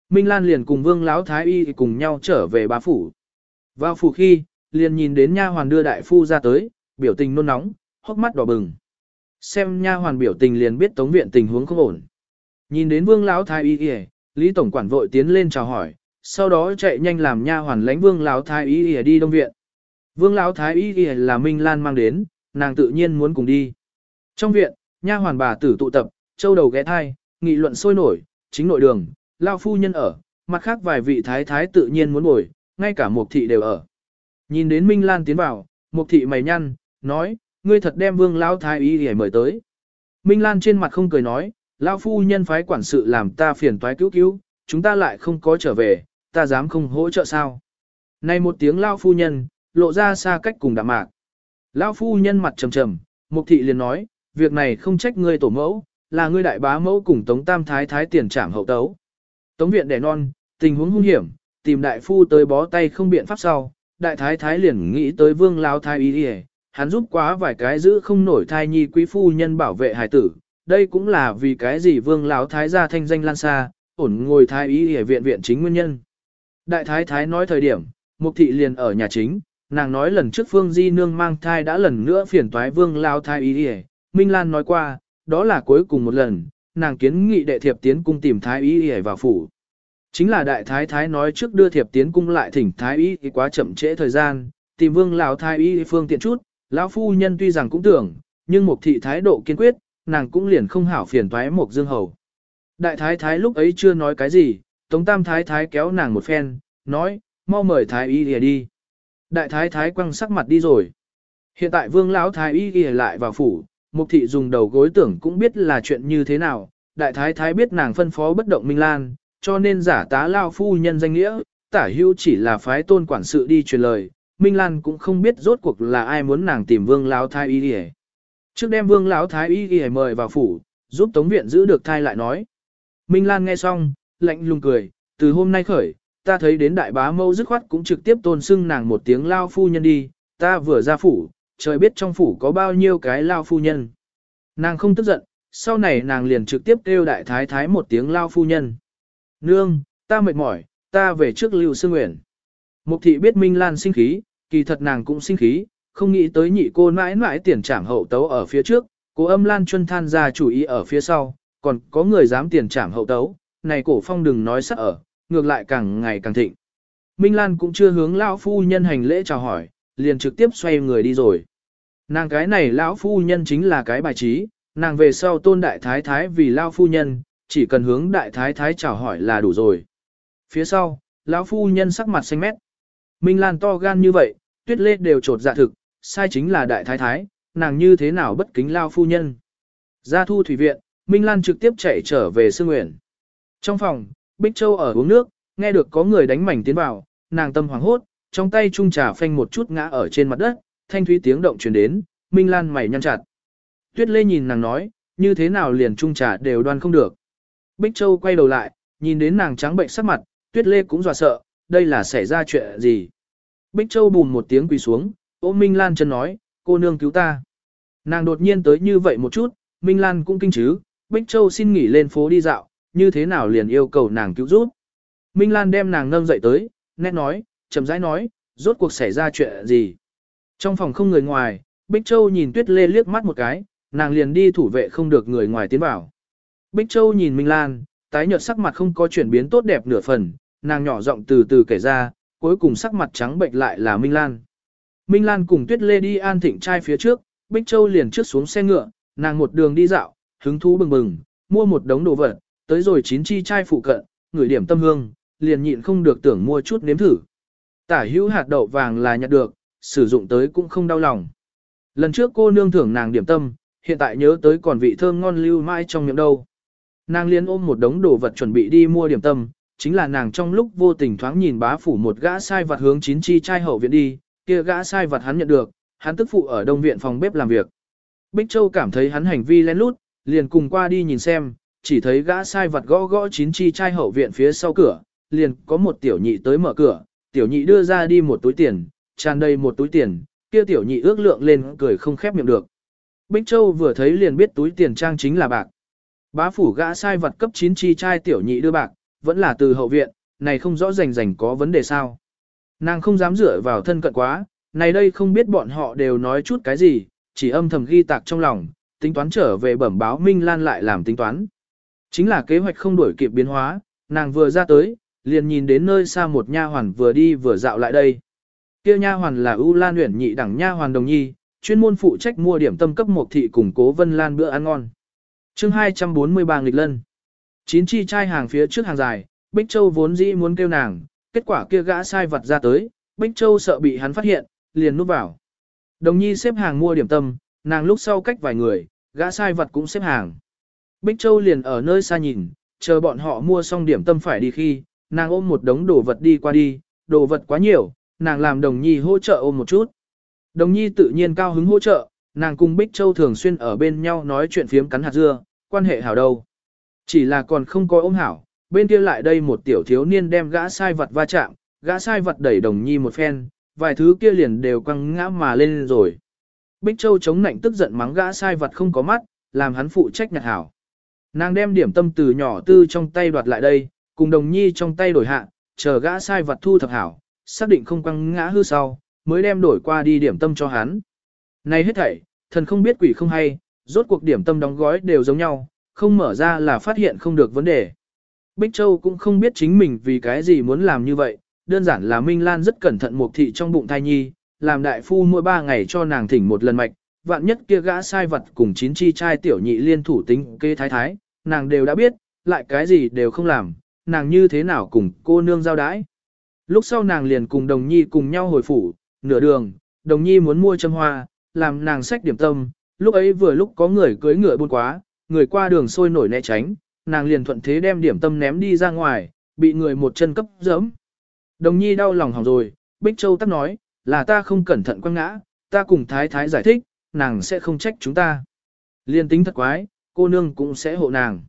Minh Lan liền cùng vương lão thái y cùng nhau trở về bá phủ. Vào phủ khi, liền nhìn đến nha hoàn đưa đại phu ra tới, biểu tình nôn nóng, hốc mắt đỏ bừng. Xem nha hoàn biểu tình liền biết tống viện tình huống không ổn. Nhìn đến vương lão thái y y, Lý tổng quản vội tiến lên chào hỏi, sau đó chạy nhanh làm nha hoàn lãnh vương lão thái y y đi đông viện. Vương lão thái y y là Minh Lan mang đến, nàng tự nhiên muốn cùng đi. Trong viện, nha hoàn bà tử tụ tập, châu đầu ghé thai, nghị luận sôi nổi, chính nội đường, lao phu nhân ở, mặt khác vài vị thái thái tự nhiên muốn ngồi, ngay cả mục thị đều ở. Nhìn đến Minh Lan tiến vào, mục thị mày nhăn, nói, ngươi thật đem vương lão thái y để mời tới. Minh Lan trên mặt không cười nói, lão phu nhân phái quản sự làm ta phiền toái cứu cứu, chúng ta lại không có trở về, ta dám không hỗ trợ sao. Này một tiếng lão phu nhân, lộ ra xa cách cùng đạm mạc. Lão phu nhân mặt trầm trầm, mục thị liền nói, việc này không trách ngươi tổ mẫu, là ngươi đại bá mẫu cùng Tống Tam Thái Thái tiền trảm hậu tấu. Tống viện đẻ non, tình huống hung hiểm, tìm đại phu tới bó tay không biện pháp sau, đại thái thái liền nghĩ tới vương lao thái y đi hắn giúp quá vài cái giữ không nổi thai nhi quý phu nhân bảo vệ hài tử, đây cũng là vì cái gì vương lão thái gia thanh danh lan xa, ổn ngồi thái y ở viện viện chính nguyên nhân. Đại thái thái nói thời điểm, mục thị liền ở nhà chính, nàng nói lần trước phương di nương mang thai đã lần nữa phiền toái vương lao thái y đi Minh Lan nói qua, đó là cuối cùng một lần, nàng kiến nghị đệ thiệp tiến cung tìm thái y đi vào phủ. Chính là đại thái thái nói trước đưa thiệp tiến cung lại thỉnh thái y quá chậm trễ thời gian, tìm vương lão thái y phương tiện chút, lão phu nhân tuy rằng cũng tưởng, nhưng mục thị thái độ kiên quyết, nàng cũng liền không hảo phiền toái một dương hầu. Đại thái thái lúc ấy chưa nói cái gì, tống tam thái thái kéo nàng một phen, nói, mau mời thái y đi đi. Đại thái thái quăng sắc mặt đi rồi. Hiện tại vương lão thái y đi lại vào phủ, mục thị dùng đầu gối tưởng cũng biết là chuyện như thế nào. Đại thái thái biết nàng phân phó bất động Minh Lan, cho nên giả tá lao phu nhân danh nghĩa, tả hữu chỉ là phái tôn quản sự đi truyền lời, Minh Lan cũng không biết rốt cuộc là ai muốn nàng tìm vương lão thái y Y. Trước đem vương lão thái y Y mời vào phủ, giúp tống viện giữ được thai lại nói. Minh Lan nghe xong, lạnh lùng cười, từ hôm nay khởi, ta thấy đến đại bá mâu dứt khoát cũng trực tiếp tôn xưng nàng một tiếng lao phu nhân đi, ta vừa ra phủ, trời biết trong phủ có bao nhiêu cái lao phu nhân. Nàng không tức giận, sau này nàng liền trực tiếp kêu đại thái thái một tiếng lao phu nhân. Nương, ta mệt mỏi, ta về trước lưu sư nguyện. Mục thị biết Minh Lan sinh khí, kỳ thật nàng cũng sinh khí, không nghĩ tới nhị cô mãi mãi tiền trảm hậu tấu ở phía trước, cô âm Lan chuân than ra chủ ý ở phía sau, còn có người dám tiền trảm hậu tấu, này cổ phong đừng nói sắc ở, ngược lại càng ngày càng thịnh. Minh Lan cũng chưa hướng lão phu nhân hành lễ chào hỏi, liền trực tiếp xoay người đi rồi. Nàng cái này lão phu nhân chính là cái bài trí, nàng về sau tôn đại thái thái vì lão phu nhân, chỉ cần hướng đại thái thái chào hỏi là đủ rồi. Phía sau, lão phu nhân sắc mặt xanh mét. Minh Lan to gan như vậy, tuyết lê đều trột dạ thực, sai chính là đại thái thái, nàng như thế nào bất kính lao phu nhân. Ra thu thủy viện, Minh Lan trực tiếp chạy trở về Sương Nguyện. Trong phòng, Bích Châu ở uống nước, nghe được có người đánh mảnh tiến vào, nàng tâm hoảng hốt, trong tay trung trà phanh một chút ngã ở trên mặt đất, thanh thúy tiếng động truyền đến, Minh Lan mày nhăn chặt. Tuyết Lê nhìn nàng nói, như thế nào liền trung trà đều đoan không được. Bích Châu quay đầu lại, nhìn đến nàng trắng bệnh sắc mặt, Tuyết Lê cũng dọa sợ, đây là xảy ra chuyện gì. Bích Châu bùn một tiếng quỳ xuống, ôm Minh Lan chân nói, cô nương cứu ta. Nàng đột nhiên tới như vậy một chút, Minh Lan cũng kinh chứ, Bích Châu xin nghỉ lên phố đi dạo, như thế nào liền yêu cầu nàng cứu giúp. Minh Lan đem nàng nâng dậy tới, nét nói, chậm rãi nói, rốt cuộc xảy ra chuyện gì. Trong phòng không người ngoài, Bích Châu nhìn Tuyết Lê liếc mắt một cái, nàng liền đi thủ vệ không được người ngoài tiến vào. Bích Châu nhìn Minh Lan, tái nhợt sắc mặt không có chuyển biến tốt đẹp nửa phần, nàng nhỏ giọng từ từ kể ra, cuối cùng sắc mặt trắng bệnh lại là Minh Lan. Minh Lan cùng Tuyết Lê đi an thịnh trai phía trước, Bích Châu liền trước xuống xe ngựa, nàng một đường đi dạo, hứng thú bừng bừng, mua một đống đồ vật, tới rồi chín chi trai phụ cận, ngửi điểm tâm hương, liền nhịn không được tưởng mua chút nếm thử. Tả hữu hạt đậu vàng là nhặt được, sử dụng tới cũng không đau lòng. Lần trước cô nương thưởng nàng điểm tâm, hiện tại nhớ tới còn vị thơm ngon lưu mãi trong miệng đâu. Nàng liên ôm một đống đồ vật chuẩn bị đi mua điểm tâm, chính là nàng trong lúc vô tình thoáng nhìn bá phủ một gã sai vật hướng chín chi trai hậu viện đi, kia gã sai vật hắn nhận được, hắn tức phụ ở đông viện phòng bếp làm việc. Bích Châu cảm thấy hắn hành vi lén lút, liền cùng qua đi nhìn xem, chỉ thấy gã sai vật gõ gõ chín chi trai hậu viện phía sau cửa, liền có một tiểu nhị tới mở cửa, tiểu nhị đưa ra đi một túi tiền, tràn đầy một túi tiền, kia tiểu nhị ước lượng lên cười không khép miệng được. Bích Châu vừa thấy liền biết túi tiền trang chính là bạc. Bá phủ gã sai vật cấp chín chi trai tiểu nhị đưa bạc, vẫn là từ hậu viện, này không rõ rành rành có vấn đề sao. Nàng không dám dựa vào thân cận quá, này đây không biết bọn họ đều nói chút cái gì, chỉ âm thầm ghi tạc trong lòng, tính toán trở về bẩm báo Minh Lan lại làm tính toán. Chính là kế hoạch không đổi kịp biến hóa, nàng vừa ra tới, liền nhìn đến nơi xa một nha hoàn vừa đi vừa dạo lại đây. Kia nha hoàn là U Lan Uyển nhị đẳng nha hoàn đồng nhi, chuyên môn phụ trách mua điểm tâm cấp một thị cùng Cố Vân Lan bữa ăn ngon. Chương 243 nghịch lân. Chín chi trai hàng phía trước hàng dài, Bích Châu vốn dĩ muốn kêu nàng, kết quả kia gã sai vật ra tới, Bích Châu sợ bị hắn phát hiện, liền núp vào. Đồng nhi xếp hàng mua điểm tâm, nàng lúc sau cách vài người, gã sai vật cũng xếp hàng. Bích Châu liền ở nơi xa nhìn, chờ bọn họ mua xong điểm tâm phải đi khi, nàng ôm một đống đồ vật đi qua đi, đồ vật quá nhiều, nàng làm đồng nhi hỗ trợ ôm một chút. Đồng nhi tự nhiên cao hứng hỗ trợ, nàng cùng Bích Châu thường xuyên ở bên nhau nói chuyện phiếm cắn hạt dưa, quan hệ hảo đâu. Chỉ là còn không có ôm hảo, bên kia lại đây một tiểu thiếu niên đem gã sai vật va chạm, gã sai vật đẩy đồng nhi một phen, vài thứ kia liền đều quăng ngã mà lên rồi. Bích Châu chống nạnh tức giận mắng gã sai vật không có mắt, làm hắn phụ trách nhặt hảo. Nàng đem điểm tâm từ nhỏ tư trong tay đoạt lại đây, cùng đồng nhi trong tay đổi hạ, chờ gã sai vật thu thập hảo, xác định không quăng ngã hư sau, mới đem đổi qua đi điểm tâm cho hắn. Này hết thảy, thần không biết quỷ không hay, rốt cuộc điểm tâm đóng gói đều giống nhau, không mở ra là phát hiện không được vấn đề. Bích Châu cũng không biết chính mình vì cái gì muốn làm như vậy, đơn giản là Minh Lan rất cẩn thận một thị trong bụng thai nhi, làm đại phu mỗi ba ngày cho nàng thỉnh một lần mạch, vạn nhất kia gã sai vật cùng chín chi trai tiểu nhị liên thủ tính kê thái thái, nàng đều đã biết, lại cái gì đều không làm, nàng như thế nào cùng cô nương giao đãi. Lúc sau nàng liền cùng đồng nhi cùng nhau hồi phủ, nửa đường, đồng nhi muốn mua châm hoa, làm nàng sách điểm tâm, lúc ấy vừa lúc có người cưới ngựa buôn quá, người qua đường sôi nổi né tránh, nàng liền thuận thế đem điểm tâm ném đi ra ngoài, bị người một chân cấp giẫm. Đồng nhi đau lòng hỏng rồi, Bích Châu tắc nói, là ta không cẩn thận quăng ngã, ta cùng thái thái giải thích, nàng sẽ không trách chúng ta. Liên tính thật quái, cô nương cũng sẽ hộ nàng.